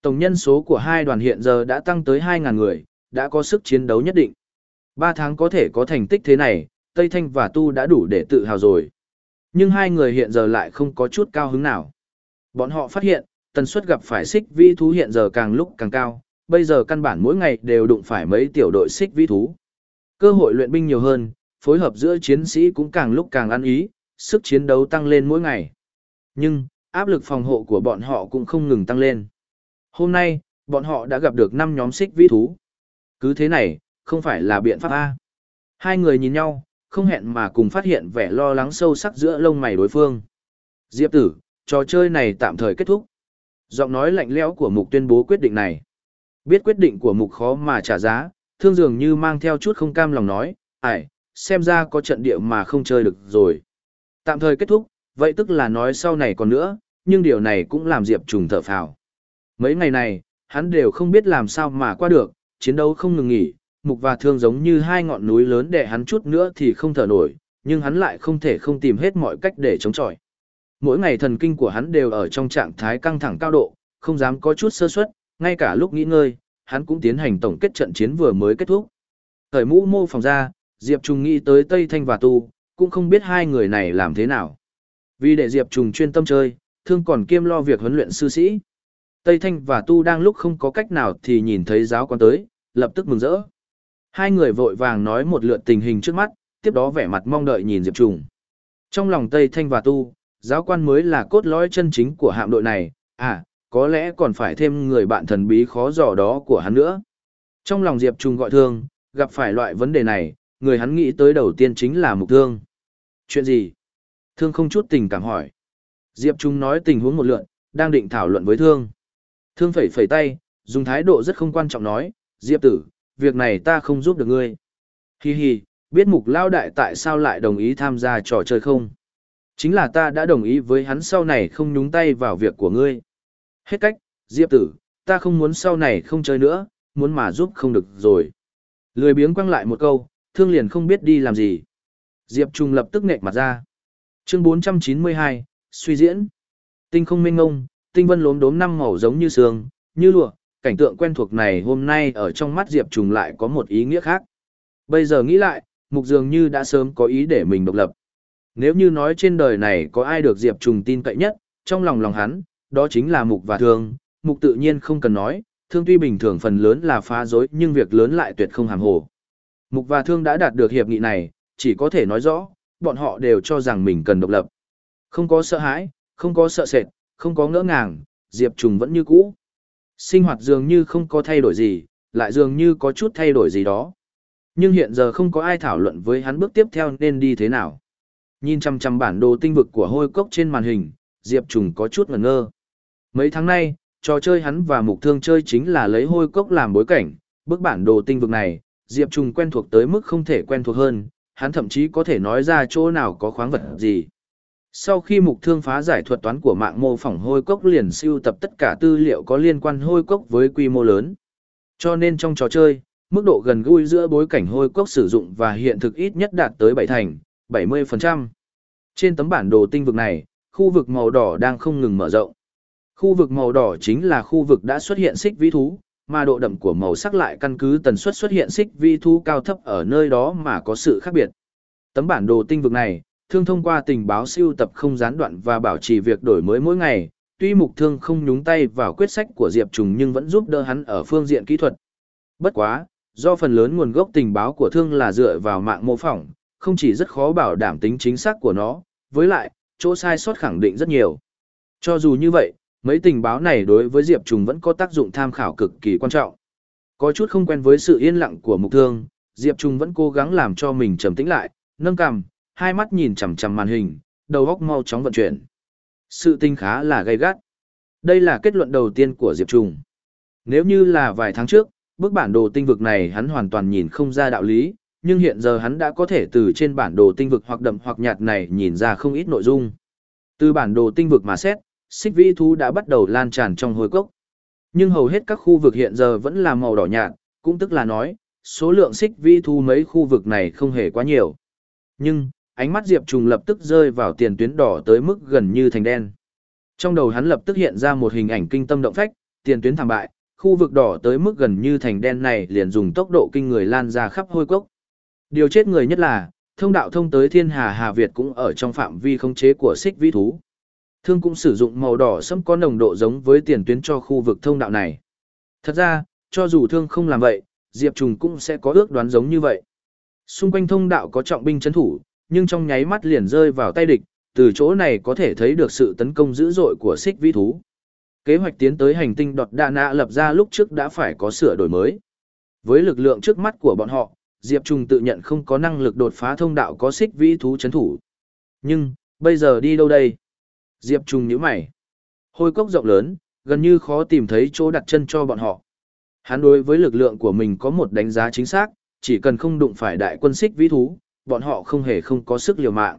Tổng nhân số của hai đoàn hiện giờ đã tăng tới 2.000 người, đã có sức chiến đấu nhất định. Ba tháng có thể có thành tích thế này, Tây Thanh và Tu đã đủ để tự hào rồi. Nhưng hai người hiện giờ lại không có chút cao hứng nào. Bọn họ phát hiện, tần suất gặp phải xích vĩ thú hiện giờ càng lúc càng cao, bây giờ căn bản mỗi ngày đều đụng phải mấy tiểu đội xích vĩ thú. Cơ hội luyện binh nhiều hơn, phối hợp giữa chiến sĩ cũng càng lúc càng ăn ý, sức chiến đấu tăng lên mỗi ngày. Nhưng, áp lực phòng hộ của bọn họ cũng không ngừng tăng lên. Hôm nay, bọn họ đã gặp được 5 nhóm xích vĩ thú. Cứ thế này, không phải là biện pháp A. Hai người nhìn nhau, không hẹn mà cùng phát hiện vẻ lo lắng sâu sắc giữa lông mày đối phương. Diệp tử, trò chơi này tạm thời kết thúc. Giọng nói lạnh lẽo của mục tuyên bố quyết định này. Biết quyết định của mục khó mà trả giá, thương dường như mang theo chút không cam lòng nói, ải, xem ra có trận địa mà không chơi được rồi. Tạm thời kết thúc, vậy tức là nói sau này còn nữa, nhưng điều này cũng làm Diệp trùng thở phào. Mấy ngày này, hắn đều không biết làm sao mà qua được, chiến đấu không ngừng nghỉ, mục và thương giống như hai ngọn núi lớn để hắn chút nữa thì không thở nổi, nhưng hắn lại không thể không tìm hết mọi cách để chống chọi. Mỗi ngày thần kinh của hắn đều ở trong trạng thái căng thẳng cao độ, không dám có chút sơ suất, ngay cả lúc nghỉ ngơi, hắn cũng tiến hành tổng kết trận chiến vừa mới kết thúc. Thời mũ mô phòng ra, Diệp Trùng nghĩ tới Tây Thanh và Tu, cũng không biết hai người này làm thế nào. Vì để Diệp Trùng chuyên tâm chơi, thương còn kiêm lo việc huấn luyện sư sĩ. Tây Thanh và Tu đang lúc không có cách nào thì nhìn thấy giáo quan tới, lập tức mừng rỡ. Hai người vội vàng nói một lượt tình hình trước mắt, tiếp đó vẻ mặt mong đợi nhìn Diệp Trùng. Trong lòng Tây Thanh và Tu, giáo quan mới là cốt lõi chân chính của hạm đội này, à, có lẽ còn phải thêm người bạn thần bí khó dò đó của hắn nữa. Trong lòng Diệp Trung gọi thương, gặp phải loại vấn đề này, người hắn nghĩ tới đầu tiên chính là mục thương. Chuyện gì? Thương không chút tình cảm hỏi. Diệp Trung nói tình huống một lượn, đang định thảo luận với Thương. Thương phẩy phẩy tay, dùng thái độ rất không quan trọng nói, Diệp tử, việc này ta không giúp được ngươi. Hi hi, biết mục lao đại tại sao lại đồng ý tham gia trò chơi không? Chính là ta đã đồng ý với hắn sau này không nhúng tay vào việc của ngươi. Hết cách, Diệp tử, ta không muốn sau này không chơi nữa, muốn mà giúp không được rồi. Lười biếng quăng lại một câu, thương liền không biết đi làm gì. Diệp Trung lập tức nghẹt mặt ra. Chương 492, suy diễn. Tinh không minh ngông, tinh vân lốm đốm năm màu giống như sương, như lụa, cảnh tượng quen thuộc này hôm nay ở trong mắt Diệp Trùng lại có một ý nghĩa khác. Bây giờ nghĩ lại, Mục dường như đã sớm có ý để mình độc lập. Nếu như nói trên đời này có ai được Diệp Trùng tin cậy nhất, trong lòng lòng hắn, đó chính là Mục và Thương. Mục tự nhiên không cần nói, Thương tuy bình thường phần lớn là phá dối nhưng việc lớn lại tuyệt không hàm hồ. Mục và Thương đã đạt được hiệp nghị này, chỉ có thể nói rõ, bọn họ đều cho rằng mình cần độc lập. Không có sợ hãi, không có sợ sệt, không có ngỡ ngàng, Diệp Trùng vẫn như cũ. Sinh hoạt dường như không có thay đổi gì, lại dường như có chút thay đổi gì đó. Nhưng hiện giờ không có ai thảo luận với hắn bước tiếp theo nên đi thế nào. Nhìn chằm chằm bản đồ tinh vực của hôi cốc trên màn hình, Diệp Trùng có chút ngẩn ngơ. Mấy tháng nay, trò chơi hắn và mục thương chơi chính là lấy hôi cốc làm bối cảnh, bức bản đồ tinh vực này, Diệp Trùng quen thuộc tới mức không thể quen thuộc hơn, hắn thậm chí có thể nói ra chỗ nào có khoáng vật gì. Sau khi mục thương phá giải thuật toán của mạng mô phỏng hôi cốc liền siêu tập tất cả tư liệu có liên quan hôi cốc với quy mô lớn. Cho nên trong trò chơi, mức độ gần gũi giữa bối cảnh hôi cốc sử dụng và hiện thực ít nhất đạt tới bảy thành, 70%. Trên tấm bản đồ tinh vực này, khu vực màu đỏ đang không ngừng mở rộng. Khu vực màu đỏ chính là khu vực đã xuất hiện xích vĩ thú, mà độ đậm của màu sắc lại căn cứ tần suất xuất hiện xích vĩ thú cao thấp ở nơi đó mà có sự khác biệt. Tấm bản đồ tinh vực này, thương thông qua tình báo siêu tập không gián đoạn và bảo trì việc đổi mới mỗi ngày, tuy mục thương không nhúng tay vào quyết sách của Diệp Trùng nhưng vẫn giúp đỡ hắn ở phương diện kỹ thuật. Bất quá, do phần lớn nguồn gốc tình báo của thương là dựa vào mạng mô phỏng, không chỉ rất khó bảo đảm tính chính xác của nó, với lại, chỗ sai sót khẳng định rất nhiều. Cho dù như vậy, mấy tình báo này đối với Diệp Trùng vẫn có tác dụng tham khảo cực kỳ quan trọng. Có chút không quen với sự yên lặng của mục thương, Diệp Trùng vẫn cố gắng làm cho mình trầm tĩnh lại, nâng cằm, hai mắt nhìn chằm chằm màn hình, đầu óc mau chóng vận chuyển. Sự tinh khá là gay gắt. Đây là kết luận đầu tiên của Diệp Trùng. Nếu như là vài tháng trước, bức bản đồ tinh vực này hắn hoàn toàn nhìn không ra đạo lý, nhưng hiện giờ hắn đã có thể từ trên bản đồ tinh vực hoặc đậm hoặc nhạt này nhìn ra không ít nội dung. Từ bản đồ tinh vực mà xét, xích vĩ thú đã bắt đầu lan tràn trong hồi cốc. Nhưng hầu hết các khu vực hiện giờ vẫn là màu đỏ nhạt, cũng tức là nói, số lượng xích vĩ thú mấy khu vực này không hề quá nhiều. Nhưng, ánh mắt Diệp Trùng lập tức rơi vào tiền tuyến đỏ tới mức gần như thành đen. Trong đầu hắn lập tức hiện ra một hình ảnh kinh tâm động phách, tiền tuyến thảm bại, khu vực đỏ tới mức gần như thành đen này liền dùng tốc độ kinh người lan ra khắp hôi cốc. Điều chết người nhất là, thông đạo thông tới thiên hà Hà Việt cũng ở trong phạm vi khống chế của xích vĩ thú. Thương cũng sử dụng màu đỏ sẫm có nồng độ giống với tiền tuyến cho khu vực thông đạo này. Thật ra, cho dù thương không làm vậy, Diệp Trùng cũng sẽ có ước đoán giống như vậy. Xung quanh thông đạo có trọng binh chấn thủ, nhưng trong nháy mắt liền rơi vào tay địch, từ chỗ này có thể thấy được sự tấn công dữ dội của xích vĩ thú. Kế hoạch tiến tới hành tinh đọt đà nạ lập ra lúc trước đã phải có sửa đổi mới. Với lực lượng trước mắt của bọn họ, Diệp Trung tự nhận không có năng lực đột phá thông đạo có xích vĩ thú chấn thủ. Nhưng, bây giờ đi đâu đây? Diệp Trung nhíu mày. Hôi cốc rộng lớn, gần như khó tìm thấy chỗ đặt chân cho bọn họ. Hắn đối với lực lượng của mình có một đánh giá chính xác, chỉ cần không đụng phải đại quân xích vĩ thú, bọn họ không hề không có sức liều mạng.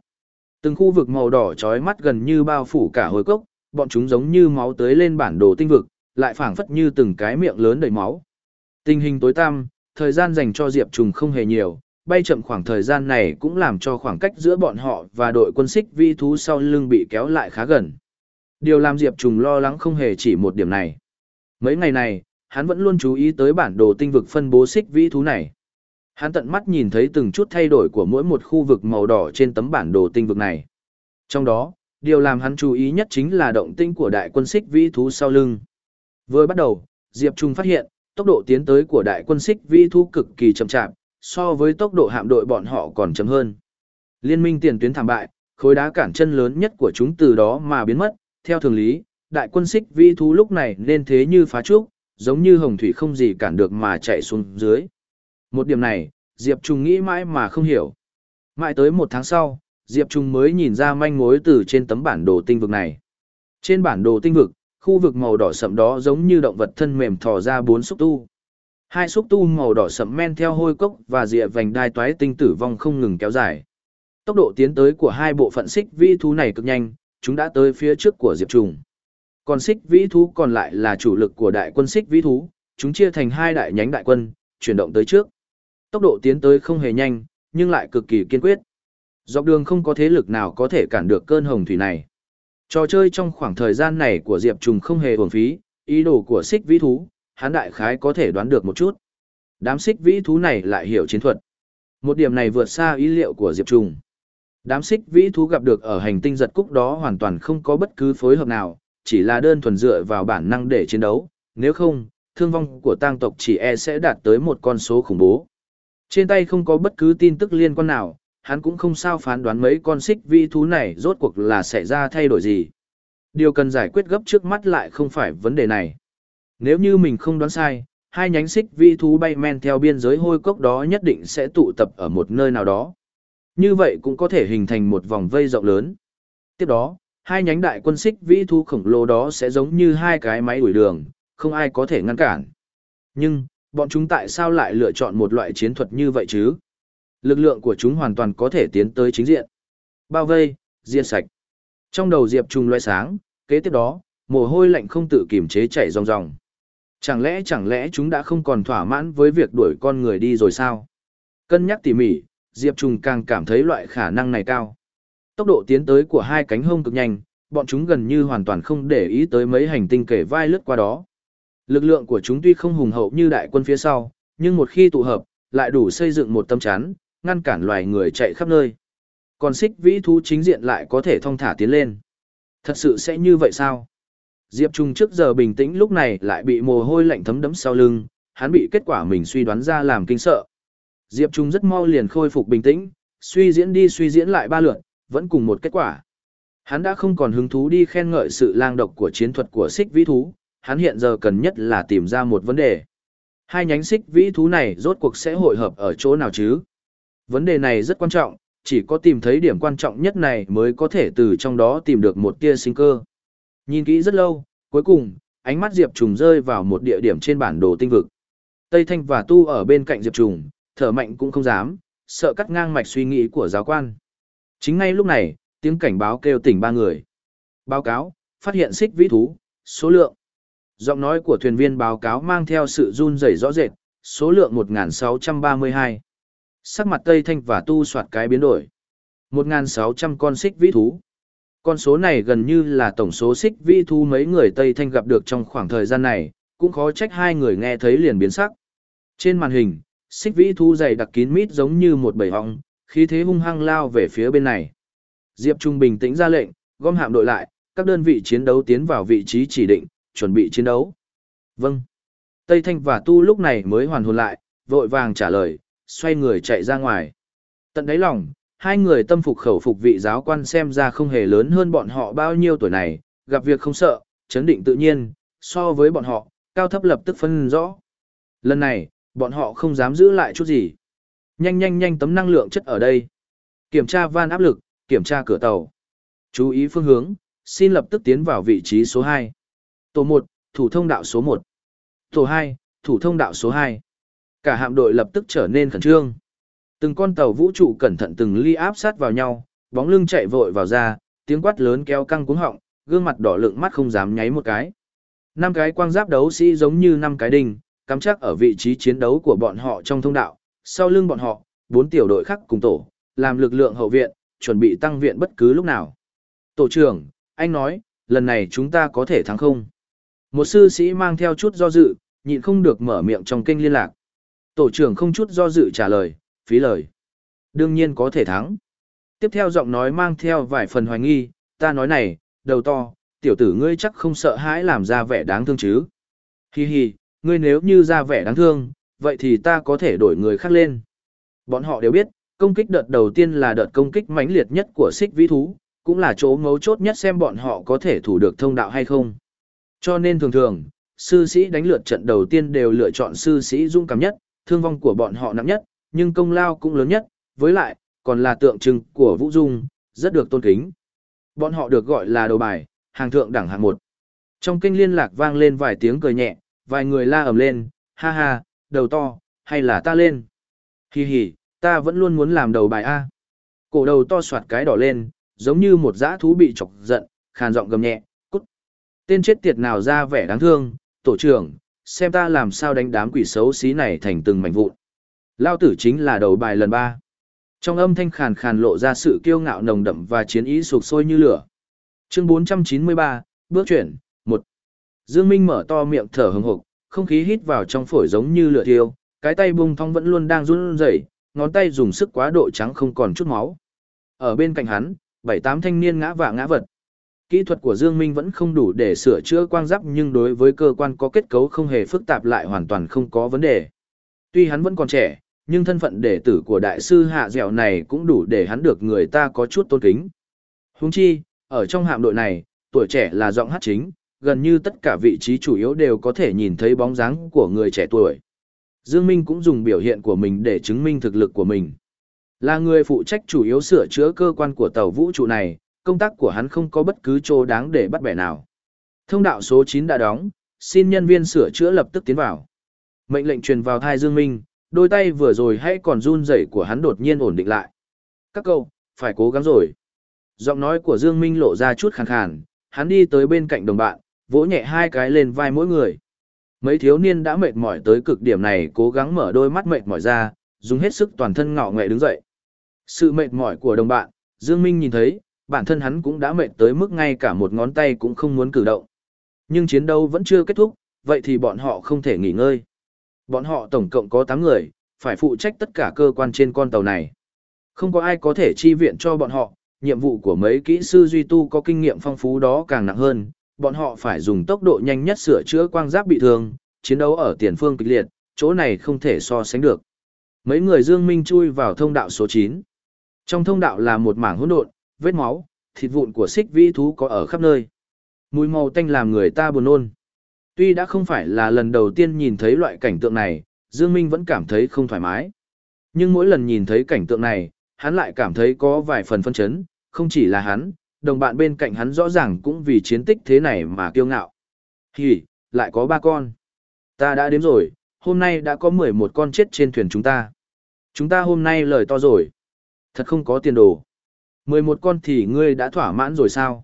Từng khu vực màu đỏ chói mắt gần như bao phủ cả hồi cốc, bọn chúng giống như máu tới lên bản đồ tinh vực, lại phảng phất như từng cái miệng lớn đầy máu. Tình hình tối tăm, thời gian dành cho Diệp Trùng không hề nhiều, bay chậm khoảng thời gian này cũng làm cho khoảng cách giữa bọn họ và đội quân xích vi thú sau lưng bị kéo lại khá gần. Điều làm Diệp Trùng lo lắng không hề chỉ một điểm này. Mấy ngày này, hắn vẫn luôn chú ý tới bản đồ tinh vực phân bố xích vi thú này. Hắn tận mắt nhìn thấy từng chút thay đổi của mỗi một khu vực màu đỏ trên tấm bản đồ tinh vực này. Trong đó, điều làm hắn chú ý nhất chính là động tinh của đại quân xích vĩ thú sau lưng. Vừa bắt đầu, Diệp Trung phát hiện, tốc độ tiến tới của đại quân xích vĩ thú cực kỳ chậm chạp, so với tốc độ hạm đội bọn họ còn chậm hơn. Liên minh tiền tuyến thảm bại, khối đá cản chân lớn nhất của chúng từ đó mà biến mất, theo thường lý, đại quân xích vĩ thú lúc này nên thế như phá trúc, giống như hồng thủy không gì cản được mà chạy xuống dưới. Một điểm này, Diệp Trung nghĩ mãi mà không hiểu. Mãi tới một tháng sau, Diệp Trung mới nhìn ra manh mối từ trên tấm bản đồ tinh vực này. Trên bản đồ tinh vực, khu vực màu đỏ sậm đó giống như động vật thân mềm thò ra bốn xúc tu. Hai xúc tu màu đỏ sậm men theo hôi cốc và rìa vành đai toái tinh tử vong không ngừng kéo dài. Tốc độ tiến tới của hai bộ phận xích vĩ thú này cực nhanh, chúng đã tới phía trước của Diệp Trùng. Còn xích vĩ thú còn lại là chủ lực của đại quân xích vĩ thú, chúng chia thành hai đại nhánh đại quân, chuyển động tới trước. Tốc độ tiến tới không hề nhanh, nhưng lại cực kỳ kiên quyết. Dọc đường không có thế lực nào có thể cản được cơn hồng thủy này. Trò chơi trong khoảng thời gian này của Diệp Trùng không hề uổng phí, ý đồ của xích vĩ thú, hắn đại khái có thể đoán được một chút. Đám xích vĩ thú này lại hiểu chiến thuật. Một điểm này vượt xa ý liệu của Diệp Trùng. Đám xích vĩ thú gặp được ở hành tinh giật cúc đó hoàn toàn không có bất cứ phối hợp nào, chỉ là đơn thuần dựa vào bản năng để chiến đấu, nếu không, thương vong của tang tộc chỉ e sẽ đạt tới một con số khủng bố. Trên tay không có bất cứ tin tức liên quan nào, hắn cũng không sao phán đoán mấy con xích vi thú này rốt cuộc là sẽ ra thay đổi gì. Điều cần giải quyết gấp trước mắt lại không phải vấn đề này. Nếu như mình không đoán sai, hai nhánh xích vi thú bay men theo biên giới hôi cốc đó nhất định sẽ tụ tập ở một nơi nào đó. Như vậy cũng có thể hình thành một vòng vây rộng lớn. Tiếp đó, hai nhánh đại quân xích vĩ thú khổng lồ đó sẽ giống như hai cái máy đuổi đường, không ai có thể ngăn cản. Nhưng, bọn chúng tại sao lại lựa chọn một loại chiến thuật như vậy chứ? Lực lượng của chúng hoàn toàn có thể tiến tới chính diện. Bao vây, diệt sạch. Trong đầu Diệp Trung loe sáng, kế tiếp đó, mồ hôi lạnh không tự kiềm chế chảy ròng ròng. Chẳng lẽ chẳng lẽ chúng đã không còn thỏa mãn với việc đuổi con người đi rồi sao? Cân nhắc tỉ mỉ, Diệp Trung càng cảm thấy loại khả năng này cao. Tốc độ tiến tới của hai cánh hông cực nhanh, bọn chúng gần như hoàn toàn không để ý tới mấy hành tinh kể vai lướt qua đó. Lực lượng của chúng tuy không hùng hậu như đại quân phía sau, nhưng một khi tụ hợp, lại đủ xây dựng một tâm chắn, ngăn cản loài người chạy khắp nơi. Còn xích vĩ thú chính diện lại có thể thong thả tiến lên. Thật sự sẽ như vậy sao? Diệp Trung trước giờ bình tĩnh lúc này lại bị mồ hôi lạnh thấm đẫm sau lưng, hắn bị kết quả mình suy đoán ra làm kinh sợ. Diệp Trung rất mau liền khôi phục bình tĩnh, suy diễn đi suy diễn lại ba lượt, vẫn cùng một kết quả. Hắn đã không còn hứng thú đi khen ngợi sự lang độc của chiến thuật của xích vĩ thú, hắn hiện giờ cần nhất là tìm ra một vấn đề. Hai nhánh xích vĩ thú này rốt cuộc sẽ hội hợp ở chỗ nào chứ? Vấn đề này rất quan trọng, chỉ có tìm thấy điểm quan trọng nhất này mới có thể từ trong đó tìm được một tia sinh cơ. Nhìn kỹ rất lâu, cuối cùng, ánh mắt Diệp Trùng rơi vào một địa điểm trên bản đồ tinh vực. Tây Thanh và Tu ở bên cạnh Diệp Trùng, thở mạnh cũng không dám, sợ cắt ngang mạch suy nghĩ của giáo quan. Chính ngay lúc này, tiếng cảnh báo kêu tỉnh ba người. Báo cáo, phát hiện xích vĩ thú, số lượng. Giọng nói của thuyền viên báo cáo mang theo sự run rẩy rõ rệt, số lượng 1632. Sắc mặt Tây Thanh và Tu soạt cái biến đổi. 1.600 con xích vĩ thú. Con số này gần như là tổng số xích vĩ thú mấy người Tây Thanh gặp được trong khoảng thời gian này, cũng khó trách hai người nghe thấy liền biến sắc. Trên màn hình, xích vĩ thú dày đặc kín mít giống như một bầy họng, khí thế hung hăng lao về phía bên này. Diệp Trung bình tĩnh ra lệnh, gom hạm đội lại, các đơn vị chiến đấu tiến vào vị trí chỉ định, chuẩn bị chiến đấu. Vâng. Tây Thanh và Tu lúc này mới hoàn hồn lại, vội vàng trả lời, xoay người chạy ra ngoài. Tận đáy lòng, hai người tâm phục khẩu phục vị giáo quan xem ra không hề lớn hơn bọn họ bao nhiêu tuổi này, gặp việc không sợ, chấn định tự nhiên, so với bọn họ, cao thấp lập tức phân rõ. Lần này, bọn họ không dám giữ lại chút gì. Nhanh nhanh nhanh tấm năng lượng chất ở đây. Kiểm tra van áp lực, kiểm tra cửa tàu. Chú ý phương hướng, xin lập tức tiến vào vị trí số 2. Tổ 1, thủ thông đạo số 1. Tổ 2, thủ thông đạo số 2. Cả hạm đội lập tức trở nên khẩn trương. Từng con tàu vũ trụ cẩn thận từng ly áp sát vào nhau, bóng lưng chạy vội vào ra, tiếng quát lớn kéo căng cuống họng, gương mặt đỏ lượng mắt không dám nháy một cái. Năm cái quang giáp đấu sĩ giống như năm cái đinh, cắm chắc ở vị trí chiến đấu của bọn họ trong thông đạo, sau lưng bọn họ, bốn tiểu đội khác cùng tổ, làm lực lượng hậu viện, chuẩn bị tăng viện bất cứ lúc nào. Tổ trưởng, anh nói, lần này chúng ta có thể thắng không? Một sư sĩ mang theo chút do dự, nhịn không được mở miệng trong kênh liên lạc. Tổ trưởng không chút do dự trả lời, phí lời. Đương nhiên có thể thắng. Tiếp theo giọng nói mang theo vài phần hoài nghi, ta nói này, đầu to, tiểu tử ngươi chắc không sợ hãi làm ra vẻ đáng thương chứ. Hi hi, ngươi nếu như ra vẻ đáng thương, vậy thì ta có thể đổi người khác lên. Bọn họ đều biết, công kích đợt đầu tiên là đợt công kích mãnh liệt nhất của xích vĩ thú, cũng là chỗ ngấu chốt nhất xem bọn họ có thể thủ được thông đạo hay không. Cho nên thường thường, sư sĩ đánh lượt trận đầu tiên đều lựa chọn sư sĩ dung cảm nhất, thương vong của bọn họ nặng nhất, nhưng công lao cũng lớn nhất, với lại, còn là tượng trưng của Vũ Dung, rất được tôn kính. Bọn họ được gọi là đầu bài, hàng thượng đẳng hạng một. Trong kênh liên lạc vang lên vài tiếng cười nhẹ, vài người la ầm lên, ha ha, đầu to, hay là ta lên. Hi hi, ta vẫn luôn muốn làm đầu bài A. Cổ đầu to soạt cái đỏ lên, giống như một dã thú bị chọc giận, khàn giọng gầm nhẹ, cút. Tên chết tiệt nào ra vẻ đáng thương, tổ trưởng, xem ta làm sao đánh đám quỷ xấu xí này thành từng mảnh vụn. Lao tử chính là đầu bài lần ba. Trong âm thanh khàn khàn lộ ra sự kiêu ngạo nồng đậm và chiến ý sục sôi như lửa. Chương 493, bước chuyển, 1. Dương Minh mở to miệng thở hừng hực, không khí hít vào trong phổi giống như lửa thiêu, cái tay bung thong vẫn luôn đang run rẩy, ngón tay dùng sức quá độ trắng không còn chút máu. Ở bên cạnh hắn, bảy tám thanh niên ngã vạ ngã vật. Kỹ thuật của Dương Minh vẫn không đủ để sửa chữa quang giáp nhưng đối với cơ quan có kết cấu không hề phức tạp lại hoàn toàn không có vấn đề. Tuy hắn vẫn còn trẻ, nhưng thân phận đệ tử của đại sư hạ dẻo này cũng đủ để hắn được người ta có chút tôn kính. Huống chi, ở trong hạm đội này, tuổi trẻ là giọng hát chính, gần như tất cả vị trí chủ yếu đều có thể nhìn thấy bóng dáng của người trẻ tuổi. Dương Minh cũng dùng biểu hiện của mình để chứng minh thực lực của mình. Là người phụ trách chủ yếu sửa chữa cơ quan của tàu vũ trụ này, công tác của hắn không có bất cứ chỗ đáng để bắt bẻ nào. Thông đạo số 9 đã đóng, xin nhân viên sửa chữa lập tức tiến vào. Mệnh lệnh truyền vào thai Dương Minh, đôi tay vừa rồi hay còn run rẩy của hắn đột nhiên ổn định lại. Các cậu, phải cố gắng rồi. Giọng nói của Dương Minh lộ ra chút khàn khàn, hắn đi tới bên cạnh đồng bạn, vỗ nhẹ hai cái lên vai mỗi người. Mấy thiếu niên đã mệt mỏi tới cực điểm này cố gắng mở đôi mắt mệt mỏi ra, dùng hết sức toàn thân ngạo nghệ đứng dậy. Sự mệt mỏi của đồng bạn, Dương Minh nhìn thấy, bản thân hắn cũng đã mệt tới mức ngay cả một ngón tay cũng không muốn cử động. Nhưng chiến đấu vẫn chưa kết thúc, vậy thì bọn họ không thể nghỉ ngơi. Bọn họ tổng cộng có 8 người, phải phụ trách tất cả cơ quan trên con tàu này. Không có ai có thể chi viện cho bọn họ, nhiệm vụ của mấy kỹ sư duy tu có kinh nghiệm phong phú đó càng nặng hơn, bọn họ phải dùng tốc độ nhanh nhất sửa chữa quang giáp bị thương, chiến đấu ở tiền phương kịch liệt, chỗ này không thể so sánh được. Mấy người Dương Minh chui vào thông đạo số 9. Trong thông đạo là một mảng hỗn độn, vết máu, thịt vụn của xích vĩ thú có ở khắp nơi. Mùi màu tanh làm người ta buồn nôn. Tuy đã không phải là lần đầu tiên nhìn thấy loại cảnh tượng này, Dương Minh vẫn cảm thấy không thoải mái. Nhưng mỗi lần nhìn thấy cảnh tượng này, hắn lại cảm thấy có vài phần phân chấn, không chỉ là hắn, đồng bạn bên cạnh hắn rõ ràng cũng vì chiến tích thế này mà kiêu ngạo. Hì, lại có ba con. Ta đã đếm rồi, hôm nay đã có 11 con chết trên thuyền chúng ta. Chúng ta hôm nay lời to rồi. Thật không có tiền đồ. 11 con thì ngươi đã thỏa mãn rồi sao?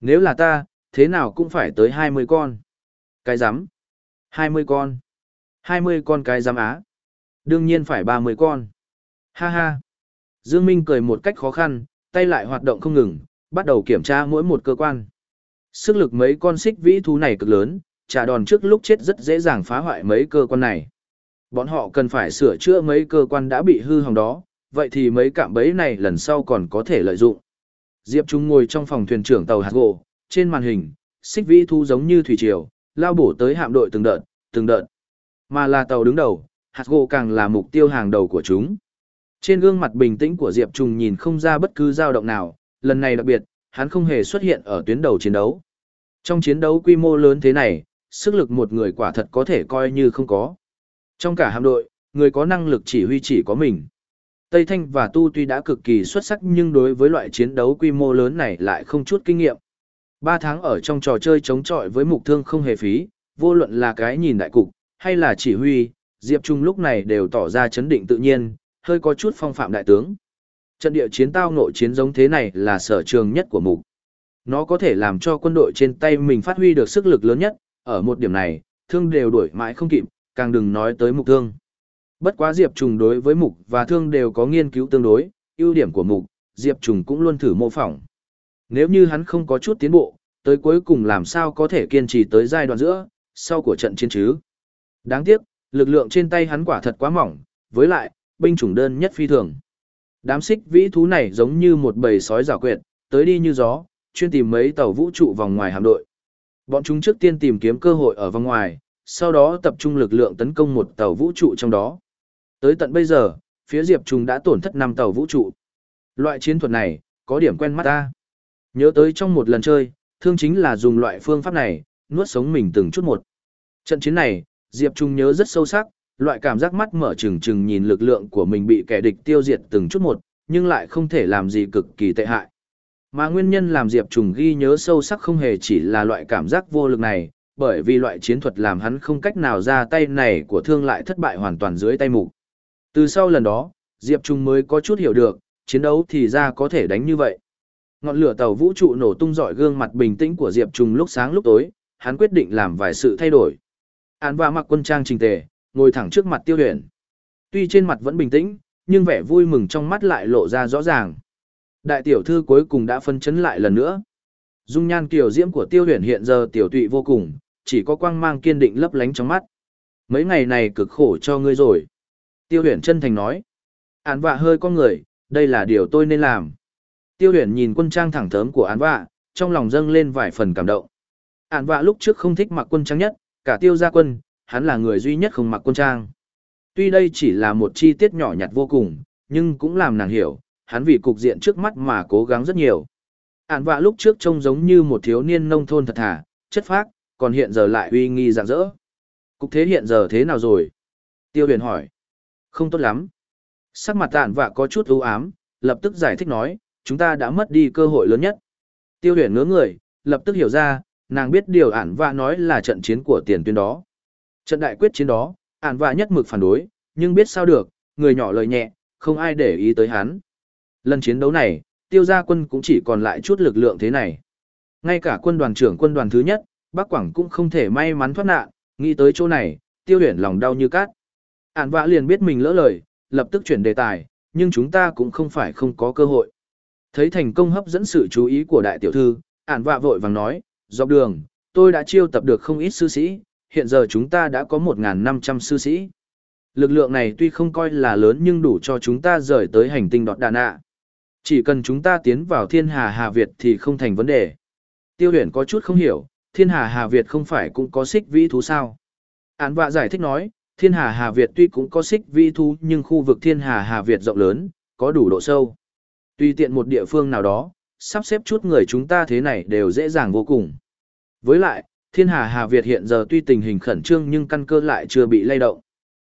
Nếu là ta, thế nào cũng phải tới 20 con. Cái rắm 20 con. 20 con cái rắm á. Đương nhiên phải 30 con. Ha ha. Dương Minh cười một cách khó khăn, tay lại hoạt động không ngừng, bắt đầu kiểm tra mỗi một cơ quan. Sức lực mấy con xích vĩ thú này cực lớn, trả đòn trước lúc chết rất dễ dàng phá hoại mấy cơ quan này. Bọn họ cần phải sửa chữa mấy cơ quan đã bị hư hỏng đó, vậy thì mấy cạm bẫy này lần sau còn có thể lợi dụng. Diệp Trung ngồi trong phòng thuyền trưởng tàu hạt gỗ, trên màn hình, xích vĩ thu giống như thủy triều, lao bổ tới hạm đội từng đợt, từng đợt. Mà là tàu đứng đầu, hạt gỗ càng là mục tiêu hàng đầu của chúng. Trên gương mặt bình tĩnh của Diệp Trung nhìn không ra bất cứ dao động nào, lần này đặc biệt, hắn không hề xuất hiện ở tuyến đầu chiến đấu. Trong chiến đấu quy mô lớn thế này, sức lực một người quả thật có thể coi như không có. Trong cả hạm đội, người có năng lực chỉ huy chỉ có mình. Tây Thanh và Tu tuy đã cực kỳ xuất sắc nhưng đối với loại chiến đấu quy mô lớn này lại không chút kinh nghiệm. Ba tháng ở trong trò chơi chống chọi với mục thương không hề phí, vô luận là cái nhìn đại cục, hay là chỉ huy, Diệp Trung lúc này đều tỏ ra chấn định tự nhiên, hơi có chút phong phạm đại tướng. Trận địa chiến tao nội chiến giống thế này là sở trường nhất của mục. Nó có thể làm cho quân đội trên tay mình phát huy được sức lực lớn nhất, ở một điểm này, thương đều đuổi mãi không kịp, càng đừng nói tới mục thương. Bất quá Diệp Trùng đối với mục và thương đều có nghiên cứu tương đối, ưu điểm của mục, Diệp Trùng cũng luôn thử mô phỏng. Nếu như hắn không có chút tiến bộ, tới cuối cùng làm sao có thể kiên trì tới giai đoạn giữa, sau của trận chiến chứ. Đáng tiếc, lực lượng trên tay hắn quả thật quá mỏng, với lại, binh chủng đơn nhất phi thường. Đám xích vĩ thú này giống như một bầy sói giả quyệt, tới đi như gió, chuyên tìm mấy tàu vũ trụ vòng ngoài hạm đội. Bọn chúng trước tiên tìm kiếm cơ hội ở vòng ngoài, sau đó tập trung lực lượng tấn công một tàu vũ trụ trong đó. Tới tận bây giờ, phía Diệp Trùng đã tổn thất 5 tàu vũ trụ. Loại chiến thuật này, có điểm quen mắt ta. Nhớ tới trong một lần chơi, thương chính là dùng loại phương pháp này, nuốt sống mình từng chút một. Trận chiến này, Diệp Trung nhớ rất sâu sắc, loại cảm giác mắt mở trừng trừng nhìn lực lượng của mình bị kẻ địch tiêu diệt từng chút một, nhưng lại không thể làm gì cực kỳ tệ hại. Mà nguyên nhân làm Diệp Trùng ghi nhớ sâu sắc không hề chỉ là loại cảm giác vô lực này, bởi vì loại chiến thuật làm hắn không cách nào ra tay này của thương lại thất bại hoàn toàn dưới tay mục. Từ sau lần đó, Diệp Trung mới có chút hiểu được, chiến đấu thì ra có thể đánh như vậy. Ngọn lửa tàu vũ trụ nổ tung dọi gương mặt bình tĩnh của Diệp Trung lúc sáng lúc tối, hắn quyết định làm vài sự thay đổi. Án và mặc quân trang trình tề, ngồi thẳng trước mặt tiêu huyền. Tuy trên mặt vẫn bình tĩnh, nhưng vẻ vui mừng trong mắt lại lộ ra rõ ràng. Đại tiểu thư cuối cùng đã phân chấn lại lần nữa. Dung nhan kiều diễm của tiêu huyền hiện giờ tiểu tụy vô cùng, chỉ có quang mang kiên định lấp lánh trong mắt. Mấy ngày này cực khổ cho ngươi rồi. Tiêu huyền chân thành nói. Án vạ hơi con người, đây là điều tôi nên làm. Tiêu huyền nhìn quân trang thẳng thớm của án vạ, trong lòng dâng lên vài phần cảm động. Án vạ lúc trước không thích mặc quân trang nhất, cả tiêu gia quân, hắn là người duy nhất không mặc quân trang. Tuy đây chỉ là một chi tiết nhỏ nhặt vô cùng, nhưng cũng làm nàng hiểu, hắn vì cục diện trước mắt mà cố gắng rất nhiều. Án vạ lúc trước trông giống như một thiếu niên nông thôn thật thà, chất phác, còn hiện giờ lại uy nghi rạng rỡ. Cục thế hiện giờ thế nào rồi? Tiêu huyền hỏi. Không tốt lắm. Sắc mặt tạn vạ có chút ưu ám, lập tức giải thích nói, chúng ta đã mất đi cơ hội lớn nhất. Tiêu huyền ngứa người, lập tức hiểu ra, nàng biết điều ản vạ nói là trận chiến của tiền tuyến đó. Trận đại quyết chiến đó, ản vạ nhất mực phản đối, nhưng biết sao được, người nhỏ lời nhẹ, không ai để ý tới hắn. Lần chiến đấu này, tiêu gia quân cũng chỉ còn lại chút lực lượng thế này. Ngay cả quân đoàn trưởng quân đoàn thứ nhất, Bắc Quảng cũng không thể may mắn thoát nạn, nghĩ tới chỗ này, tiêu huyền lòng đau như cát. Ản vạ liền biết mình lỡ lời, lập tức chuyển đề tài, nhưng chúng ta cũng không phải không có cơ hội. Thấy thành công hấp dẫn sự chú ý của đại tiểu thư, ản vạ vội vàng nói, dọc đường, tôi đã chiêu tập được không ít sư sĩ, hiện giờ chúng ta đã có 1.500 sư sĩ. Lực lượng này tuy không coi là lớn nhưng đủ cho chúng ta rời tới hành tinh đọt đà nạ. Chỉ cần chúng ta tiến vào thiên hà Hà Việt thì không thành vấn đề. Tiêu huyền có chút không hiểu, thiên hà Hà Việt không phải cũng có xích vĩ thú sao? Án vạ giải thích nói, thiên hà Hà Việt tuy cũng có xích vi thú nhưng khu vực thiên hà Hà Việt rộng lớn, có đủ độ sâu. Tuy tiện một địa phương nào đó, sắp xếp chút người chúng ta thế này đều dễ dàng vô cùng. Với lại, thiên hà Hà Việt hiện giờ tuy tình hình khẩn trương nhưng căn cơ lại chưa bị lay động.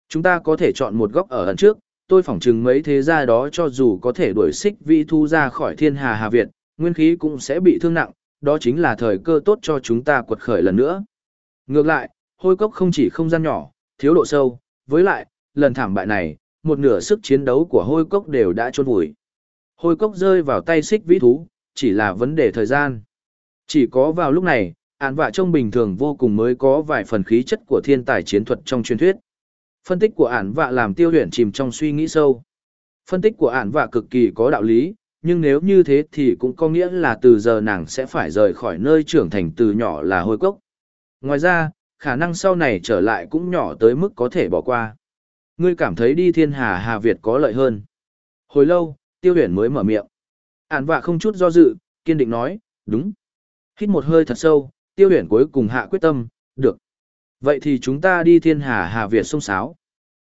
Chúng ta có thể chọn một góc ở ẩn trước, tôi phỏng chừng mấy thế gia đó cho dù có thể đuổi xích vi thu ra khỏi thiên hà Hà Việt, nguyên khí cũng sẽ bị thương nặng, đó chính là thời cơ tốt cho chúng ta quật khởi lần nữa. Ngược lại, hôi cốc không chỉ không gian nhỏ, thiếu độ sâu, với lại, lần thảm bại này, một nửa sức chiến đấu của hôi cốc đều đã trôn vùi. Hôi cốc rơi vào tay xích vĩ thú, chỉ là vấn đề thời gian. Chỉ có vào lúc này, án vạ trông bình thường vô cùng mới có vài phần khí chất của thiên tài chiến thuật trong truyền thuyết. Phân tích của ản vạ làm tiêu luyện chìm trong suy nghĩ sâu. Phân tích của ản vạ cực kỳ có đạo lý, nhưng nếu như thế thì cũng có nghĩa là từ giờ nàng sẽ phải rời khỏi nơi trưởng thành từ nhỏ là hôi cốc. Ngoài ra, khả năng sau này trở lại cũng nhỏ tới mức có thể bỏ qua. Ngươi cảm thấy đi thiên hà Hà Việt có lợi hơn. Hồi lâu, tiêu huyền mới mở miệng. Ản vạ không chút do dự, kiên định nói, đúng. Hít một hơi thật sâu, tiêu huyền cuối cùng hạ quyết tâm, được. Vậy thì chúng ta đi thiên hà Hà Việt sông sáo.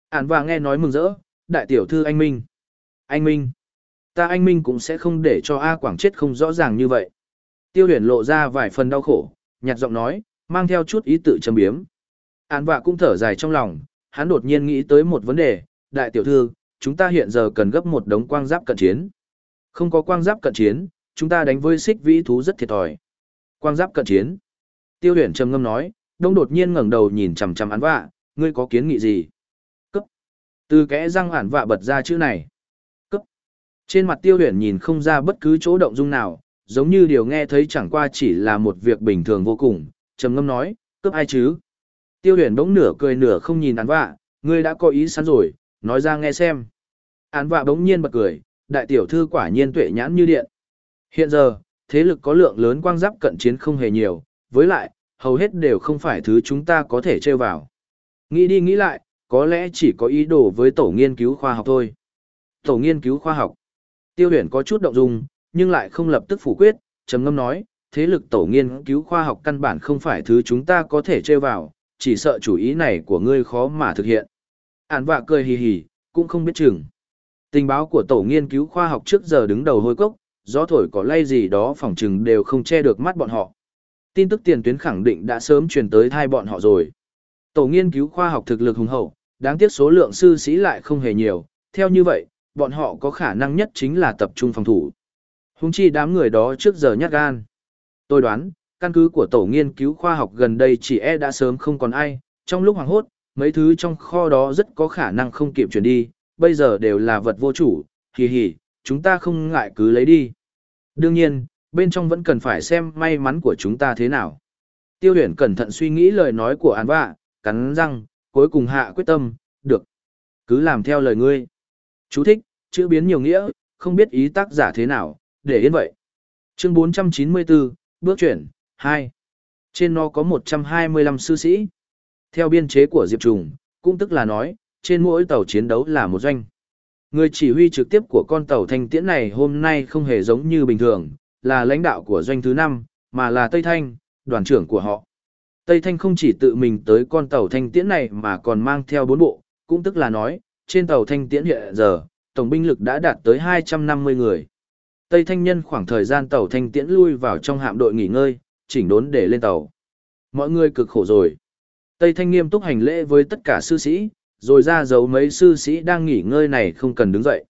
Ản vạ nghe nói mừng rỡ, đại tiểu thư anh Minh. Anh Minh. Ta anh Minh cũng sẽ không để cho A Quảng chết không rõ ràng như vậy. Tiêu huyền lộ ra vài phần đau khổ, nhạt giọng nói, mang theo chút ý tự châm biếm. Án vạ cũng thở dài trong lòng, hắn đột nhiên nghĩ tới một vấn đề, đại tiểu thư, chúng ta hiện giờ cần gấp một đống quang giáp cận chiến. Không có quang giáp cận chiến, chúng ta đánh với xích vĩ thú rất thiệt thòi. Quang giáp cận chiến. Tiêu huyền trầm ngâm nói, đông đột nhiên ngẩng đầu nhìn chằm chằm án vạ, ngươi có kiến nghị gì? Cấp. Từ kẽ răng án vạ bật ra chữ này. Cấp. Trên mặt tiêu huyền nhìn không ra bất cứ chỗ động dung nào, giống như điều nghe thấy chẳng qua chỉ là một việc bình thường vô cùng, trầm ngâm nói, Cướp ai chứ? Tiêu huyền bỗng nửa cười nửa không nhìn án vạ, ngươi đã có ý sẵn rồi, nói ra nghe xem. Án vạ bỗng nhiên bật cười, đại tiểu thư quả nhiên tuệ nhãn như điện. Hiện giờ, thế lực có lượng lớn quang giáp cận chiến không hề nhiều, với lại, hầu hết đều không phải thứ chúng ta có thể trêu vào. Nghĩ đi nghĩ lại, có lẽ chỉ có ý đồ với tổ nghiên cứu khoa học thôi. Tổ nghiên cứu khoa học. Tiêu huyền có chút động dung, nhưng lại không lập tức phủ quyết, trầm ngâm nói, thế lực tổ nghiên cứu khoa học căn bản không phải thứ chúng ta có thể chơi vào, chỉ sợ chủ ý này của ngươi khó mà thực hiện. Ản vạ cười hì hì, cũng không biết chừng. Tình báo của tổ nghiên cứu khoa học trước giờ đứng đầu hôi cốc, gió thổi có lay gì đó phỏng chừng đều không che được mắt bọn họ tin tức tiền tuyến khẳng định đã sớm truyền tới thai bọn họ rồi. Tổ nghiên cứu khoa học thực lực hùng hậu, đáng tiếc số lượng sư sĩ lại không hề nhiều, theo như vậy, bọn họ có khả năng nhất chính là tập trung phòng thủ. Hùng chi đám người đó trước giờ nhát gan. Tôi đoán, căn cứ của tổ nghiên cứu khoa học gần đây chỉ e đã sớm không còn ai, trong lúc hoàng hốt, mấy thứ trong kho đó rất có khả năng không kịp chuyển đi, bây giờ đều là vật vô chủ, hì hì, chúng ta không ngại cứ lấy đi. Đương nhiên, bên trong vẫn cần phải xem may mắn của chúng ta thế nào. Tiêu huyền cẩn thận suy nghĩ lời nói của An Vạ, cắn răng, cuối cùng hạ quyết tâm, được. Cứ làm theo lời ngươi. Chú thích, chữ biến nhiều nghĩa, không biết ý tác giả thế nào, để yên vậy. Chương 494, bước chuyển, 2. Trên nó có 125 sư sĩ. Theo biên chế của Diệp Trùng, cũng tức là nói, trên mỗi tàu chiến đấu là một doanh. Người chỉ huy trực tiếp của con tàu thanh tiễn này hôm nay không hề giống như bình thường, là lãnh đạo của doanh thứ 5, mà là Tây Thanh, đoàn trưởng của họ. Tây Thanh không chỉ tự mình tới con tàu thanh tiễn này mà còn mang theo bốn bộ, cũng tức là nói, trên tàu thanh tiễn hiện giờ, tổng binh lực đã đạt tới 250 người. Tây Thanh nhân khoảng thời gian tàu thanh tiễn lui vào trong hạm đội nghỉ ngơi, chỉnh đốn để lên tàu. Mọi người cực khổ rồi. Tây Thanh nghiêm túc hành lễ với tất cả sư sĩ, rồi ra dấu mấy sư sĩ đang nghỉ ngơi này không cần đứng dậy.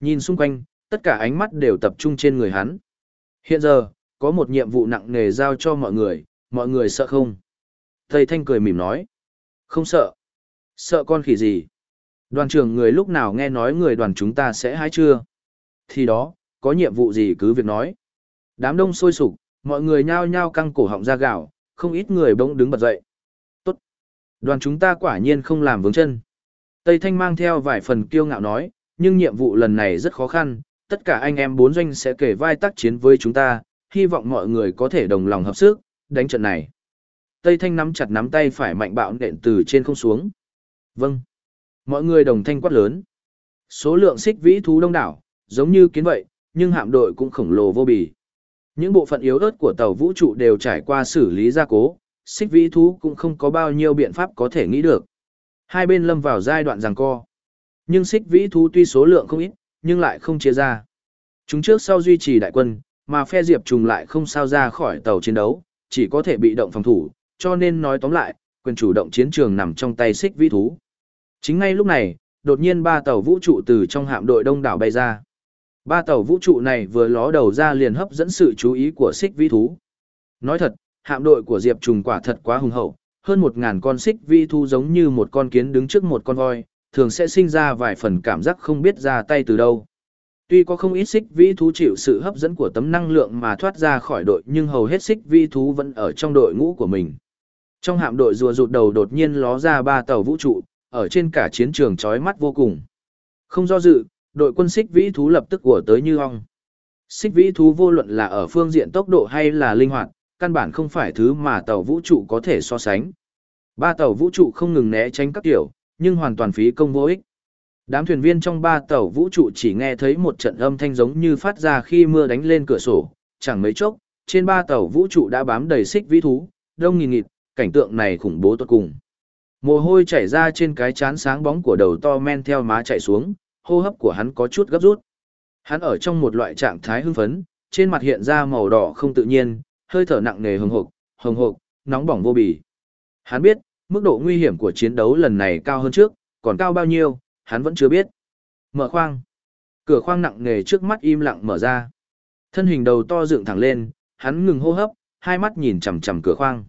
Nhìn xung quanh, tất cả ánh mắt đều tập trung trên người hắn. Hiện giờ, có một nhiệm vụ nặng nề giao cho mọi người, mọi người sợ không? Tây Thanh cười mỉm nói. Không sợ. Sợ con khỉ gì? Đoàn trưởng người lúc nào nghe nói người đoàn chúng ta sẽ hái chưa? Thì đó, có nhiệm vụ gì cứ việc nói. Đám đông sôi sục, mọi người nhao nhao căng cổ họng ra gạo, không ít người bỗng đứng bật dậy. Tốt. Đoàn chúng ta quả nhiên không làm vướng chân. Tây Thanh mang theo vài phần kiêu ngạo nói, nhưng nhiệm vụ lần này rất khó khăn, tất cả anh em bốn doanh sẽ kể vai tác chiến với chúng ta, hy vọng mọi người có thể đồng lòng hợp sức, đánh trận này. Tây Thanh nắm chặt nắm tay phải mạnh bạo nện từ trên không xuống. Vâng. Mọi người đồng thanh quát lớn. Số lượng xích vĩ thú đông đảo, giống như kiến vậy, nhưng hạm đội cũng khổng lồ vô bì. Những bộ phận yếu ớt của tàu vũ trụ đều trải qua xử lý gia cố, xích vĩ thú cũng không có bao nhiêu biện pháp có thể nghĩ được. Hai bên lâm vào giai đoạn giằng co. Nhưng xích vĩ thú tuy số lượng không ít, nhưng lại không chia ra. Chúng trước sau duy trì đại quân, mà phe diệp trùng lại không sao ra khỏi tàu chiến đấu, chỉ có thể bị động phòng thủ, cho nên nói tóm lại, quyền chủ động chiến trường nằm trong tay xích vĩ thú. Chính ngay lúc này, đột nhiên ba tàu vũ trụ từ trong hạm đội đông đảo bay ra. Ba tàu vũ trụ này vừa ló đầu ra liền hấp dẫn sự chú ý của xích vĩ thú. Nói thật, hạm đội của Diệp Trùng quả thật quá hùng hậu, hơn một ngàn con xích vĩ thú giống như một con kiến đứng trước một con voi, thường sẽ sinh ra vài phần cảm giác không biết ra tay từ đâu. Tuy có không ít xích vĩ thú chịu sự hấp dẫn của tấm năng lượng mà thoát ra khỏi đội nhưng hầu hết xích vĩ thú vẫn ở trong đội ngũ của mình. Trong hạm đội rùa rụt đầu đột nhiên ló ra ba tàu vũ trụ, ở trên cả chiến trường chói mắt vô cùng. Không do dự, đội quân xích vĩ thú lập tức của tới như ong. Xích vĩ thú vô luận là ở phương diện tốc độ hay là linh hoạt, căn bản không phải thứ mà tàu vũ trụ có thể so sánh. Ba tàu vũ trụ không ngừng né tránh các kiểu, nhưng hoàn toàn phí công vô ích. Đám thuyền viên trong ba tàu vũ trụ chỉ nghe thấy một trận âm thanh giống như phát ra khi mưa đánh lên cửa sổ, chẳng mấy chốc, trên ba tàu vũ trụ đã bám đầy xích vĩ thú, đông nghìn nghịt, cảnh tượng này khủng bố tột cùng. Mồ hôi chảy ra trên cái chán sáng bóng của đầu to men theo má chạy xuống, hô hấp của hắn có chút gấp rút. Hắn ở trong một loại trạng thái hưng phấn, trên mặt hiện ra màu đỏ không tự nhiên, hơi thở nặng nề hừng hực, hừng hực, nóng bỏng vô bì. Hắn biết, mức độ nguy hiểm của chiến đấu lần này cao hơn trước, còn cao bao nhiêu, hắn vẫn chưa biết. Mở khoang. Cửa khoang nặng nề trước mắt im lặng mở ra. Thân hình đầu to dựng thẳng lên, hắn ngừng hô hấp, hai mắt nhìn chằm chằm cửa khoang.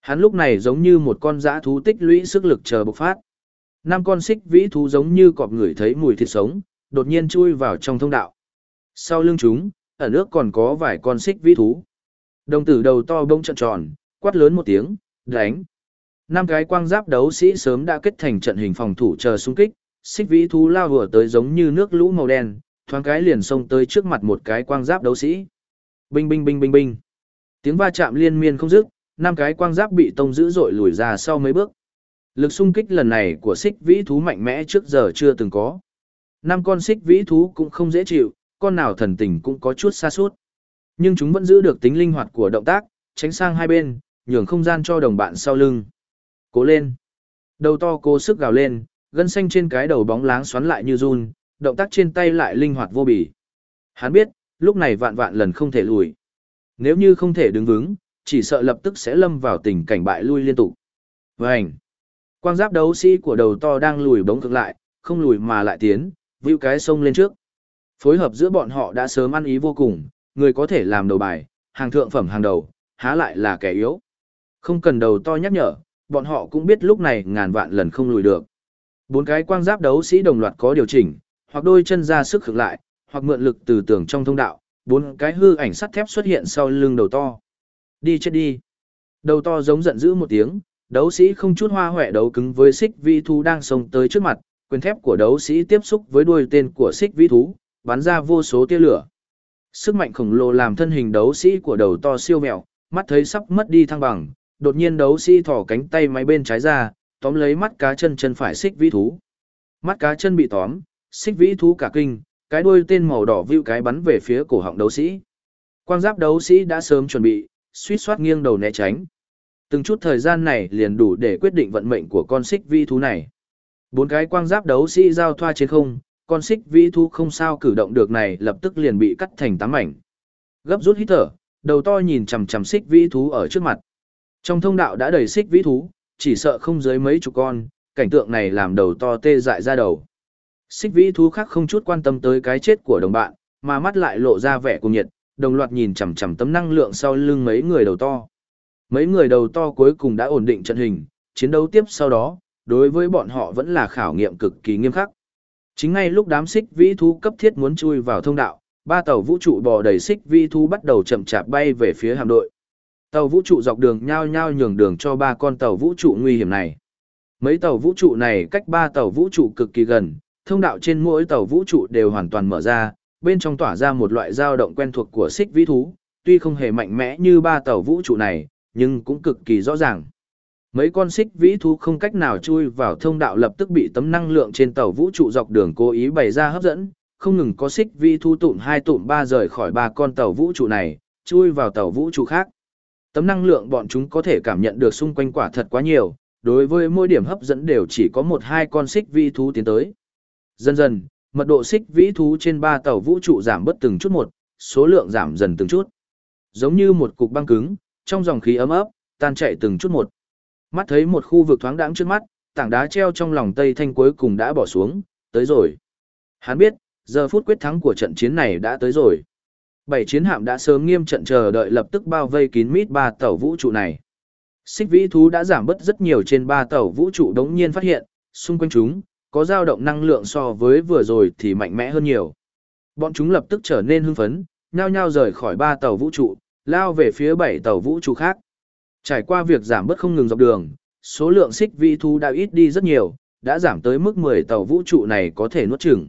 Hắn lúc này giống như một con dã thú tích lũy sức lực chờ bộc phát. Năm con xích vĩ thú giống như cọp người thấy mùi thịt sống, đột nhiên chui vào trong thông đạo. Sau lưng chúng, ở nước còn có vài con xích vĩ thú. Đồng tử đầu to bông trận tròn, quát lớn một tiếng, đánh. Năm cái quang giáp đấu sĩ sớm đã kết thành trận hình phòng thủ chờ xung kích, xích vĩ thú lao vừa tới giống như nước lũ màu đen, thoáng cái liền xông tới trước mặt một cái quang giáp đấu sĩ. Binh binh binh binh binh. Tiếng va chạm liên miên không dứt, năm cái quang giáp bị tông dữ dội lùi ra sau mấy bước. Lực xung kích lần này của xích vĩ thú mạnh mẽ trước giờ chưa từng có. Năm con xích vĩ thú cũng không dễ chịu, con nào thần tình cũng có chút xa suốt. Nhưng chúng vẫn giữ được tính linh hoạt của động tác, tránh sang hai bên, nhường không gian cho đồng bạn sau lưng. Cố lên. Đầu to cố sức gào lên, gân xanh trên cái đầu bóng láng xoắn lại như run, động tác trên tay lại linh hoạt vô bì. Hắn biết, lúc này vạn vạn lần không thể lùi. Nếu như không thể đứng vững, chỉ sợ lập tức sẽ lâm vào tình cảnh bại lui liên tục. Vành! Quang giáp đấu sĩ của đầu to đang lùi bóng cực lại, không lùi mà lại tiến, vưu cái sông lên trước. Phối hợp giữa bọn họ đã sớm ăn ý vô cùng, người có thể làm đầu bài, hàng thượng phẩm hàng đầu, há lại là kẻ yếu. Không cần đầu to nhắc nhở, bọn họ cũng biết lúc này ngàn vạn lần không lùi được. Bốn cái quang giáp đấu sĩ đồng loạt có điều chỉnh, hoặc đôi chân ra sức khựng lại, hoặc mượn lực từ tường trong thông đạo, bốn cái hư ảnh sắt thép xuất hiện sau lưng đầu to. Đi chết đi. Đầu to giống giận dữ một tiếng, đấu sĩ không chút hoa hoẹ đấu cứng với xích vĩ thú đang xông tới trước mặt, quyền thép của đấu sĩ tiếp xúc với đuôi tên của xích vĩ thú, bắn ra vô số tia lửa. Sức mạnh khổng lồ làm thân hình đấu sĩ của đầu to siêu mẹo, mắt thấy sắp mất đi thăng bằng, đột nhiên đấu sĩ thỏ cánh tay máy bên trái ra, tóm lấy mắt cá chân chân phải xích vĩ thú. Mắt cá chân bị tóm, xích vĩ thú cả kinh, cái đuôi tên màu đỏ vưu cái bắn về phía cổ họng đấu sĩ. Quang giáp đấu sĩ đã sớm chuẩn bị, suýt soát nghiêng đầu né tránh. Từng chút thời gian này liền đủ để quyết định vận mệnh của con xích vĩ thú này. Bốn cái quang giáp đấu sĩ giao thoa trên không, con xích vĩ thú không sao cử động được này lập tức liền bị cắt thành tám mảnh. Gấp rút hít thở, đầu to nhìn chằm chằm xích vĩ thú ở trước mặt. Trong thông đạo đã đầy xích vĩ thú, chỉ sợ không dưới mấy chục con, cảnh tượng này làm đầu to tê dại ra đầu. Xích vĩ thú khác không chút quan tâm tới cái chết của đồng bạn, mà mắt lại lộ ra vẻ cuồng nhiệt, đồng loạt nhìn chằm chằm tấm năng lượng sau lưng mấy người đầu to. Mấy người đầu to cuối cùng đã ổn định trận hình, chiến đấu tiếp sau đó, đối với bọn họ vẫn là khảo nghiệm cực kỳ nghiêm khắc. Chính ngay lúc đám xích vĩ thú cấp thiết muốn chui vào thông đạo, ba tàu vũ trụ bò đầy xích vĩ thú bắt đầu chậm chạp bay về phía hạm đội. Tàu vũ trụ dọc đường nhao nhao nhường đường cho ba con tàu vũ trụ nguy hiểm này. Mấy tàu vũ trụ này cách ba tàu vũ trụ cực kỳ gần, thông đạo trên mỗi tàu vũ trụ đều hoàn toàn mở ra, bên trong tỏa ra một loại dao động quen thuộc của xích vĩ thú, tuy không hề mạnh mẽ như ba tàu vũ trụ này, nhưng cũng cực kỳ rõ ràng. Mấy con xích vĩ thú không cách nào chui vào thông đạo lập tức bị tấm năng lượng trên tàu vũ trụ dọc đường cố ý bày ra hấp dẫn, không ngừng có xích vĩ thú tụm hai tụm ba rời khỏi ba con tàu vũ trụ này, chui vào tàu vũ trụ khác. Tấm năng lượng bọn chúng có thể cảm nhận được xung quanh quả thật quá nhiều, đối với mỗi điểm hấp dẫn đều chỉ có một hai con xích vĩ thú tiến tới. Dần dần, mật độ xích vĩ thú trên ba tàu vũ trụ giảm bất từng chút một, số lượng giảm dần từng chút. Giống như một cục băng cứng, trong dòng khí ấm ấp, tan chạy từng chút một. Mắt thấy một khu vực thoáng đãng trước mắt, tảng đá treo trong lòng Tây Thanh cuối cùng đã bỏ xuống, tới rồi. Hắn biết, giờ phút quyết thắng của trận chiến này đã tới rồi. Bảy chiến hạm đã sớm nghiêm trận chờ đợi lập tức bao vây kín mít ba tàu vũ trụ này. Xích vĩ thú đã giảm bớt rất nhiều trên ba tàu vũ trụ đống nhiên phát hiện, xung quanh chúng, có dao động năng lượng so với vừa rồi thì mạnh mẽ hơn nhiều. Bọn chúng lập tức trở nên hưng phấn, nhao nhao rời khỏi ba tàu vũ trụ, lao về phía bảy tàu vũ trụ khác. Trải qua việc giảm bớt không ngừng dọc đường, số lượng xích vĩ thú đã ít đi rất nhiều, đã giảm tới mức 10 tàu vũ trụ này có thể nuốt chửng.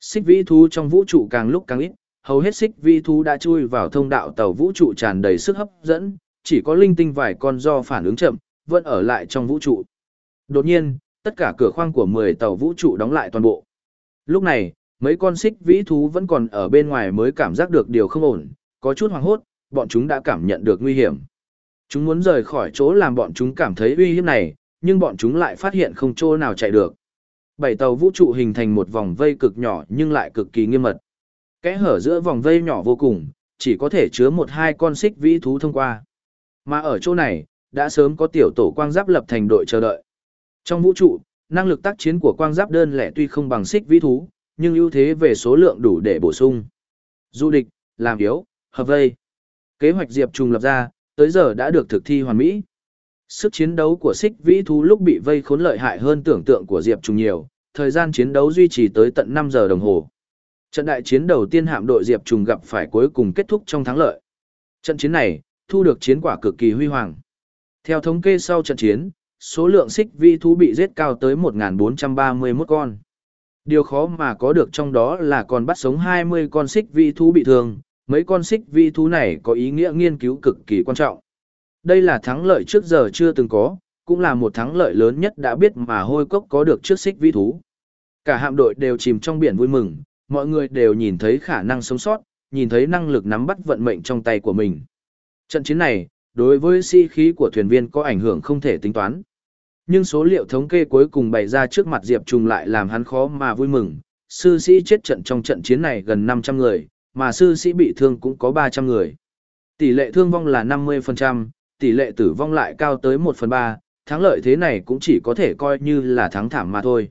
Xích vĩ thú trong vũ trụ càng lúc càng ít, hầu hết xích vĩ thú đã chui vào thông đạo tàu vũ trụ tràn đầy sức hấp dẫn, chỉ có linh tinh vài con do phản ứng chậm, vẫn ở lại trong vũ trụ. Đột nhiên, tất cả cửa khoang của 10 tàu vũ trụ đóng lại toàn bộ. Lúc này, mấy con xích vĩ thú vẫn còn ở bên ngoài mới cảm giác được điều không ổn, có chút hoảng hốt, bọn chúng đã cảm nhận được nguy hiểm. Chúng muốn rời khỏi chỗ làm bọn chúng cảm thấy uy hiếp này, nhưng bọn chúng lại phát hiện không chỗ nào chạy được. Bảy tàu vũ trụ hình thành một vòng vây cực nhỏ nhưng lại cực kỳ nghiêm mật. Kẽ hở giữa vòng vây nhỏ vô cùng, chỉ có thể chứa một hai con xích vĩ thú thông qua. Mà ở chỗ này, đã sớm có tiểu tổ quang giáp lập thành đội chờ đợi. Trong vũ trụ, năng lực tác chiến của quang giáp đơn lẻ tuy không bằng xích vĩ thú, nhưng ưu thế về số lượng đủ để bổ sung. Du địch, làm yếu, hợp vây. Kế hoạch Diệp Trùng lập ra, tới giờ đã được thực thi hoàn mỹ. Sức chiến đấu của xích vĩ thú lúc bị vây khốn lợi hại hơn tưởng tượng của Diệp Trùng nhiều, thời gian chiến đấu duy trì tới tận 5 giờ đồng hồ. Trận đại chiến đầu tiên hạm đội Diệp Trùng gặp phải cuối cùng kết thúc trong thắng lợi. Trận chiến này, thu được chiến quả cực kỳ huy hoàng. Theo thống kê sau trận chiến, số lượng xích vĩ thú bị giết cao tới 1.431 con. Điều khó mà có được trong đó là còn bắt sống 20 con xích vĩ thú bị thương, mấy con xích vi thú này có ý nghĩa nghiên cứu cực kỳ quan trọng. Đây là thắng lợi trước giờ chưa từng có, cũng là một thắng lợi lớn nhất đã biết mà hôi cốc có được trước xích vi thú. Cả hạm đội đều chìm trong biển vui mừng, mọi người đều nhìn thấy khả năng sống sót, nhìn thấy năng lực nắm bắt vận mệnh trong tay của mình. Trận chiến này, đối với sĩ si khí của thuyền viên có ảnh hưởng không thể tính toán. Nhưng số liệu thống kê cuối cùng bày ra trước mặt Diệp Trùng lại làm hắn khó mà vui mừng. Sư sĩ chết trận trong trận chiến này gần 500 người, mà sư sĩ bị thương cũng có 300 người. Tỷ lệ thương vong là 50%, tỷ lệ tử vong lại cao tới 1 phần 3, thắng lợi thế này cũng chỉ có thể coi như là thắng thảm mà thôi.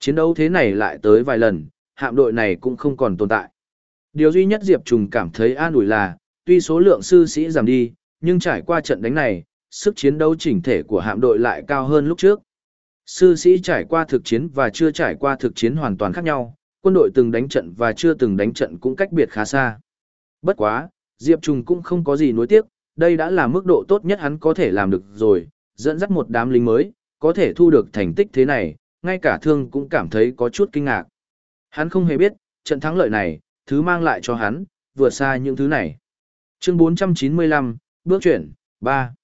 Chiến đấu thế này lại tới vài lần, hạm đội này cũng không còn tồn tại. Điều duy nhất Diệp Trùng cảm thấy an ủi là, tuy số lượng sư sĩ giảm đi, nhưng trải qua trận đánh này, sức chiến đấu chỉnh thể của hạm đội lại cao hơn lúc trước. Sư sĩ trải qua thực chiến và chưa trải qua thực chiến hoàn toàn khác nhau, quân đội từng đánh trận và chưa từng đánh trận cũng cách biệt khá xa. Bất quá, Diệp Trùng cũng không có gì nuối tiếc, đây đã là mức độ tốt nhất hắn có thể làm được rồi, dẫn dắt một đám lính mới, có thể thu được thành tích thế này, ngay cả thương cũng cảm thấy có chút kinh ngạc. Hắn không hề biết, trận thắng lợi này, thứ mang lại cho hắn, vượt xa những thứ này. Chương 495, bước chuyển, 3.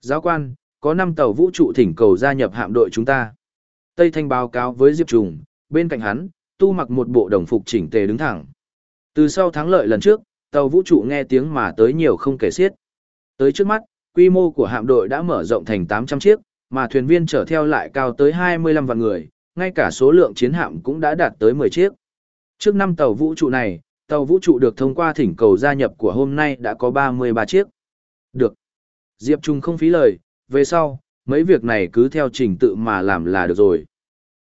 Giáo quan, có 5 tàu vũ trụ thỉnh cầu gia nhập hạm đội chúng ta. Tây Thanh báo cáo với Diệp Trùng, bên cạnh hắn, tu mặc một bộ đồng phục chỉnh tề đứng thẳng. Từ sau thắng lợi lần trước, tàu vũ trụ nghe tiếng mà tới nhiều không kể xiết. Tới trước mắt, quy mô của hạm đội đã mở rộng thành 800 chiếc, mà thuyền viên chở theo lại cao tới 25 vạn người, ngay cả số lượng chiến hạm cũng đã đạt tới 10 chiếc. Trước năm tàu vũ trụ này, tàu vũ trụ được thông qua thỉnh cầu gia nhập của hôm nay đã có 33 chiếc. Được. Diệp Trung không phí lời, về sau, mấy việc này cứ theo trình tự mà làm là được rồi.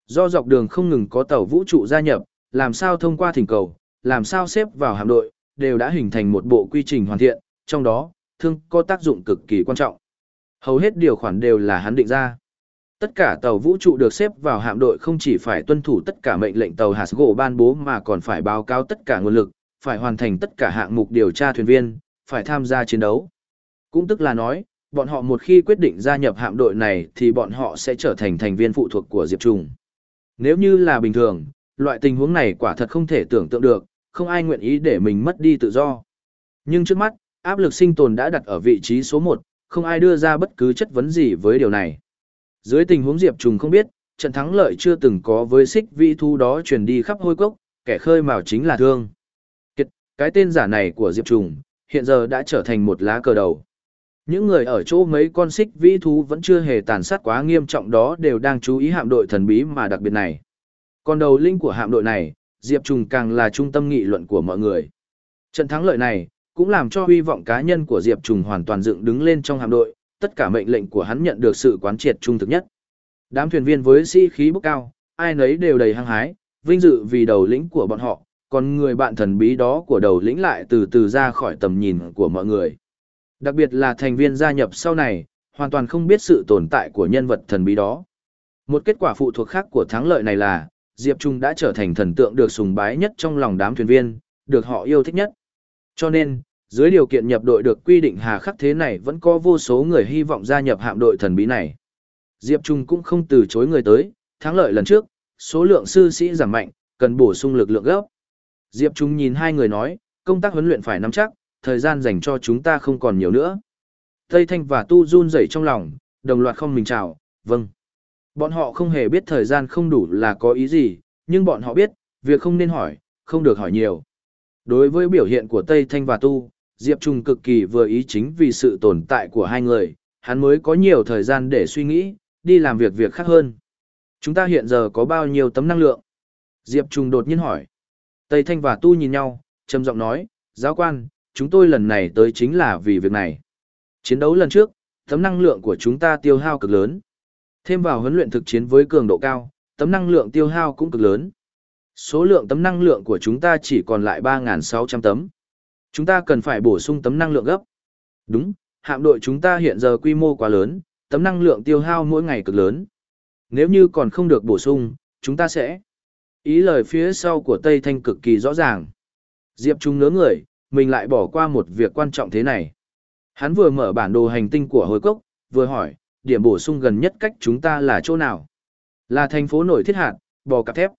Do dọc đường không ngừng có tàu vũ trụ gia nhập, làm sao thông qua thỉnh cầu, làm sao xếp vào hạm đội, đều đã hình thành một bộ quy trình hoàn thiện, trong đó, thương có tác dụng cực kỳ quan trọng. Hầu hết điều khoản đều là hắn định ra. Tất cả tàu vũ trụ được xếp vào hạm đội không chỉ phải tuân thủ tất cả mệnh lệnh tàu Hasgo ban bố mà còn phải báo cáo tất cả nguồn lực, phải hoàn thành tất cả hạng mục điều tra thuyền viên, phải tham gia chiến đấu. Cũng tức là nói, bọn họ một khi quyết định gia nhập hạm đội này thì bọn họ sẽ trở thành thành viên phụ thuộc của Diệp Trùng. Nếu như là bình thường, loại tình huống này quả thật không thể tưởng tượng được, không ai nguyện ý để mình mất đi tự do. Nhưng trước mắt, áp lực sinh tồn đã đặt ở vị trí số 1, không ai đưa ra bất cứ chất vấn gì với điều này. Dưới tình huống Diệp Trùng không biết, trận thắng lợi chưa từng có với xích vị thu đó truyền đi khắp hôi cốc, kẻ khơi mào chính là thương. Kiệt, cái tên giả này của Diệp Trùng, hiện giờ đã trở thành một lá cờ đầu. Những người ở chỗ mấy con xích vĩ thú vẫn chưa hề tàn sát quá nghiêm trọng đó đều đang chú ý hạm đội thần bí mà đặc biệt này. Còn đầu linh của hạm đội này, Diệp Trùng càng là trung tâm nghị luận của mọi người. Trận thắng lợi này, cũng làm cho hy vọng cá nhân của Diệp Trùng hoàn toàn dựng đứng lên trong hạm đội, tất cả mệnh lệnh của hắn nhận được sự quán triệt trung thực nhất. Đám thuyền viên với sĩ khí bốc cao, ai nấy đều đầy hăng hái, vinh dự vì đầu lĩnh của bọn họ, còn người bạn thần bí đó của đầu lĩnh lại từ từ ra khỏi tầm nhìn của mọi người. Đặc biệt là thành viên gia nhập sau này, hoàn toàn không biết sự tồn tại của nhân vật thần bí đó. Một kết quả phụ thuộc khác của thắng lợi này là, Diệp Trung đã trở thành thần tượng được sùng bái nhất trong lòng đám thuyền viên, được họ yêu thích nhất. Cho nên, dưới điều kiện nhập đội được quy định hà khắc thế này vẫn có vô số người hy vọng gia nhập hạm đội thần bí này. Diệp Trung cũng không từ chối người tới, thắng lợi lần trước, số lượng sư sĩ giảm mạnh, cần bổ sung lực lượng gấp. Diệp Trung nhìn hai người nói, công tác huấn luyện phải nắm chắc, thời gian dành cho chúng ta không còn nhiều nữa. Tây Thanh và Tu run rẩy trong lòng, đồng loạt không mình chào, vâng. Bọn họ không hề biết thời gian không đủ là có ý gì, nhưng bọn họ biết, việc không nên hỏi, không được hỏi nhiều. Đối với biểu hiện của Tây Thanh và Tu, Diệp Trung cực kỳ vừa ý chính vì sự tồn tại của hai người, hắn mới có nhiều thời gian để suy nghĩ, đi làm việc việc khác hơn. Chúng ta hiện giờ có bao nhiêu tấm năng lượng? Diệp Trung đột nhiên hỏi. Tây Thanh và Tu nhìn nhau, trầm giọng nói, giáo quan, chúng tôi lần này tới chính là vì việc này. Chiến đấu lần trước, tấm năng lượng của chúng ta tiêu hao cực lớn. Thêm vào huấn luyện thực chiến với cường độ cao, tấm năng lượng tiêu hao cũng cực lớn. Số lượng tấm năng lượng của chúng ta chỉ còn lại 3.600 tấm. Chúng ta cần phải bổ sung tấm năng lượng gấp. Đúng, hạm đội chúng ta hiện giờ quy mô quá lớn, tấm năng lượng tiêu hao mỗi ngày cực lớn. Nếu như còn không được bổ sung, chúng ta sẽ... Ý lời phía sau của Tây Thanh cực kỳ rõ ràng. Diệp Trung ngớ người, mình lại bỏ qua một việc quan trọng thế này. Hắn vừa mở bản đồ hành tinh của hồi cốc, vừa hỏi, điểm bổ sung gần nhất cách chúng ta là chỗ nào? Là thành phố nổi thiết hạt, bò cặp thép.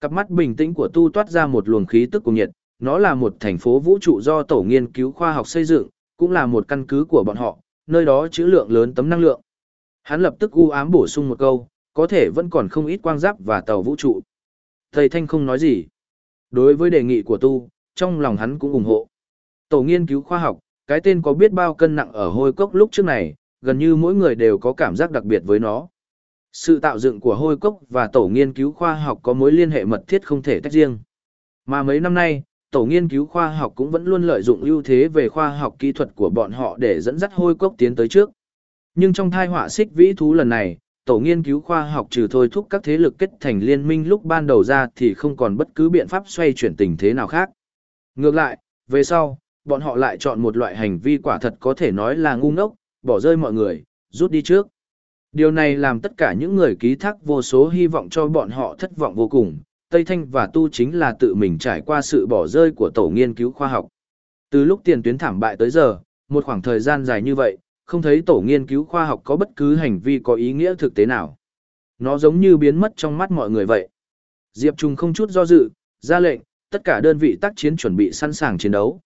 Cặp mắt bình tĩnh của tu toát ra một luồng khí tức cùng nhiệt, nó là một thành phố vũ trụ do tổ nghiên cứu khoa học xây dựng, cũng là một căn cứ của bọn họ, nơi đó chứa lượng lớn tấm năng lượng. Hắn lập tức u ám bổ sung một câu, có thể vẫn còn không ít quang giáp và tàu vũ trụ. Thầy Thanh không nói gì. Đối với đề nghị của tu, trong lòng hắn cũng ủng hộ. Tổ nghiên cứu khoa học, cái tên có biết bao cân nặng ở hôi cốc lúc trước này, gần như mỗi người đều có cảm giác đặc biệt với nó. Sự tạo dựng của hôi cốc và tổ nghiên cứu khoa học có mối liên hệ mật thiết không thể tách riêng. Mà mấy năm nay, tổ nghiên cứu khoa học cũng vẫn luôn lợi dụng ưu thế về khoa học kỹ thuật của bọn họ để dẫn dắt hôi cốc tiến tới trước. Nhưng trong thai họa xích vĩ thú lần này, tổ nghiên cứu khoa học trừ thôi thúc các thế lực kết thành liên minh lúc ban đầu ra thì không còn bất cứ biện pháp xoay chuyển tình thế nào khác. Ngược lại, về sau, bọn họ lại chọn một loại hành vi quả thật có thể nói là ngu ngốc, bỏ rơi mọi người, rút đi trước. Điều này làm tất cả những người ký thác vô số hy vọng cho bọn họ thất vọng vô cùng. Tây Thanh và Tu chính là tự mình trải qua sự bỏ rơi của tổ nghiên cứu khoa học. Từ lúc tiền tuyến thảm bại tới giờ, một khoảng thời gian dài như vậy, không thấy tổ nghiên cứu khoa học có bất cứ hành vi có ý nghĩa thực tế nào. Nó giống như biến mất trong mắt mọi người vậy. Diệp Trung không chút do dự, ra lệnh, tất cả đơn vị tác chiến chuẩn bị sẵn sàng chiến đấu.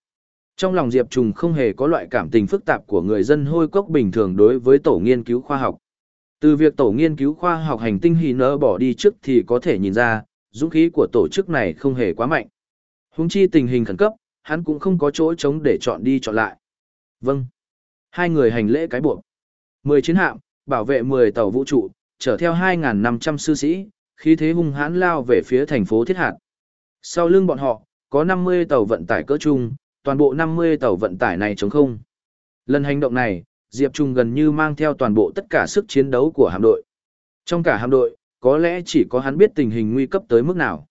Trong lòng Diệp Trùng không hề có loại cảm tình phức tạp của người dân hôi cốc bình thường đối với tổ nghiên cứu khoa học. Từ việc tổ nghiên cứu khoa học hành tinh hì nỡ bỏ đi trước thì có thể nhìn ra, dũng khí của tổ chức này không hề quá mạnh. Húng chi tình hình khẩn cấp, hắn cũng không có chỗ trống để chọn đi chọn lại. Vâng. Hai người hành lễ cái buộc. Mười chiến hạm, bảo vệ mười tàu vũ trụ, chở theo 2.500 sư sĩ, khí thế hung hãn lao về phía thành phố Thiết Hạt. Sau lưng bọn họ, có 50 tàu vận tải cỡ chung, toàn bộ 50 tàu vận tải này chống không. Lần hành động này, Diệp Trung gần như mang theo toàn bộ tất cả sức chiến đấu của hạm đội. Trong cả hạm đội, có lẽ chỉ có hắn biết tình hình nguy cấp tới mức nào.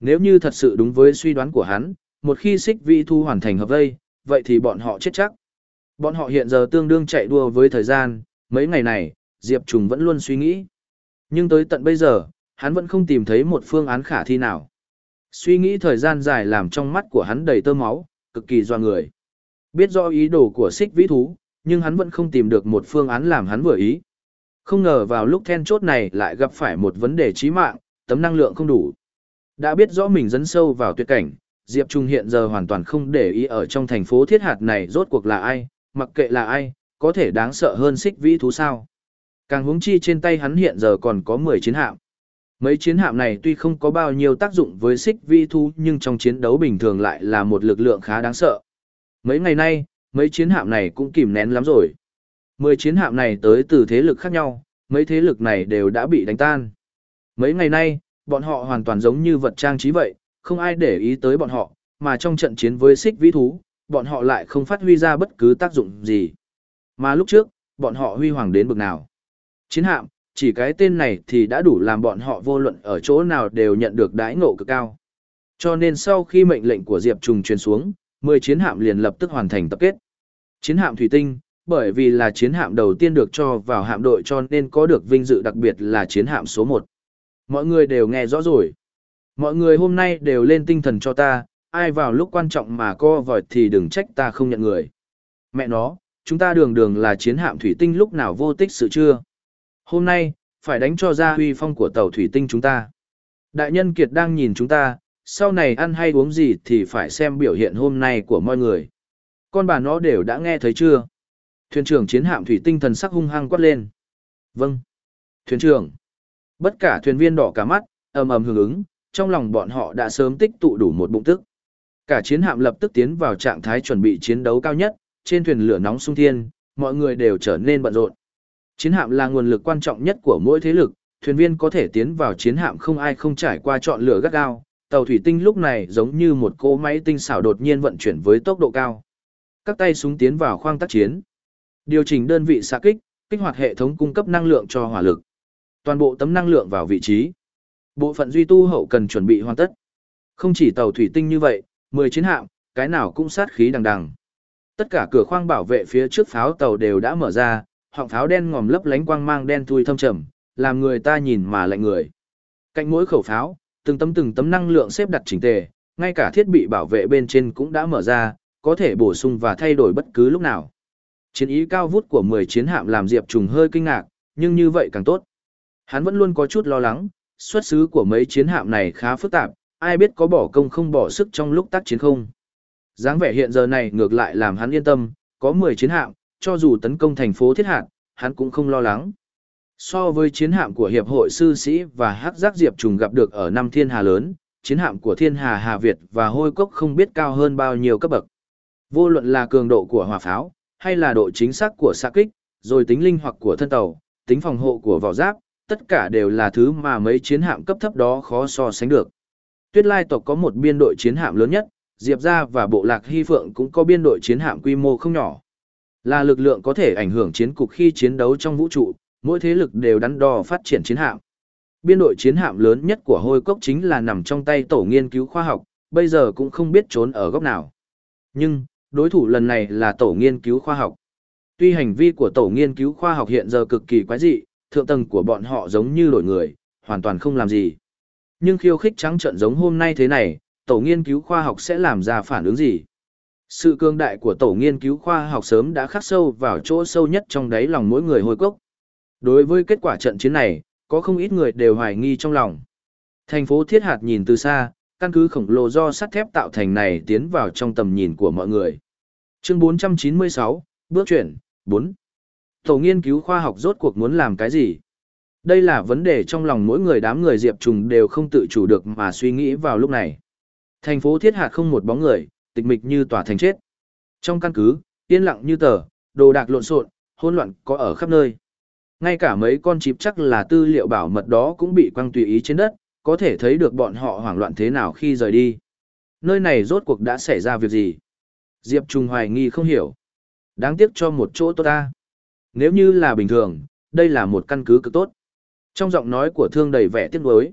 Nếu như thật sự đúng với suy đoán của hắn, một khi xích vĩ thu hoàn thành hợp vây, vậy thì bọn họ chết chắc. Bọn họ hiện giờ tương đương chạy đua với thời gian, mấy ngày này, Diệp Trùng vẫn luôn suy nghĩ. Nhưng tới tận bây giờ, hắn vẫn không tìm thấy một phương án khả thi nào. Suy nghĩ thời gian dài làm trong mắt của hắn đầy tơ máu, cực kỳ doa người. Biết rõ ý đồ của xích vĩ thú, nhưng hắn vẫn không tìm được một phương án làm hắn vừa ý. Không ngờ vào lúc then chốt này lại gặp phải một vấn đề chí mạng, tấm năng lượng không đủ. Đã biết rõ mình dấn sâu vào tuyệt cảnh, Diệp Trung hiện giờ hoàn toàn không để ý ở trong thành phố thiết hạt này rốt cuộc là ai, mặc kệ là ai, có thể đáng sợ hơn xích vĩ thú sao. Càng huống chi trên tay hắn hiện giờ còn có 10 chiến hạm. Mấy chiến hạm này tuy không có bao nhiêu tác dụng với xích vĩ thú nhưng trong chiến đấu bình thường lại là một lực lượng khá đáng sợ. Mấy ngày nay, mấy chiến hạm này cũng kìm nén lắm rồi. Mười chiến hạm này tới từ thế lực khác nhau, mấy thế lực này đều đã bị đánh tan. Mấy ngày nay, bọn họ hoàn toàn giống như vật trang trí vậy, không ai để ý tới bọn họ, mà trong trận chiến với xích vĩ thú, bọn họ lại không phát huy ra bất cứ tác dụng gì. Mà lúc trước, bọn họ huy hoàng đến bực nào. Chiến hạm, chỉ cái tên này thì đã đủ làm bọn họ vô luận ở chỗ nào đều nhận được đãi ngộ cực cao. Cho nên sau khi mệnh lệnh của Diệp Trùng truyền xuống, 10 chiến hạm liền lập tức hoàn thành tập kết. Chiến hạm thủy tinh, bởi vì là chiến hạm đầu tiên được cho vào hạm đội cho nên có được vinh dự đặc biệt là chiến hạm số 1. Mọi người đều nghe rõ rồi. Mọi người hôm nay đều lên tinh thần cho ta, ai vào lúc quan trọng mà co vòi thì đừng trách ta không nhận người. Mẹ nó, chúng ta đường đường là chiến hạm thủy tinh lúc nào vô tích sự chưa. Hôm nay, phải đánh cho ra huy phong của tàu thủy tinh chúng ta. Đại nhân Kiệt đang nhìn chúng ta, sau này ăn hay uống gì thì phải xem biểu hiện hôm nay của mọi người. Con bà nó đều đã nghe thấy chưa? Thuyền trưởng chiến hạm thủy tinh thần sắc hung hăng quát lên. Vâng. Thuyền trưởng. Bất cả thuyền viên đỏ cả mắt, ầm ầm hưởng ứng, trong lòng bọn họ đã sớm tích tụ đủ một bụng tức. Cả chiến hạm lập tức tiến vào trạng thái chuẩn bị chiến đấu cao nhất, trên thuyền lửa nóng sung thiên, mọi người đều trở nên bận rộn. Chiến hạm là nguồn lực quan trọng nhất của mỗi thế lực, thuyền viên có thể tiến vào chiến hạm không ai không trải qua chọn lựa gắt gao. Tàu thủy tinh lúc này giống như một cỗ máy tinh xảo đột nhiên vận chuyển với tốc độ cao. Các tay súng tiến vào khoang tác chiến. Điều chỉnh đơn vị xạ kích, kích hoạt hệ thống cung cấp năng lượng cho hỏa lực. Toàn bộ tấm năng lượng vào vị trí. Bộ phận duy tu hậu cần chuẩn bị hoàn tất. Không chỉ tàu thủy tinh như vậy, 10 chiến hạm, cái nào cũng sát khí đằng đằng. Tất cả cửa khoang bảo vệ phía trước pháo tàu đều đã mở ra, họng pháo đen ngòm lấp lánh quang mang đen thui thâm trầm, làm người ta nhìn mà lạnh người. Cạnh mỗi khẩu pháo, từng tấm từng tấm năng lượng xếp đặt chỉnh tề, ngay cả thiết bị bảo vệ bên trên cũng đã mở ra, có thể bổ sung và thay đổi bất cứ lúc nào. Chiến ý cao vút của 10 chiến hạm làm Diệp Trùng hơi kinh ngạc, nhưng như vậy càng tốt. Hắn vẫn luôn có chút lo lắng, xuất xứ của mấy chiến hạm này khá phức tạp, ai biết có bỏ công không bỏ sức trong lúc tác chiến không. dáng vẻ hiện giờ này ngược lại làm hắn yên tâm, có 10 chiến hạm, cho dù tấn công thành phố thiết hạt, hắn cũng không lo lắng. So với chiến hạm của Hiệp hội Sư Sĩ và Hắc Giác Diệp Trùng gặp được ở năm Thiên Hà lớn, chiến hạm của Thiên Hà Hà Việt và Hôi Cốc không biết cao hơn bao nhiêu cấp bậc. Vô luận là cường độ của hỏa pháo, hay là độ chính xác của xạ kích, rồi tính linh hoạt của thân tàu, tính phòng hộ của vỏ giáp, tất cả đều là thứ mà mấy chiến hạm cấp thấp đó khó so sánh được. Tuyết Lai tộc có một biên đội chiến hạm lớn nhất, Diệp Gia và bộ lạc Hy Phượng cũng có biên đội chiến hạm quy mô không nhỏ. Là lực lượng có thể ảnh hưởng chiến cục khi chiến đấu trong vũ trụ, mỗi thế lực đều đắn đo phát triển chiến hạm. Biên đội chiến hạm lớn nhất của hôi cốc chính là nằm trong tay tổ nghiên cứu khoa học, bây giờ cũng không biết trốn ở góc nào. Nhưng, đối thủ lần này là tổ nghiên cứu khoa học. Tuy hành vi của tổ nghiên cứu khoa học hiện giờ cực kỳ quái dị, thượng tầng của bọn họ giống như đổi người, hoàn toàn không làm gì. Nhưng khiêu khích trắng trợn giống hôm nay thế này, tổ nghiên cứu khoa học sẽ làm ra phản ứng gì? Sự cương đại của tổ nghiên cứu khoa học sớm đã khắc sâu vào chỗ sâu nhất trong đáy lòng mỗi người hồi cốc. Đối với kết quả trận chiến này, có không ít người đều hoài nghi trong lòng. Thành phố Thiết Hạt nhìn từ xa, căn cứ khổng lồ do sắt thép tạo thành này tiến vào trong tầm nhìn của mọi người. Chương 496, bước chuyển, 4. Tổ nghiên cứu khoa học rốt cuộc muốn làm cái gì? Đây là vấn đề trong lòng mỗi người đám người Diệp Trùng đều không tự chủ được mà suy nghĩ vào lúc này. Thành phố Thiết Hạt không một bóng người, tịch mịch như tòa thành chết. Trong căn cứ, yên lặng như tờ, đồ đạc lộn xộn, hỗn loạn có ở khắp nơi. Ngay cả mấy con chip chắc là tư liệu bảo mật đó cũng bị quăng tùy ý trên đất, có thể thấy được bọn họ hoảng loạn thế nào khi rời đi. Nơi này rốt cuộc đã xảy ra việc gì? Diệp Trung hoài nghi không hiểu. Đáng tiếc cho một chỗ tốt ta. Nếu như là bình thường, đây là một căn cứ cực tốt. Trong giọng nói của thương đầy vẻ tiếc nuối.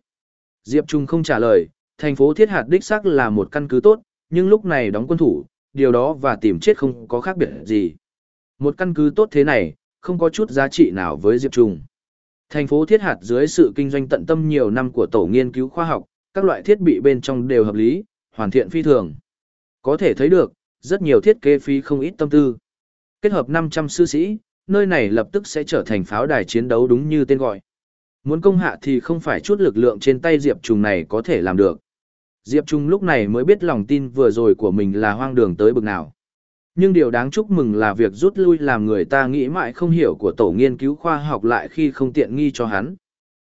Diệp Trung không trả lời, thành phố Thiết Hạt đích xác là một căn cứ tốt, nhưng lúc này đóng quân thủ, điều đó và tìm chết không có khác biệt gì. Một căn cứ tốt thế này, không có chút giá trị nào với Diệp Trung. Thành phố Thiết Hạt dưới sự kinh doanh tận tâm nhiều năm của tổ nghiên cứu khoa học, các loại thiết bị bên trong đều hợp lý, hoàn thiện phi thường. Có thể thấy được, rất nhiều thiết kế phí không ít tâm tư. Kết hợp 500 sư sĩ, nơi này lập tức sẽ trở thành pháo đài chiến đấu đúng như tên gọi. Muốn công hạ thì không phải chút lực lượng trên tay Diệp Trùng này có thể làm được. Diệp Trung lúc này mới biết lòng tin vừa rồi của mình là hoang đường tới bực nào. Nhưng điều đáng chúc mừng là việc rút lui làm người ta nghĩ mãi không hiểu của tổ nghiên cứu khoa học lại khi không tiện nghi cho hắn.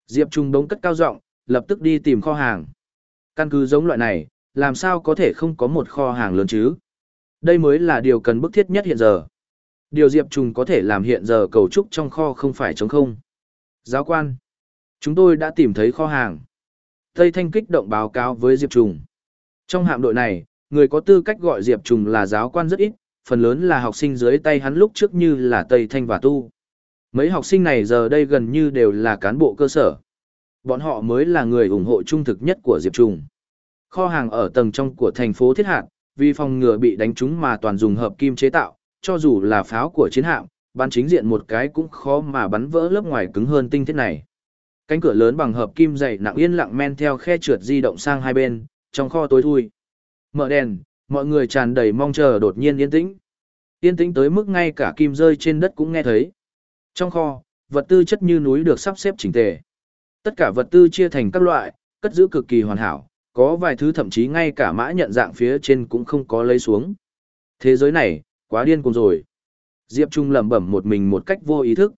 Diệp Trung đống cất cao giọng, lập tức đi tìm kho hàng. Căn cứ giống loại này, làm sao có thể không có một kho hàng lớn chứ? Đây mới là điều cần bức thiết nhất hiện giờ. Điều Diệp Trung có thể làm hiện giờ cầu trúc trong kho không phải trống không. Giáo quan, chúng tôi đã tìm thấy kho hàng. Tây Thanh kích động báo cáo với Diệp Trùng. Trong hạm đội này, người có tư cách gọi Diệp Trùng là giáo quan rất ít, phần lớn là học sinh dưới tay hắn lúc trước như là Tây Thanh và Tu. Mấy học sinh này giờ đây gần như đều là cán bộ cơ sở. Bọn họ mới là người ủng hộ trung thực nhất của Diệp Trùng. Kho hàng ở tầng trong của thành phố Thiết Hạt, vì phòng ngừa bị đánh trúng mà toàn dùng hợp kim chế tạo, cho dù là pháo của chiến hạm, bắn chính diện một cái cũng khó mà bắn vỡ lớp ngoài cứng hơn tinh thiết này. Cánh cửa lớn bằng hợp kim dày nặng yên lặng men theo khe trượt di động sang hai bên, trong kho tối thui. Mở đèn, mọi người tràn đầy mong chờ đột nhiên yên tĩnh. Yên tĩnh tới mức ngay cả kim rơi trên đất cũng nghe thấy. Trong kho, vật tư chất như núi được sắp xếp chỉnh tề. Tất cả vật tư chia thành các loại, cất giữ cực kỳ hoàn hảo, có vài thứ thậm chí ngay cả mã nhận dạng phía trên cũng không có lấy xuống. Thế giới này, quá điên cuồng rồi. Diệp Trung lẩm bẩm một mình một cách vô ý thức.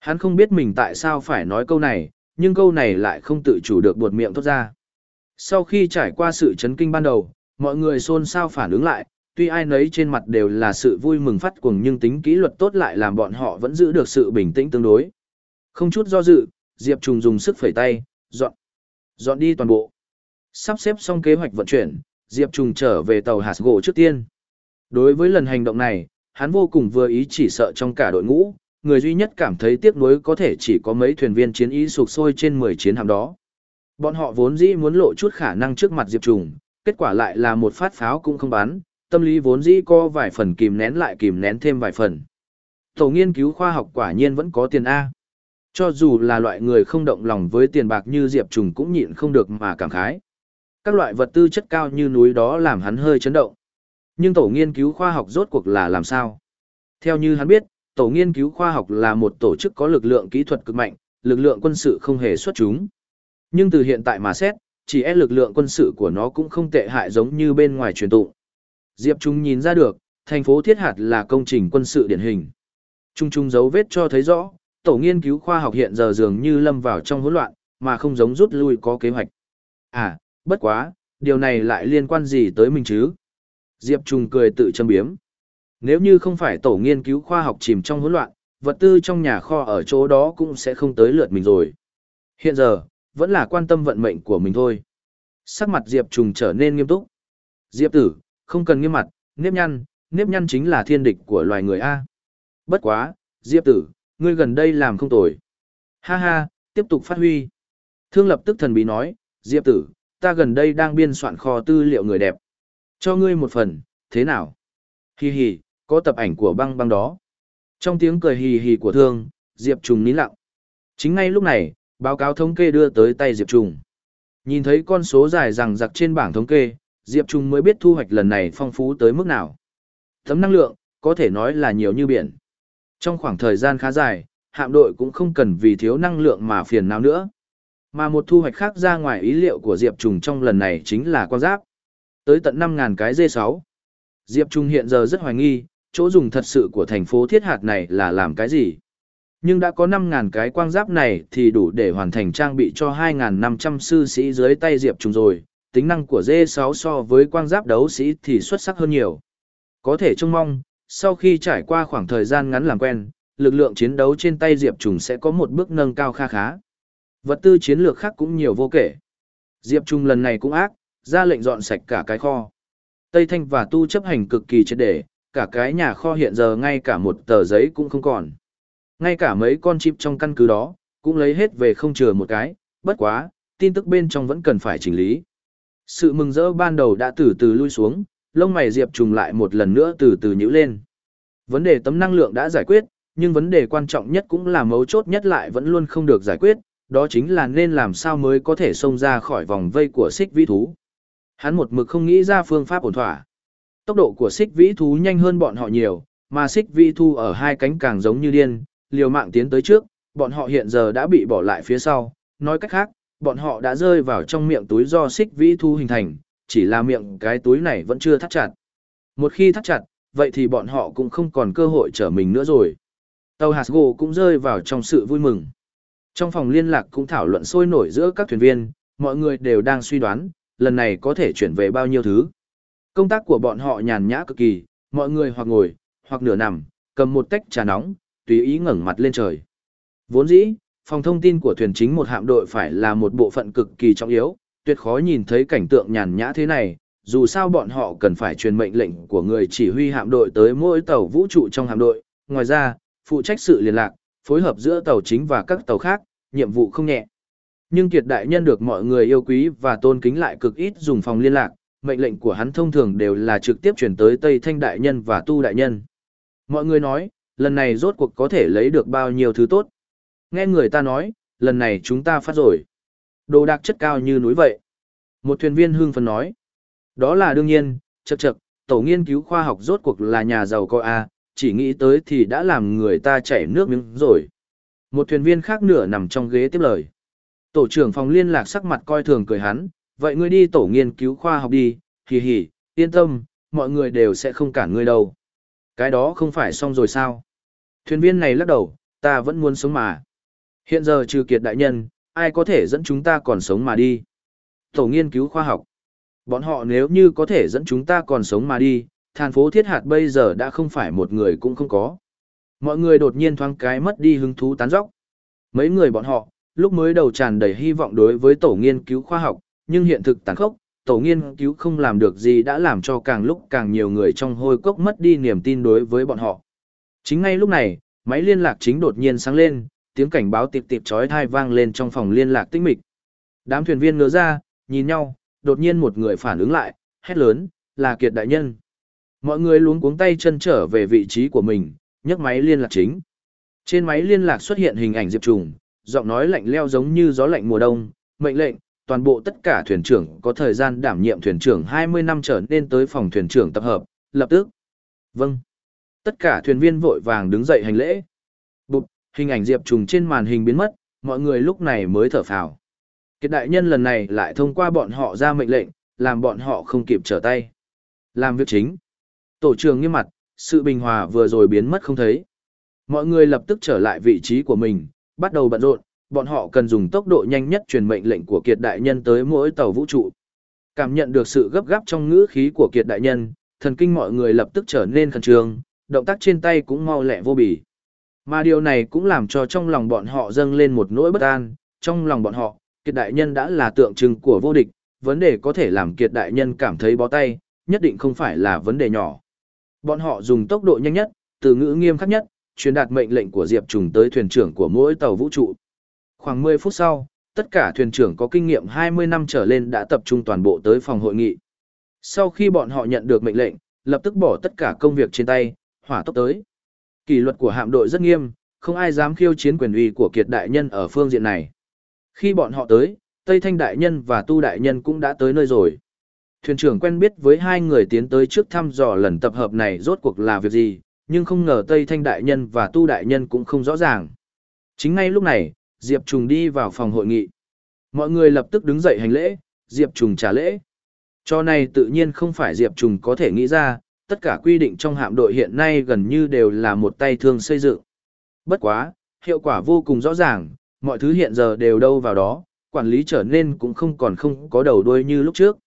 Hắn không biết mình tại sao phải nói câu này, nhưng câu này lại không tự chủ được buột miệng thốt ra. Sau khi trải qua sự chấn kinh ban đầu, mọi người xôn xao phản ứng lại, tuy ai nấy trên mặt đều là sự vui mừng phát cuồng nhưng tính kỷ luật tốt lại làm bọn họ vẫn giữ được sự bình tĩnh tương đối. Không chút do dự, Diệp Trùng dùng sức phẩy tay, dọn, dọn đi toàn bộ. Sắp xếp xong kế hoạch vận chuyển, Diệp Trùng trở về tàu hạt gỗ trước tiên. Đối với lần hành động này, hắn vô cùng vừa ý chỉ sợ trong cả đội ngũ, người duy nhất cảm thấy tiếc nuối có thể chỉ có mấy thuyền viên chiến ý sụp sôi trên 10 chiến hạm đó. Bọn họ vốn dĩ muốn lộ chút khả năng trước mặt Diệp Trùng, kết quả lại là một phát pháo cũng không bắn, tâm lý vốn dĩ có vài phần kìm nén lại kìm nén thêm vài phần. Tổ nghiên cứu khoa học quả nhiên vẫn có tiền A. Cho dù là loại người không động lòng với tiền bạc như Diệp Trùng cũng nhịn không được mà cảm khái. Các loại vật tư chất cao như núi đó làm hắn hơi chấn động. Nhưng tổ nghiên cứu khoa học rốt cuộc là làm sao? Theo như hắn biết, tổ nghiên cứu khoa học là một tổ chức có lực lượng kỹ thuật cực mạnh, lực lượng quân sự không hề xuất chúng. Nhưng từ hiện tại mà xét, chỉ e lực lượng quân sự của nó cũng không tệ hại giống như bên ngoài truyền tụng. Diệp Trung nhìn ra được, thành phố Thiết Hạt là công trình quân sự điển hình. Trung trung dấu vết cho thấy rõ, tổ nghiên cứu khoa học hiện giờ dường như lâm vào trong hỗn loạn, mà không giống rút lui có kế hoạch. À, bất quá, điều này lại liên quan gì tới mình chứ? Diệp Trung cười tự châm biếm. Nếu như không phải tổ nghiên cứu khoa học chìm trong hỗn loạn, vật tư trong nhà kho ở chỗ đó cũng sẽ không tới lượt mình rồi. Hiện giờ, vẫn là quan tâm vận mệnh của mình thôi. Sắc mặt Diệp Trùng trở nên nghiêm túc. Diệp tử, không cần nghiêm mặt, nếp nhăn, nếp nhăn chính là thiên địch của loài người A. Bất quá, Diệp tử, ngươi gần đây làm không tồi. Ha ha, tiếp tục phát huy. Thương lập tức thần bí nói, Diệp tử, ta gần đây đang biên soạn kho tư liệu người đẹp. Cho ngươi một phần, thế nào? Hi hi, có tập ảnh của băng băng đó. Trong tiếng cười hì hì của thương, Diệp Trùng nín lặng. Chính ngay lúc này, báo cáo thống kê đưa tới tay Diệp Trùng. Nhìn thấy con số dài rằng giặc trên bảng thống kê, Diệp Trùng mới biết thu hoạch lần này phong phú tới mức nào. Tấm năng lượng, có thể nói là nhiều như biển. Trong khoảng thời gian khá dài, hạm đội cũng không cần vì thiếu năng lượng mà phiền não nữa. Mà một thu hoạch khác ra ngoài ý liệu của Diệp Trùng trong lần này chính là quan giáp. Tới tận 5.000 cái D6. Diệp Trùng hiện giờ rất hoài nghi, chỗ dùng thật sự của thành phố thiết hạt này là làm cái gì. Nhưng đã có 5.000 cái quang giáp này thì đủ để hoàn thành trang bị cho 2.500 sư sĩ dưới tay Diệp Trùng rồi, tính năng của D6 so với quang giáp đấu sĩ thì xuất sắc hơn nhiều. Có thể trông mong, sau khi trải qua khoảng thời gian ngắn làm quen, lực lượng chiến đấu trên tay Diệp Trùng sẽ có một bước nâng cao kha khá. Vật tư chiến lược khác cũng nhiều vô kể. Diệp Trung lần này cũng ác, ra lệnh dọn sạch cả cái kho. Tây Thanh và Tu chấp hành cực kỳ triệt để, cả cái nhà kho hiện giờ ngay cả một tờ giấy cũng không còn. Ngay cả mấy con chip trong căn cứ đó, cũng lấy hết về không chừa một cái, bất quá, tin tức bên trong vẫn cần phải chỉnh lý. Sự mừng rỡ ban đầu đã từ từ lui xuống, lông mày Diệp trùng lại một lần nữa từ từ nhíu lên. Vấn đề tấm năng lượng đã giải quyết, nhưng vấn đề quan trọng nhất cũng là mấu chốt nhất lại vẫn luôn không được giải quyết, đó chính là nên làm sao mới có thể xông ra khỏi vòng vây của xích vĩ thú. Hắn một mực không nghĩ ra phương pháp ổn thỏa. Tốc độ của xích vĩ thú nhanh hơn bọn họ nhiều, mà xích vĩ thú ở hai cánh càng giống như điên, liều mạng tiến tới trước, bọn họ hiện giờ đã bị bỏ lại phía sau. Nói cách khác, bọn họ đã rơi vào trong miệng túi do xích vĩ thú hình thành, chỉ là miệng cái túi này vẫn chưa thắt chặt. Một khi thắt chặt, vậy thì bọn họ cũng không còn cơ hội trở mình nữa rồi. Tàu Hasgo cũng rơi vào trong sự vui mừng. Trong phòng liên lạc cũng thảo luận sôi nổi giữa các thuyền viên, mọi người đều đang suy đoán, lần này có thể chuyển về bao nhiêu thứ. Công tác của bọn họ nhàn nhã cực kỳ, mọi người hoặc ngồi, hoặc nửa nằm, cầm một tách trà nóng, tùy ý ngẩng mặt lên trời. Vốn dĩ, phòng thông tin của thuyền chính một hạm đội phải là một bộ phận cực kỳ trọng yếu, tuyệt khó nhìn thấy cảnh tượng nhàn nhã thế này, dù sao bọn họ cần phải truyền mệnh lệnh của người chỉ huy hạm đội tới mỗi tàu vũ trụ trong hạm đội, ngoài ra, phụ trách sự liên lạc, phối hợp giữa tàu chính và các tàu khác, nhiệm vụ không nhẹ. Nhưng Kiệt Đại Nhân được mọi người yêu quý và tôn kính lại cực ít dùng phòng liên lạc, mệnh lệnh của hắn thông thường đều là trực tiếp chuyển tới Tây Thanh Đại Nhân và Tu Đại Nhân. Mọi người nói, lần này rốt cuộc có thể lấy được bao nhiêu thứ tốt. Nghe người ta nói, lần này chúng ta phát rồi. Đồ đạc chất cao như núi vậy. Một thuyền viên hưng phấn nói. Đó là đương nhiên, chậc chậc, tổ nghiên cứu khoa học rốt cuộc là nhà giàu coi A, chỉ nghĩ tới thì đã làm người ta chảy nước miếng rồi. Một thuyền viên khác nửa nằm trong ghế tiếp lời. Tổ trưởng phòng liên lạc sắc mặt coi thường cười hắn, vậy ngươi đi tổ nghiên cứu khoa học đi, hì hì, yên tâm, mọi người đều sẽ không cản ngươi đâu. Cái đó không phải xong rồi sao? Thuyền viên này lắc đầu, ta vẫn muốn sống mà. Hiện giờ trừ kiệt đại nhân, ai có thể dẫn chúng ta còn sống mà đi? Tổ nghiên cứu khoa học. Bọn họ nếu như có thể dẫn chúng ta còn sống mà đi, thành phố thiết hạt bây giờ đã không phải một người cũng không có. Mọi người đột nhiên thoáng cái mất đi hứng thú tán dóc. Mấy người bọn họ, lúc mới đầu tràn đầy hy vọng đối với tổ nghiên cứu khoa học, nhưng hiện thực tàn khốc, tổ nghiên cứu không làm được gì đã làm cho càng lúc càng nhiều người trong hôi cốc mất đi niềm tin đối với bọn họ. Chính ngay lúc này, máy liên lạc chính đột nhiên sáng lên, tiếng cảnh báo tiệp tiệp chói tai vang lên trong phòng liên lạc tinh mịch. Đám thuyền viên ngớ ra, nhìn nhau, đột nhiên một người phản ứng lại, hét lớn, là Kiệt đại nhân. Mọi người luống cuống tay chân trở về vị trí của mình, nhấc máy liên lạc chính. Trên máy liên lạc xuất hiện hình ảnh Diệp Trùng, giọng nói lạnh leo giống như gió lạnh mùa đông, mệnh lệnh, toàn bộ tất cả thuyền trưởng có thời gian đảm nhiệm thuyền trưởng 20 năm trở nên tới phòng thuyền trưởng tập hợp, lập tức. Vâng. Tất cả thuyền viên vội vàng đứng dậy hành lễ. Bụt, hình ảnh Diệp Trùng trên màn hình biến mất, mọi người lúc này mới thở phào. Kiệt đại nhân lần này lại thông qua bọn họ ra mệnh lệnh, làm bọn họ không kịp trở tay. Làm việc chính. Tổ trưởng nghiêm mặt, sự bình hòa vừa rồi biến mất không thấy. Mọi người lập tức trở lại vị trí của mình, bắt đầu bận rộn, bọn họ cần dùng tốc độ nhanh nhất truyền mệnh lệnh của Kiệt Đại Nhân tới mỗi tàu vũ trụ. Cảm nhận được sự gấp gáp trong ngữ khí của Kiệt Đại Nhân, thần kinh mọi người lập tức trở nên khẩn trương, động tác trên tay cũng mau lẹ vô bỉ Mà điều này cũng làm cho trong lòng bọn họ dâng lên một nỗi bất an, trong lòng bọn họ, Kiệt Đại Nhân đã là tượng trưng của vô địch, vấn đề có thể làm Kiệt Đại Nhân cảm thấy bó tay, nhất định không phải là vấn đề nhỏ. Bọn họ dùng tốc độ nhanh nhất, từ ngữ nghiêm khắc nhất, truyền đạt mệnh lệnh của Diệp Trùng tới thuyền trưởng của mỗi tàu vũ trụ. Khoảng 10 phút sau, tất cả thuyền trưởng có kinh nghiệm 20 năm trở lên đã tập trung toàn bộ tới phòng hội nghị. Sau khi bọn họ nhận được mệnh lệnh, lập tức bỏ tất cả công việc trên tay, hỏa tốc tới. Kỷ luật của hạm đội rất nghiêm, không ai dám khiêu chiến quyền uy của kiệt đại nhân ở phương diện này. Khi bọn họ tới, Tây Thanh đại nhân và Tu đại nhân cũng đã tới nơi rồi. Thuyền trưởng quen biết với hai người tiến tới trước thăm dò lần tập hợp này rốt cuộc là việc gì, nhưng không ngờ Tây Thanh đại nhân và Tu đại nhân cũng không rõ ràng. Chính ngay lúc này, Diệp Trùng đi vào phòng hội nghị. Mọi người lập tức đứng dậy hành lễ, Diệp Trùng trả lễ. Cho này tự nhiên không phải Diệp Trùng có thể nghĩ ra, tất cả quy định trong hạm đội hiện nay gần như đều là một tay thương xây dựng. Bất quá, hiệu quả vô cùng rõ ràng, mọi thứ hiện giờ đều đâu vào đó, quản lý trở nên cũng không còn không có đầu đuôi như lúc trước.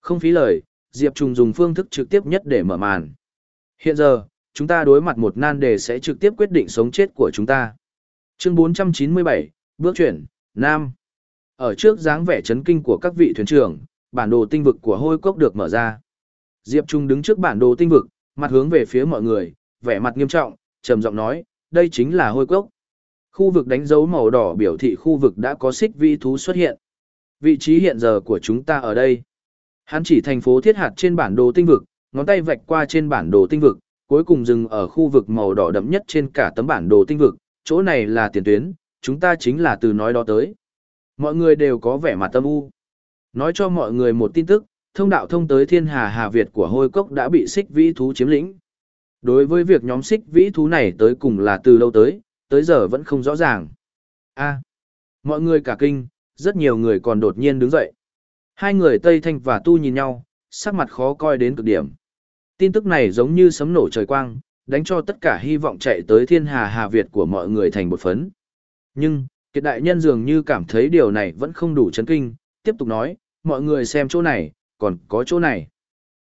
Không phí lời, Diệp Trùng dùng phương thức trực tiếp nhất để mở màn. Hiện giờ, chúng ta đối mặt một nan đề sẽ trực tiếp quyết định sống chết của chúng ta. Chương 497, bước chuyển, Nam. Ở trước dáng vẻ chấn kinh của các vị thuyền trưởng, bản đồ tinh vực của hôi cốc được mở ra. Diệp Trung đứng trước bản đồ tinh vực, mặt hướng về phía mọi người, vẻ mặt nghiêm trọng, trầm giọng nói, đây chính là hôi cốc. Khu vực đánh dấu màu đỏ biểu thị khu vực đã có xích vi thú xuất hiện. Vị trí hiện giờ của chúng ta ở đây. Hắn chỉ thành phố thiết hạt trên bản đồ tinh vực, ngón tay vạch qua trên bản đồ tinh vực, cuối cùng dừng ở khu vực màu đỏ đậm nhất trên cả tấm bản đồ tinh vực, chỗ này là tiền tuyến, chúng ta chính là từ nói đó tới. Mọi người đều có vẻ mặt tâm u. Nói cho mọi người một tin tức, thông đạo thông tới thiên hà Hà Việt của hôi cốc đã bị xích vĩ thú chiếm lĩnh. Đối với việc nhóm xích vĩ thú này tới cùng là từ lâu tới, tới giờ vẫn không rõ ràng. a mọi người cả kinh, rất nhiều người còn đột nhiên đứng dậy. Hai người Tây Thanh và Tu nhìn nhau, sắc mặt khó coi đến cực điểm. Tin tức này giống như sấm nổ trời quang, đánh cho tất cả hy vọng chạy tới thiên hà Hà Việt của mọi người thành một phấn. Nhưng, kiệt đại nhân dường như cảm thấy điều này vẫn không đủ chấn kinh, tiếp tục nói, mọi người xem chỗ này, còn có chỗ này.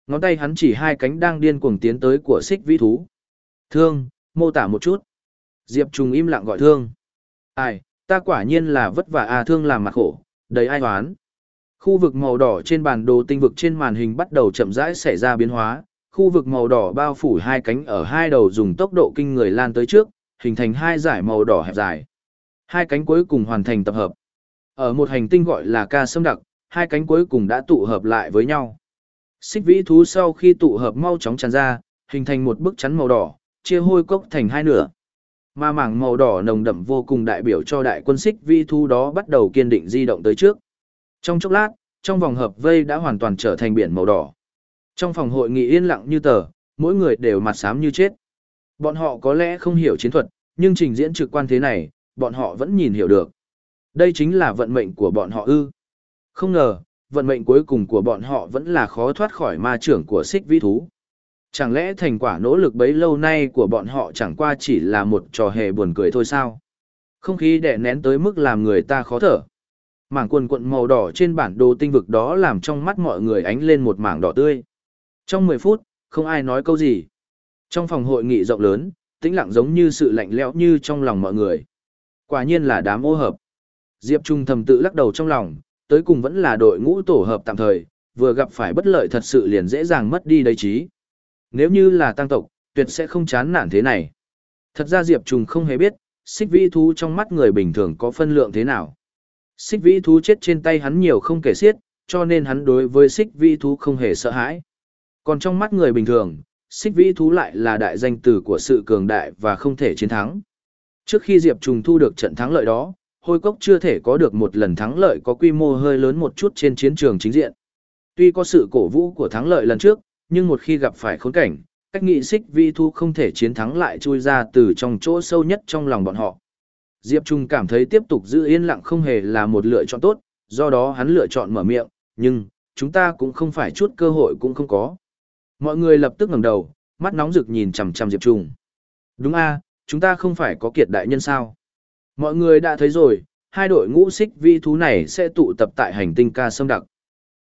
Ngón tay hắn chỉ hai cánh đang điên cuồng tiến tới của xích vĩ thú. Thương, mô tả một chút. Diệp Trùng im lặng gọi thương. Ai, ta quả nhiên là vất vả à thương làm mặt khổ, đầy ai hoán. Khu vực màu đỏ trên bản đồ tinh vực trên màn hình bắt đầu chậm rãi xảy ra biến hóa, khu vực màu đỏ bao phủ hai cánh ở hai đầu dùng tốc độ kinh người lan tới trước, hình thành hai giải màu đỏ hẹp dài. Hai cánh cuối cùng hoàn thành tập hợp. Ở một hành tinh gọi là ca sâm đặc, hai cánh cuối cùng đã tụ hợp lại với nhau. Xích vĩ thú sau khi tụ hợp mau chóng tràn ra, hình thành một bức chắn màu đỏ, chia hôi cốc thành hai nửa. Mà mảng màu đỏ nồng đậm vô cùng đại biểu cho đại quân xích vĩ thú đó bắt đầu kiên định di động tới trước. Trong chốc lát, trong vòng hợp vây đã hoàn toàn trở thành biển màu đỏ. Trong phòng hội nghị yên lặng như tờ, mỗi người đều mặt xám như chết. Bọn họ có lẽ không hiểu chiến thuật, nhưng trình diễn trực quan thế này, bọn họ vẫn nhìn hiểu được. Đây chính là vận mệnh của bọn họ ư. Không ngờ, vận mệnh cuối cùng của bọn họ vẫn là khó thoát khỏi ma trưởng của xích vĩ thú. Chẳng lẽ thành quả nỗ lực bấy lâu nay của bọn họ chẳng qua chỉ là một trò hề buồn cười thôi sao? Không khí đè nén tới mức làm người ta khó thở. Mảng quần quận màu đỏ trên bản đồ tinh vực đó làm trong mắt mọi người ánh lên một mảng đỏ tươi. Trong 10 phút, không ai nói câu gì. Trong phòng hội nghị rộng lớn, tĩnh lặng giống như sự lạnh lẽo như trong lòng mọi người. Quả nhiên là đám ô hợp. Diệp Trung thầm tự lắc đầu trong lòng, tới cùng vẫn là đội ngũ tổ hợp tạm thời, vừa gặp phải bất lợi thật sự liền dễ dàng mất đi đấy trí. Nếu như là tăng tộc, tuyệt sẽ không chán nản thế này. Thật ra Diệp Trung không hề biết, xích vĩ thú trong mắt người bình thường có phân lượng thế nào. Xích vĩ thú chết trên tay hắn nhiều không kể xiết, cho nên hắn đối với xích vĩ thú không hề sợ hãi. Còn trong mắt người bình thường, xích vĩ thú lại là đại danh từ của sự cường đại và không thể chiến thắng. Trước khi Diệp Trùng thu được trận thắng lợi đó, hôi cốc chưa thể có được một lần thắng lợi có quy mô hơi lớn một chút trên chiến trường chính diện. Tuy có sự cổ vũ của thắng lợi lần trước, nhưng một khi gặp phải khốn cảnh, cách nghị xích vi thu không thể chiến thắng lại chui ra từ trong chỗ sâu nhất trong lòng bọn họ. Diệp Trung cảm thấy tiếp tục giữ yên lặng không hề là một lựa chọn tốt, do đó hắn lựa chọn mở miệng, nhưng, chúng ta cũng không phải chút cơ hội cũng không có. Mọi người lập tức ngẩng đầu, mắt nóng rực nhìn chằm chằm Diệp Trung. Đúng a, chúng ta không phải có kiệt đại nhân sao? Mọi người đã thấy rồi, hai đội ngũ xích vi thú này sẽ tụ tập tại hành tinh ca sâm đặc.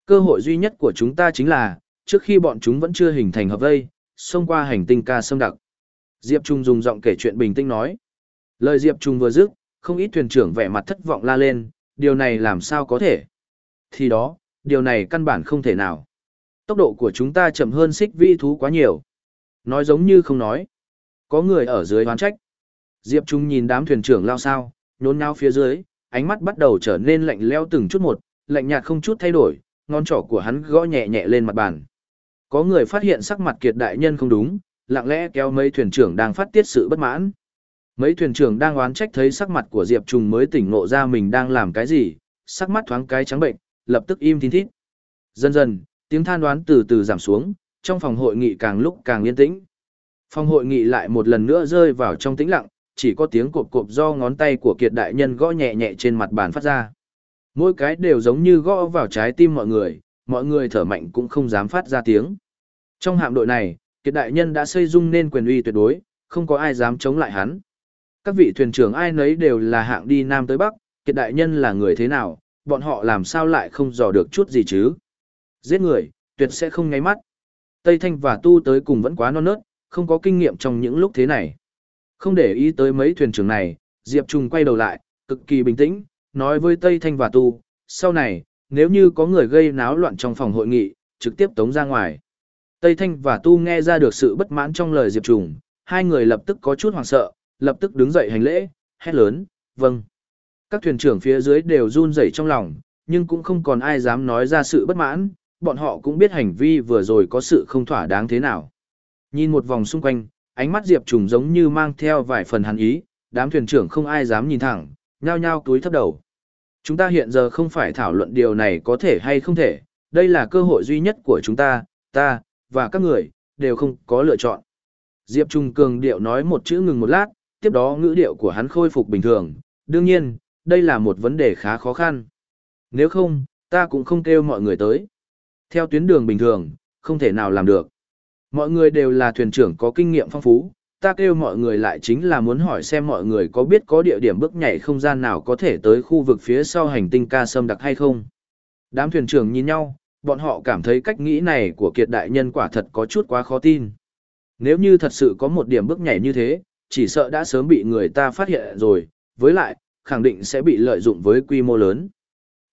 Cơ hội duy nhất của chúng ta chính là, trước khi bọn chúng vẫn chưa hình thành hợp vây, xông qua hành tinh ca sâm đặc. Diệp Trung dùng giọng kể chuyện bình tĩnh nói. Lời Diệp Trung vừa dứt, không ít thuyền trưởng vẻ mặt thất vọng la lên, điều này làm sao có thể? Thì đó, điều này căn bản không thể nào. Tốc độ của chúng ta chậm hơn xích vi thú quá nhiều. Nói giống như không nói. Có người ở dưới hoán trách. Diệp Trung nhìn đám thuyền trưởng lao sao, nhốn nháo phía dưới, ánh mắt bắt đầu trở nên lạnh lẽo từng chút một, lạnh nhạt không chút thay đổi, ngón trỏ của hắn gõ nhẹ nhẹ lên mặt bàn. Có người phát hiện sắc mặt kiệt đại nhân không đúng, lặng lẽ kéo mấy thuyền trưởng đang phát tiết sự bất mãn. Mấy thuyền trưởng đang oán trách thấy sắc mặt của Diệp Trùng mới tỉnh ngộ ra mình đang làm cái gì, sắc mắt thoáng cái trắng bệnh, lập tức im thín thít. Dần dần, tiếng than đoán từ từ giảm xuống, trong phòng hội nghị càng lúc càng yên tĩnh. Phòng hội nghị lại một lần nữa rơi vào trong tĩnh lặng, chỉ có tiếng cộp cộp do ngón tay của kiệt đại nhân gõ nhẹ nhẹ trên mặt bàn phát ra. Mỗi cái đều giống như gõ vào trái tim mọi người, mọi người thở mạnh cũng không dám phát ra tiếng. Trong hạm đội này, kiệt đại nhân đã xây dung nên quyền uy tuyệt đối, không có ai dám chống lại hắn. Các vị thuyền trưởng ai nấy đều là hạng đi Nam tới Bắc, kiệt đại nhân là người thế nào, bọn họ làm sao lại không dò được chút gì chứ. Giết người, tuyệt sẽ không ngáy mắt. Tây Thanh và Tu tới cùng vẫn quá non nớt, không có kinh nghiệm trong những lúc thế này. Không để ý tới mấy thuyền trưởng này, Diệp Trung quay đầu lại, cực kỳ bình tĩnh, nói với Tây Thanh và Tu, sau này, nếu như có người gây náo loạn trong phòng hội nghị, trực tiếp tống ra ngoài. Tây Thanh và Tu nghe ra được sự bất mãn trong lời Diệp Trung, hai người lập tức có chút hoảng sợ, lập tức đứng dậy hành lễ, hét lớn, vâng. Các thuyền trưởng phía dưới đều run rẩy trong lòng, nhưng cũng không còn ai dám nói ra sự bất mãn, bọn họ cũng biết hành vi vừa rồi có sự không thỏa đáng thế nào. Nhìn một vòng xung quanh, ánh mắt Diệp Trùng giống như mang theo vài phần hắn ý, đám thuyền trưởng không ai dám nhìn thẳng, nhao nhao túi thấp đầu. Chúng ta hiện giờ không phải thảo luận điều này có thể hay không thể, đây là cơ hội duy nhất của chúng ta, ta, và các người, đều không có lựa chọn. Diệp Trung cường điệu nói một chữ ngừng một lát, tiếp đó ngữ điệu của hắn khôi phục bình thường. Đương nhiên, đây là một vấn đề khá khó khăn. Nếu không, ta cũng không kêu mọi người tới. Theo tuyến đường bình thường, không thể nào làm được. Mọi người đều là thuyền trưởng có kinh nghiệm phong phú, ta kêu mọi người lại chính là muốn hỏi xem mọi người có biết có địa điểm bước nhảy không gian nào có thể tới khu vực phía sau hành tinh ca sâm đặc hay không. Đám thuyền trưởng nhìn nhau, bọn họ cảm thấy cách nghĩ này của kiệt đại nhân quả thật có chút quá khó tin. Nếu như thật sự có một điểm bước nhảy như thế, chỉ sợ đã sớm bị người ta phát hiện rồi, với lại, khẳng định sẽ bị lợi dụng với quy mô lớn.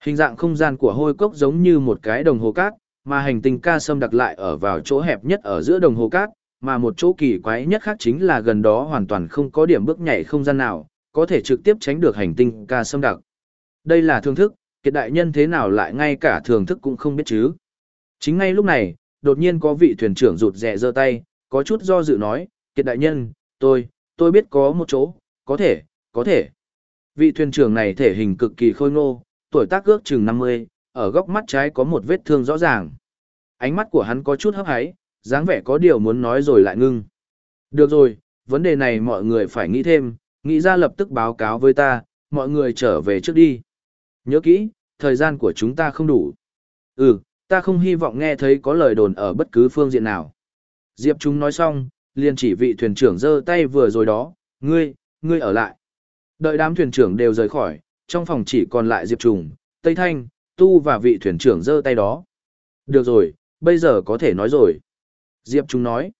Hình dạng không gian của hôi cốc giống như một cái đồng hồ cát, mà hành tinh ca sâm đặc lại ở vào chỗ hẹp nhất ở giữa đồng hồ cát, mà một chỗ kỳ quái nhất khác chính là gần đó hoàn toàn không có điểm bước nhảy không gian nào, có thể trực tiếp tránh được hành tinh ca sâm đặc. Đây là thương thức, kiệt đại nhân thế nào lại ngay cả thường thức cũng không biết chứ. Chính ngay lúc này, đột nhiên có vị thuyền trưởng rụt rè giơ tay, có chút do dự nói, kiệt đại nhân, tôi, tôi biết có một chỗ, có thể, có thể. Vị thuyền trưởng này thể hình cực kỳ khôi ngô, tuổi tác ước chừng 50, ở góc mắt trái có một vết thương rõ ràng. Ánh mắt của hắn có chút hấp háy, dáng vẻ có điều muốn nói rồi lại ngưng. Được rồi, vấn đề này mọi người phải nghĩ thêm, nghĩ ra lập tức báo cáo với ta, mọi người trở về trước đi. Nhớ kỹ, thời gian của chúng ta không đủ. Ừ, ta không hy vọng nghe thấy có lời đồn ở bất cứ phương diện nào. Diệp Trung nói xong, liền chỉ vị thuyền trưởng giơ tay vừa rồi đó, ngươi, ngươi ở lại. Đợi đám thuyền trưởng đều rời khỏi, trong phòng chỉ còn lại Diệp Trung, Tây Thanh, Tu và vị thuyền trưởng giơ tay đó. Được rồi, bây giờ có thể nói rồi. Diệp Trung nói.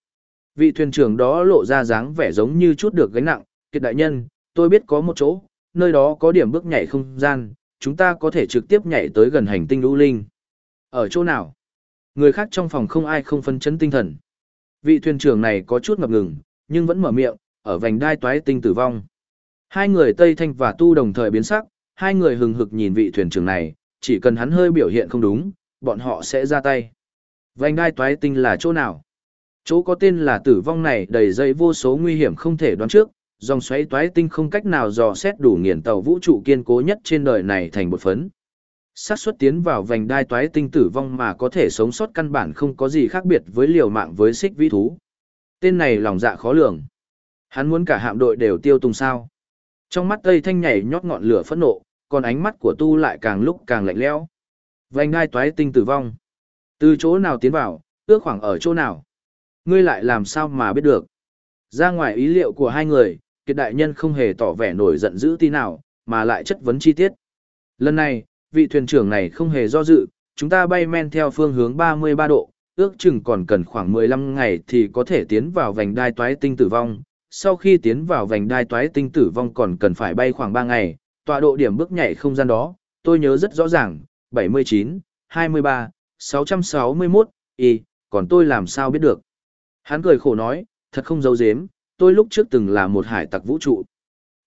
Vị thuyền trưởng đó lộ ra dáng vẻ giống như chút được gánh nặng, kiệt đại nhân, tôi biết có một chỗ, nơi đó có điểm bước nhảy không gian, chúng ta có thể trực tiếp nhảy tới gần hành tinh lũ linh. Ở chỗ nào? Người khác trong phòng không ai không phân chấn tinh thần. Vị thuyền trưởng này có chút ngập ngừng, nhưng vẫn mở miệng, ở vành đai toái tinh tử vong. Hai người Tây Thanh và Tu đồng thời biến sắc, hai người hừng hực nhìn vị thuyền trưởng này, chỉ cần hắn hơi biểu hiện không đúng, bọn họ sẽ ra tay. Vành đai toái tinh là chỗ nào? Chỗ có tên là tử vong này đầy dây vô số nguy hiểm không thể đoán trước, dòng xoáy toái tinh không cách nào dò xét đủ nghiền tàu vũ trụ kiên cố nhất trên đời này thành một phấn xác suất tiến vào vành đai toái tinh tử vong mà có thể sống sót căn bản không có gì khác biệt với liều mạng với xích vĩ thú. Tên này lòng dạ khó lường. Hắn muốn cả hạm đội đều tiêu tùng sao. Trong mắt Tây Thanh nhảy nhót ngọn lửa phẫn nộ, còn ánh mắt của Tu lại càng lúc càng lạnh lẽo. Vành đai toái tinh tử vong. Từ chỗ nào tiến vào, ước khoảng ở chỗ nào. Ngươi lại làm sao mà biết được. Ra ngoài ý liệu của hai người, kiệt đại nhân không hề tỏ vẻ nổi giận dữ tí nào, mà lại chất vấn chi tiết. Lần này, vị thuyền trưởng này không hề do dự, chúng ta bay men theo phương hướng 33 độ, ước chừng còn cần khoảng 15 ngày thì có thể tiến vào vành đai toái tinh tử vong. Sau khi tiến vào vành đai toái tinh tử vong còn cần phải bay khoảng 3 ngày, tọa độ điểm bước nhảy không gian đó, tôi nhớ rất rõ ràng, 79, 23, 661, y, còn tôi làm sao biết được. Hắn cười khổ nói, thật không giấu giếm, tôi lúc trước từng là một hải tặc vũ trụ.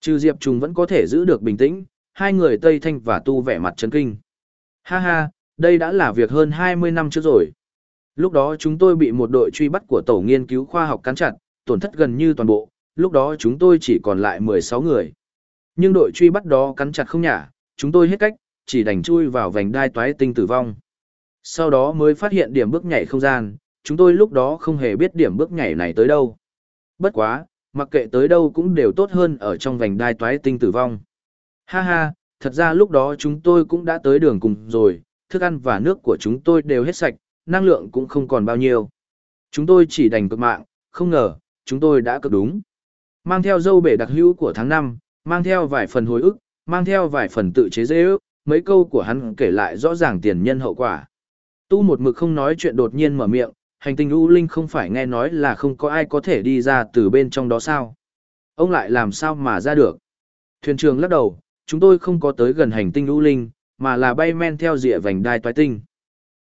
Trừ Diệp Trùng vẫn có thể giữ được bình tĩnh, hai người Tây Thanh và Tu vẻ mặt chấn kinh. Ha ha, đây đã là việc hơn 20 năm trước rồi. Lúc đó chúng tôi bị một đội truy bắt của tổ nghiên cứu khoa học cắn chặt, tổn thất gần như toàn bộ, lúc đó chúng tôi chỉ còn lại 16 người. Nhưng đội truy bắt đó cắn chặt không nhả, chúng tôi hết cách, chỉ đành chui vào vành đai toái tinh tử vong. Sau đó mới phát hiện điểm bước nhảy không gian, chúng tôi lúc đó không hề biết điểm bước nhảy này tới đâu. Bất quá, mặc kệ tới đâu cũng đều tốt hơn ở trong vành đai toái tinh tử vong. Ha ha, thật ra lúc đó chúng tôi cũng đã tới đường cùng rồi, thức ăn và nước của chúng tôi đều hết sạch, năng lượng cũng không còn bao nhiêu. Chúng tôi chỉ đành cực mạng, không ngờ, chúng tôi đã cực đúng. Mang theo dâu bể đặc hữu của tháng 5, mang theo vài phần hồi ức, mang theo vài phần tự chế dễ ước, mấy câu của hắn kể lại rõ ràng tiền nhân hậu quả. Tu một mực không nói chuyện đột nhiên mở miệng, hành tinh U Linh không phải nghe nói là không có ai có thể đi ra từ bên trong đó sao? Ông lại làm sao mà ra được? Thuyền trưởng lắc đầu, chúng tôi không có tới gần hành tinh U Linh, mà là bay men theo rìa vành đai toái tinh.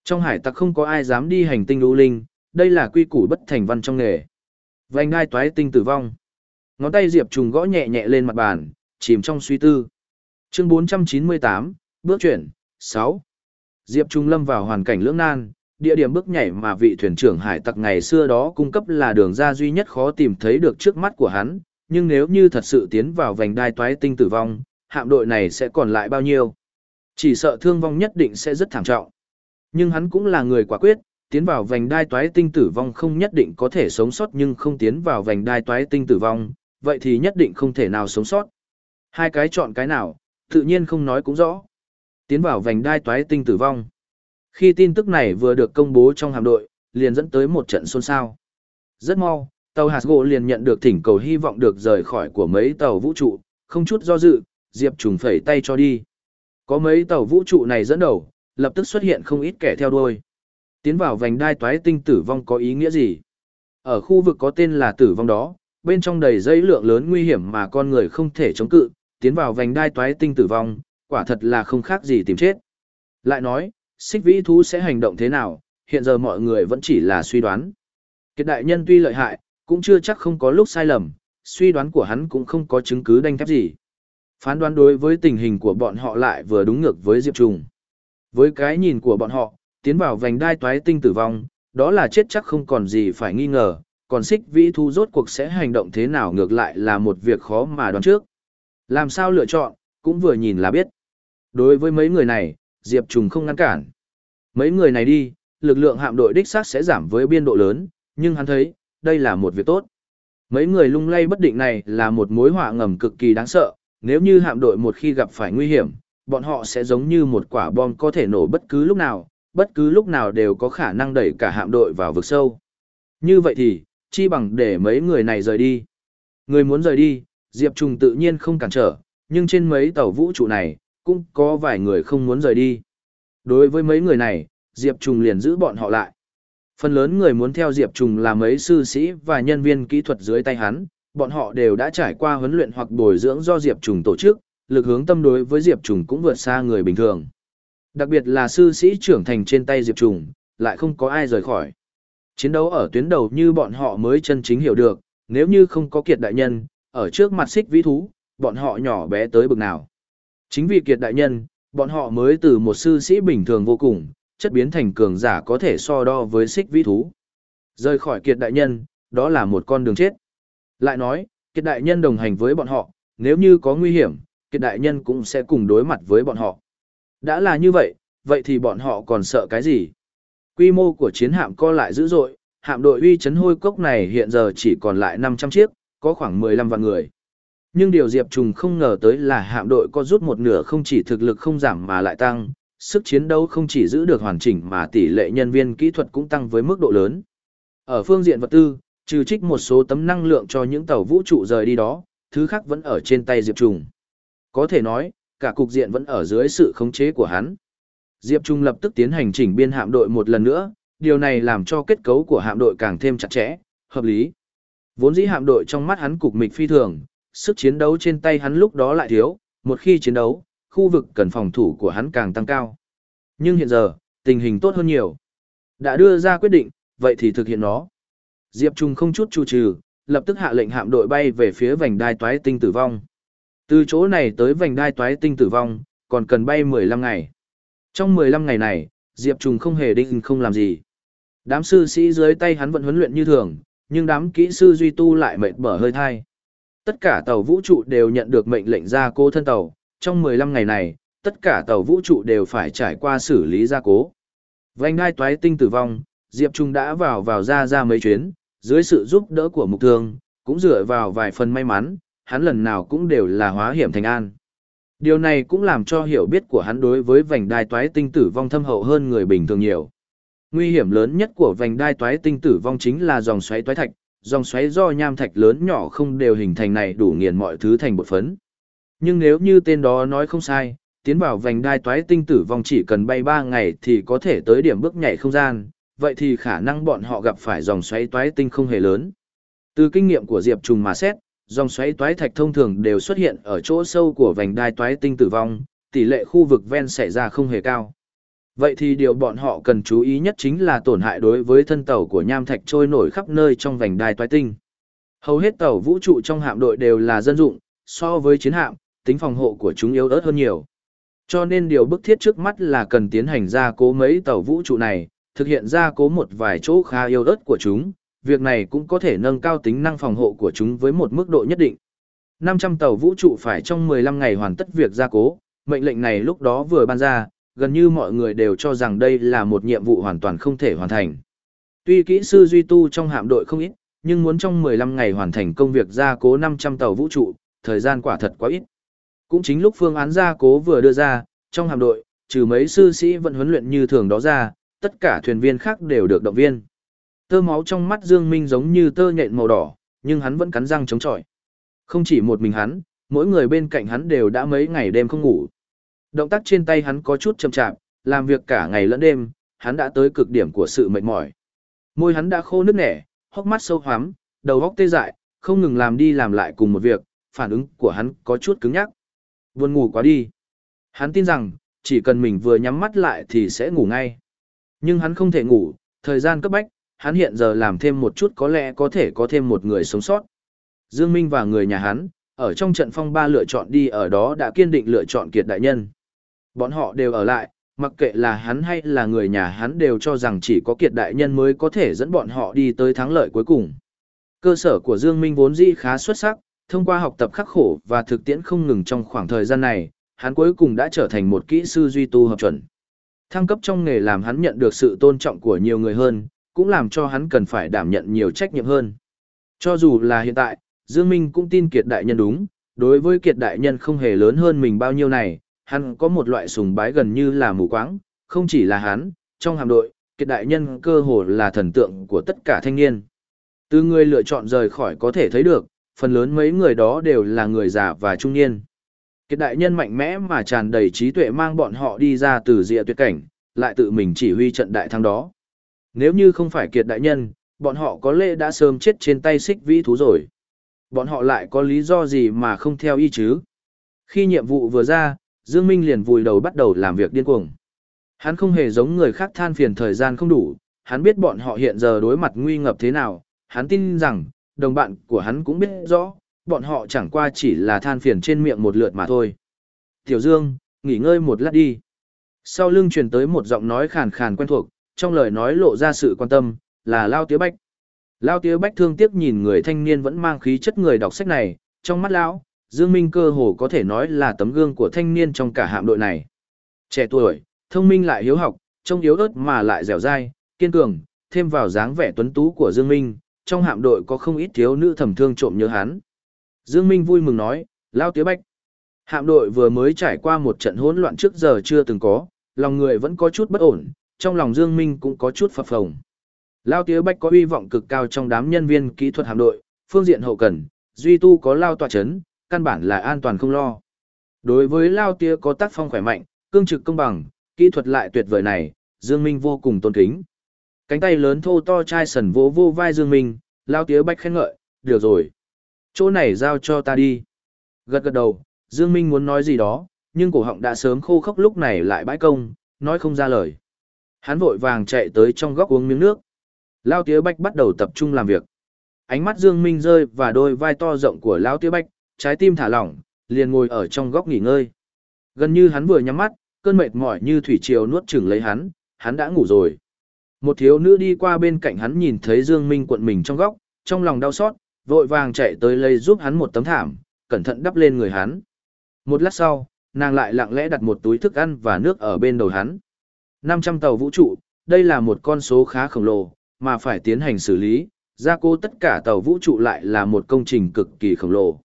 Trong hải tặc không có ai dám đi hành tinh U Linh, đây là quy củ bất thành văn trong nghề. Vành đai toái tinh tử vong. Ngón tay Diệp Trùng gõ nhẹ nhẹ lên mặt bàn, chìm trong suy tư. Chương 498, bước chuyển, 6. Diệp Trung lâm vào hoàn cảnh lưỡng nan, địa điểm bước nhảy mà vị thuyền trưởng hải tặc ngày xưa đó cung cấp là đường ra duy nhất khó tìm thấy được trước mắt của hắn, nhưng nếu như thật sự tiến vào vành đai toái tinh tử vong, hạm đội này sẽ còn lại bao nhiêu? Chỉ sợ thương vong nhất định sẽ rất thảm trọng. Nhưng hắn cũng là người quả quyết, tiến vào vành đai toái tinh tử vong không nhất định có thể sống sót nhưng không tiến vào vành đai toái tinh tử vong, vậy thì nhất định không thể nào sống sót. Hai cái chọn cái nào, tự nhiên không nói cũng rõ. Tiến vào vành đai toái tinh tử vong. Khi tin tức này vừa được công bố trong hạm đội, liền dẫn tới một trận xôn xao. Rất mau, tàu hạt gỗ liền nhận được thỉnh cầu hy vọng được rời khỏi của mấy tàu vũ trụ, không chút do dự, Diệp trùng phẩy tay cho đi. Có mấy tàu vũ trụ này dẫn đầu, lập tức xuất hiện không ít kẻ theo đuôi. Tiến vào vành đai toái tinh tử vong có ý nghĩa gì? Ở khu vực có tên là tử vong đó, bên trong đầy dây lượng lớn nguy hiểm mà con người không thể chống cự, tiến vào vành đai toái tinh tử vong, quả thật là không khác gì tìm chết. Lại nói, xích vĩ thú sẽ hành động thế nào, hiện giờ mọi người vẫn chỉ là suy đoán. Kiệt đại nhân tuy lợi hại, cũng chưa chắc không có lúc sai lầm, suy đoán của hắn cũng không có chứng cứ đanh thép gì. Phán đoán đối với tình hình của bọn họ lại vừa đúng ngược với Diệp Trùng. Với cái nhìn của bọn họ, tiến vào vành đai toái tinh tử vong, đó là chết chắc không còn gì phải nghi ngờ, còn xích vĩ thu rốt cuộc sẽ hành động thế nào ngược lại là một việc khó mà đoán trước. Làm sao lựa chọn, cũng vừa nhìn là biết. Đối với mấy người này, Diệp Trùng không ngăn cản. Mấy người này đi, lực lượng hạm đội đích xác sẽ giảm với biên độ lớn, nhưng hắn thấy, đây là một việc tốt. Mấy người lung lay bất định này là một mối họa ngầm cực kỳ đáng sợ, nếu như hạm đội một khi gặp phải nguy hiểm, bọn họ sẽ giống như một quả bom có thể nổ bất cứ lúc nào, bất cứ lúc nào đều có khả năng đẩy cả hạm đội vào vực sâu. Như vậy thì, chi bằng để mấy người này rời đi. Người muốn rời đi, Diệp Trùng tự nhiên không cản trở, nhưng trên mấy tàu vũ trụ này, cũng có vài người không muốn rời đi. Đối với mấy người này, Diệp Trùng liền giữ bọn họ lại. Phần lớn người muốn theo Diệp Trùng là mấy sư sĩ và nhân viên kỹ thuật dưới tay hắn, bọn họ đều đã trải qua huấn luyện hoặc bồi dưỡng do Diệp Trùng tổ chức, lực hướng tâm đối với Diệp Trùng cũng vượt xa người bình thường. Đặc biệt là sư sĩ trưởng thành trên tay Diệp Trùng, lại không có ai rời khỏi. Chiến đấu ở tuyến đầu như bọn họ mới chân chính hiểu được, nếu như không có kiệt đại nhân, ở trước mặt xích vĩ thú, bọn họ nhỏ bé tới bực nào. Chính vì kiệt đại nhân, bọn họ mới từ một sư sĩ bình thường vô cùng, chất biến thành cường giả có thể so đo với xích vĩ thú. Rời khỏi kiệt đại nhân, đó là một con đường chết. Lại nói, kiệt đại nhân đồng hành với bọn họ, nếu như có nguy hiểm, kiệt đại nhân cũng sẽ cùng đối mặt với bọn họ. Đã là như vậy, vậy thì bọn họ còn sợ cái gì? Quy mô của chiến hạm co lại dữ dội, hạm đội uy chấn hôi cốc này hiện giờ chỉ còn lại 500 chiếc, có khoảng 15 vạn người. Nhưng điều Diệp Trùng không ngờ tới là hạm đội có rút một nửa không chỉ thực lực không giảm mà lại tăng, sức chiến đấu không chỉ giữ được hoàn chỉnh mà tỷ lệ nhân viên kỹ thuật cũng tăng với mức độ lớn. Ở phương diện vật tư, trừ trích một số tấm năng lượng cho những tàu vũ trụ rời đi đó, thứ khác vẫn ở trên tay Diệp Trùng. Có thể nói, cả cục diện vẫn ở dưới sự khống chế của hắn. Diệp Trung lập tức tiến hành chỉnh biên hạm đội một lần nữa, điều này làm cho kết cấu của hạm đội càng thêm chặt chẽ, hợp lý. Vốn dĩ hạm đội trong mắt hắn cục mịch phi thường, sức chiến đấu trên tay hắn lúc đó lại thiếu, một khi chiến đấu, khu vực cần phòng thủ của hắn càng tăng cao. Nhưng hiện giờ, tình hình tốt hơn nhiều. Đã đưa ra quyết định, vậy thì thực hiện nó. Diệp Trung không chút chù trừ, lập tức hạ lệnh hạm đội bay về phía vành đai toái tinh tử vong. Từ chỗ này tới vành đai toái tinh tử vong, còn cần bay 15 ngày. Trong 15 ngày này, Diệp Trùng không hề định không làm gì. Đám sư sĩ dưới tay hắn vẫn huấn luyện như thường, nhưng đám kỹ sư duy tu lại mệt bở hơi thai. Tất cả tàu vũ trụ đều nhận được mệnh lệnh ra cố thân tàu, trong 15 ngày này, tất cả tàu vũ trụ đều phải trải qua xử lý gia cố. Vành đai toái tinh tử vong, Diệp Trung đã vào vào ra ra mấy chuyến, dưới sự giúp đỡ của mục thương, cũng dựa vào vài phần may mắn, hắn lần nào cũng đều là hóa hiểm thành an. Điều này cũng làm cho hiểu biết của hắn đối với vành đai toái tinh tử vong thâm hậu hơn người bình thường nhiều. Nguy hiểm lớn nhất của vành đai toái tinh tử vong chính là dòng xoáy toái thạch, dòng xoáy do nham thạch lớn nhỏ không đều hình thành này đủ nghiền mọi thứ thành bột phấn. Nhưng nếu như tên đó nói không sai, tiến vào vành đai toái tinh tử vong chỉ cần bay 3 ngày thì có thể tới điểm bước nhảy không gian, vậy thì khả năng bọn họ gặp phải dòng xoáy toái tinh không hề lớn. Từ kinh nghiệm của Diệp Trùng mà xét, dòng xoáy toái thạch thông thường đều xuất hiện ở chỗ sâu của vành đai toái tinh tử vong, tỷ lệ khu vực ven xảy ra không hề cao. Vậy thì điều bọn họ cần chú ý nhất chính là tổn hại đối với thân tàu của nham thạch trôi nổi khắp nơi trong vành đai toái tinh. Hầu hết tàu vũ trụ trong hạm đội đều là dân dụng, so với chiến hạm, tính phòng hộ của chúng yếu ớt hơn nhiều. Cho nên điều bức thiết trước mắt là cần tiến hành gia cố mấy tàu vũ trụ này, thực hiện gia cố một vài chỗ khá yếu ớt của chúng, việc này cũng có thể nâng cao tính năng phòng hộ của chúng với một mức độ nhất định. 500 tàu vũ trụ phải trong 15 ngày hoàn tất việc gia cố, mệnh lệnh này lúc đó vừa ban ra, gần như mọi người đều cho rằng đây là một nhiệm vụ hoàn toàn không thể hoàn thành. Tuy kỹ sư duy tu trong hạm đội không ít, nhưng muốn trong 15 ngày hoàn thành công việc gia cố 500 tàu vũ trụ, thời gian quả thật quá ít. Cũng chính lúc phương án gia cố vừa đưa ra, trong hạm đội, trừ mấy sư sĩ vẫn huấn luyện như thường đó ra, tất cả thuyền viên khác đều được động viên. Tơ máu trong mắt Dương Minh giống như tơ nhện màu đỏ, nhưng hắn vẫn cắn răng chống chọi. Không chỉ một mình hắn, mỗi người bên cạnh hắn đều đã mấy ngày đêm không ngủ. Động tác trên tay hắn có chút chậm chạp, làm việc cả ngày lẫn đêm, hắn đã tới cực điểm của sự mệt mỏi. Môi hắn đã khô nứt nẻ, hốc mắt sâu hoắm, đầu óc tê dại, không ngừng làm đi làm lại cùng một việc, phản ứng của hắn có chút cứng nhắc. Buồn ngủ quá đi. Hắn tin rằng, chỉ cần mình vừa nhắm mắt lại thì sẽ ngủ ngay. Nhưng hắn không thể ngủ, thời gian cấp bách, hắn hiện giờ làm thêm một chút có lẽ có thể có thêm một người sống sót. Dương Minh và người nhà hắn, ở trong trận phong ba lựa chọn đi ở đó đã kiên định lựa chọn kiệt đại nhân. Bọn họ đều ở lại, mặc kệ là hắn hay là người nhà hắn đều cho rằng chỉ có kiệt đại nhân mới có thể dẫn bọn họ đi tới thắng lợi cuối cùng. Cơ sở của Dương Minh vốn dĩ khá xuất sắc, thông qua học tập khắc khổ và thực tiễn không ngừng trong khoảng thời gian này, hắn cuối cùng đã trở thành một kỹ sư duy tu hợp chuẩn. Thăng cấp trong nghề làm hắn nhận được sự tôn trọng của nhiều người hơn, cũng làm cho hắn cần phải đảm nhận nhiều trách nhiệm hơn. Cho dù là hiện tại, Dương Minh cũng tin Kiệt Đại Nhân đúng, đối với Kiệt Đại Nhân không hề lớn hơn mình bao nhiêu này, hắn có một loại sùng bái gần như là mù quáng, không chỉ là hắn, trong hạm đội, Kiệt Đại Nhân cơ hồ là thần tượng của tất cả thanh niên. Từ người lựa chọn rời khỏi có thể thấy được, phần lớn mấy người đó đều là người già và trung niên. Kiệt đại nhân mạnh mẽ mà tràn đầy trí tuệ mang bọn họ đi ra từ rìa tuyệt cảnh, lại tự mình chỉ huy trận đại thắng đó. Nếu như không phải kiệt đại nhân, bọn họ có lẽ đã sớm chết trên tay xích vĩ thú rồi. Bọn họ lại có lý do gì mà không theo y chứ? Khi nhiệm vụ vừa ra, Dương Minh liền vùi đầu bắt đầu làm việc điên cuồng. Hắn không hề giống người khác than phiền thời gian không đủ, hắn biết bọn họ hiện giờ đối mặt nguy ngập thế nào, hắn tin rằng, đồng bạn của hắn cũng biết rõ, bọn họ chẳng qua chỉ là than phiền trên miệng một lượt mà thôi. Tiểu Dương, nghỉ ngơi một lát đi. Sau lưng truyền tới một giọng nói khàn khàn quen thuộc, trong lời nói lộ ra sự quan tâm, là Lao Tiếu Bách. Lao Tiếu Bách thương tiếc nhìn người thanh niên vẫn mang khí chất người đọc sách này, trong mắt Lão, Dương Minh cơ hồ có thể nói là tấm gương của thanh niên trong cả hạm đội này. Trẻ tuổi, thông minh lại hiếu học, trông yếu ớt mà lại dẻo dai, kiên cường, thêm vào dáng vẻ tuấn tú của Dương Minh, trong hạm đội có không ít thiếu nữ thầm thương trộm nhớ hắn. Dương Minh vui mừng nói, Lao Tiếu Bách. Hạm đội vừa mới trải qua một trận hỗn loạn trước giờ chưa từng có, lòng người vẫn có chút bất ổn, trong lòng Dương Minh cũng có chút phập phồng. Lao Tiếu Bách có uy vọng cực cao trong đám nhân viên kỹ thuật hạm đội, phương diện hậu cần, duy tu có Lao tòa chấn, căn bản là an toàn không lo. Đối với Lao Tiếu có tác phong khỏe mạnh, cương trực công bằng, kỹ thuật lại tuyệt vời này, Dương Minh vô cùng tôn kính. Cánh tay lớn thô to chai sần vỗ vô vai Dương Minh, Lao Tiếu Bách khen ngợi, được rồi. Chỗ này giao cho ta đi. Gật gật đầu, Dương Minh muốn nói gì đó, nhưng cổ họng đã sớm khô khốc lúc này lại bãi công, nói không ra lời. Hắn vội vàng chạy tới trong góc uống miếng nước. Lao Tía Bách bắt đầu tập trung làm việc. Ánh mắt Dương Minh rơi và đôi vai to rộng của Lao Tía Bách, trái tim thả lỏng, liền ngồi ở trong góc nghỉ ngơi. Gần như hắn vừa nhắm mắt, cơn mệt mỏi như thủy triều nuốt chửng lấy hắn, hắn đã ngủ rồi. Một thiếu nữ đi qua bên cạnh hắn nhìn thấy Dương Minh cuộn mình trong góc, trong lòng đau xót, vội vàng chạy tới lấy giúp hắn một tấm thảm, cẩn thận đắp lên người hắn. Một lát sau, nàng lại lặng lẽ đặt một túi thức ăn và nước ở bên đầu hắn. 500 tàu vũ trụ, đây là một con số khá khổng lồ, mà phải tiến hành xử lý, gia cố tất cả tàu vũ trụ lại là một công trình cực kỳ khổng lồ.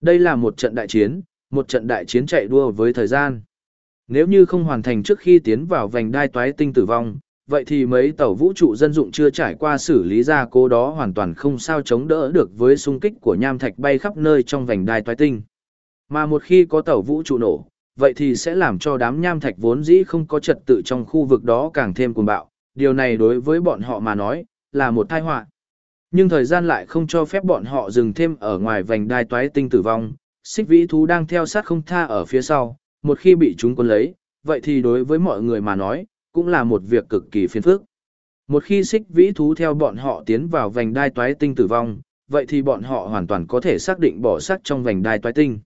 Đây là một trận đại chiến, một trận đại chiến chạy đua với thời gian. Nếu như không hoàn thành trước khi tiến vào vành đai toái tinh tử vong, vậy thì mấy tàu vũ trụ dân dụng chưa trải qua xử lý gia cố đó hoàn toàn không sao chống đỡ được với xung kích của nham thạch bay khắp nơi trong vành đai toái tinh. Mà một khi có tàu vũ trụ nổ, vậy thì sẽ làm cho đám nham thạch vốn dĩ không có trật tự trong khu vực đó càng thêm cuồng bạo. Điều này đối với bọn họ mà nói, là một tai họa. Nhưng thời gian lại không cho phép bọn họ dừng thêm ở ngoài vành đai toái tinh tử vong, xích vĩ thú đang theo sát không tha ở phía sau, một khi bị chúng quân lấy, vậy thì đối với mọi người mà nói, cũng là một việc cực kỳ phiền phức. Một khi xích vĩ thú theo bọn họ tiến vào vành đai toái tinh tử vong, vậy thì bọn họ hoàn toàn có thể xác định bỏ xác trong vành đai toái tinh.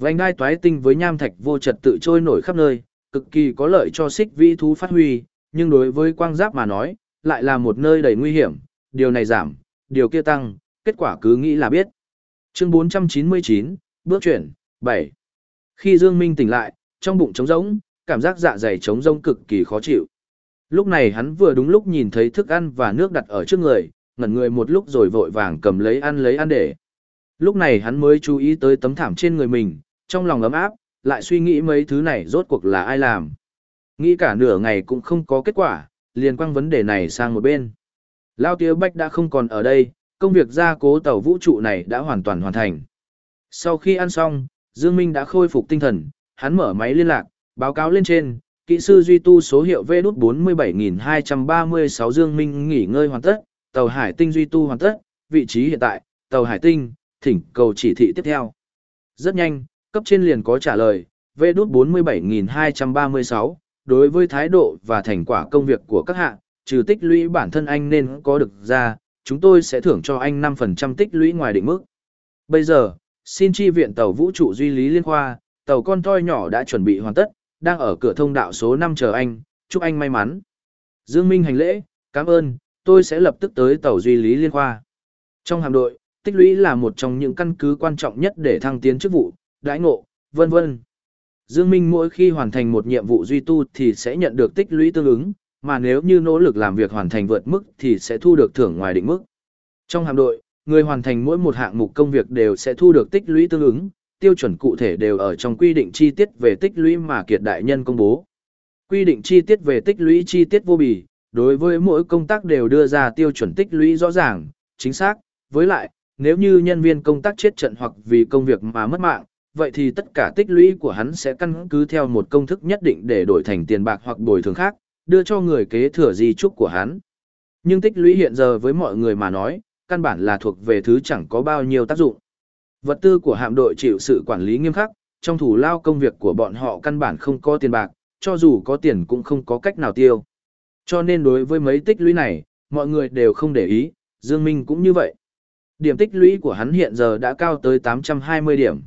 Vành đai toái tinh với nham thạch vô trật tự trôi nổi khắp nơi, cực kỳ có lợi cho xích vĩ thú phát huy, nhưng đối với quang giáp mà nói, lại là một nơi đầy nguy hiểm, điều này giảm, điều kia tăng, kết quả cứ nghĩ là biết. Chương 499, bước chuyển, 7. Khi Dương Minh tỉnh lại, trong bụng trống rỗng, cảm giác dạ dày trống rỗng cực kỳ khó chịu. Lúc này hắn vừa đúng lúc nhìn thấy thức ăn và nước đặt ở trước người, ngẩn người một lúc rồi vội vàng cầm lấy ăn lấy ăn để. Lúc này hắn mới chú ý tới tấm thảm trên người mình, trong lòng ấm áp, lại suy nghĩ mấy thứ này rốt cuộc là ai làm. Nghĩ cả nửa ngày cũng không có kết quả, liền quăng vấn đề này sang một bên. Lao Tiếu Bách đã không còn ở đây, công việc gia cố tàu vũ trụ này đã hoàn toàn hoàn thành. Sau khi ăn xong, Dương Minh đã khôi phục tinh thần, hắn mở máy liên lạc, báo cáo lên trên, kỹ sư duy tu số hiệu V47236 Dương Minh nghỉ ngơi hoàn tất, tàu hải tinh duy tu hoàn tất, vị trí hiện tại, tàu hải tinh, thỉnh cầu chỉ thị tiếp theo. Rất nhanh, cấp trên liền có trả lời, V47236, đối với thái độ và thành quả công việc của các hạ, trừ tích lũy bản thân anh nên có được ra, chúng tôi sẽ thưởng cho anh 5% tích lũy ngoài định mức. Bây giờ, xin chi viện tàu vũ trụ duy lý liên khoa, tàu con toi nhỏ đã chuẩn bị hoàn tất, đang ở cửa thông đạo số 5 chờ anh, chúc anh may mắn. Dương Minh hành lễ, cảm ơn, tôi sẽ lập tức tới tàu duy lý liên khoa. Trong hạm đội, tích lũy là một trong những căn cứ quan trọng nhất để thăng tiến chức vụ, đãi ngộ, vân vân. Dương Minh mỗi khi hoàn thành một nhiệm vụ duy tu thì sẽ nhận được tích lũy tương ứng, mà nếu như nỗ lực làm việc hoàn thành vượt mức thì sẽ thu được thưởng ngoài định mức. Trong hạm đội, người hoàn thành mỗi một hạng mục công việc đều sẽ thu được tích lũy tương ứng, tiêu chuẩn cụ thể đều ở trong quy định chi tiết về tích lũy mà kiệt đại nhân công bố. Quy định chi tiết về tích lũy chi tiết vô bì, đối với mỗi công tác đều đưa ra tiêu chuẩn tích lũy rõ ràng, chính xác, với lại, nếu như nhân viên công tác chết trận hoặc vì công việc mà mất mạng, vậy thì tất cả tích lũy của hắn sẽ căn cứ theo một công thức nhất định để đổi thành tiền bạc hoặc bồi thường khác, đưa cho người kế thừa di trúc của hắn. Nhưng tích lũy hiện giờ với mọi người mà nói, căn bản là thuộc về thứ chẳng có bao nhiêu tác dụng. Vật tư của hạm đội chịu sự quản lý nghiêm khắc, trong thủ lao công việc của bọn họ căn bản không có tiền bạc, cho dù có tiền cũng không có cách nào tiêu. Cho nên đối với mấy tích lũy này, mọi người đều không để ý, Dương Minh cũng như vậy. Điểm tích lũy của hắn hiện giờ đã cao tới 820 điểm.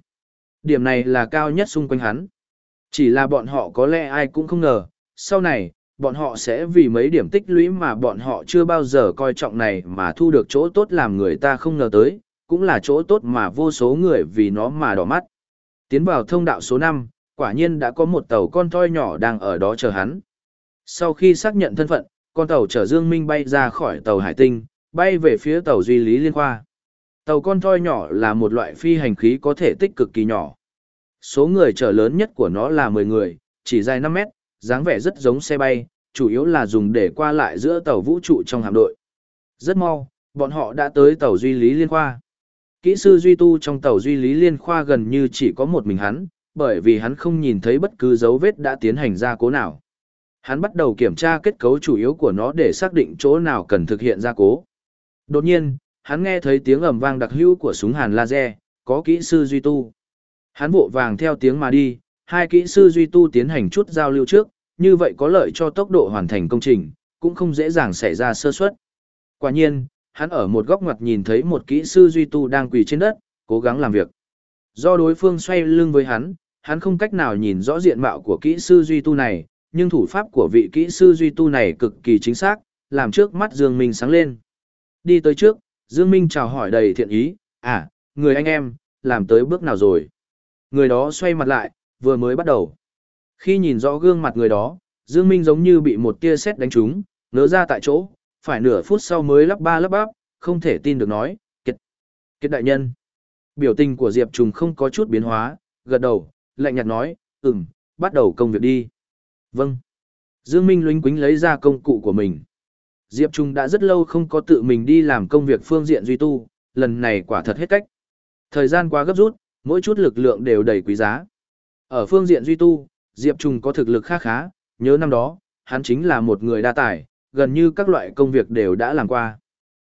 Điểm này là cao nhất xung quanh hắn. Chỉ là bọn họ có lẽ ai cũng không ngờ, sau này, bọn họ sẽ vì mấy điểm tích lũy mà bọn họ chưa bao giờ coi trọng này mà thu được chỗ tốt làm người ta không ngờ tới, cũng là chỗ tốt mà vô số người vì nó mà đỏ mắt. Tiến vào thông đạo số 5, quả nhiên đã có một tàu con toi nhỏ đang ở đó chờ hắn. Sau khi xác nhận thân phận, con tàu chở Dương Minh bay ra khỏi tàu Hải Tinh, bay về phía tàu Duy Lý Liên Khoa. Tàu con thoi nhỏ là một loại phi hành khí có thể tích cực kỳ nhỏ. Số người chở lớn nhất của nó là 10 người, chỉ dài 5 mét, dáng vẻ rất giống xe bay, chủ yếu là dùng để qua lại giữa tàu vũ trụ trong hạm đội. Rất mau, bọn họ đã tới tàu Duy Lý Liên Khoa. Kỹ sư Duy Tu trong tàu Duy Lý Liên Khoa gần như chỉ có một mình hắn, bởi vì hắn không nhìn thấy bất cứ dấu vết đã tiến hành gia cố nào. Hắn bắt đầu kiểm tra kết cấu chủ yếu của nó để xác định chỗ nào cần thực hiện gia cố. Đột nhiên, hắn nghe thấy tiếng ầm vang đặc hữu của súng hàn laser, có kỹ sư Duy Tu. Hắn vội vàng theo tiếng mà đi, hai kỹ sư Duy Tu tiến hành chút giao lưu trước, như vậy có lợi cho tốc độ hoàn thành công trình, cũng không dễ dàng xảy ra sơ suất. Quả nhiên, hắn ở một góc ngoặt nhìn thấy một kỹ sư duy tu đang quỳ trên đất, cố gắng làm việc. Do đối phương xoay lưng với hắn, hắn không cách nào nhìn rõ diện mạo của kỹ sư duy tu này, nhưng thủ pháp của vị kỹ sư duy tu này cực kỳ chính xác, làm trước mắt Dương Minh sáng lên. Đi tới trước, Dương Minh chào hỏi đầy thiện ý, à, người anh em, làm tới bước nào rồi? Người đó xoay mặt lại, vừa mới bắt đầu. Khi nhìn rõ gương mặt người đó, Dương Minh giống như bị một tia sét đánh trúng, ngỡ ra tại chỗ, phải nửa phút sau mới lắp ba lắp bắp, không thể tin được nói, kiệt, kiệt đại nhân. Biểu tình của Diệp Trùng không có chút biến hóa, gật đầu, lạnh nhạt nói, ừm, bắt đầu công việc đi. Vâng. Dương Minh luyến quính lấy ra công cụ của mình. Diệp Trung đã rất lâu không có tự mình đi làm công việc phương diện duy tu, lần này quả thật hết cách. Thời gian quá gấp rút, mỗi chút lực lượng đều đầy quý giá. Ở phương diện duy tu, Diệp Trung có thực lực khá khá, nhớ năm đó, hắn chính là một người đa tài, gần như các loại công việc đều đã làm qua.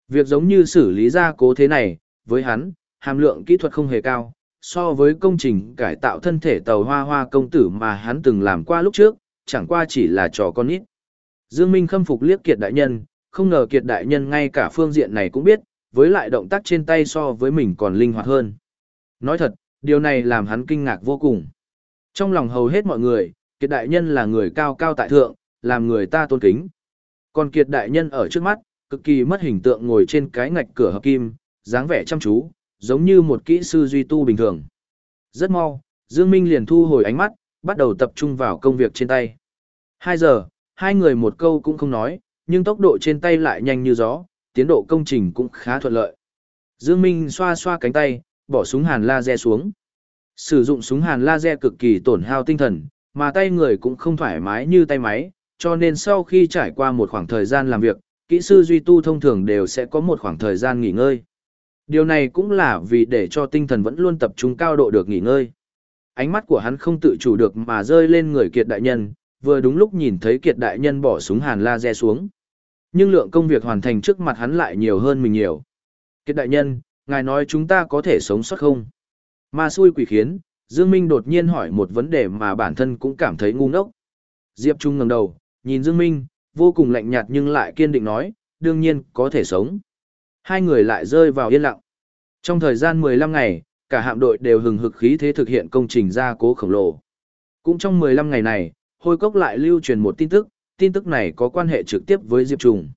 Việc giống như xử lý gia cố thế này, với hắn, hàm lượng kỹ thuật không hề cao, so với công trình cải tạo thân thể tàu hoa hoa công tử mà hắn từng làm qua lúc trước, chẳng qua chỉ là trò con nít. Dương Minh khâm phục liếc kiệt đại nhân, không ngờ kiệt đại nhân ngay cả phương diện này cũng biết, với lại động tác trên tay so với mình còn linh hoạt hơn. Nói thật, điều này làm hắn kinh ngạc vô cùng. Trong lòng hầu hết mọi người, kiệt đại nhân là người cao cao tại thượng, làm người ta tôn kính. Còn kiệt đại nhân ở trước mắt, cực kỳ mất hình tượng ngồi trên cái ngạch cửa hợp kim, dáng vẻ chăm chú, giống như một kỹ sư duy tu bình thường. Rất mau, Dương Minh liền thu hồi ánh mắt, bắt đầu tập trung vào công việc trên tay. Hai giờ, hai người một câu cũng không nói, nhưng tốc độ trên tay lại nhanh như gió, tiến độ công trình cũng khá thuận lợi. Dương Minh xoa xoa cánh tay, bỏ súng hàn laser xuống. Sử dụng súng hàn laser cực kỳ tổn hao tinh thần, mà tay người cũng không thoải mái như tay máy, cho nên sau khi trải qua một khoảng thời gian làm việc, kỹ sư duy tu thông thường đều sẽ có một khoảng thời gian nghỉ ngơi. Điều này cũng là vì để cho tinh thần vẫn luôn tập trung cao độ được nghỉ ngơi. Ánh mắt của hắn không tự chủ được mà rơi lên người kiệt đại nhân, vừa đúng lúc nhìn thấy kiệt đại nhân bỏ súng hàn laser xuống. Nhưng lượng công việc hoàn thành trước mặt hắn lại nhiều hơn mình nhiều. Kiệt đại nhân, ngài nói chúng ta có thể sống sót không? Ma xui quỷ khiến, Dương Minh đột nhiên hỏi một vấn đề mà bản thân cũng cảm thấy ngu ngốc. Diệp Trung ngẩng đầu, nhìn Dương Minh, vô cùng lạnh nhạt nhưng lại kiên định nói, đương nhiên, có thể sống. Hai người lại rơi vào yên lặng. Trong thời gian 15 ngày, cả hạm đội đều hừng hực khí thế thực hiện công trình gia cố khổng lồ. Cũng trong 15 ngày này, Hôi Cốc lại lưu truyền một tin tức, tin tức này có quan hệ trực tiếp với Diệp Trùng.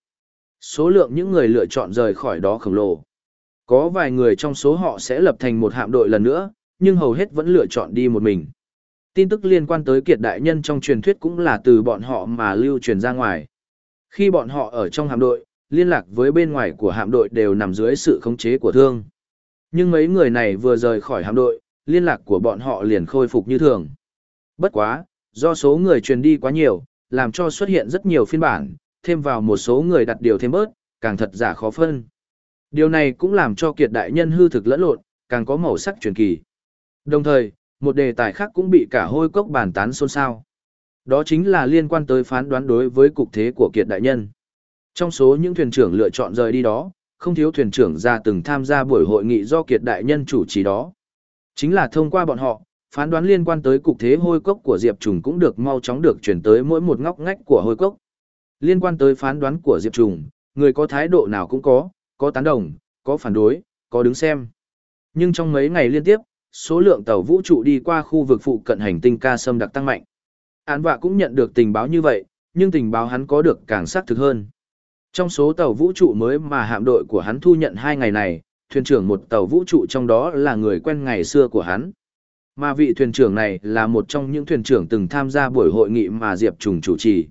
Số lượng những người lựa chọn rời khỏi đó khổng lồ. Có vài người trong số họ sẽ lập thành một hạm đội lần nữa, nhưng hầu hết vẫn lựa chọn đi một mình. Tin tức liên quan tới kiệt đại nhân trong truyền thuyết cũng là từ bọn họ mà lưu truyền ra ngoài. Khi bọn họ ở trong hạm đội, liên lạc với bên ngoài của hạm đội đều nằm dưới sự khống chế của thương. Nhưng mấy người này vừa rời khỏi hạm đội, liên lạc của bọn họ liền khôi phục như thường. Bất quá, do số người truyền đi quá nhiều, làm cho xuất hiện rất nhiều phiên bản, thêm vào một số người đặt điều thêm bớt, càng thật giả khó phân. Điều này cũng làm cho kiệt đại nhân hư thực lẫn lộn, càng có màu sắc truyền kỳ. Đồng thời, một đề tài khác cũng bị cả hôi cốc bàn tán xôn xao. Đó chính là liên quan tới phán đoán đối với cục thế của kiệt đại nhân. Trong số những thuyền trưởng lựa chọn rời đi đó, không thiếu thuyền trưởng ra từng tham gia buổi hội nghị do kiệt đại nhân chủ trì đó. Chính là thông qua bọn họ, phán đoán liên quan tới cục thế hôi cốc của Diệp Trùng cũng được mau chóng được chuyển tới mỗi một ngóc ngách của hôi cốc. Liên quan tới phán đoán của Diệp Trùng, người có thái độ nào cũng có, có tán đồng, có phản đối, có đứng xem. Nhưng trong mấy ngày liên tiếp, số lượng tàu vũ trụ đi qua khu vực phụ cận hành tinh ca sâm đặc tăng mạnh. Án vạ cũng nhận được tình báo như vậy, nhưng tình báo hắn có được càng xác thực hơn. Trong số tàu vũ trụ mới mà hạm đội của hắn thu nhận hai ngày này, thuyền trưởng một tàu vũ trụ trong đó là người quen ngày xưa của hắn. Mà vị thuyền trưởng này là một trong những thuyền trưởng từng tham gia buổi hội nghị mà Diệp Trùng chủ trì.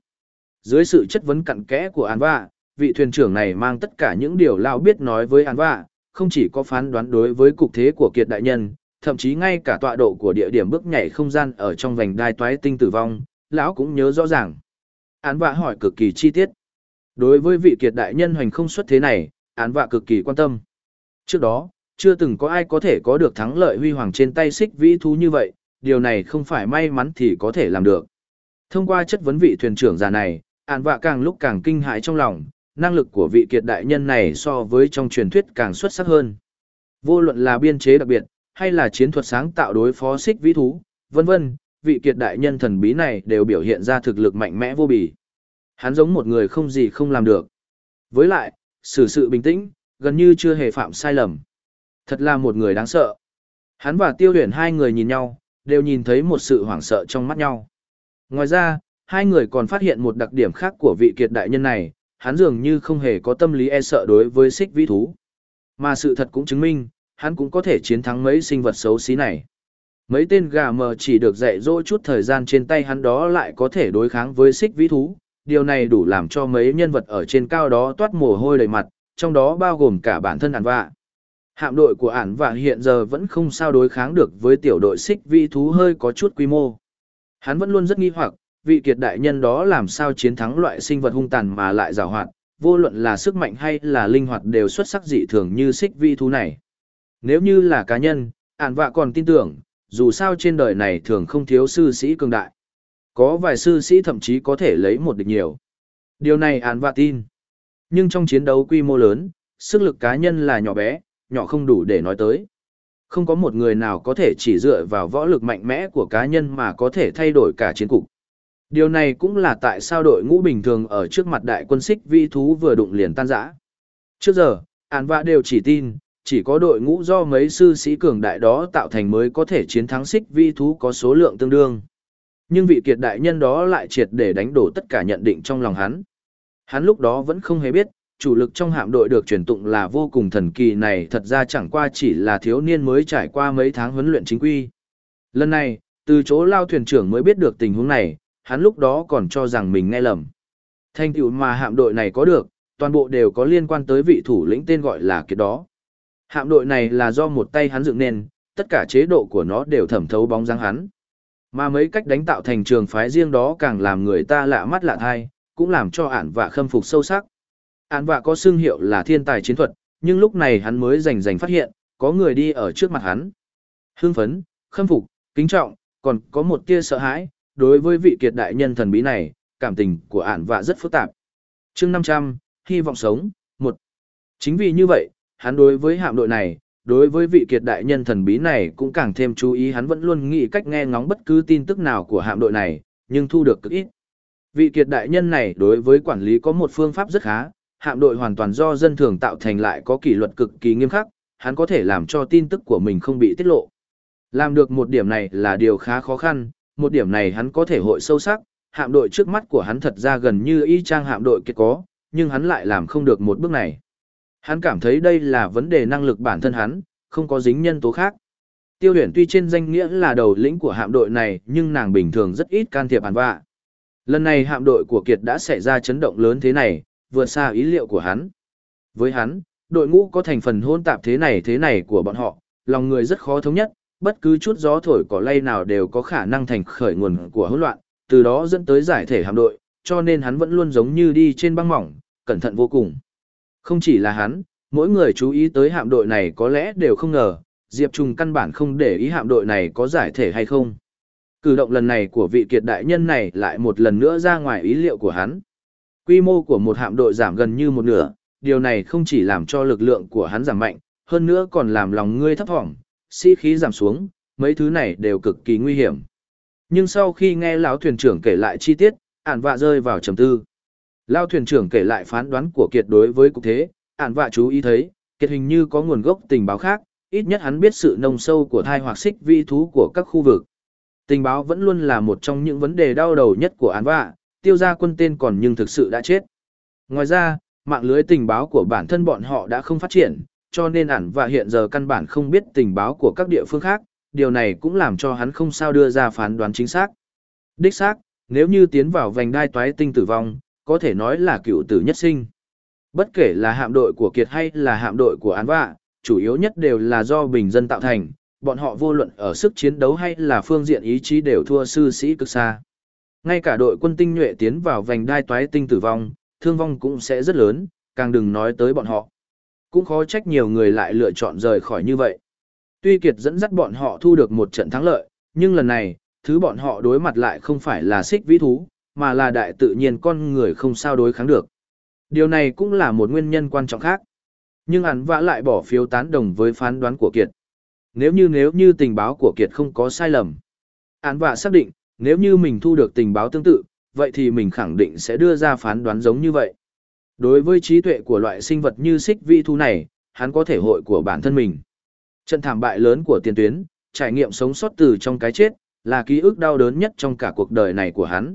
Dưới sự chất vấn cặn kẽ của An Vạ, vị thuyền trưởng này mang tất cả những điều lao biết nói với An Vạ, không chỉ có phán đoán đối với cục thế của kiệt đại nhân, thậm chí ngay cả tọa độ của địa điểm bước nhảy không gian ở trong vành đai toái tinh tử vong, lão cũng nhớ rõ ràng. Án vạ hỏi cực kỳ chi tiết. Đối với vị kiệt đại nhân hoành không xuất thế này, án vạ cực kỳ quan tâm. Trước đó, chưa từng có ai có thể có được thắng lợi huy hoàng trên tay xích vĩ thú như vậy, điều này không phải may mắn thì có thể làm được. Thông qua chất vấn vị thuyền trưởng già này, án vạ càng lúc càng kinh hãi trong lòng, năng lực của vị kiệt đại nhân này so với trong truyền thuyết càng xuất sắc hơn. Vô luận là biên chế đặc biệt, hay là chiến thuật sáng tạo đối phó xích vĩ thú, vân vân, vị kiệt đại nhân thần bí này đều biểu hiện ra thực lực mạnh mẽ vô bì. Hắn giống một người không gì không làm được. Với lại, xử sự bình tĩnh, gần như chưa hề phạm sai lầm. Thật là một người đáng sợ. Hắn và tiêu huyền hai người nhìn nhau, đều nhìn thấy một sự hoảng sợ trong mắt nhau. Ngoài ra, hai người còn phát hiện một đặc điểm khác của vị kiệt đại nhân này, hắn dường như không hề có tâm lý e sợ đối với xích vĩ thú. Mà sự thật cũng chứng minh, hắn cũng có thể chiến thắng mấy sinh vật xấu xí này. Mấy tên gà mờ chỉ được dạy dỗ chút thời gian trên tay hắn đó lại có thể đối kháng với xích vĩ thú. Điều này đủ làm cho mấy nhân vật ở trên cao đó toát mồ hôi đầy mặt, trong đó bao gồm cả bản thân ản vạ. Hạm đội của ản và hiện giờ vẫn không sao đối kháng được với tiểu đội xích vi thú hơi có chút quy mô. Hắn vẫn luôn rất nghi hoặc, vị kiệt đại nhân đó làm sao chiến thắng loại sinh vật hung tàn mà lại rào hoạt, vô luận là sức mạnh hay là linh hoạt đều xuất sắc dị thường như xích vi thú này. Nếu như là cá nhân, ản vạ còn tin tưởng, dù sao trên đời này thường không thiếu sư sĩ cường đại. Có vài sư sĩ thậm chí có thể lấy một địch nhiều. Điều này ản vạ tin. Nhưng trong chiến đấu quy mô lớn, sức lực cá nhân là nhỏ bé, nhỏ không đủ để nói tới. Không có một người nào có thể chỉ dựa vào võ lực mạnh mẽ của cá nhân mà có thể thay đổi cả chiến cục. Điều này cũng là tại sao đội ngũ bình thường ở trước mặt đại quân xích vi thú vừa đụng liền tan rã. Trước giờ, án vạ đều chỉ tin, chỉ có đội ngũ do mấy sư sĩ cường đại đó tạo thành mới có thể chiến thắng xích vi thú có số lượng tương đương. Nhưng vị kiệt đại nhân đó lại triệt để đánh đổ tất cả nhận định trong lòng hắn. Hắn lúc đó vẫn không hề biết, chủ lực trong hạm đội được truyền tụng là vô cùng thần kỳ này thật ra chẳng qua chỉ là thiếu niên mới trải qua mấy tháng huấn luyện chính quy. Lần này, từ chỗ lao thuyền trưởng mới biết được tình huống này, hắn lúc đó còn cho rằng mình nghe lầm. Thành tựu mà hạm đội này có được, toàn bộ đều có liên quan tới vị thủ lĩnh tên gọi là kiệt đó. Hạm đội này là do một tay hắn dựng nên, tất cả chế độ của nó đều thẩm thấu bóng dáng hắn. Mà mấy cách đánh tạo thành trường phái riêng đó càng làm người ta lạ mắt lạ thai, cũng làm cho ản vạ khâm phục sâu sắc. Ản vạ có xương hiệu là thiên tài chiến thuật, nhưng lúc này hắn mới rành rành phát hiện, có người đi ở trước mặt hắn. Hưng phấn, khâm phục, kính trọng, còn có một tia sợ hãi, đối với vị kiệt đại nhân thần bí này, cảm tình của ản vạ rất phức tạp. chương 500, hy vọng sống, một Chính vì như vậy, hắn đối với hạm đội này, đối với vị kiệt đại nhân thần bí này cũng càng thêm chú ý hắn vẫn luôn nghĩ cách nghe ngóng bất cứ tin tức nào của hạm đội này, nhưng thu được cực ít. Vị kiệt đại nhân này đối với quản lý có một phương pháp rất khá, hạm đội hoàn toàn do dân thường tạo thành lại có kỷ luật cực kỳ nghiêm khắc, hắn có thể làm cho tin tức của mình không bị tiết lộ. Làm được một điểm này là điều khá khó khăn, một điểm này hắn có thể hội sâu sắc, hạm đội trước mắt của hắn thật ra gần như y chang hạm đội kia có, nhưng hắn lại làm không được một bước này. Hắn cảm thấy đây là vấn đề năng lực bản thân hắn, không có dính nhân tố khác. Tiêu huyền tuy trên danh nghĩa là đầu lĩnh của hạm đội này nhưng nàng bình thường rất ít can thiệp hàn vạ. Lần này hạm đội của Kiệt đã xảy ra chấn động lớn thế này, vượt xa ý liệu của hắn. Với hắn, đội ngũ có thành phần hôn tạp thế này thế này của bọn họ, lòng người rất khó thống nhất, bất cứ chút gió thổi cỏ lay nào đều có khả năng thành khởi nguồn của hỗn loạn, từ đó dẫn tới giải thể hạm đội, cho nên hắn vẫn luôn giống như đi trên băng mỏng, cẩn thận vô cùng. Không chỉ là hắn, mỗi người chú ý tới hạm đội này có lẽ đều không ngờ, Diệp Trùng căn bản không để ý hạm đội này có giải thể hay không. Cử động lần này của vị kiệt đại nhân này lại một lần nữa ra ngoài ý liệu của hắn. Quy mô của một hạm đội giảm gần như một nửa, điều này không chỉ làm cho lực lượng của hắn giảm mạnh, hơn nữa còn làm lòng ngươi thấp thỏm, sĩ khí giảm xuống, mấy thứ này đều cực kỳ nguy hiểm. Nhưng sau khi nghe lão thuyền trưởng kể lại chi tiết, ản vạ rơi vào trầm tư. Lão thuyền trưởng kể lại phán đoán của Kiệt đối với cục thế, ản vạ chú ý thấy, Kiệt hình như có nguồn gốc tình báo khác, ít nhất hắn biết sự nông sâu của thai hoặc xích vi thú của các khu vực. Tình báo vẫn luôn là một trong những vấn đề đau đầu nhất của án vạ, tiêu gia quân tên còn nhưng thực sự đã chết. Ngoài ra, mạng lưới tình báo của bản thân bọn họ đã không phát triển, cho nên ản và hiện giờ căn bản không biết tình báo của các địa phương khác, điều này cũng làm cho hắn không sao đưa ra phán đoán chính xác. Đích xác, nếu như tiến vào vành đai toái tinh tử vong, có thể nói là cựu tử nhất sinh. Bất kể là hạm đội của Kiệt hay là hạm đội của Án Vạ, chủ yếu nhất đều là do bình dân tạo thành, bọn họ vô luận ở sức chiến đấu hay là phương diện ý chí đều thua sư sĩ cực xa. Ngay cả đội quân tinh nhuệ tiến vào vành đai toái tinh tử vong, thương vong cũng sẽ rất lớn, càng đừng nói tới bọn họ. Cũng khó trách nhiều người lại lựa chọn rời khỏi như vậy. Tuy Kiệt dẫn dắt bọn họ thu được một trận thắng lợi, nhưng lần này, thứ bọn họ đối mặt lại không phải là xích vĩ thú, mà là đại tự nhiên con người không sao đối kháng được. Điều này cũng là một nguyên nhân quan trọng khác. Nhưng hắn vã lại bỏ phiếu tán đồng với phán đoán của Kiệt. Nếu như nếu như tình báo của Kiệt không có sai lầm. Án vạ xác định, nếu như mình thu được tình báo tương tự, vậy thì mình khẳng định sẽ đưa ra phán đoán giống như vậy. Đối với trí tuệ của loại sinh vật như xích vi thu này, hắn có thể hội của bản thân mình. Trận thảm bại lớn của tiền tuyến, trải nghiệm sống sót từ trong cái chết, là ký ức đau đớn nhất trong cả cuộc đời này của hắn.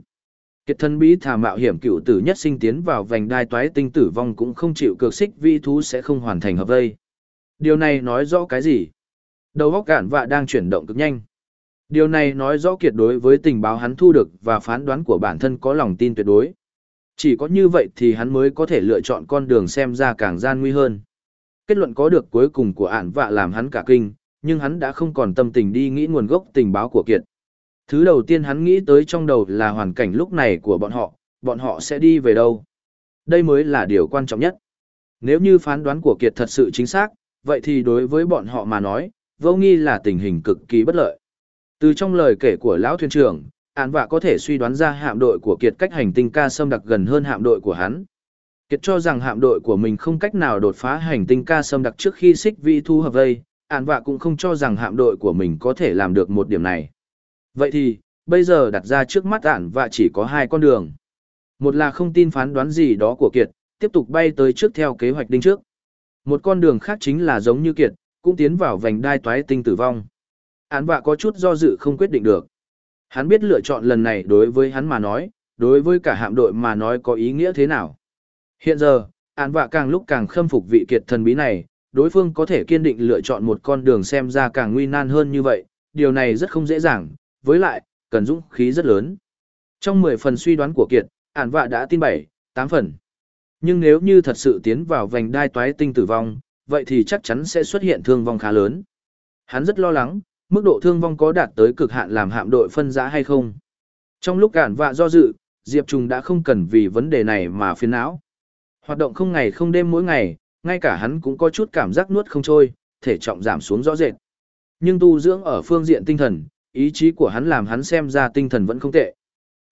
Kiệt thân bí thả mạo hiểm cựu tử nhất sinh tiến vào vành đai toái tinh tử vong cũng không chịu cược xích vi thú sẽ không hoàn thành hợp vây. Điều này nói rõ cái gì? Đầu óc cản vạ đang chuyển động cực nhanh. Điều này nói rõ kiệt đối với tình báo hắn thu được và phán đoán của bản thân có lòng tin tuyệt đối. Chỉ có như vậy thì hắn mới có thể lựa chọn con đường xem ra càng gian nguy hơn. Kết luận có được cuối cùng của ản vạ làm hắn cả kinh, nhưng hắn đã không còn tâm tình đi nghĩ nguồn gốc tình báo của kiệt. Thứ đầu tiên hắn nghĩ tới trong đầu là hoàn cảnh lúc này của bọn họ, bọn họ sẽ đi về đâu. Đây mới là điều quan trọng nhất. Nếu như phán đoán của Kiệt thật sự chính xác, vậy thì đối với bọn họ mà nói, vô nghi là tình hình cực kỳ bất lợi. Từ trong lời kể của lão thuyền trưởng, án vạ có thể suy đoán ra hạm đội của Kiệt cách hành tinh ca sâm đặc gần hơn hạm đội của hắn. Kiệt cho rằng hạm đội của mình không cách nào đột phá hành tinh ca sâm đặc trước khi xích vi thu hợp vây, án vạ cũng không cho rằng hạm đội của mình có thể làm được một điểm này. Vậy thì, bây giờ đặt ra trước mắt án vạ chỉ có hai con đường. Một là không tin phán đoán gì đó của Kiệt, tiếp tục bay tới trước theo kế hoạch đinh trước. Một con đường khác chính là giống như Kiệt, cũng tiến vào vành đai toái tinh tử vong. Án vạ có chút do dự không quyết định được. Hắn biết lựa chọn lần này đối với hắn mà nói, đối với cả hạm đội mà nói có ý nghĩa thế nào. Hiện giờ, án vạ càng lúc càng khâm phục vị kiệt thần bí này, đối phương có thể kiên định lựa chọn một con đường xem ra càng nguy nan hơn như vậy, điều này rất không dễ dàng, với lại, cần dũng khí rất lớn. Trong 10 phần suy đoán của kiệt, án vạ đã tin 7, 8 phần. Nhưng nếu như thật sự tiến vào vành đai toái tinh tử vong, vậy thì chắc chắn sẽ xuất hiện thương vong khá lớn. Hắn rất lo lắng, mức độ thương vong có đạt tới cực hạn làm hạm đội phân giã hay không. Trong lúc cản vạ do dự, Diệp Trùng đã không cần vì vấn đề này mà phiền não. Hoạt động không ngày không đêm mỗi ngày, ngay cả hắn cũng có chút cảm giác nuốt không trôi, thể trọng giảm xuống rõ rệt. Nhưng tu dưỡng ở phương diện tinh thần, ý chí của hắn làm hắn xem ra tinh thần vẫn không tệ.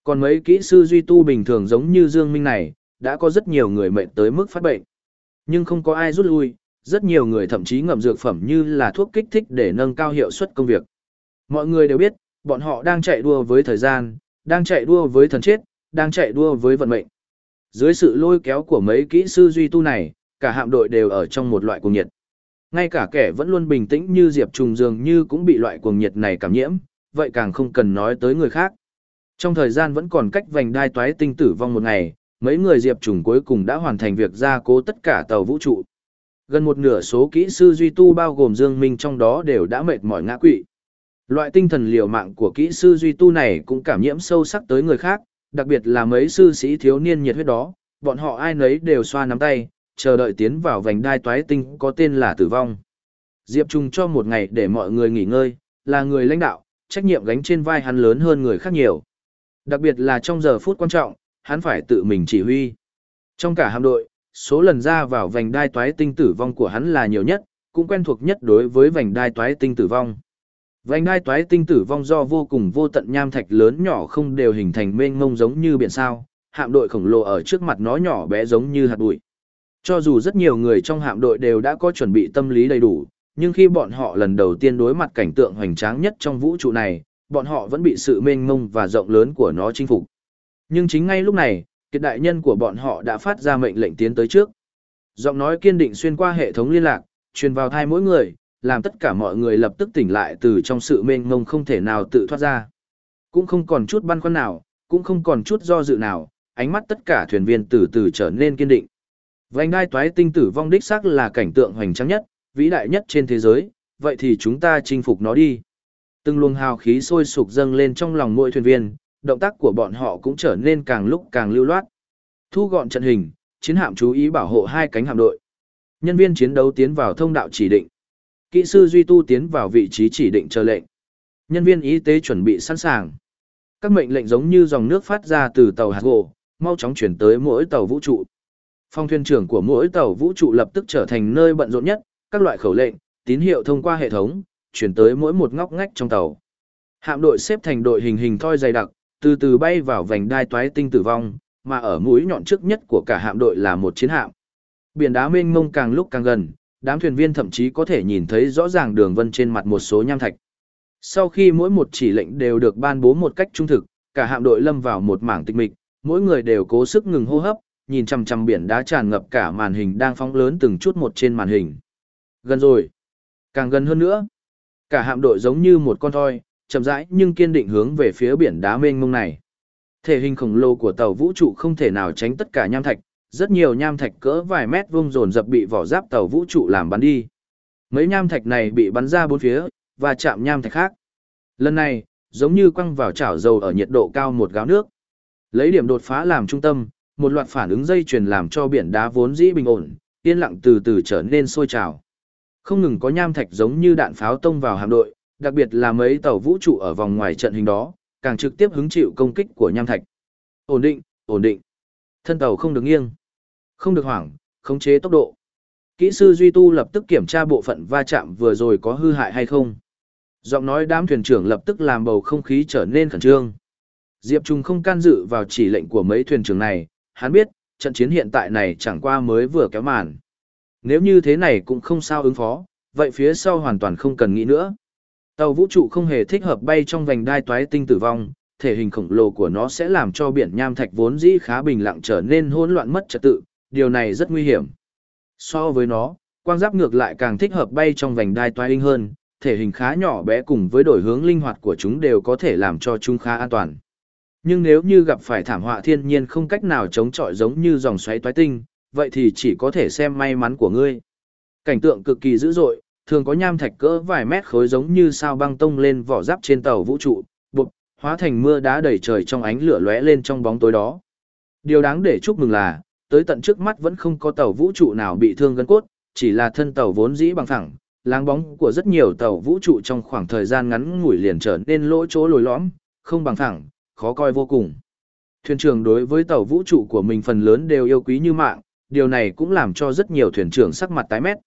Còn mấy kỹ sư duy tu bình thường giống như Dương Minh này, đã có rất nhiều người mệnh tới mức phát bệnh. Nhưng không có ai rút lui, rất nhiều người thậm chí ngậm dược phẩm như là thuốc kích thích để nâng cao hiệu suất công việc. Mọi người đều biết, bọn họ đang chạy đua với thời gian, đang chạy đua với thần chết, đang chạy đua với vận mệnh. Dưới sự lôi kéo của mấy kỹ sư duy tu này, cả hạm đội đều ở trong một loại cuồng nhiệt. Ngay cả kẻ vẫn luôn bình tĩnh như Diệp Trùng dường như cũng bị loại cuồng nhiệt này cảm nhiễm, vậy càng không cần nói tới người khác. Trong thời gian vẫn còn cách vành đai toái tinh tử vong một ngày, mấy người Diệp Trùng cuối cùng đã hoàn thành việc gia cố tất cả tàu vũ trụ. Gần một nửa số kỹ sư duy tu bao gồm Dương Minh trong đó đều đã mệt mỏi ngã quỵ. Loại tinh thần liều mạng của kỹ sư duy tu này cũng cảm nhiễm sâu sắc tới người khác, đặc biệt là mấy sư sĩ thiếu niên nhiệt huyết đó, bọn họ ai nấy đều xoa nắm tay, chờ đợi tiến vào vành đai toái tinh có tên là tử vong. Diệp Trung cho một ngày để mọi người nghỉ ngơi, là người lãnh đạo, trách nhiệm gánh trên vai hắn lớn hơn người khác nhiều. Đặc biệt là trong giờ phút quan trọng, hắn phải tự mình chỉ huy. Trong cả hạm đội, số lần ra vào vành đai toái tinh tử vong của hắn là nhiều nhất, cũng quen thuộc nhất đối với vành đai toái tinh tử vong. Vành đai toái tinh tử vong do vô cùng vô tận nham thạch lớn nhỏ không đều hình thành mênh mông giống như biển sao, hạm đội khổng lồ ở trước mặt nó nhỏ bé giống như hạt bụi. Cho dù rất nhiều người trong hạm đội đều đã có chuẩn bị tâm lý đầy đủ, nhưng khi bọn họ lần đầu tiên đối mặt cảnh tượng hoành tráng nhất trong vũ trụ này, bọn họ vẫn bị sự mênh mông và rộng lớn của nó chinh phục. Nhưng chính ngay lúc này, kiệt đại nhân của bọn họ đã phát ra mệnh lệnh tiến tới trước. Giọng nói kiên định xuyên qua hệ thống liên lạc, truyền vào thai mỗi người, làm tất cả mọi người lập tức tỉnh lại từ trong sự mênh mông không thể nào tự thoát ra. Cũng không còn chút băn khoăn nào, cũng không còn chút do dự nào, ánh mắt tất cả thuyền viên từ từ trở nên kiên định. Vành đai toái tinh tử vong đích xác là cảnh tượng hoành tráng nhất, vĩ đại nhất trên thế giới, vậy thì chúng ta chinh phục nó đi. Từng luồng hào khí sôi sục dâng lên trong lòng mỗi thuyền viên, động tác của bọn họ cũng trở nên càng lúc càng lưu loát. Thu gọn trận hình, chiến hạm chú ý bảo hộ hai cánh hạm đội. Nhân viên chiến đấu tiến vào thông đạo chỉ định. Kỹ sư duy tu tiến vào vị trí chỉ định chờ lệnh. Nhân viên y tế chuẩn bị sẵn sàng. Các mệnh lệnh giống như dòng nước phát ra từ tàu hạt gỗ, mau chóng chuyển tới mỗi tàu vũ trụ. Phong thuyền trưởng của mỗi tàu vũ trụ lập tức trở thành nơi bận rộn nhất, các loại khẩu lệnh, tín hiệu thông qua hệ thống, chuyển tới mỗi một ngóc ngách trong tàu. Hạm đội xếp thành đội hình hình thoi dày đặc, từ từ bay vào vành đai toái tinh tử vong, mà ở mũi nhọn trước nhất của cả hạm đội là một chiến hạm. Biển đá mênh mông càng lúc càng gần, đám thuyền viên thậm chí có thể nhìn thấy rõ ràng đường vân trên mặt một số nham thạch. Sau khi mỗi một chỉ lệnh đều được ban bố một cách trung thực, cả hạm đội lâm vào một mảng tịch mịch, mỗi người đều cố sức ngừng hô hấp, nhìn chằm chằm biển đá tràn ngập cả màn hình đang phóng lớn từng chút một trên màn hình. Gần rồi, càng gần hơn nữa. Cả hạm đội giống như một con thoi, chậm rãi nhưng kiên định hướng về phía biển đá mênh mông này. Thể hình khổng lồ của tàu vũ trụ không thể nào tránh tất cả nham thạch, rất nhiều nham thạch cỡ vài mét vuông dồn dập bị vỏ giáp tàu vũ trụ làm bắn đi. Mấy nham thạch này bị bắn ra bốn phía, và chạm nham thạch khác. Lần này, giống như quăng vào chảo dầu ở nhiệt độ cao một gáo nước. Lấy điểm đột phá làm trung tâm, một loạt phản ứng dây chuyền làm cho biển đá vốn dĩ bình ổn, yên lặng từ từ trở nên sôi trào. Không ngừng có nham thạch giống như đạn pháo tông vào hạm đội, đặc biệt là mấy tàu vũ trụ ở vòng ngoài trận hình đó, càng trực tiếp hứng chịu công kích của nham thạch. Ổn định, ổn định. Thân tàu không được nghiêng, không được hoảng, khống chế tốc độ. Kỹ sư Duy Tu lập tức kiểm tra bộ phận va chạm vừa rồi có hư hại hay không. Giọng nói đám thuyền trưởng lập tức làm bầu không khí trở nên khẩn trương. Diệp Trung không can dự vào chỉ lệnh của mấy thuyền trưởng này, hắn biết, trận chiến hiện tại này chẳng qua mới vừa kéo màn. Nếu như thế này cũng không sao ứng phó, vậy phía sau hoàn toàn không cần nghĩ nữa. Tàu vũ trụ không hề thích hợp bay trong vành đai toái tinh tử vong, thể hình khổng lồ của nó sẽ làm cho biển nham thạch vốn dĩ khá bình lặng trở nên hỗn loạn mất trật tự, điều này rất nguy hiểm. So với nó, quang giáp ngược lại càng thích hợp bay trong vành đai toái tinh hơn, thể hình khá nhỏ bé cùng với đổi hướng linh hoạt của chúng đều có thể làm cho chúng khá an toàn. Nhưng nếu như gặp phải thảm họa thiên nhiên không cách nào chống chọi giống như dòng xoáy toái tinh, vậy thì chỉ có thể xem may mắn của ngươi. Cảnh tượng cực kỳ dữ dội, thường có nham thạch cỡ vài mét khối giống như sao băng tông lên vỏ giáp trên tàu vũ trụ, bụp, hóa thành mưa đá đầy trời trong ánh lửa lóe lên trong bóng tối đó. Điều đáng để chúc mừng là, tới tận trước mắt vẫn không có tàu vũ trụ nào bị thương gân cốt, chỉ là thân tàu vốn dĩ bằng phẳng, láng bóng của rất nhiều tàu vũ trụ trong khoảng thời gian ngắn ngủi liền trở nên lỗ chỗ lồi lõm, không bằng phẳng, khó coi vô cùng. Thuyền trưởng đối với tàu vũ trụ của mình phần lớn đều yêu quý như mạng, điều này cũng làm cho rất nhiều thuyền trưởng sắc mặt tái mét,